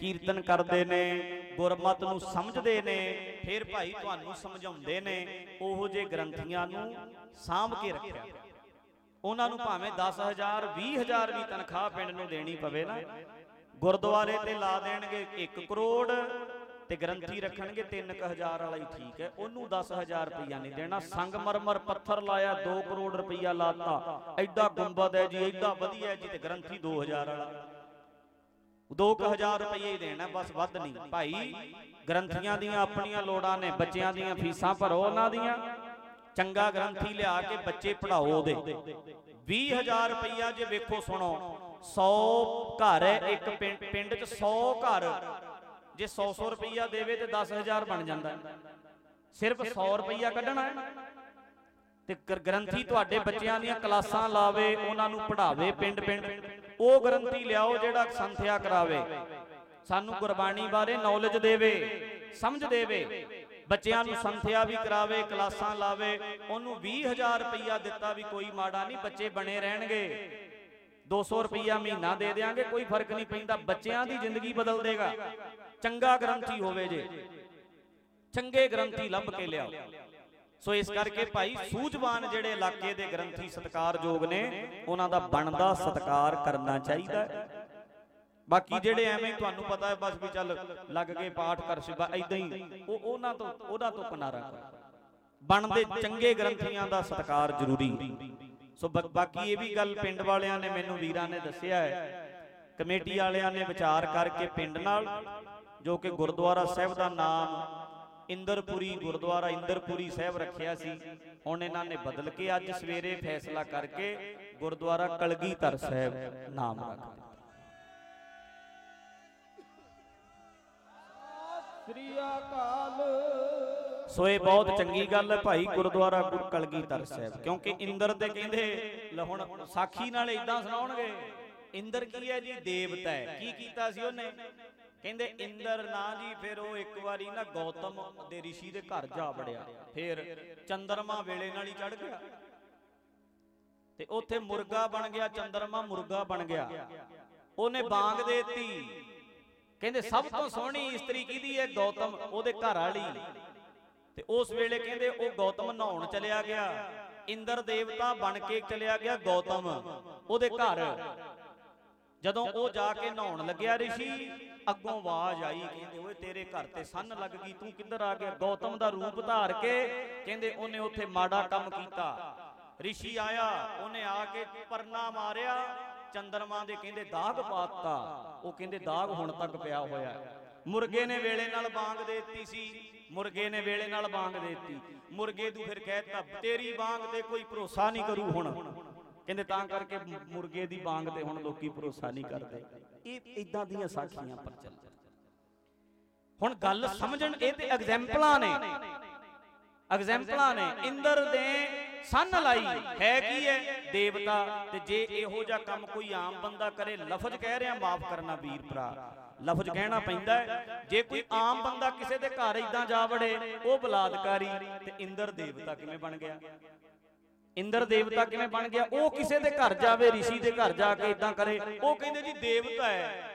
ਕੀਰਤਨ ਕਰਦੇ ਨੇ ਗੁਰਮਤ ਨੂੰ ਸਮਝਦੇ ਨੇ, ਫਿਰ ਭਾਈ ਤੁਹਾਨੂੰ ਸਮਝਾਉਂਦੇ ਨੇ, ਉਹੋ ਜੇ ਗ੍ਰੰਥੀਆਂ ਨੂੰ ਸਾਂਭ ਕੇ ਰੱਖਿਆ। ਉਹਨਾਂ ਨੂੰ ਭਾਵੇਂ 10000 20000 ਵੀ ਤਨਖਾਹ ਪਿੰਡ ਨੂੰ ਦੇਣੀ ਪਵੇ ਨਾ, ਗੁਰਦੁਆਰੇ ਤੇ ਲਾ ਦੇਣਗੇ 1 ਕਰੋੜ ਤੇ ਗ੍ਰੰਥੀ ਰੱਖਣਗੇ 3000 ਵਾਲਾ ਹੀ ਠੀਕ ਹੈ। ਉਹਨੂੰ 10000 ਰੁਪਈਆ ਨਹੀਂ ਦੇਣਾ। ਸੰਗਮਰਮਰ ਪੱਥਰ ਲਾਇਆ 2 ਕਰੋੜ ਰੁਪਈਆ ਲਾਤਾ। ਐਡਾ ਗੁੰਬਦ ਹੈ ਜੀ, ਐਡਾ ਵਧੀਆ ਜੀ ਤੇ ਗ੍ਰੰਥੀ 2000 ਵਾਲਾ। 2000 ਰੁਪਏ ਹੀ ਦੇਣਾ, ਬਸ ਵੱਧ ਨਹੀਂ। ਭਾਈ, ਗ੍ਰੰਥੀਆਂ ਦੀਆਂ ਆਪਣੀਆਂ ਲੋੜਾਂ ਨੇ, ਬੱਚਿਆਂ ਦੀਆਂ ਫੀਸਾਂ ਭਰੋ ਉਹਨਾਂ ਦੀਆਂ। ਚੰਗਾ ਗ੍ਰੰਥੀ ਲਿਆ ਕੇ ਬੱਚੇ ਪੜਾਓ ਉਹਦੇ। 20000 ਰੁਪਈਆ ਜੇ ਵੇਖੋ ਸੁਣੋ 100 ਘਰ ਹੈ, ਇੱਕ ਪਿੰਡ ਪਿੰਡ 'ਚ 100 ਘਰ। ਜੇ 100 100 ਰੁਪਈਆ ਦੇਵੇ ਤੇ 10000 ਬਣ ਜਾਂਦਾ। ਸਿਰਫ 100 ਰੁਪਈਆ ਕੱਢਣਾ ਹੈ। ਤੇ ਗ੍ਰੰਥੀ ਤੁਹਾਡੇ ਬੱਚਿਆਂ ਦੀਆਂ ਕਲਾਸਾਂ ਲਾਵੇ, ਉਹਨਾਂ ਨੂੰ ਪੜ੍ਹਾਵੇ ਪਿੰਡ ਪਿੰਡ ਉਹ ਗ੍ਰੰਥੀ ਲਿਆਓ ਜਿਹੜਾ ਸੰਥਿਆ ਕਰਾਵੇ। ਸਾਨੂੰ ਗੁਰਬਾਣੀ ਬਾਰੇ ਨੌਲੇਜ ਦੇਵੇ, ਸਮਝ ਦੇਵੇ। ਬੱਚਿਆਂ ਨੂੰ ਸੰਥਿਆ ਵੀ ਕਰਾਵੇ, ਕਲਾਸਾਂ ਲਾਵੇ, ਉਹਨੂੰ 20000 ਰੁਪਈਆ ਦਿੱਤਾ ਵੀ ਕੋਈ ਮਾੜਾ ਨਹੀਂ, ਬੱਚੇ ਬਣੇ ਰਹਿਣਗੇ। 200 ਰੁਪਈਆ ਮਹੀਨਾ ਦੇ ਦੇਾਂਗੇ ਕੋਈ ਫ਼ਰਕ ਨਹੀਂ ਪੈਂਦਾ, ਬੱਚਿਆਂ ਦੀ ਜ਼ਿੰਦਗੀ ਬਦਲ ਦੇਗਾ। ਚੰਗਾ ਗ੍ਰੰਥੀ ਹੋਵੇ ਜੇ। ਚੰਗੇ ਗ੍ਰੰਥੀ ਲੱਭ ਕੇ ਲਿਆਓ। ਸੋ ਇਸ ਕਰਕੇ ਭਾਈ ਸੂਝਵਾਨ ਜਿਹੜੇ ਇਲਾਕੇ ਦੇ ਗ੍ਰੰਥੀ ਸਤਕਾਰਯੋਗ ਨੇ ਉਹਨਾਂ ਦਾ ਬਣਦਾ ਸਤਕਾਰ ਕਰਨਾ ਚਾਹੀਦਾ ਹੈ। ਬਾਕੀ ਜਿਹੜੇ ਐਵੇਂ ਤੁਹਾਨੂੰ ਪਤਾ ਹੈ ਬਸ ਵੀ ਚੱਲ ਲੱਗ ਕੇ ਪਾਠ ਕਰ ਸਿਬਾ ਐਦਾਂ ਹੀ। ਉਹ ਉਹਨਾਂ ਤੋਂ ਉਹਦਾ ਤੋਂ ਕਿਨਾਰਾ ਕਰੋ। ਬਣਦੇ ਚੰਗੇ ਗ੍ਰੰਥੀਆਂ ਦਾ ਸਤਕਾਰ ਜ਼ਰੂਰੀ। ਸੋ ਬਾਕੀ ਇਹ ਵੀ ਗੱਲ ਪਿੰਡ ਵਾਲਿਆਂ ਨੇ ਮੈਨੂੰ ਵੀਰਾਂ ਨੇ ਦੱਸਿਆ ਹੈ। ਕਮੇਟੀ ਵਾਲਿਆਂ ਨੇ ਵਿਚਾਰ ਕਰਕੇ ਪਿੰਡ ਨਾਲ ਜੋ ਕਿ ਗੁਰਦੁਆਰਾ ਸਾਹਿਬ ਦਾ ਨਾਮ ਇੰਦਰਪੁਰੀ ਗੁਰਦੁਆਰਾ ਇੰਦਰਪੁਰੀ ਸਾਹਿਬ ਰੱਖਿਆ ਸੀ। ਹੁਣ ਇਹਨਾਂ ਨੇ ਬਦਲ ਕੇ ਅੱਜ ਸਵੇਰੇ ਫੈਸਲਾ ਕਰਕੇ ਗੁਰਦੁਆਰਾ ਕਲਗੀਧਰ ਸਾਹਿਬ ਨਾਮ ਰੱਖ ਦਿੱਤਾ। ਸ੍ਰੀ ਅਕਾਲ। ਸੋ ਇਹ ਬਹੁਤ ਚੰਗੀ ਗੱਲ ਹੈ ਭਾਈ ਗੁਰਦੁਆਰਾ ਗੁਰ ਕਲਗੀਧਰ ਸਾਹਿਬ ਕਿਉਂਕਿ ਇੰਦਰ ਤੇ ਕਹਿੰਦੇ ਲੈ ਹੁਣ ਸਾਖੀ ਨਾਲ ਇਦਾਂ ਸੁਣਾਉਣਗੇ ਇੰਦਰ ਕੀ ਹੈ ਜੀ? ਦੇਵਤਾ ਹੈ। ਕੀ ਕੀਤਾ ਸੀ ਉਹਨੇ? ਕਹਿੰਦੇ ਇੰਦਰ ਨਾ ਜੀ ਫਿਰ ਉਹ ਇੱਕ ਵਾਰੀ ਨਾ ਗੌਤਮ ਦੇ ઋષਿ ਦੇ ਘਰ ਜਾ ਵੜਿਆ। ਫਿਰ ਚੰਦਰਮਾ ਵੇਲੇ ਨਾਲ ਹੀ ਚੜ ਗਿਆ। ਤੇ ਉੱਥੇ ਮੁਰਗਾ ਬਣ ਗਿਆ ਚੰਦਰਮਾ ਮੁਰਗਾ ਬਣ ਗਿਆ। ਉਹਨੇ ਬਾਂਗ ਦੇਤੀ। ਕਹਿੰਦੇ ਸਭ ਤੋਂ ਸੋਹਣੀ ਇਸਤਰੀ ਕਿਹਦੀ ਹੈ? ਗੌਤਮ ਉਹਦੇ ਘਰ ਵਾਲੀ। ਤੇ ਉਸ ਵੇਲੇ ਕਹਿੰਦੇ ਉਹ ਗੌਤਮ ਨਹਾਉਣ ਚਲਿਆ ਗਿਆ। ਇੰਦਰ ਦੇਵਤਾ ਬਣ ਕੇ ਚਲਿਆ ਗਿਆ ਗੌਤਮ। ਉਹਦੇ ਘਰ। ਜਦੋਂ ਉਹ ਜਾ ਕੇ ਨਹਾਉਣ ਲੱਗਿਆ ਰਿਸ਼ੀ ਅੱਗੋਂ ਆਵਾਜ਼ ਆਈ ਕਹਿੰਦੇ ਓਏ ਤੇਰੇ ਘਰ ਤੇ ਸੰਨ ਲੱਗ ਗਈ ਤੂੰ ਕਿੱਧਰ ਆ ਗਿਆ? ਗੌਤਮ ਦਾ ਰੂਪ ਧਾਰ ਕੇ ਕਹਿੰਦੇ ਉਹਨੇ ਉੱਥੇ ਮਾੜਾ ਕੰਮ ਕੀਤਾ। ਰਿਸ਼ੀ ਆਇਆ ਉਹਨੇ ਆ ਕੇ ਪਰਨਾ ਮਾਰਿਆ। ਚੰਦਰਮਾ ਦੇ ਕਹਿੰਦੇ ਦਾਗ ਪਾਤਾ। ਉਹ ਕਹਿੰਦੇ ਦਾਗ ਹੁਣ ਤੱਕ ਪਿਆ ਹੋਇਆ ਮੁਰਗੇ ਨੇ ਵੇਲੇ ਨਾਲ ਬਾਂਗ ਦੇ ਦਿੱਤੀ ਸੀ। ਮੁਰਗੇ ਨੇ ਵੇਲੇ ਨਾਲ ਬਾਂਗ ਦੇ ਦਿੱਤੀ। ਮੁਰਗੇ ਨੂੰ ਫਿਰ ਕਹਿਤਾ ਤੇਰੀ ਬਾਂਗ ਤੇ ਕੋਈ ਭਰੋਸਾ ਨਹੀਂ ਕਰੂ ਹੁਣ। ਕਹਿੰਦੇ ਤਾਂ ਕਰਕੇ ਮੁਰਗੇ ਦੀ ਬਾਂਗ ਤੇ ਹੁਣ ਲੋਕੀ ਭਰੋਸਾ ਨਹੀਂ ਕਰਦੇ। ਇਹ ਇਦਾਂ ਦੀਆਂ ਸਾਖੀਆਂ ਪ੍ਰਚਲਿਤ ਹੁਣ ਗੱਲ ਸਮਝਣ, ਇਹ ਤੇ ਐਗਜ਼ੈਂਪਲਾਂ ਨੇ। ਐਗਜ਼ੈਂਪਲਾਂ ਨੇ। ਇੰਦਰ ਦੇ ਸੰਨ ਲਾਈ ਹੈ ਕੀ ਹੈ? ਦੇਵਤਾ, ਤੇ ਜੇ ਇਹੋ ਜਿਹਾ ਕੰਮ ਕੋਈ ਆਮ ਬੰਦਾ ਕਰੇ, ਲਫ਼ਜ਼ ਕਹਿ ਰਿਹਾ, ਮਾਫ ਕਰਨਾ ਵੀਰ ਭਰਾ। ਲਫ਼ਜ਼ ਕਹਿਣਾ ਪੈਂਦਾ ਹੈ। ਜੇ ਕੋਈ ਆਮ ਬੰਦਾ ਕਿਸੇ ਦੇ ਘਰ ਇਦਾਂ ਜਾ ਵੜੇ ਉਹ ਬਲਾਤਕਾਰੀ, ਤੇ ਇੰਦਰ ਦੇਵਤਾ ਕਿਵੇਂ ਬਣ ਗਿਆ? ਇੰਦਰ ਦੇਵਤਾ ਕਿਵੇਂ ਬਣ ਗਿਆ? ਉਹ ਕਿਸੇ ਦੇ ਘਰ ਜਾਵੇ ઋષਿ ਦੇ ਘਰ ਜਾ ਕੇ ਇਦਾਂ ਕਰੇ। ਉਹ ਕਹਿੰਦੇ ਜੀ ਦੇਵਤਾ ਹੈ।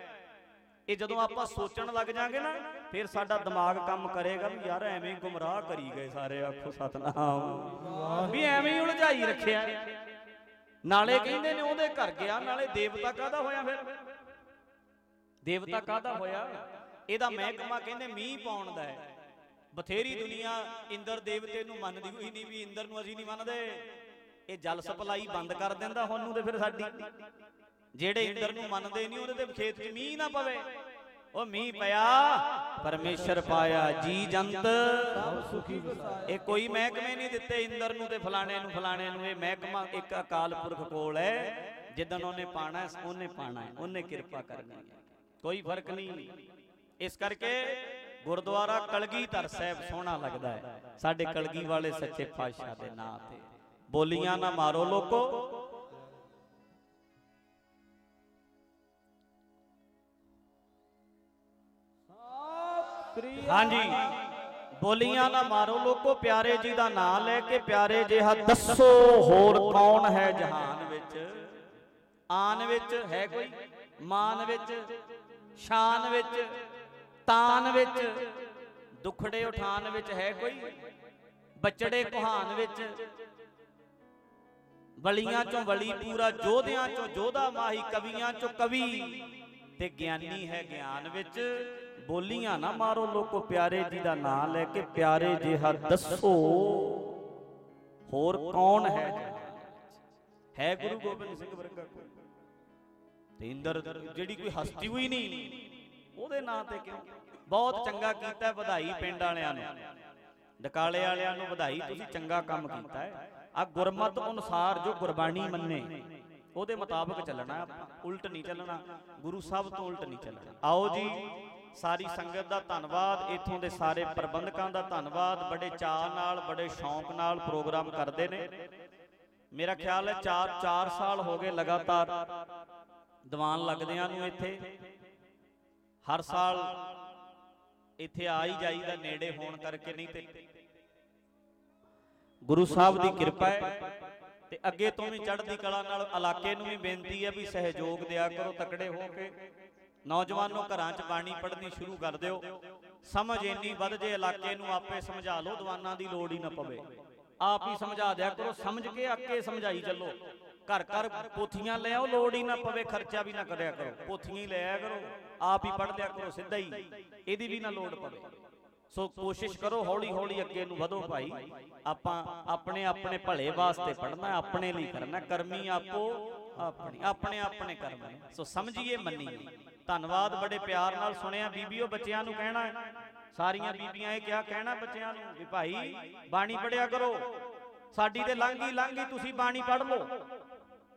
ਇਹ ਜਦੋਂ ਆਪਾਂ ਸੋਚਣ ਲੱਗ ਜਾਾਂਗੇ ਨਾ, ਫਿਰ ਸਾਡਾ ਦਿਮਾਗ ਕੰਮ ਕਰੇਗਾ ਵੀ ਯਾਰ ਐਵੇਂ ਗੁੰਮਰਾਹ ਕਰੀ ਗਏ ਸਾਰੇ, ਆਖੋ ਸਤਨਾਮ। ਵੀ ਐਵੇਂ ਹੀ ਉਲਝਾਈ ਰੱਖਿਆ। ਨਾਲੇ ਕਹਿੰਦੇ ਨੇ ਉਹਦੇ ਘਰ ਗਿਆ, ਨਾਲੇ ਦੇਵਤਾ ਕਾਹਦਾ ਹੋਇਆ ਫਿਰ? ਦੇਵਤਾ ਕਾਹਦਾ ਹੋਇਆ? ਇਹਦਾ ਮਹਿਕਮਾ ਕਹਿੰਦੇ ਮੀਂਹ ਪਾਉਣ ਦਾ ਹੈ। ਬਥੇਰੀ ਦੁਨੀਆ ਇੰਦਰ ਦੇਵਤੇ ਨੂੰ ਮੰਨਦੀ ਹੋਈ ਨਹੀਂ ਵੀ ਇੰਦਰ ਨੂੰ ਅਸੀਂ ਨਹੀਂ ਮੰਨਦੇ। ਇਹ ਜਲ ਸਪਲਾਈ ਬੰਦ ਕਰ ਦਿੰਦਾ ਉਹਨੂੰ ਤੇ ਫਿਰ ਸਾਡੀ। ਜਿਹੜੇ ਇੰਦਰ ਨੂੰ ਮੰਨਦੇ ਨਹੀਂ, ਉਹਦੇ ਤੇ ਖੇਤ 'ਚ ਮੀਂਹ ਨਾ ਪਵੇ। ਉਹ ਮੀਂਹ ਪਿਆ, ਪਰਮੇਸ਼ਰ ਪਾਇਆ ਜੀ ਜੰਤ ਇਹ ਕੋਈ ਮਹਿਕਮੇ ਨਹੀਂ ਦਿੱਤੇ ਇੰਦਰ ਨੂੰ ਤੇ ਫਲਾਣੇ ਨੂੰ ਫਲਾਣੇ ਨੂੰ। ਇਹ ਮਹਿਕਮਾ ਇੱਕ ਅਕਾਲ ਪੁਰਖ ਕੋਲ ਹੈ। ਜਿੱਦਣ ਉਹਨੇ ਪਾਣਾ ਉਹਨੇ ਪਾਣਾ ਉਹਨੇ ਕਿਰਪਾ ਕਰਨੀ ਹੈ। ਕੋਈ ਫ਼ਰਕ ਨਹੀਂ। ਇਸ ਕਰਕੇ ਗੁਰਦੁਆਰਾ ਕਲਗੀਧਰ ਸਾਹਿਬ ਸੋਹਣਾ ਲੱਗਦਾ ਹੈ। ਸਾਡੇ ਕਲਗੀ ਵਾਲੇ ਸੱਚੇ ਪਾਤਸ਼ਾਹ ਦੇ ਨਾਂ ਤੇ। ਬੋਲੀਆਂ ਨਾ ਮਾਰੋ ਲੋਕੋ। ਹਾਂਜੀ। ਬੋਲੀਆਂ ਨਾ ਮਾਰੋ ਲੋਕੋ, ਪਿਆਰੇ ਜੀ ਦਾ ਨਾਮ ਲੈ ਕੇ ਪਿਆਰੇ ਜਿਹਾ ਦੱਸੋ ਹੋਰ ਕੌਣ ਹੈ ਜਹਾਨ ਵਿੱਚ? ਆਨ ਵਿੱਚ ਹੈ ਕੋਈ? ਮਾਨ ਵਿੱਚ? ਸ਼ਾਨ ਵਿੱਚ? ਤਾਨ ਵਿੱਚ? ਦੁਖੜੇ ਉਠਾਨ ਵਿੱਚ ਹੈ ਕੋਈ? ਬਚੜੇ ਕੁਹਾਨ ਵਿੱਚ? ਬਲੀਆਂ ਚੋਂ ਬਲੀ ਪੂਰਾ ਜੋਧਿਆਂ ਚੋਂ ਜੋਧਾ ਮਾਹੀ ਕਵੀਆਂ ਚੋਂ ਕਵੀ ਤੇ ਗਿਆਨੀ ਹੈ ਗਿਆਨ ਵਿੱਚ। ਬੋਲੀਆਂ ਨਾ ਮਾਰੋ ਲੋਕੋ ਪਿਆਰੇ ਜੀ ਦਾ ਨਾਮ ਲੈ ਕੇ ਪਿਆਰੇ ਜਿਹਾ ਦੱਸੋ। ਹੋਰ ਕੌਣ ਹੈ? ਹੈ ਗੁਰੂ ਗੋਬਿੰਦ ਸਿੰਘ ਵਰਗਾ। ਕੋਈ। ਤੇ ਇੰਦਰ ਜਿਹੜੀ ਕੋਈ ਹਸਤੀ ਹੋਈ ਨਹੀਂ। ਉਹਦੇ ਨਾਂ ਤੇ ਕਿਉਂ? ਬਹੁਤ ਚੰਗਾ ਕੀਤਾ ਵਧਾਈ ਪਿੰਡ ਵਾਲਿਆਂ ਨੂੰ। ਡਕਾਲੇ ਵਾਲਿਆਂ ਨੂੰ ਵਧਾਈ ਤੁਸੀਂ ਚੰਗਾ ਕੰਮ ਕੀਤਾ ਹੈ। ਆ ਗੁਰਮਤ ਅਨੁਸਾਰ ਜੋ ਗੁਰਬਾਣੀ ਮੰਨੇ, ਉਹਦੇ ਮੁਤਾਬਕ ਚੱਲਣਾ ਆਪਾਂ। ਉਲਟ ਨਹੀਂ ਚੱਲਣਾ, ਗੁਰੂ ਸਾਹਿਬ ਤੋਂ ਉਲਟ ਨਹੀਂ ਚੱਲਣਾ। ਆਓ ਜੀ, ਸਾਰੀ ਸੰਗਤ ਦਾ ਧੰਨਵਾਦ, ਇਥੋਂ ਦੇ ਸਾਰੇ ਪ੍ਰਬੰਧਕਾਂ ਦਾ ਧੰਨਵਾਦ, ਬੜੇ ਚਾਅ ਨਾਲ, ਬੜੇ ਸ਼ੌਂਕ ਨਾਲ ਪ੍ਰੋਗਰਾਮ ਕਰਦੇ ਨੇ। ਮੇਰਾ ਖਿਆਲ ਹੈ 4 4 ਸਾਲ ਹੋ ਗਏ ਲਗਾਤਾਰ ਦੀਵਾਨ ਲੱਗਦਿਆਂ ਨੂੰ ਇੱਥੇ। ਹਰ ਸਾਲ ਇੱਥੇ ਆ ਹੀ ਜਾਈਦਾ, ਨੇੜੇ ਹੋਣ ਕਰਕੇ ਨਹੀਂ ਤੇ ਗੁਰੂ ਸਾਹਿਬ ਦੀ ਕਿਰਪਾ ਹੈ ਤੇ ਅੱਗੇ ਤੋਂ ਵੀ ਚੜ੍ਹਦੀ ਕਲਾ ਨਾਲ ਇਲਾਕੇ ਨੂੰ ਵੀ ਬੇਨਤੀ ਹੈ ਵੀ ਸਹਿਯੋਗ ਦਿਆ ਕਰੋ ਤਕੜੇ ਹੋ ਕੇ। ਨੌਜਵਾਨੋ ਘਰਾਂ 'ਚ ਬਾਣੀ ਪੜ੍ਹਨੀ ਸ਼ੁਰੂ ਕਰ ਦਿਓ। ਸਮਝ ਇੰਨੀ ਵੱਧ ਜੇ ਇਲਾਕੇ ਨੂੰ ਆਪੇ ਸਮਝਾ ਲਓ ਦੀਵਾਨਾਂ ਦੀ ਲੋੜ ਹੀ ਨਾ ਪਵੇ। ਆਪ ਹੀ ਸਮਝਾ ਦਿਆ ਕਰੋ ਸਮਝ ਕੇ ਅੱਗੇ ਸਮਝਾਈ ਚੱਲੋ। ਘਰ ਘਰ ਪੋਥੀਆਂ ਲੈ ਆਓ ਲੋੜ ਹੀ ਨਾ ਪਵੇ ਖਰਚਾ ਵੀ ਨਾ ਕਰਿਆ ਕਰੋ। ਪੋਥੀਆਂ ਹੀ ਲੈ ਆਇਆ ਕਰੋ ਆਪ ਹੀ ਪੜ੍ਹ ਲਿਆ ਕਰੋ ਸਿੱਧਾ ਹੀ। ਇਹਦੀ ਵੀ ਨਾ ਲੋੜ ਪਵੇ। ਸੋ ਕੋਸ਼ਿਸ਼ ਕਰੋ ਹੌਲੀ ਹੌਲੀ ਅੱਗੇ ਨੂੰ ਵਧੋ ਭਾਈ। ਆਪਾਂ ਆਪਣੇ ਆਪਣੇ ਭਲੇ ਵਾਸਤੇ ਪੜਨਾ ਆਪਣੇ ਲਈ ਕਰਨਾ, ਕਰਮੀ ਆਪੋ ਆਪਣੀ, ਆਪਣੇ ਆਪਣੇ ਕਰਮ ਸੋ ਸਮਝੀਏ, ਮੰਨੀਏ। ਧੰਨਵਾਦ ਬੜੇ ਪਿਆਰ ਨਾਲ ਸੁਣਿਆ, ਬੀਬੀਓ ਬੱਚਿਆਂ ਨੂੰ ਕਹਿਣਾ ਸਾਰੀਆਂ ਬੀਬੀਆਂ ਇਹ ਕਿਹਾ ਕਹਿਣਾ ਬੱਚਿਆਂ ਨੂੰ ਵੀ ਭਾਈ, ਬਾਣੀ ਪੜਿਆ ਕਰੋ। ਸਾਡੀ ਤੇ ਲੰਘੀ ਲੰਘੀ ਤੁਸੀਂ ਬਾਣੀ ਪੜ ਲਓ।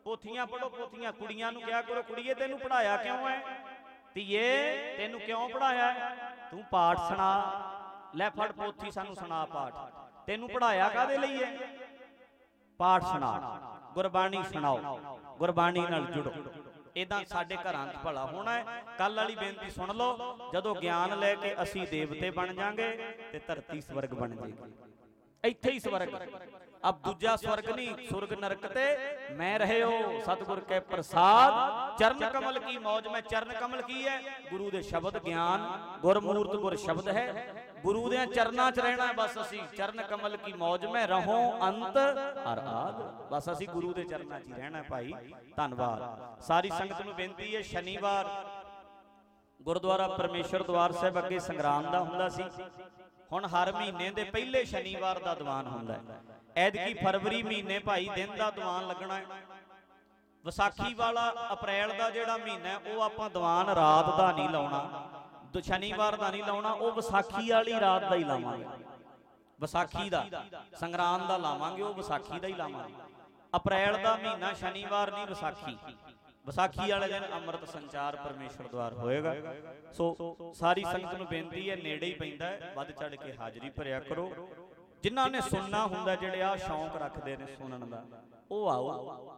ਪੋਥੀਆਂ ਪੜੋ ਪੋਥੀਆਂ। ਕੁੜੀਆਂ ਨੂੰ ਕਿਹਾ ਕਰੋ, ਕੁੜੀਏ ਤੈਨੂੰ ਪੜਾਇਆ ਕਿਉਂ ਹੈ? ਧੀਏ, ਤੈਨੂੰ ਕਿਉਂ ਪੜਾਇਆ ਤੂੰ ਪਾਠ ਸੁਣਾ। ਲੈ ਫੜ ਪੋਥੀ ਸਾਨੂੰ ਸੁਣਾ ਪਾਠ। ਤੈਨੂੰ ਪੜਾਇਆ ਕਾਦੇ ਲਈ ਹੈ? ਪਾਠ ਸੁਣਾ। ਗੁਰਬਾਣੀ ਸੁਣਾਓ। ਗੁਰਬਾਣੀ ਨਾਲ ਜੁੜੋ। ਇਦਾਂ ਸਾਡੇ ਘਰਾਂ 'ਚ ਭਲਾ ਹੋਣਾ ਹੈ। ਕੱਲ ਵਾਲੀ ਬੇਨਤੀ ਸੁਣ ਲਓ। ਜਦੋਂ ਗਿਆਨ ਲੈ ਕੇ ਅਸੀਂ ਦੇਵਤੇ ਬਣ ਜਾਾਂਗੇ ਤੇ ਧਰਤੀ ਸਵਰਗ ਬਣ ਜਾਏਗੀ। ਇੱਥੇ ਹੀ ਸਵਰਗ ਅਬ ਦੂਜਾ ਸਵਰਗ ਨਹੀਂ ਸੁਰਗ ਨਰਕ ਤੇ ਮੈਂ ਰਹਿਓ ਸਤਿਗੁਰ ਕੇ ਪ੍ਰਸਾਦ। ਚਰਨ ਕਮਲ ਕੀ ਮੌਜ? ਮੈਂ ਚਰਨ ਕਮਲ ਕੀ ਹੈ? ਗੁਰੂ ਦੇ ਸ਼ਬਦ ਗਿਆਨ ਗੁਰਮੂਰਤ ਗੁਰ ਸ਼ਬਦ ਹੈ ਗੁਰੂ ਦੇ ਚਰਨਾਂ 'ਚ ਰਹਿਣਾ ਬਸ ਅਸੀਂ ਚਰਨ ਕਮਲ ਕੀ ਮੌਜ ਮੈਂ ਰਹੋ ਅੰਤ ਹਰ ਆਦ ਬਸ ਅਸੀਂ ਗੁਰੂ ਦੇ ਚਰਨਾਂ 'ਚ ਹੀ ਰਹਿਣਾ ਭਾਈ, ਧੰਨਵਾਦ। ਸਾਰੀ ਸੰਗਤ ਨੂੰ ਬੇਨਤੀ ਹੈ, ਸ਼ਨੀਵਾਰ ਗੁਰਦੁਆਰਾ ਪਰਮੇਸ਼ਰ ਦਵਾਰ ਸਾਹਿਬ ਅੱਗੇ ਸੰਗਰਾਮ ਦਾ ਹੁੰਦਾ ਸੀ। ਹੁਣ ਹਰ ਮਹੀਨੇ ਦੇ ਪਹਿਲੇ ਸ਼ਨੀਵਾਰ ਦਾ ਦੀਵਾਨ ਹੁੰਦਾ ਹੈ। ਐਤਕੀ ਫਰਵਰੀ ਮਹੀਨੇ ਭਾਈ ਦਿਨ ਦਾ ਦੀਵਾਨ ਲੱਗਣਾ ਹੈ। ਵਿਸਾਖੀ ਵਾਲਾ ਅਪ੍ਰੈਲ ਦਾ ਜਿਹੜਾ ਮਹੀਨਾ ਉਹ ਆਪਾਂ ਦੀਵਾਨ ਰਾਤ ਦਾ ਨਹੀਂ ਲਾਉਣਾ। ਦ- ਸ਼ਨੀਵਾਰ ਦਾ ਨਹੀਂ ਲਾਉਣਾ, ਉਹ ਵਿਸਾਖੀ ਵਾਲੀ ਰਾਤ ਦਾ ਹੀ ਲਾਵਾਂਗੇ। ਵਿਸਾਖੀ ਦਾ ਸੰਗਰਾਮ ਦਾ ਲਾਵਾਂਗੇ, ਉਹ ਵਿਸਾਖੀ ਦਾ ਹੀ ਲਾਵਾਂਗੇ। ਅਪ੍ਰੈਲ ਦਾ ਮਹੀਨਾ, ਸ਼ਨੀਵਾਰ ਨਹੀਂ, ਵਿਸਾਖੀ। ਵਿਸਾਖੀ ਵਾਲੇ ਦਿਨ ਅੰਮ੍ਰਿਤ ਸੰਚਾਰ ਪਰਮੇਸ਼ਰ ਦਵਾਰ ਹੋਏਗਾ। ਸੋ ਸਾਰੀ ਸੰਗਤ ਨੂੰ ਬੇਨਤੀ ਹੈ, ਨੇੜੇ ਹੀ ਪੈਂਦਾ ਹੈ, ਵੱਧ ਚੜ ਕੇ ਹਾਜ਼ਰੀ ਭਰਿਆ ਕਰੋ। ਜਿਨ੍ਹਾਂ ਨੇ ਸੁਣਨਾ ਹੁੰਦਾ, ਜਿਹੜੇ ਆ ਸ਼ੌਂਕ ਰੱਖਦੇ ਨੇ ਸੁਣਨ ਦਾ, ਉਹ ਆਓ।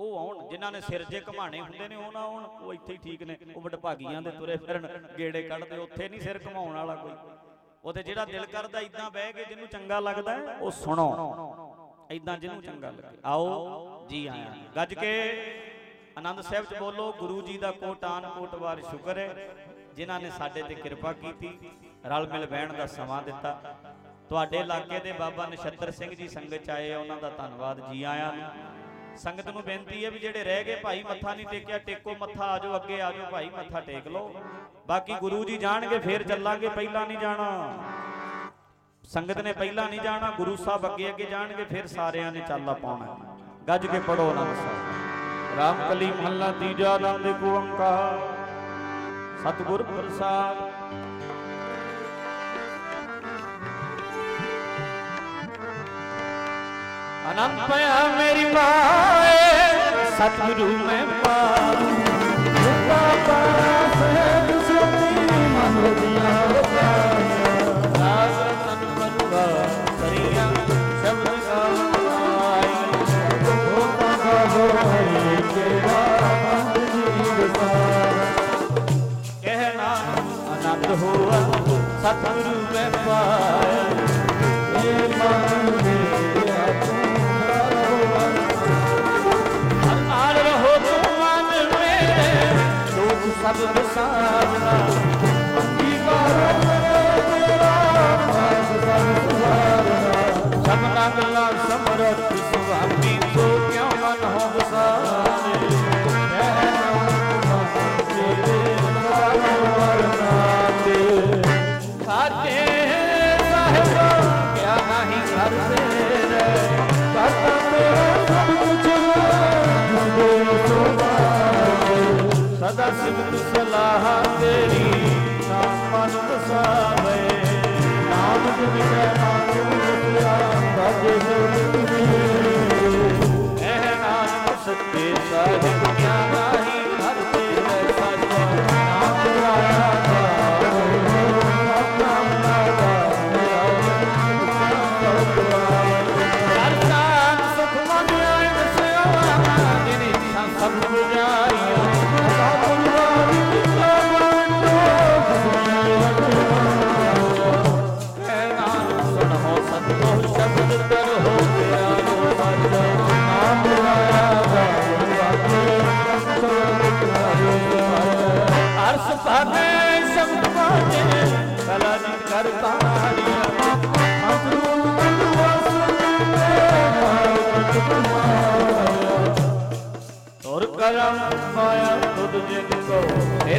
ਉਹ ਆਉਣ ਜਿਨ੍ਹਾਂ ਨੇ ਸਿਰ ਜੇ ਘਮਾਣੇ ਹੁੰਦੇ ਨੇ ਉਹ ਨਾ ਆਉਣ ਉਹ ਇੱਥੇ ਹੀ ਠੀਕ ਨੇ। ਉਹ ਵਡਭਾਗੀਆਂ ਦੇ ਤੁਰੇ ਫਿਰਨ ਗੇੜੇ ਕੱਢਦੇ ਉੱਥੇ ਨਹੀਂ ਸਿਰ ਘਮਾਉਣ ਵਾਲਾ ਕੋਈ। ਉਹਤੇ ਜਿਹੜਾ ਦਿਲ ਕਰਦਾ ਇਦਾਂ ਬਹਿ ਕੇ ਜਿਹਨੂੰ ਚੰਗਾ ਲੱਗਦਾ ਉਹ ਸੁਣੋ। ਇਦਾਂ ਜਿਹਨੂੰ ਚੰਗਾ ਲੱਗੇ। ਆਓ ਜੀ ਆਇਆਂ। ਗੱਜ ਕੇ ਆਨੰਦ ਸਾਹਿਬ ਚ ਬੋਲੋ ਗੁਰੂ ਜੀ ਦਾ ਕੋਟਾਨ ਕੋਟਵਾਰ ਸ਼ੁਕਰ ਹੈ ਜਿਨ੍ਹਾਂ ਨੇ ਸਾਡੇ ਤੇ ਕਿਰਪਾ ਕੀਤੀ ਰਲ ਮਿਲ ਬਹਿਣ ਦਾ ਸਮਾਂ ਦਿੱਤਾ। ਤੁਹਾਡੇ ਇਲਾਕੇ ਦੇ ਬਾਬਾ ਨਛੱਤਰ ਸਿੰਘ ਜੀ ਸੰਗਤ ਚ ਆਏ ਆ, ਉਹਨਾਂ ਦਾ ਧੰਨਵਾਦ ਜੀ ਆਇਆਂ ਸੰਗਤ ਨੂੰ ਬੇਨਤੀ ਹੈ ਵੀ ਜਿਹੜੇ ਰਹਿ ਗਏ, ਭਾਈ ਮੱਥਾ ਨਹੀਂ ਟੇਕਿਆ, ਟੇਕੋ ਮੱਥਾ, ਆਜੋ ਅੱਗੇ, ਆਜੋ, ਭਾਈ ਮੱਥਾ ਟੇਕ ਲਓ। ਬਾਕੀ ਗੁਰੂ ਜੀ ਜਾਣਗੇ, ਫੇਰ ਚੱਲਾਂਗੇ, ਪਹਿਲਾਂ ਨਹੀਂ ਜਾਣਾ। ਸੰਗਤ ਨੇ ਪਹਿਲਾਂ ਨਹੀਂ ਜਾਣਾ, ਗੁਰੂ ਸਾਹਿਬ ਅੱਗੇ ਅੱਗੇ ਜਾਣਗੇ, ਫਿਰ ਸਾਰਿਆਂ ਨੇ ਚਾਲਾ ਪਾਉਣਾ। ਗੱਜ ਕੇ ਪੜੋ ਆਨੰਦ ਸਾਹਿਬ ਰਾਮ ਕਲੀ ਮਹੱਲਾ ਤੀਜਾ ਨਾਮ ਦੇ ਓੰਕਾਰ। ਸਤਿਗੁਰ ਪ੍ਰਸਾਦ ਅਨੰਤ ਪਿਆ ਮੇਰੀ ਮਾਏ, ਸਤਿਗੁਰੂ ਮੈਂ ਪਾਉ ਮੁਕਾ ਪਾਸ ਹੈ ਸੁਤੀ ਮਨ ਦੀਆਂ ਰਾਗ ਤਨ ਪਰਵਾ ਕਰੀਆਂ, ਸ਼ਬਦ ਗਾਈ ਹੋਤਾ ਗਾਵੋ ਹਰੀ ਤੇਰਾ ਬੰਦ ਜੀਵ ਸਾਰ। ਕਹਿਣਾ ਆਨੰਦ ਹੋਆ, ਸਤਿਗੁਰੂ ਮੈਂ ਪਾਇਆ। ਸਭ ਵਿਸਾਰਨਾ ਸਭ ਸਦਾ ਸਲਾਹ ਤੇਰੀ ਨਾਮ ਮਨ ਵਸਾਵੇ ਨਾਮ ਜਿਨ ਕੈ ਨਾਮ ਮੁਸਿਆ ਬਾਜੇ ਸੋਤੀ ਇਹ ਨਾਮ ਸੱਚੇ ਸਾਹਿਬ ਕਿਆ ਨਹੀਂ?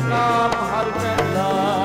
ਨਾਮ ਹਰ ਕੈ ਲਾਗ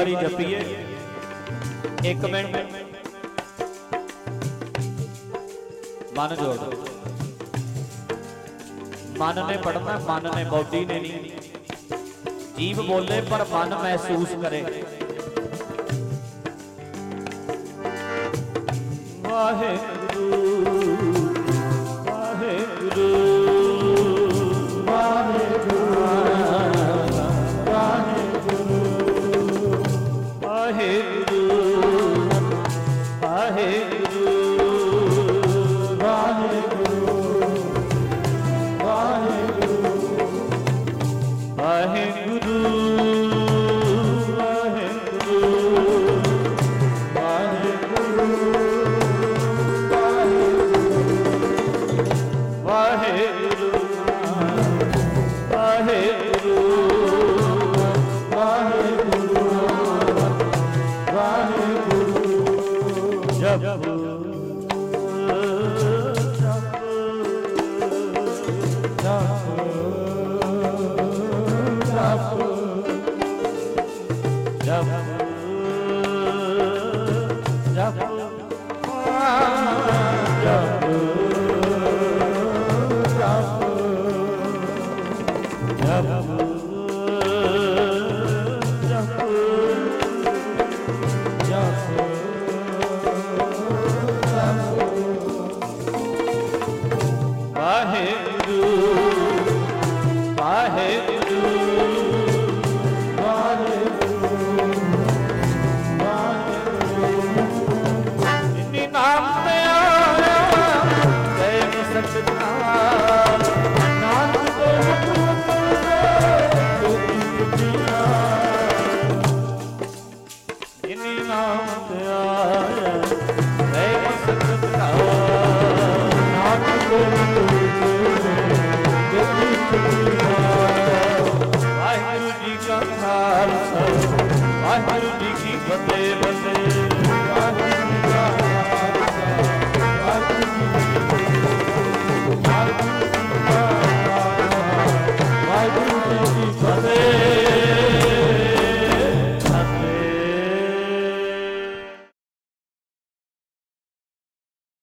वारी जपिए एक मिनट मन जो मन ने पढ़ना, मन ने बोधी ने नहीं। जीव बोले, पर मन महसूस करे।